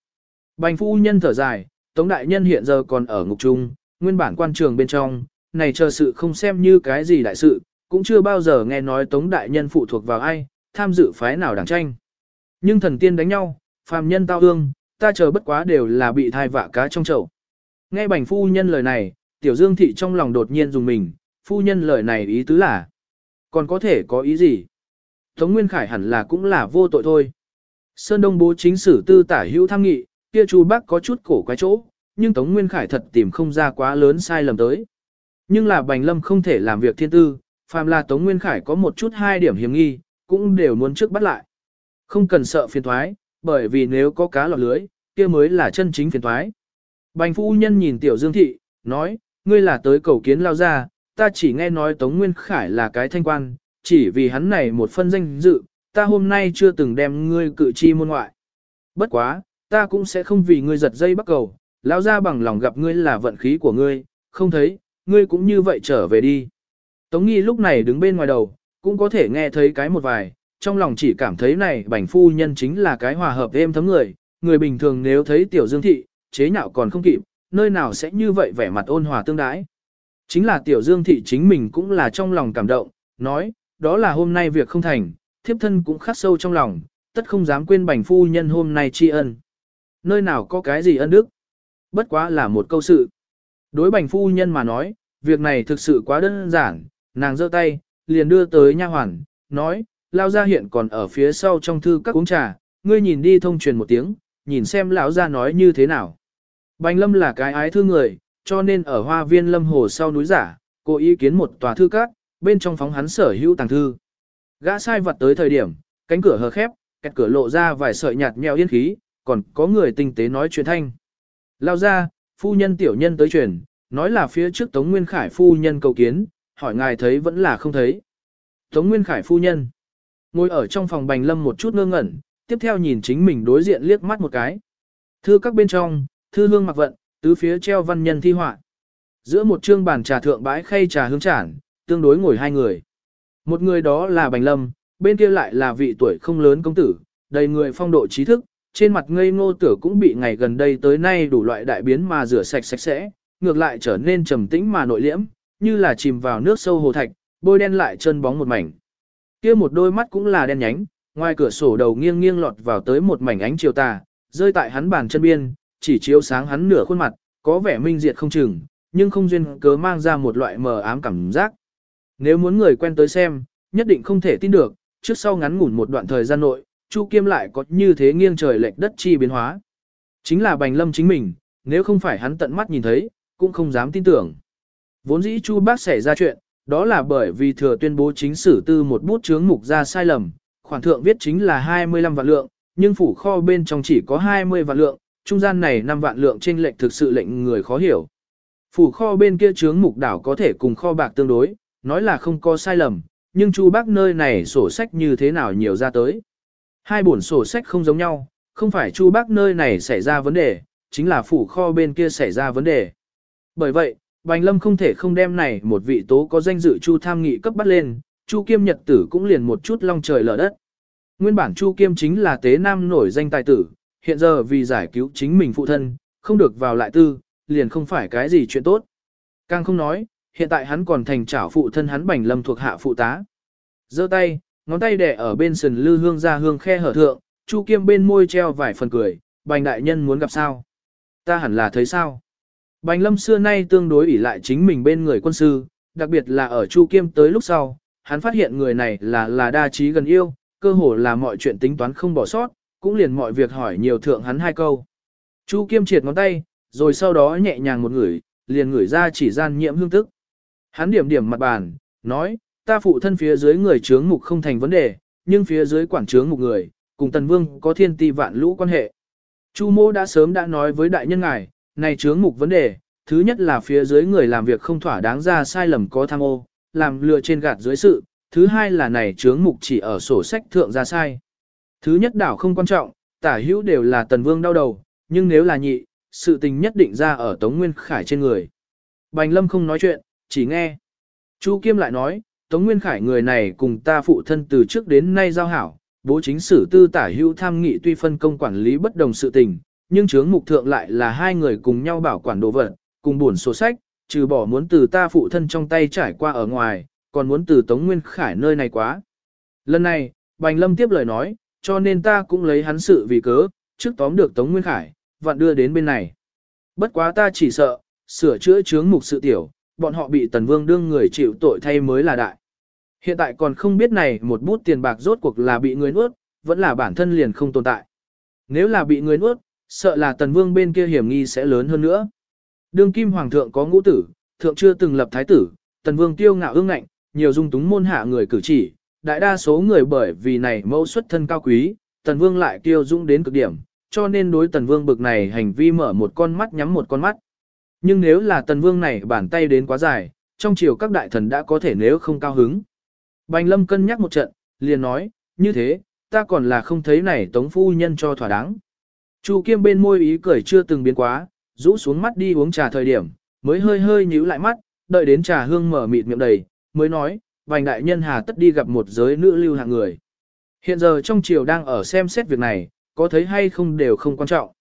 Bành phu nhân thở dài, Tống đại nhân hiện giờ còn ở ngục trung, nguyên bản quan trường bên trong, này chờ sự không xem như cái gì đại sự, cũng chưa bao giờ nghe nói Tống đại nhân phụ thuộc vào ai, tham dự phái nào đảng tranh. Nhưng thần tiên đánh nhau, phàm nhân tao ương, ta chờ bất quá đều là bị thai vạ cá trong chậu. Nghe bành phu nhân lời này, tiểu dương thị trong lòng đột nhiên dùng mình, phu nhân lời này ý tứ là, còn có thể có ý gì? Tống Nguyên Khải hẳn là cũng là vô tội thôi. Sơn Đông bố chính sử tư tả hữu tham nghị, kia chú bác có chút cổ quái chỗ, nhưng Tống Nguyên Khải thật tìm không ra quá lớn sai lầm tới. Nhưng là Bành Lâm không thể làm việc thiên tư, phàm là Tống Nguyên Khải có một chút hai điểm hiểm nghi, cũng đều muốn trước bắt lại. Không cần sợ phiền thoái, bởi vì nếu có cá lọt lưới, kia mới là chân chính phiền thoái. Bành phu nhân nhìn Tiểu Dương Thị, nói, ngươi là tới cầu kiến lao ra, ta chỉ nghe nói Tống Nguyên Khải là cái thanh quan, chỉ vì hắn này một phân danh dự, ta hôm nay chưa từng đem ngươi cự chi môn ngoại. Bất quá, ta cũng sẽ không vì ngươi giật dây bắt cầu, lao ra bằng lòng gặp ngươi là vận khí của ngươi, không thấy, ngươi cũng như vậy trở về đi. Tống Nghi lúc này đứng bên ngoài đầu, cũng có thể nghe thấy cái một vài, trong lòng chỉ cảm thấy này Bảnh phu nhân chính là cái hòa hợp êm thấm người, người bình thường nếu thấy tiểu dương thị, chế nhạo còn không kịp, nơi nào sẽ như vậy vẻ mặt ôn hòa tương đái. Chính là tiểu dương thị chính mình cũng là trong lòng cảm động, nói, đó là hôm nay việc không thành, thiếp thân cũng khắc sâu trong lòng, tất không dám quên bành phu nhân hôm nay tri ân. Nơi nào có cái gì ân đức? Bất quá là một câu sự. Đối bành phu nhân mà nói, việc này thực sự quá đơn giản, nàng giơ tay, liền đưa tới nha hoàn, nói, lao ra hiện còn ở phía sau trong thư các uống trà, ngươi nhìn đi thông truyền một tiếng, nhìn xem lão ra nói như thế nào. Bành lâm là cái ái thư người, cho nên ở hoa viên lâm hồ sau núi giả, cô ý kiến một tòa thư các, bên trong phóng hắn sở hữu tàng thư. Gã sai vật tới thời điểm, cánh cửa hờ khép, kẹt cửa lộ ra vài sợi nhạt nhẽo yên khí, còn có người tinh tế nói chuyện thanh. Lao ra, phu nhân tiểu nhân tới truyền, nói là phía trước Tống Nguyên Khải phu nhân cầu kiến, hỏi ngài thấy vẫn là không thấy. Tống Nguyên Khải phu nhân, ngồi ở trong phòng bành lâm một chút ngơ ngẩn, tiếp theo nhìn chính mình đối diện liếc mắt một cái. Thư các bên trong, thư hương mặc vận, tứ phía treo văn nhân thi họa. Giữa một chương bàn trà thượng bãi khay trà hương chản, tương đối ngồi hai người. Một người đó là Bành Lâm, bên kia lại là vị tuổi không lớn công tử, đầy người phong độ trí thức, trên mặt ngây ngô tử cũng bị ngày gần đây tới nay đủ loại đại biến mà rửa sạch sạch sẽ, ngược lại trở nên trầm tĩnh mà nội liễm, như là chìm vào nước sâu hồ thạch, bôi đen lại chân bóng một mảnh. Kia một đôi mắt cũng là đen nhánh, ngoài cửa sổ đầu nghiêng nghiêng lọt vào tới một mảnh ánh chiều tà, rơi tại hắn bàn chân biên, chỉ chiếu sáng hắn nửa khuôn mặt, có vẻ minh diệt không chừng, nhưng không duyên cớ mang ra một loại mờ ám cảm giác. Nếu muốn người quen tới xem, nhất định không thể tin được, trước sau ngắn ngủn một đoạn thời gian nội, Chu Kiêm lại có như thế nghiêng trời lệch đất chi biến hóa. Chính là Bành Lâm chính mình, nếu không phải hắn tận mắt nhìn thấy, cũng không dám tin tưởng. Vốn dĩ Chu Bác xảy ra chuyện, đó là bởi vì thừa tuyên bố chính sử tư một bút chướng mục ra sai lầm, khoản thượng viết chính là 25 vạn lượng, nhưng phủ kho bên trong chỉ có 20 vạn lượng, trung gian này 5 vạn lượng trên lệnh thực sự lệnh người khó hiểu. Phủ kho bên kia chướng mục đảo có thể cùng kho bạc tương đối, nói là không có sai lầm, nhưng Chu Bác nơi này sổ sách như thế nào nhiều ra tới. Hai bổn sổ sách không giống nhau, không phải Chu Bác nơi này xảy ra vấn đề, chính là phủ kho bên kia xảy ra vấn đề. Bởi vậy, Bành Lâm không thể không đem này một vị tố có danh dự Chu tham nghị cấp bắt lên, Chu Kiêm Nhật tử cũng liền một chút long trời lở đất. Nguyên bản Chu Kiêm chính là tế nam nổi danh tài tử, hiện giờ vì giải cứu chính mình phụ thân, không được vào lại tư, liền không phải cái gì chuyện tốt. Càng không nói, hiện tại hắn còn thành trảo phụ thân hắn Bành Lâm thuộc hạ phụ tá. giơ tay, ngón tay đẻ ở bên sườn lư hương ra hương khe hở thượng, Chu Kiêm bên môi treo vài phần cười, Bành đại nhân muốn gặp sao? Ta hẳn là thấy sao? Bành Lâm xưa nay tương đối ỷ lại chính mình bên người quân sư, đặc biệt là ở Chu Kiêm tới lúc sau, hắn phát hiện người này là là đa trí gần yêu, cơ hồ là mọi chuyện tính toán không bỏ sót, cũng liền mọi việc hỏi nhiều thượng hắn hai câu. Chu Kiêm triệt ngón tay, rồi sau đó nhẹ nhàng một ngửi, liền ngửi ra chỉ gian nhiễm hương tức. Hắn điểm điểm mặt bàn, nói, ta phụ thân phía dưới người chướng mục không thành vấn đề, nhưng phía dưới quản chướng mục người, cùng Tần Vương có thiên ti vạn lũ quan hệ. Chu mô đã sớm đã nói với đại nhân ngài, này chướng mục vấn đề, thứ nhất là phía dưới người làm việc không thỏa đáng ra sai lầm có tham ô, làm lừa trên gạt dưới sự, thứ hai là này chướng mục chỉ ở sổ sách thượng ra sai. Thứ nhất đảo không quan trọng, tả hữu đều là Tần Vương đau đầu, nhưng nếu là nhị, sự tình nhất định ra ở Tống Nguyên Khải trên người. Bành Lâm không nói chuyện, chỉ nghe. Chu Kiêm lại nói, Tống Nguyên Khải người này cùng ta phụ thân từ trước đến nay giao hảo, bố chính sử tư tả hữu tham nghị tuy phân công quản lý bất đồng sự tình, nhưng chướng mục thượng lại là hai người cùng nhau bảo quản đồ vật, cùng buồn sổ sách, trừ bỏ muốn từ ta phụ thân trong tay trải qua ở ngoài, còn muốn từ Tống Nguyên Khải nơi này quá. Lần này, Bành Lâm tiếp lời nói, cho nên ta cũng lấy hắn sự vì cớ, trước tóm được Tống Nguyên Khải, vặn đưa đến bên này. Bất quá ta chỉ sợ, sửa chữa chướng mục sự tiểu, bọn họ bị Tần Vương đương người chịu tội thay mới là đại. Hiện tại còn không biết này một bút tiền bạc rốt cuộc là bị người nuốt, vẫn là bản thân liền không tồn tại. Nếu là bị người nuốt, sợ là Tần Vương bên kia hiểm nghi sẽ lớn hơn nữa. Đương kim hoàng thượng có ngũ tử, thượng chưa từng lập thái tử, tần vương tiêu ngạo ương ngạnh, nhiều dung túng môn hạ người cử chỉ, đại đa số người bởi vì này mẫu xuất thân cao quý, tần vương lại kiêu dung đến cực điểm, cho nên đối tần vương bực này hành vi mở một con mắt nhắm một con mắt. Nhưng nếu là tần vương này bàn tay đến quá dài, trong chiều các đại thần đã có thể nếu không cao hứng. Bành lâm cân nhắc một trận, liền nói, như thế, ta còn là không thấy này tống phu nhân cho thỏa đáng. Chu kiêm bên môi ý cười chưa từng biến quá, rũ xuống mắt đi uống trà thời điểm, mới hơi hơi nhíu lại mắt, đợi đến trà hương mở mịt miệng đầy, mới nói, vành đại nhân hà tất đi gặp một giới nữ lưu hạng người. Hiện giờ trong triều đang ở xem xét việc này, có thấy hay không đều không quan trọng.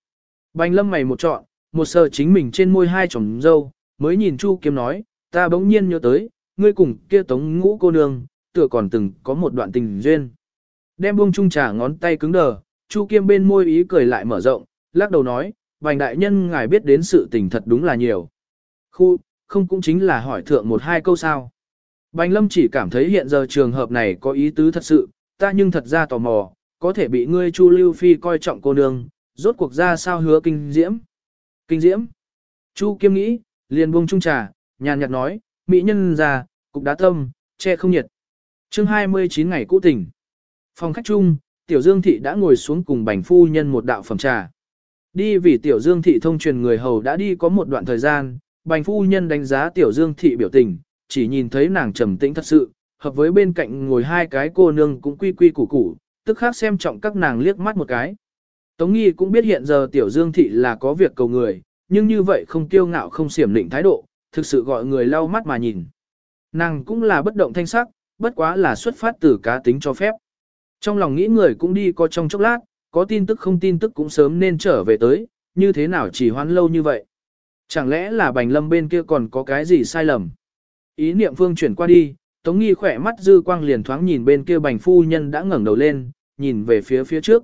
Bành lâm mày một trọn, một sờ chính mình trên môi hai chồng dâu, mới nhìn Chu Kiếm nói, ta bỗng nhiên nhớ tới, ngươi cùng kia tống ngũ cô nương, tựa còn từng có một đoạn tình duyên. Đem buông chung trà ngón tay cứng đờ, Chu Kiêm bên môi ý cười lại mở rộng, lắc đầu nói, Bành đại nhân ngài biết đến sự tình thật đúng là nhiều. Khu, không cũng chính là hỏi thượng một hai câu sao. Bành lâm chỉ cảm thấy hiện giờ trường hợp này có ý tứ thật sự, ta nhưng thật ra tò mò, có thể bị ngươi Chu Lưu Phi coi trọng cô nương, rốt cuộc ra sao hứa kinh diễm. Kinh diễm. Chu Kiêm nghĩ, liền buông chung trà, nhàn nhạt nói, mỹ nhân già, cục đá tâm, che không nhiệt. chương 29 ngày cũ tình. Phòng khách chung, Tiểu Dương Thị đã ngồi xuống cùng bành phu nhân một đạo phẩm trà. Đi vì Tiểu Dương Thị thông truyền người hầu đã đi có một đoạn thời gian, bành phu nhân đánh giá Tiểu Dương Thị biểu tình, chỉ nhìn thấy nàng trầm tĩnh thật sự, hợp với bên cạnh ngồi hai cái cô nương cũng quy quy củ củ, tức khác xem trọng các nàng liếc mắt một cái. Tống Nghi cũng biết hiện giờ Tiểu Dương Thị là có việc cầu người, nhưng như vậy không kiêu ngạo không xiểm định thái độ, thực sự gọi người lau mắt mà nhìn. Nàng cũng là bất động thanh sắc, bất quá là xuất phát từ cá tính cho phép. Trong lòng nghĩ người cũng đi có trong chốc lát, có tin tức không tin tức cũng sớm nên trở về tới, như thế nào chỉ hoãn lâu như vậy. Chẳng lẽ là bành lâm bên kia còn có cái gì sai lầm? Ý niệm phương chuyển qua đi, Tống Nghi khỏe mắt dư quang liền thoáng nhìn bên kia bành phu nhân đã ngẩng đầu lên, nhìn về phía phía trước.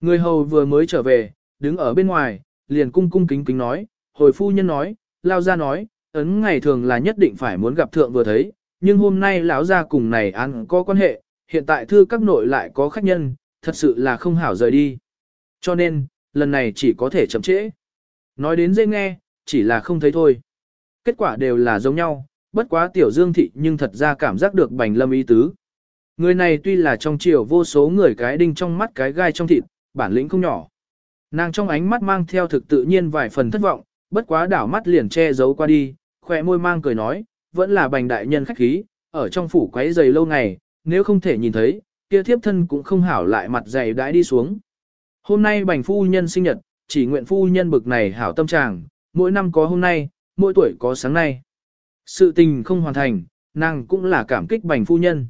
Người hầu vừa mới trở về, đứng ở bên ngoài, liền cung cung kính kính nói, hồi phu nhân nói, lao ra nói, ấn ngày thường là nhất định phải muốn gặp thượng vừa thấy, nhưng hôm nay lão ra cùng này ăn có quan hệ, hiện tại thư các nội lại có khách nhân, thật sự là không hảo rời đi. Cho nên, lần này chỉ có thể chậm trễ. Nói đến dễ nghe, chỉ là không thấy thôi. Kết quả đều là giống nhau, bất quá tiểu dương thị nhưng thật ra cảm giác được bành lâm ý tứ. Người này tuy là trong triều vô số người cái đinh trong mắt cái gai trong thịt, bản lĩnh không nhỏ. Nàng trong ánh mắt mang theo thực tự nhiên vài phần thất vọng, bất quá đảo mắt liền che giấu qua đi, khỏe môi mang cười nói, vẫn là bành đại nhân khách khí, ở trong phủ quấy giày lâu ngày, nếu không thể nhìn thấy, kia thiếp thân cũng không hảo lại mặt dày đãi đi xuống. Hôm nay bành phu nhân sinh nhật, chỉ nguyện phu nhân bực này hảo tâm trạng, mỗi năm có hôm nay, mỗi tuổi có sáng nay. Sự tình không hoàn thành, nàng cũng là cảm kích bành phu nhân.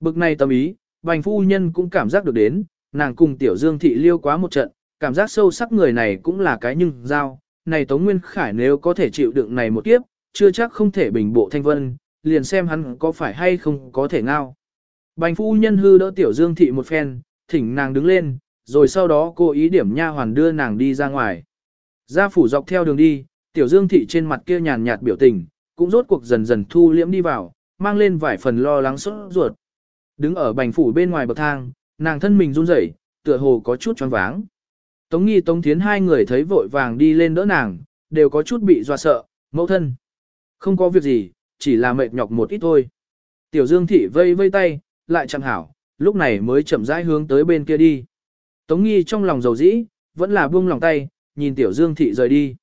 Bực này tâm ý, bành phu nhân cũng cảm giác được đến, nàng cùng tiểu dương thị liêu quá một trận, cảm giác sâu sắc người này cũng là cái nhưng giao. Này Tống Nguyên Khải nếu có thể chịu đựng này một kiếp, chưa chắc không thể bình bộ thanh vân, liền xem hắn có phải hay không có thể ngao. Bành phu nhân hư đỡ tiểu dương thị một phen, thỉnh nàng đứng lên, rồi sau đó cô ý điểm nha hoàn đưa nàng đi ra ngoài. Gia phủ dọc theo đường đi, tiểu dương thị trên mặt kia nhàn nhạt biểu tình, cũng rốt cuộc dần dần thu liễm đi vào, mang lên vài phần lo lắng sốt ruột. Đứng ở bành phủ bên ngoài bậc thang, nàng thân mình run rẩy, tựa hồ có chút choáng váng. Tống nghi tống thiến hai người thấy vội vàng đi lên đỡ nàng, đều có chút bị dọa sợ, mẫu thân. Không có việc gì, chỉ là mệt nhọc một ít thôi. Tiểu dương thị vây vây tay, lại chẳng hảo, lúc này mới chậm rãi hướng tới bên kia đi. Tống nghi trong lòng dầu dĩ, vẫn là buông lòng tay, nhìn tiểu dương thị rời đi.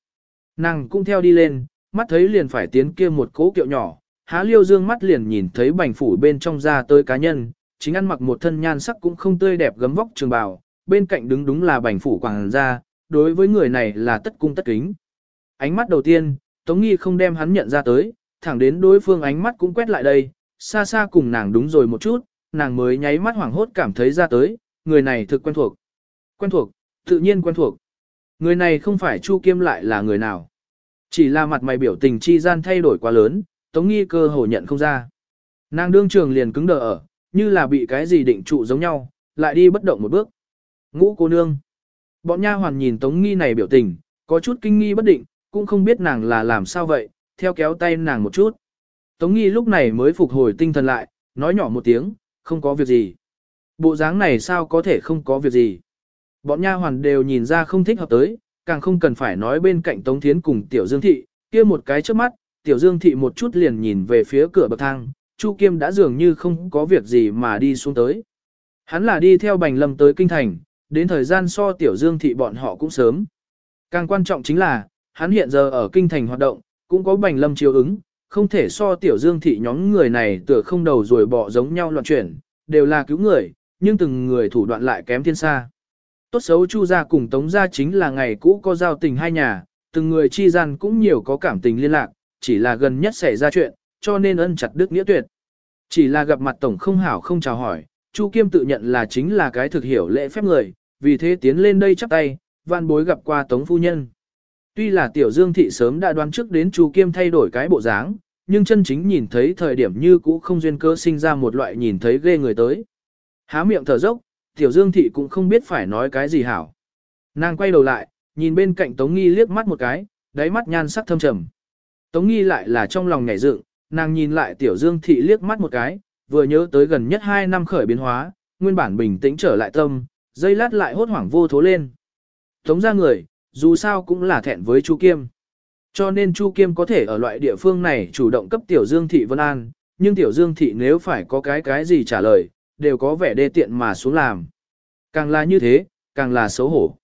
Nàng cũng theo đi lên, mắt thấy liền phải tiến kia một cố kiệu nhỏ, há liêu dương mắt liền nhìn thấy bành phủ bên trong ra tới cá nhân, chính ăn mặc một thân nhan sắc cũng không tươi đẹp gấm vóc trường bào, bên cạnh đứng đúng là bành phủ quảng gia, đối với người này là tất cung tất kính. Ánh mắt đầu tiên, Tống Nghi không đem hắn nhận ra tới, thẳng đến đối phương ánh mắt cũng quét lại đây, xa xa cùng nàng đúng rồi một chút, nàng mới nháy mắt hoảng hốt cảm thấy ra tới, người này thực quen thuộc. Quen thuộc, tự nhiên quen thuộc. Người này không phải Chu Kiêm lại là người nào. Chỉ là mặt mày biểu tình chi gian thay đổi quá lớn, Tống Nghi cơ hồ nhận không ra. Nàng đương trường liền cứng đờ ở, như là bị cái gì định trụ giống nhau, lại đi bất động một bước. Ngũ cô nương. Bọn nha hoàn nhìn Tống Nghi này biểu tình, có chút kinh nghi bất định, cũng không biết nàng là làm sao vậy, theo kéo tay nàng một chút. Tống Nghi lúc này mới phục hồi tinh thần lại, nói nhỏ một tiếng, không có việc gì. Bộ dáng này sao có thể không có việc gì. Bọn nha hoàn đều nhìn ra không thích hợp tới, càng không cần phải nói bên cạnh Tống Thiến cùng Tiểu Dương Thị, kia một cái trước mắt, Tiểu Dương Thị một chút liền nhìn về phía cửa bậc thang, Chu Kiêm đã dường như không có việc gì mà đi xuống tới. Hắn là đi theo Bành Lâm tới Kinh Thành, đến thời gian so Tiểu Dương Thị bọn họ cũng sớm. Càng quan trọng chính là, hắn hiện giờ ở Kinh Thành hoạt động, cũng có Bành Lâm chiếu ứng, không thể so Tiểu Dương Thị nhóm người này tựa không đầu rồi bỏ giống nhau loạn chuyển, đều là cứu người, nhưng từng người thủ đoạn lại kém thiên xa. Tốt xấu Chu gia cùng Tống gia chính là ngày cũ có giao tình hai nhà, từng người chi gian cũng nhiều có cảm tình liên lạc, chỉ là gần nhất xảy ra chuyện, cho nên ân chặt đức nghĩa tuyệt. Chỉ là gặp mặt tổng không hảo không chào hỏi, Chu Kiêm tự nhận là chính là cái thực hiểu lễ phép người, vì thế tiến lên đây chắp tay, van bối gặp qua Tống phu nhân. Tuy là Tiểu Dương thị sớm đã đoán trước đến Chu Kiêm thay đổi cái bộ dáng, nhưng chân chính nhìn thấy thời điểm như cũ không duyên cơ sinh ra một loại nhìn thấy ghê người tới. Há miệng thở dốc, Tiểu Dương thị cũng không biết phải nói cái gì hảo. Nàng quay đầu lại, nhìn bên cạnh Tống Nghi liếc mắt một cái, đáy mắt nhan sắc thâm trầm. Tống Nghi lại là trong lòng nhảy dựng, nàng nhìn lại Tiểu Dương thị liếc mắt một cái, vừa nhớ tới gần nhất 2 năm khởi biến hóa, nguyên bản bình tĩnh trở lại tâm, dây lát lại hốt hoảng vô thố lên. Tống ra người, dù sao cũng là thẹn với Chu Kiêm. Cho nên Chu Kiêm có thể ở loại địa phương này chủ động cấp Tiểu Dương Thị Vân An, nhưng Tiểu Dương Thị nếu phải có cái cái gì trả lời, đều có vẻ đê tiện mà xuống làm. Càng là như thế, càng là xấu hổ.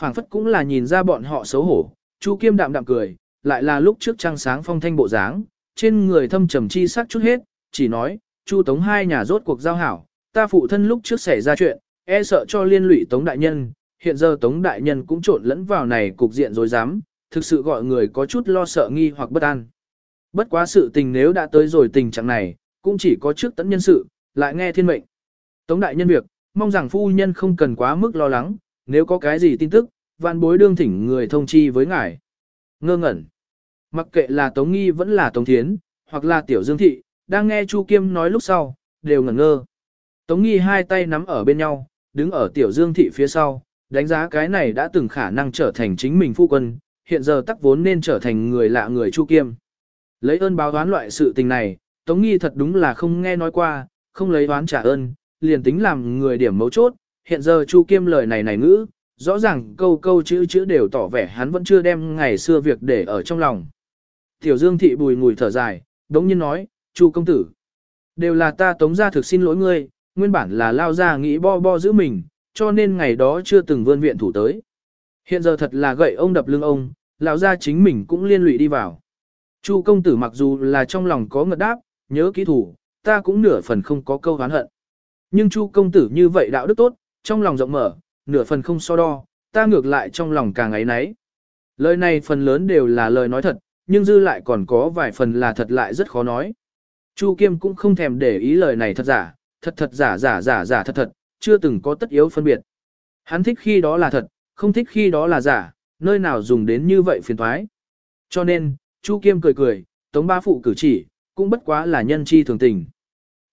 phảng phất cũng là nhìn ra bọn họ xấu hổ, Chu Kiêm đạm đạm cười, lại là lúc trước trăng sáng phong thanh bộ dáng, trên người thâm trầm chi sắc chút hết, chỉ nói, Chu Tống hai nhà rốt cuộc giao hảo, ta phụ thân lúc trước xảy ra chuyện, e sợ cho liên lụy Tống đại nhân, hiện giờ Tống đại nhân cũng trộn lẫn vào này cục diện rồi dám, thực sự gọi người có chút lo sợ nghi hoặc bất an. Bất quá sự tình nếu đã tới rồi tình trạng này, cũng chỉ có trước tận nhân sự, lại nghe thiên mệnh. Tống đại nhân việc, mong rằng phu nhân không cần quá mức lo lắng, nếu có cái gì tin tức, vạn bối đương thỉnh người thông chi với ngài. Ngơ ngẩn. Mặc kệ là Tống Nghi vẫn là Tống Thiến, hoặc là Tiểu Dương Thị, đang nghe Chu Kiêm nói lúc sau, đều ngẩn ngơ. Tống Nghi hai tay nắm ở bên nhau, đứng ở Tiểu Dương Thị phía sau, đánh giá cái này đã từng khả năng trở thành chính mình phu quân, hiện giờ tắc vốn nên trở thành người lạ người Chu Kiêm. Lấy ơn báo đoán loại sự tình này, Tống Nghi thật đúng là không nghe nói qua, không lấy đoán trả ơn, liền tính làm người điểm mấu chốt, hiện giờ Chu Kiêm lời này này ngữ, rõ ràng câu câu chữ chữ đều tỏ vẻ hắn vẫn chưa đem ngày xưa việc để ở trong lòng. Tiểu Dương thị bùi ngùi thở dài, đống nhiên nói, Chu công tử, đều là ta tống ra thực xin lỗi ngươi, nguyên bản là lao ra nghĩ bo bo giữ mình, cho nên ngày đó chưa từng vươn viện thủ tới. Hiện giờ thật là gậy ông đập lưng ông, lão ra chính mình cũng liên lụy đi vào. Chu công tử mặc dù là trong lòng có ngật đáp, nhớ kỹ thủ, ta cũng nửa phần không có câu hán hận. Nhưng Chu công tử như vậy đạo đức tốt, trong lòng rộng mở, nửa phần không so đo, ta ngược lại trong lòng càng ấy nấy. Lời này phần lớn đều là lời nói thật, nhưng dư lại còn có vài phần là thật lại rất khó nói. Chu Kiêm cũng không thèm để ý lời này thật giả, thật thật giả giả giả giả thật thật, chưa từng có tất yếu phân biệt. Hắn thích khi đó là thật, không thích khi đó là giả, nơi nào dùng đến như vậy phiền thoái. Cho nên, Chu Kiêm cười cười, Tống Ba Phụ cử chỉ, cũng bất quá là nhân chi thường tình.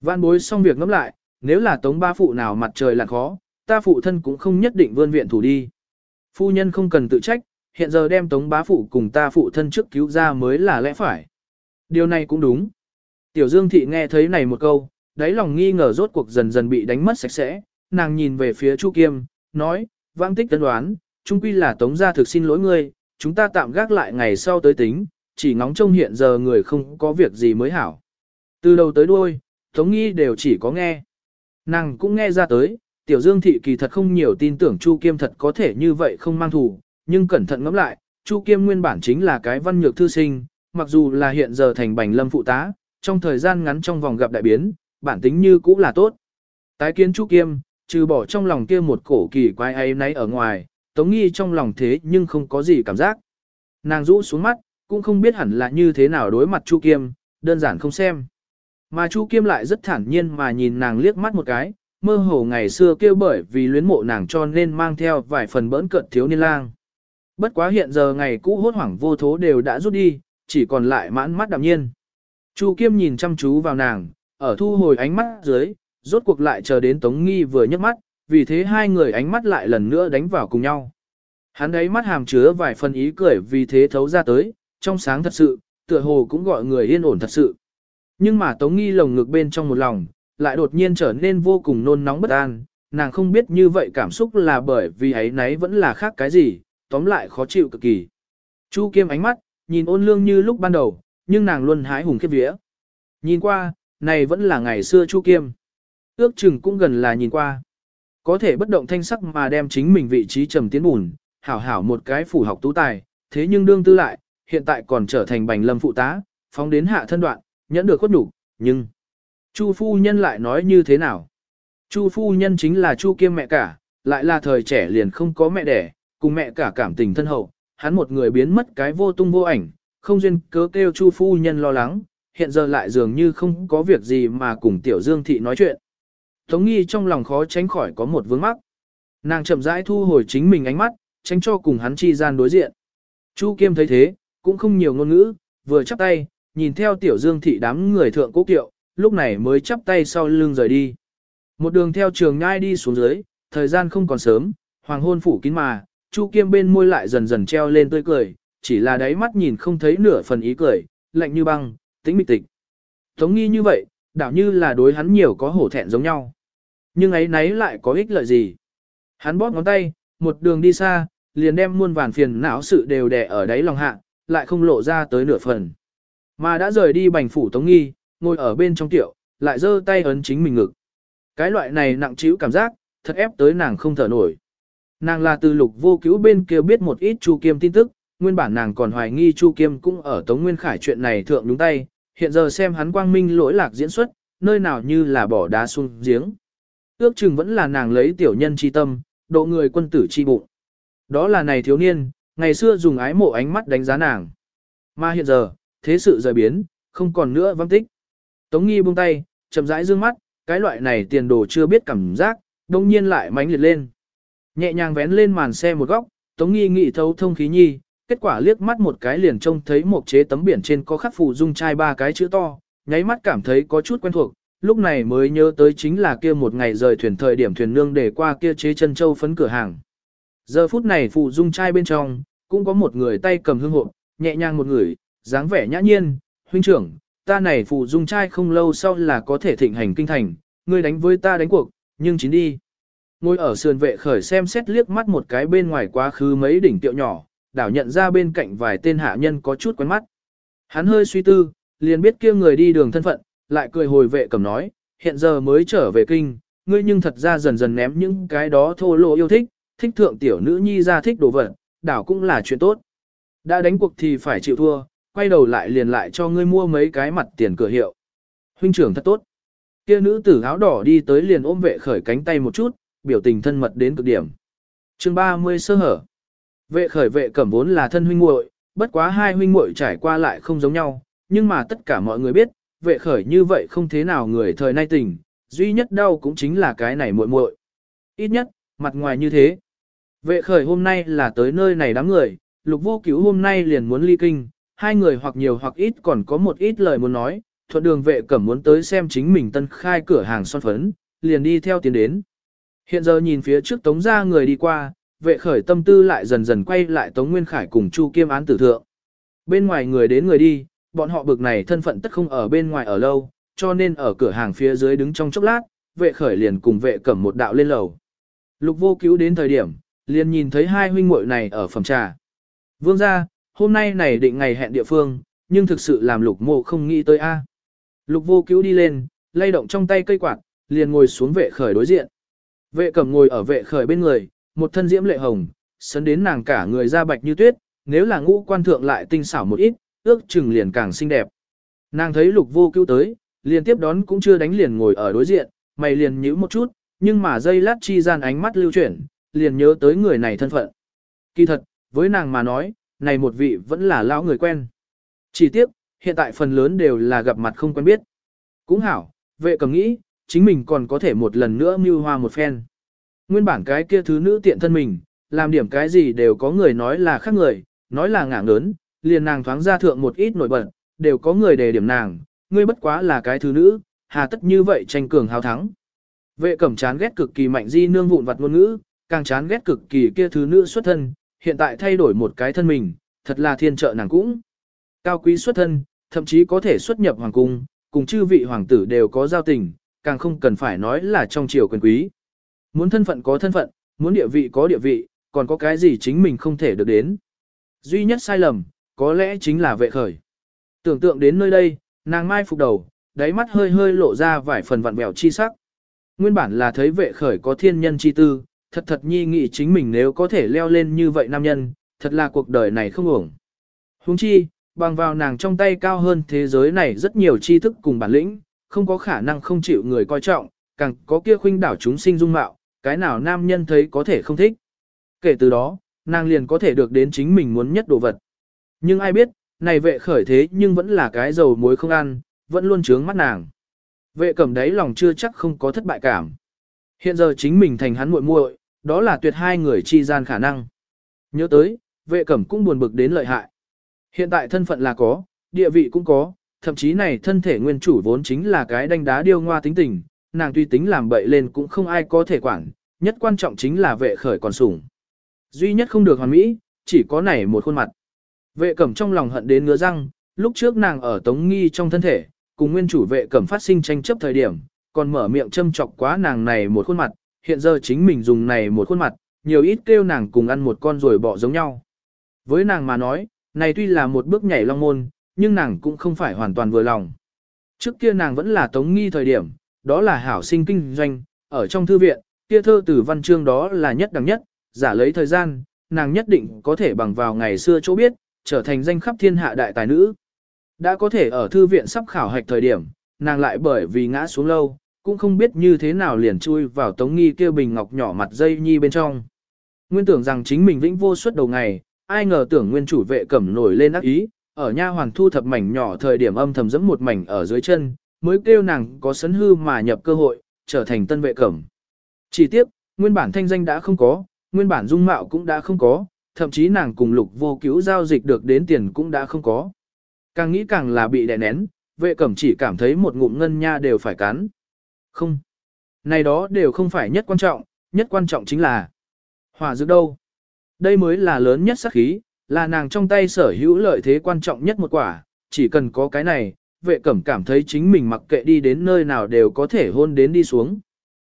Văn bối xong việc ngẫm lại, nếu là Tống Ba Phụ nào mặt trời lặn khó, ta phụ thân cũng không nhất định vươn viện thủ đi. Phu nhân không cần tự trách, hiện giờ đem Tống Bá Phụ cùng ta phụ thân trước cứu ra mới là lẽ phải. Điều này cũng đúng. Tiểu Dương Thị nghe thấy này một câu, đáy lòng nghi ngờ rốt cuộc dần dần bị đánh mất sạch sẽ, nàng nhìn về phía Chu Kiêm, nói, vãng tích tân đoán, chung quy là tống gia thực xin lỗi ngươi, chúng ta tạm gác lại ngày sau tới tính, chỉ ngóng trông hiện giờ người không có việc gì mới hảo. Từ đầu tới đuôi, tống nghi đều chỉ có nghe. Nàng cũng nghe ra tới, tiểu dương thị kỳ thật không nhiều tin tưởng Chu Kiêm thật có thể như vậy không mang thủ, nhưng cẩn thận ngẫm lại, Chu Kiêm nguyên bản chính là cái văn nhược thư sinh, mặc dù là hiện giờ thành bành lâm phụ tá, trong thời gian ngắn trong vòng gặp đại biến, bản tính như cũ là tốt. Tái kiến Chu Kiêm, trừ bỏ trong lòng kia một cổ kỳ quái ấy nấy ở ngoài, Tống Nghi trong lòng thế nhưng không có gì cảm giác. Nàng rũ xuống mắt, cũng không biết hẳn là như thế nào đối mặt Chu Kiêm, đơn giản không xem. Mà Chu Kiêm lại rất thản nhiên mà nhìn nàng liếc mắt một cái, mơ hồ ngày xưa kêu bởi vì luyến mộ nàng cho nên mang theo vài phần bỡn cận thiếu niên lang. Bất quá hiện giờ ngày cũ hốt hoảng vô thố đều đã rút đi, chỉ còn lại mãn mắt đạm nhiên. Chu Kiêm nhìn chăm chú vào nàng, ở thu hồi ánh mắt dưới, rốt cuộc lại chờ đến Tống Nghi vừa nhấc mắt, vì thế hai người ánh mắt lại lần nữa đánh vào cùng nhau. Hắn ấy mắt hàm chứa vài phần ý cười vì thế thấu ra tới, trong sáng thật sự, tựa hồ cũng gọi người yên ổn thật sự. Nhưng mà Tống Nghi lồng ngực bên trong một lòng, lại đột nhiên trở nên vô cùng nôn nóng bất an, nàng không biết như vậy cảm xúc là bởi vì ấy nấy vẫn là khác cái gì, tóm lại khó chịu cực kỳ. Chu Kiêm ánh mắt, nhìn ôn lương như lúc ban đầu, nhưng nàng luôn hái hùng khiếp vía. Nhìn qua, này vẫn là ngày xưa Chu Kiêm. Ước chừng cũng gần là nhìn qua. Có thể bất động thanh sắc mà đem chính mình vị trí trầm tiến bùn, hảo hảo một cái phủ học tú tài, thế nhưng đương tư lại, hiện tại còn trở thành bành lâm phụ tá, phóng đến hạ thân đoạn, nhẫn được khuất đủ, nhưng... Chu phu nhân lại nói như thế nào? Chu phu nhân chính là Chu Kiêm mẹ cả, lại là thời trẻ liền không có mẹ đẻ, cùng mẹ cả cảm tình thân hậu, hắn một người biến mất cái vô tung vô ảnh, không duyên cớ kêu Chu phu nhân lo lắng, hiện giờ lại dường như không có việc gì mà cùng Tiểu Dương thị nói chuyện. Tống nghi trong lòng khó tránh khỏi có một vướng mắc. Nàng chậm rãi thu hồi chính mình ánh mắt, tránh cho cùng hắn chi gian đối diện. Chu Kiêm thấy thế, cũng không nhiều ngôn ngữ, vừa chắp tay, nhìn theo Tiểu Dương thị đám người thượng cố kiệu, lúc này mới chắp tay sau lưng rời đi. Một đường theo trường nhai đi xuống dưới, thời gian không còn sớm, hoàng hôn phủ kín mà, Chu Kiêm bên môi lại dần dần treo lên tươi cười, chỉ là đáy mắt nhìn không thấy nửa phần ý cười, lạnh như băng, tĩnh mịch tịch. Tống nghi như vậy, đảo như là đối hắn nhiều có hổ thẹn giống nhau. Nhưng ấy nấy lại có ích lợi gì? Hắn bóp ngón tay, một đường đi xa, liền đem muôn vàn phiền não sự đều đè ở đáy lòng hạ, lại không lộ ra tới nửa phần. Mà đã rời đi bành phủ Tống nghi, ngồi ở bên trong tiểu, lại giơ tay ấn chính mình ngực. Cái loại này nặng trĩu cảm giác, thật ép tới nàng không thở nổi. Nàng là từ lục vô cứu bên kia biết một ít Chu Kiêm tin tức, nguyên bản nàng còn hoài nghi Chu Kiêm cũng ở Tống Nguyên Khải chuyện này thượng đúng tay, hiện giờ xem hắn quang minh lỗi lạc diễn xuất, nơi nào như là bỏ đá xuống giếng. Ước chừng vẫn là nàng lấy tiểu nhân chi tâm, độ người quân tử chi bụng. Đó là này thiếu niên, ngày xưa dùng ái mộ ánh mắt đánh giá nàng. Mà hiện giờ, thế sự rời biến, không còn nữa văng tích. Tống nghi buông tay, chậm rãi dương mắt, cái loại này tiền đồ chưa biết cảm giác, đông nhiên lại mánh liệt lên. Nhẹ nhàng vén lên màn xe một góc, Tống nghi nghị thấu thông khí nhi, kết quả liếc mắt một cái liền trông thấy một chế tấm biển trên có khắc phù dung chai ba cái chữ to, nháy mắt cảm thấy có chút quen thuộc, lúc này mới nhớ tới chính là kia một ngày rời thuyền thời điểm thuyền nương để qua kia chế chân châu phấn cửa hàng. Giờ phút này phù dung chai bên trong, cũng có một người tay cầm hương hộp, nhẹ nhàng một người, dáng vẻ nhã nhiên, huynh trưởng, ta này phù dung trai không lâu sau là có thể thịnh hành kinh thành, ngươi đánh với ta đánh cuộc, nhưng chín đi. Ngồi ở sườn vệ khởi xem xét liếc mắt một cái bên ngoài quá khứ mấy đỉnh tiệu nhỏ, đảo nhận ra bên cạnh vài tên hạ nhân có chút quen mắt. Hắn hơi suy tư, liền biết kia người đi đường thân phận, lại cười hồi vệ cầm nói, hiện giờ mới trở về kinh, ngươi nhưng thật ra dần dần ném những cái đó thô lộ yêu thích, thích thượng tiểu nữ nhi ra thích đồ vật, đảo cũng là chuyện tốt. Đã đánh cuộc thì phải chịu thua, quay đầu lại liền lại cho ngươi mua mấy cái mặt tiền cửa hiệu. Huynh trưởng thật tốt. Kia nữ tử áo đỏ đi tới liền ôm vệ khởi cánh tay một chút, biểu tình thân mật đến cực điểm. chương 30 sơ hở. Vệ khởi vệ cẩm vốn là thân huynh muội, bất quá hai huynh muội trải qua lại không giống nhau, nhưng mà tất cả mọi người biết, vệ khởi như vậy không thế nào người thời nay tình, duy nhất đau cũng chính là cái này muội muội. Ít nhất, mặt ngoài như thế. Vệ khởi hôm nay là tới nơi này đám người, lục vô cứu hôm nay liền muốn ly kinh, hai người hoặc nhiều hoặc ít còn có một ít lời muốn nói, thuận đường vệ cẩm muốn tới xem chính mình tân khai cửa hàng son phấn, liền đi theo tiến đến. Hiện giờ nhìn phía trước tống ra người đi qua, vệ khởi tâm tư lại dần dần quay lại tống nguyên khải cùng chu kiêm án tử thượng. Bên ngoài người đến người đi, bọn họ bực này thân phận tất không ở bên ngoài ở lâu, cho nên ở cửa hàng phía dưới đứng trong chốc lát, vệ khởi liền cùng vệ cẩm một đạo lên lầu. Lục vô cứu đến thời điểm, liền nhìn thấy hai huynh muội này ở phòng trà. Vương ra, hôm nay này định ngày hẹn địa phương, nhưng thực sự làm lục mộ không nghĩ tới a. Lục vô cứu đi lên, lay động trong tay cây quạt, liền ngồi xuống vệ khởi đối diện. Vệ cẩm ngồi ở vệ khởi bên người, một thân diễm lệ hồng, sấn đến nàng cả người da bạch như tuyết, nếu là ngũ quan thượng lại tinh xảo một ít, ước chừng liền càng xinh đẹp. Nàng thấy lục vô cứu tới, liền tiếp đón cũng chưa đánh liền ngồi ở đối diện, mày liền nhíu một chút, nhưng mà dây lát chi gian ánh mắt lưu chuyển, liền nhớ tới người này thân phận. Kỳ thật, với nàng mà nói, này một vị vẫn là lão người quen. Chỉ tiếp, hiện tại phần lớn đều là gặp mặt không quen biết. Cũng hảo, vệ cầm nghĩ, chính mình còn có thể một lần nữa mưu hoa một phen. Nguyên bản cái kia thứ nữ tiện thân mình, làm điểm cái gì đều có người nói là khác người, nói là ngạng lớn, liền nàng thoáng ra thượng một ít nổi bật, đều có người đề điểm nàng, ngươi bất quá là cái thứ nữ, hà tất như vậy tranh cường hào thắng. Vệ cẩm chán ghét cực kỳ mạnh di nương vụn vặt ngôn ngữ, càng chán ghét cực kỳ kia thứ nữ xuất thân, hiện tại thay đổi một cái thân mình, thật là thiên trợ nàng cũng. Cao quý xuất thân, thậm chí có thể xuất nhập hoàng cung, cùng chư vị hoàng tử đều có giao tình, càng không cần phải nói là trong triều quyền quý. Muốn thân phận có thân phận, muốn địa vị có địa vị, còn có cái gì chính mình không thể được đến. Duy nhất sai lầm, có lẽ chính là vệ khởi. Tưởng tượng đến nơi đây, nàng mai phục đầu, đáy mắt hơi hơi lộ ra vài phần vặn vẹo chi sắc. Nguyên bản là thấy vệ khởi có thiên nhân chi tư, thật thật nhi nghĩ chính mình nếu có thể leo lên như vậy nam nhân, thật là cuộc đời này không ổng. Huống chi, bằng vào nàng trong tay cao hơn thế giới này rất nhiều tri thức cùng bản lĩnh, không có khả năng không chịu người coi trọng, càng có kia khuynh đảo chúng sinh dung mạo, cái nào nam nhân thấy có thể không thích. Kể từ đó, nàng liền có thể được đến chính mình muốn nhất đồ vật. Nhưng ai biết, này vệ khởi thế nhưng vẫn là cái dầu muối không ăn, vẫn luôn trướng mắt nàng. Vệ cẩm đấy lòng chưa chắc không có thất bại cảm. Hiện giờ chính mình thành hắn muội muội, đó là tuyệt hai người chi gian khả năng. Nhớ tới, vệ cẩm cũng buồn bực đến lợi hại. Hiện tại thân phận là có, địa vị cũng có, thậm chí này thân thể nguyên chủ vốn chính là cái đanh đá điêu ngoa tính tình, nàng tuy tính làm bậy lên cũng không ai có thể quản, nhất quan trọng chính là vệ khởi còn sủng. Duy nhất không được hoàn mỹ, chỉ có này một khuôn mặt. Vệ cẩm trong lòng hận đến ngứa răng, lúc trước nàng ở tống nghi trong thân thể, cùng nguyên chủ vệ cẩm phát sinh tranh chấp thời điểm, còn mở miệng châm chọc quá nàng này một khuôn mặt, hiện giờ chính mình dùng này một khuôn mặt, nhiều ít kêu nàng cùng ăn một con rồi bỏ giống nhau. Với nàng mà nói, này tuy là một bước nhảy long môn, nhưng nàng cũng không phải hoàn toàn vừa lòng. Trước kia nàng vẫn là tống nghi thời điểm, đó là hảo sinh kinh doanh, ở trong thư viện, kia thơ từ văn chương đó là nhất đẳng nhất, giả lấy thời gian, nàng nhất định có thể bằng vào ngày xưa chỗ biết, trở thành danh khắp thiên hạ đại tài nữ. Đã có thể ở thư viện sắp khảo hạch thời điểm, nàng lại bởi vì ngã xuống lâu, cũng không biết như thế nào liền chui vào tống nghi kia bình ngọc nhỏ mặt dây nhi bên trong. Nguyên tưởng rằng chính mình vĩnh vô suốt đầu ngày, ai ngờ tưởng nguyên chủ vệ cẩm nổi lên ác ý, ở nha hoàn thu thập mảnh nhỏ thời điểm âm thầm dẫm một mảnh ở dưới chân, mới kêu nàng có sấn hư mà nhập cơ hội, trở thành tân vệ cẩm. Chỉ tiếc, nguyên bản thanh danh đã không có, nguyên bản dung mạo cũng đã không có, thậm chí nàng cùng lục vô cứu giao dịch được đến tiền cũng đã không có. Càng nghĩ càng là bị đè nén, vệ cẩm chỉ cảm thấy một ngụm ngân nha đều phải cắn. Không. Này đó đều không phải nhất quan trọng, nhất quan trọng chính là hỏa dược đâu. Đây mới là lớn nhất sắc khí, là nàng trong tay sở hữu lợi thế quan trọng nhất một quả, chỉ cần có cái này, vệ cẩm cảm thấy chính mình mặc kệ đi đến nơi nào đều có thể hôn đến đi xuống.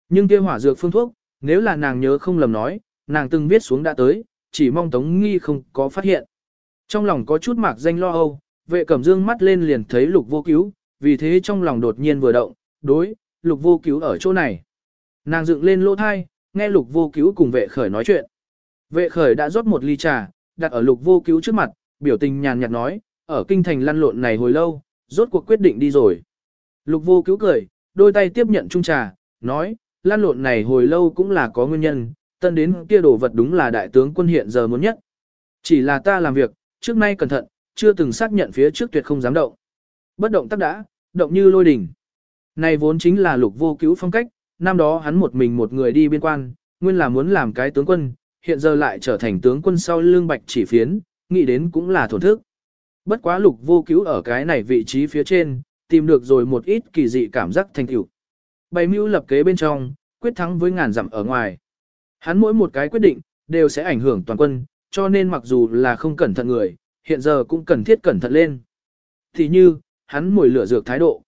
Nhưng kia hỏa dược phương thuốc, nếu là nàng nhớ không lầm nói, nàng từng viết xuống đã tới, chỉ mong Tống Nghi không có phát hiện. Trong lòng có chút mạc danh lo âu, vệ cẩm dương mắt lên liền thấy lục vô cứu, vì thế trong lòng đột nhiên vừa động, đối, lục vô cứu ở chỗ này. Nàng dựng lên lỗ thai, nghe lục vô cứu cùng vệ khởi nói chuyện. Vệ khởi đã rót một ly trà, đặt ở lục vô cứu trước mặt, biểu tình nhàn nhạt nói, ở kinh thành lăn lộn này hồi lâu, rốt cuộc quyết định đi rồi. Lục vô cứu cười, đôi tay tiếp nhận chung trà, nói, lăn lộn này hồi lâu cũng là có nguyên nhân, tân đến kia đồ vật đúng là đại tướng quân hiện giờ muốn nhất. Chỉ là ta làm việc, trước nay cẩn thận, chưa từng xác nhận phía trước tuyệt không dám động. Bất động tắc đã, động như lôi đỉnh. Này vốn chính là lục vô cứu phong cách, năm đó hắn một mình một người đi biên quan, nguyên là muốn làm cái tướng quân, hiện giờ lại trở thành tướng quân sau lương bạch chỉ phiến, nghĩ đến cũng là thổn thức. Bất quá lục vô cứu ở cái này vị trí phía trên, tìm được rồi một ít kỳ dị cảm giác thành tựu. Bày mưu lập kế bên trong, quyết thắng với ngàn dặm ở ngoài. Hắn mỗi một cái quyết định, đều sẽ ảnh hưởng toàn quân, cho nên mặc dù là không cẩn thận người, hiện giờ cũng cần thiết cẩn thận lên. Thì như, hắn mồi lửa dược thái độ.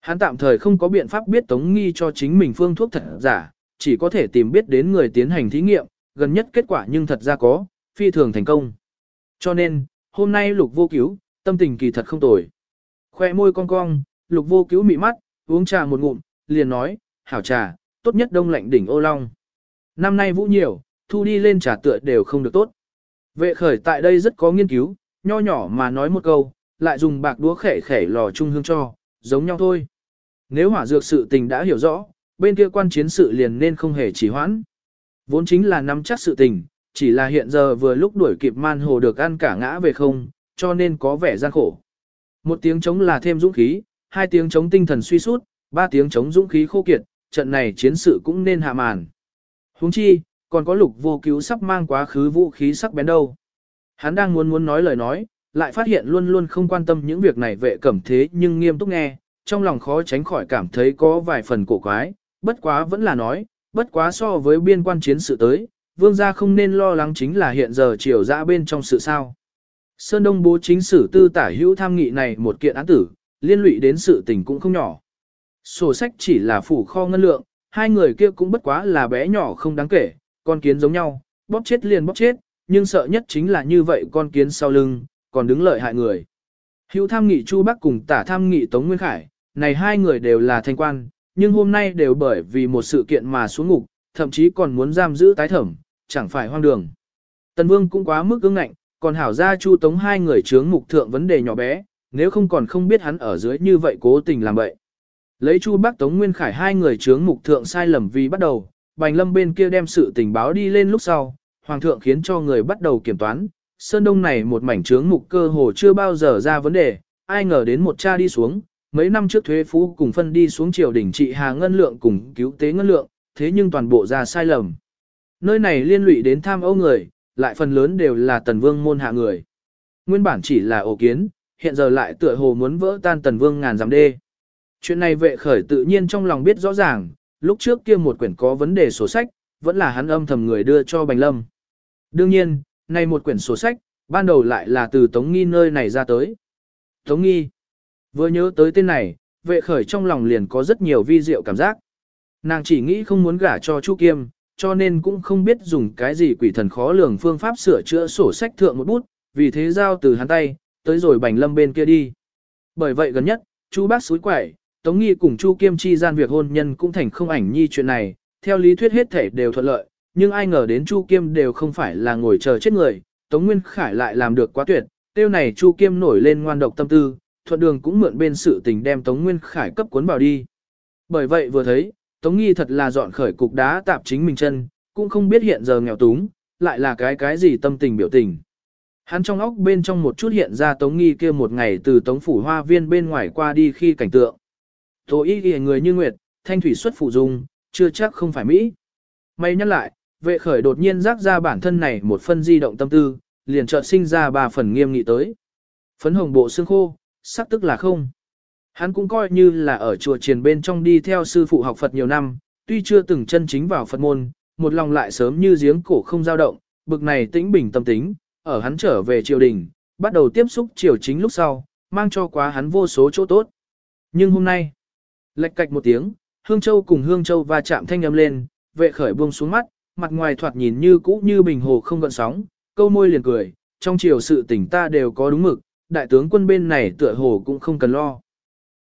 Hắn tạm thời không có biện pháp biết tống nghi cho chính mình phương thuốc thật giả, chỉ có thể tìm biết đến người tiến hành thí nghiệm, gần nhất kết quả nhưng thật ra có, phi thường thành công. Cho nên, hôm nay lục vô cứu, tâm tình kỳ thật không tồi. Khoe môi cong cong, lục vô cứu mị mắt, uống trà một ngụm, liền nói, hảo trà, tốt nhất đông lạnh đỉnh ô long. Năm nay vũ nhiều, thu đi lên trà tựa đều không được tốt. Vệ khởi tại đây rất có nghiên cứu, nho nhỏ mà nói một câu, lại dùng bạc đũa khẻ khẻ lò trung hương cho, giống nhau thôi. Nếu hỏa dược sự tình đã hiểu rõ, bên kia quan chiến sự liền nên không hề chỉ hoãn. Vốn chính là nắm chắc sự tình, chỉ là hiện giờ vừa lúc đuổi kịp man hồ được ăn cả ngã về không, cho nên có vẻ gian khổ. Một tiếng chống là thêm dũng khí, hai tiếng chống tinh thần suy sút, ba tiếng chống dũng khí khô kiệt, trận này chiến sự cũng nên hạ màn. Huống chi, còn có lục vô cứu sắp mang quá khứ vũ khí sắc bén đâu. Hắn đang muốn muốn nói lời nói, lại phát hiện luôn luôn không quan tâm những việc này vệ cẩm thế nhưng nghiêm túc nghe, trong lòng khó tránh khỏi cảm thấy có vài phần cổ quái, bất quá vẫn là nói, bất quá so với biên quan chiến sự tới, vương gia không nên lo lắng chính là hiện giờ triều dã bên trong sự sao. Sơn Đông bố chính sử tư tả hữu tham nghị này một kiện án tử, liên lụy đến sự tình cũng không nhỏ. Sổ sách chỉ là phủ kho ngân lượng, hai người kia cũng bất quá là bé nhỏ không đáng kể, con kiến giống nhau, bóp chết liền bóp chết, nhưng sợ nhất chính là như vậy con kiến sau lưng, còn đứng lợi hại người. Hữu tham nghị Chu Bắc cùng tả tham nghị Tống Nguyên Khải, này hai người đều là thanh quan, nhưng hôm nay đều bởi vì một sự kiện mà xuống ngục, thậm chí còn muốn giam giữ tái thẩm, chẳng phải hoang đường. Tần Vương cũng quá mức ương ngạnh, còn hảo ra Chu Tống hai người chướng mục thượng vấn đề nhỏ bé, nếu không còn không biết hắn ở dưới như vậy cố tình làm vậy. Lấy Chu Bắc Tống Nguyên Khải hai người chướng mục thượng sai lầm vì bắt đầu, Bành Lâm bên kia đem sự tình báo đi lên lúc sau, Hoàng thượng khiến cho người bắt đầu kiểm toán, Sơn Đông này một mảnh chướng mục cơ hồ chưa bao giờ ra vấn đề, ai ngờ đến một cha đi xuống, mấy năm trước thuế phú cùng phân đi xuống triều đỉnh trị hà ngân lượng cùng cứu tế ngân lượng, thế nhưng toàn bộ ra sai lầm. Nơi này liên lụy đến tham ô người, lại phần lớn đều là tần vương môn hạ người. Nguyên bản chỉ là ổ kiến, hiện giờ lại tựa hồ muốn vỡ tan tần vương ngàn giảm đê. Chuyện này vệ khởi tự nhiên trong lòng biết rõ ràng, lúc trước kia một quyển có vấn đề sổ sách, vẫn là hắn âm thầm người đưa cho Bành Lâm. Đương nhiên, này một quyển sổ sách, ban đầu lại là từ Tống Nghi nơi này ra tới. Tống Nghi. Vừa nhớ tới tên này, vệ khởi trong lòng liền có rất nhiều vi diệu cảm giác. Nàng chỉ nghĩ không muốn gả cho Chu Kiêm, cho nên cũng không biết dùng cái gì quỷ thần khó lường phương pháp sửa chữa sổ sách thượng một bút, vì thế giao từ hắn tay, tới rồi bành lâm bên kia đi. Bởi vậy gần nhất, Chu bác suối quẩy, Tống Nghi cùng Chu Kiêm chi gian việc hôn nhân cũng thành không ảnh nhi chuyện này, theo lý thuyết hết thể đều thuận lợi, nhưng ai ngờ đến Chu Kiêm đều không phải là ngồi chờ chết người, Tống Nguyên Khải lại làm được quá tuyệt, tiêu này Chu Kiêm nổi lên ngoan độc tâm tư, thuận đường cũng mượn bên sự tình đem Tống Nguyên Khải cấp cuốn vào đi. Bởi vậy vừa thấy, Tống Nghi thật là dọn khởi cục đá tạp chính mình chân, cũng không biết hiện giờ nghèo túng, lại là cái cái gì tâm tình biểu tình. Hắn trong óc bên trong một chút hiện ra Tống Nghi kia một ngày từ Tống Phủ Hoa Viên bên ngoài qua đi khi cảnh tượng. Tố ý ghi người như Nguyệt, thanh thủy xuất phụ dung, chưa chắc không phải Mỹ. May nhắc lại, vệ khởi đột nhiên rác ra bản thân này một phân di động tâm tư, liền chợt sinh ra ba phần nghiêm nghị tới. Phấn hồng bộ xương khô, sắc tức là không. Hắn cũng coi như là ở chùa triền bên trong đi theo sư phụ học Phật nhiều năm, tuy chưa từng chân chính vào Phật môn, một lòng lại sớm như giếng cổ không dao động, bực này tĩnh bình tâm tính, ở hắn trở về triều đình, bắt đầu tiếp xúc triều chính lúc sau, mang cho quá hắn vô số chỗ tốt. Nhưng hôm nay, lệch cạch một tiếng, Hương Châu cùng Hương Châu va chạm thanh âm lên, vệ khởi buông xuống mắt, mặt ngoài thoạt nhìn như cũ như bình hồ không gợn sóng, câu môi liền cười, trong triều sự tỉnh ta đều có đúng mực, đại tướng quân bên này tựa hồ cũng không cần lo.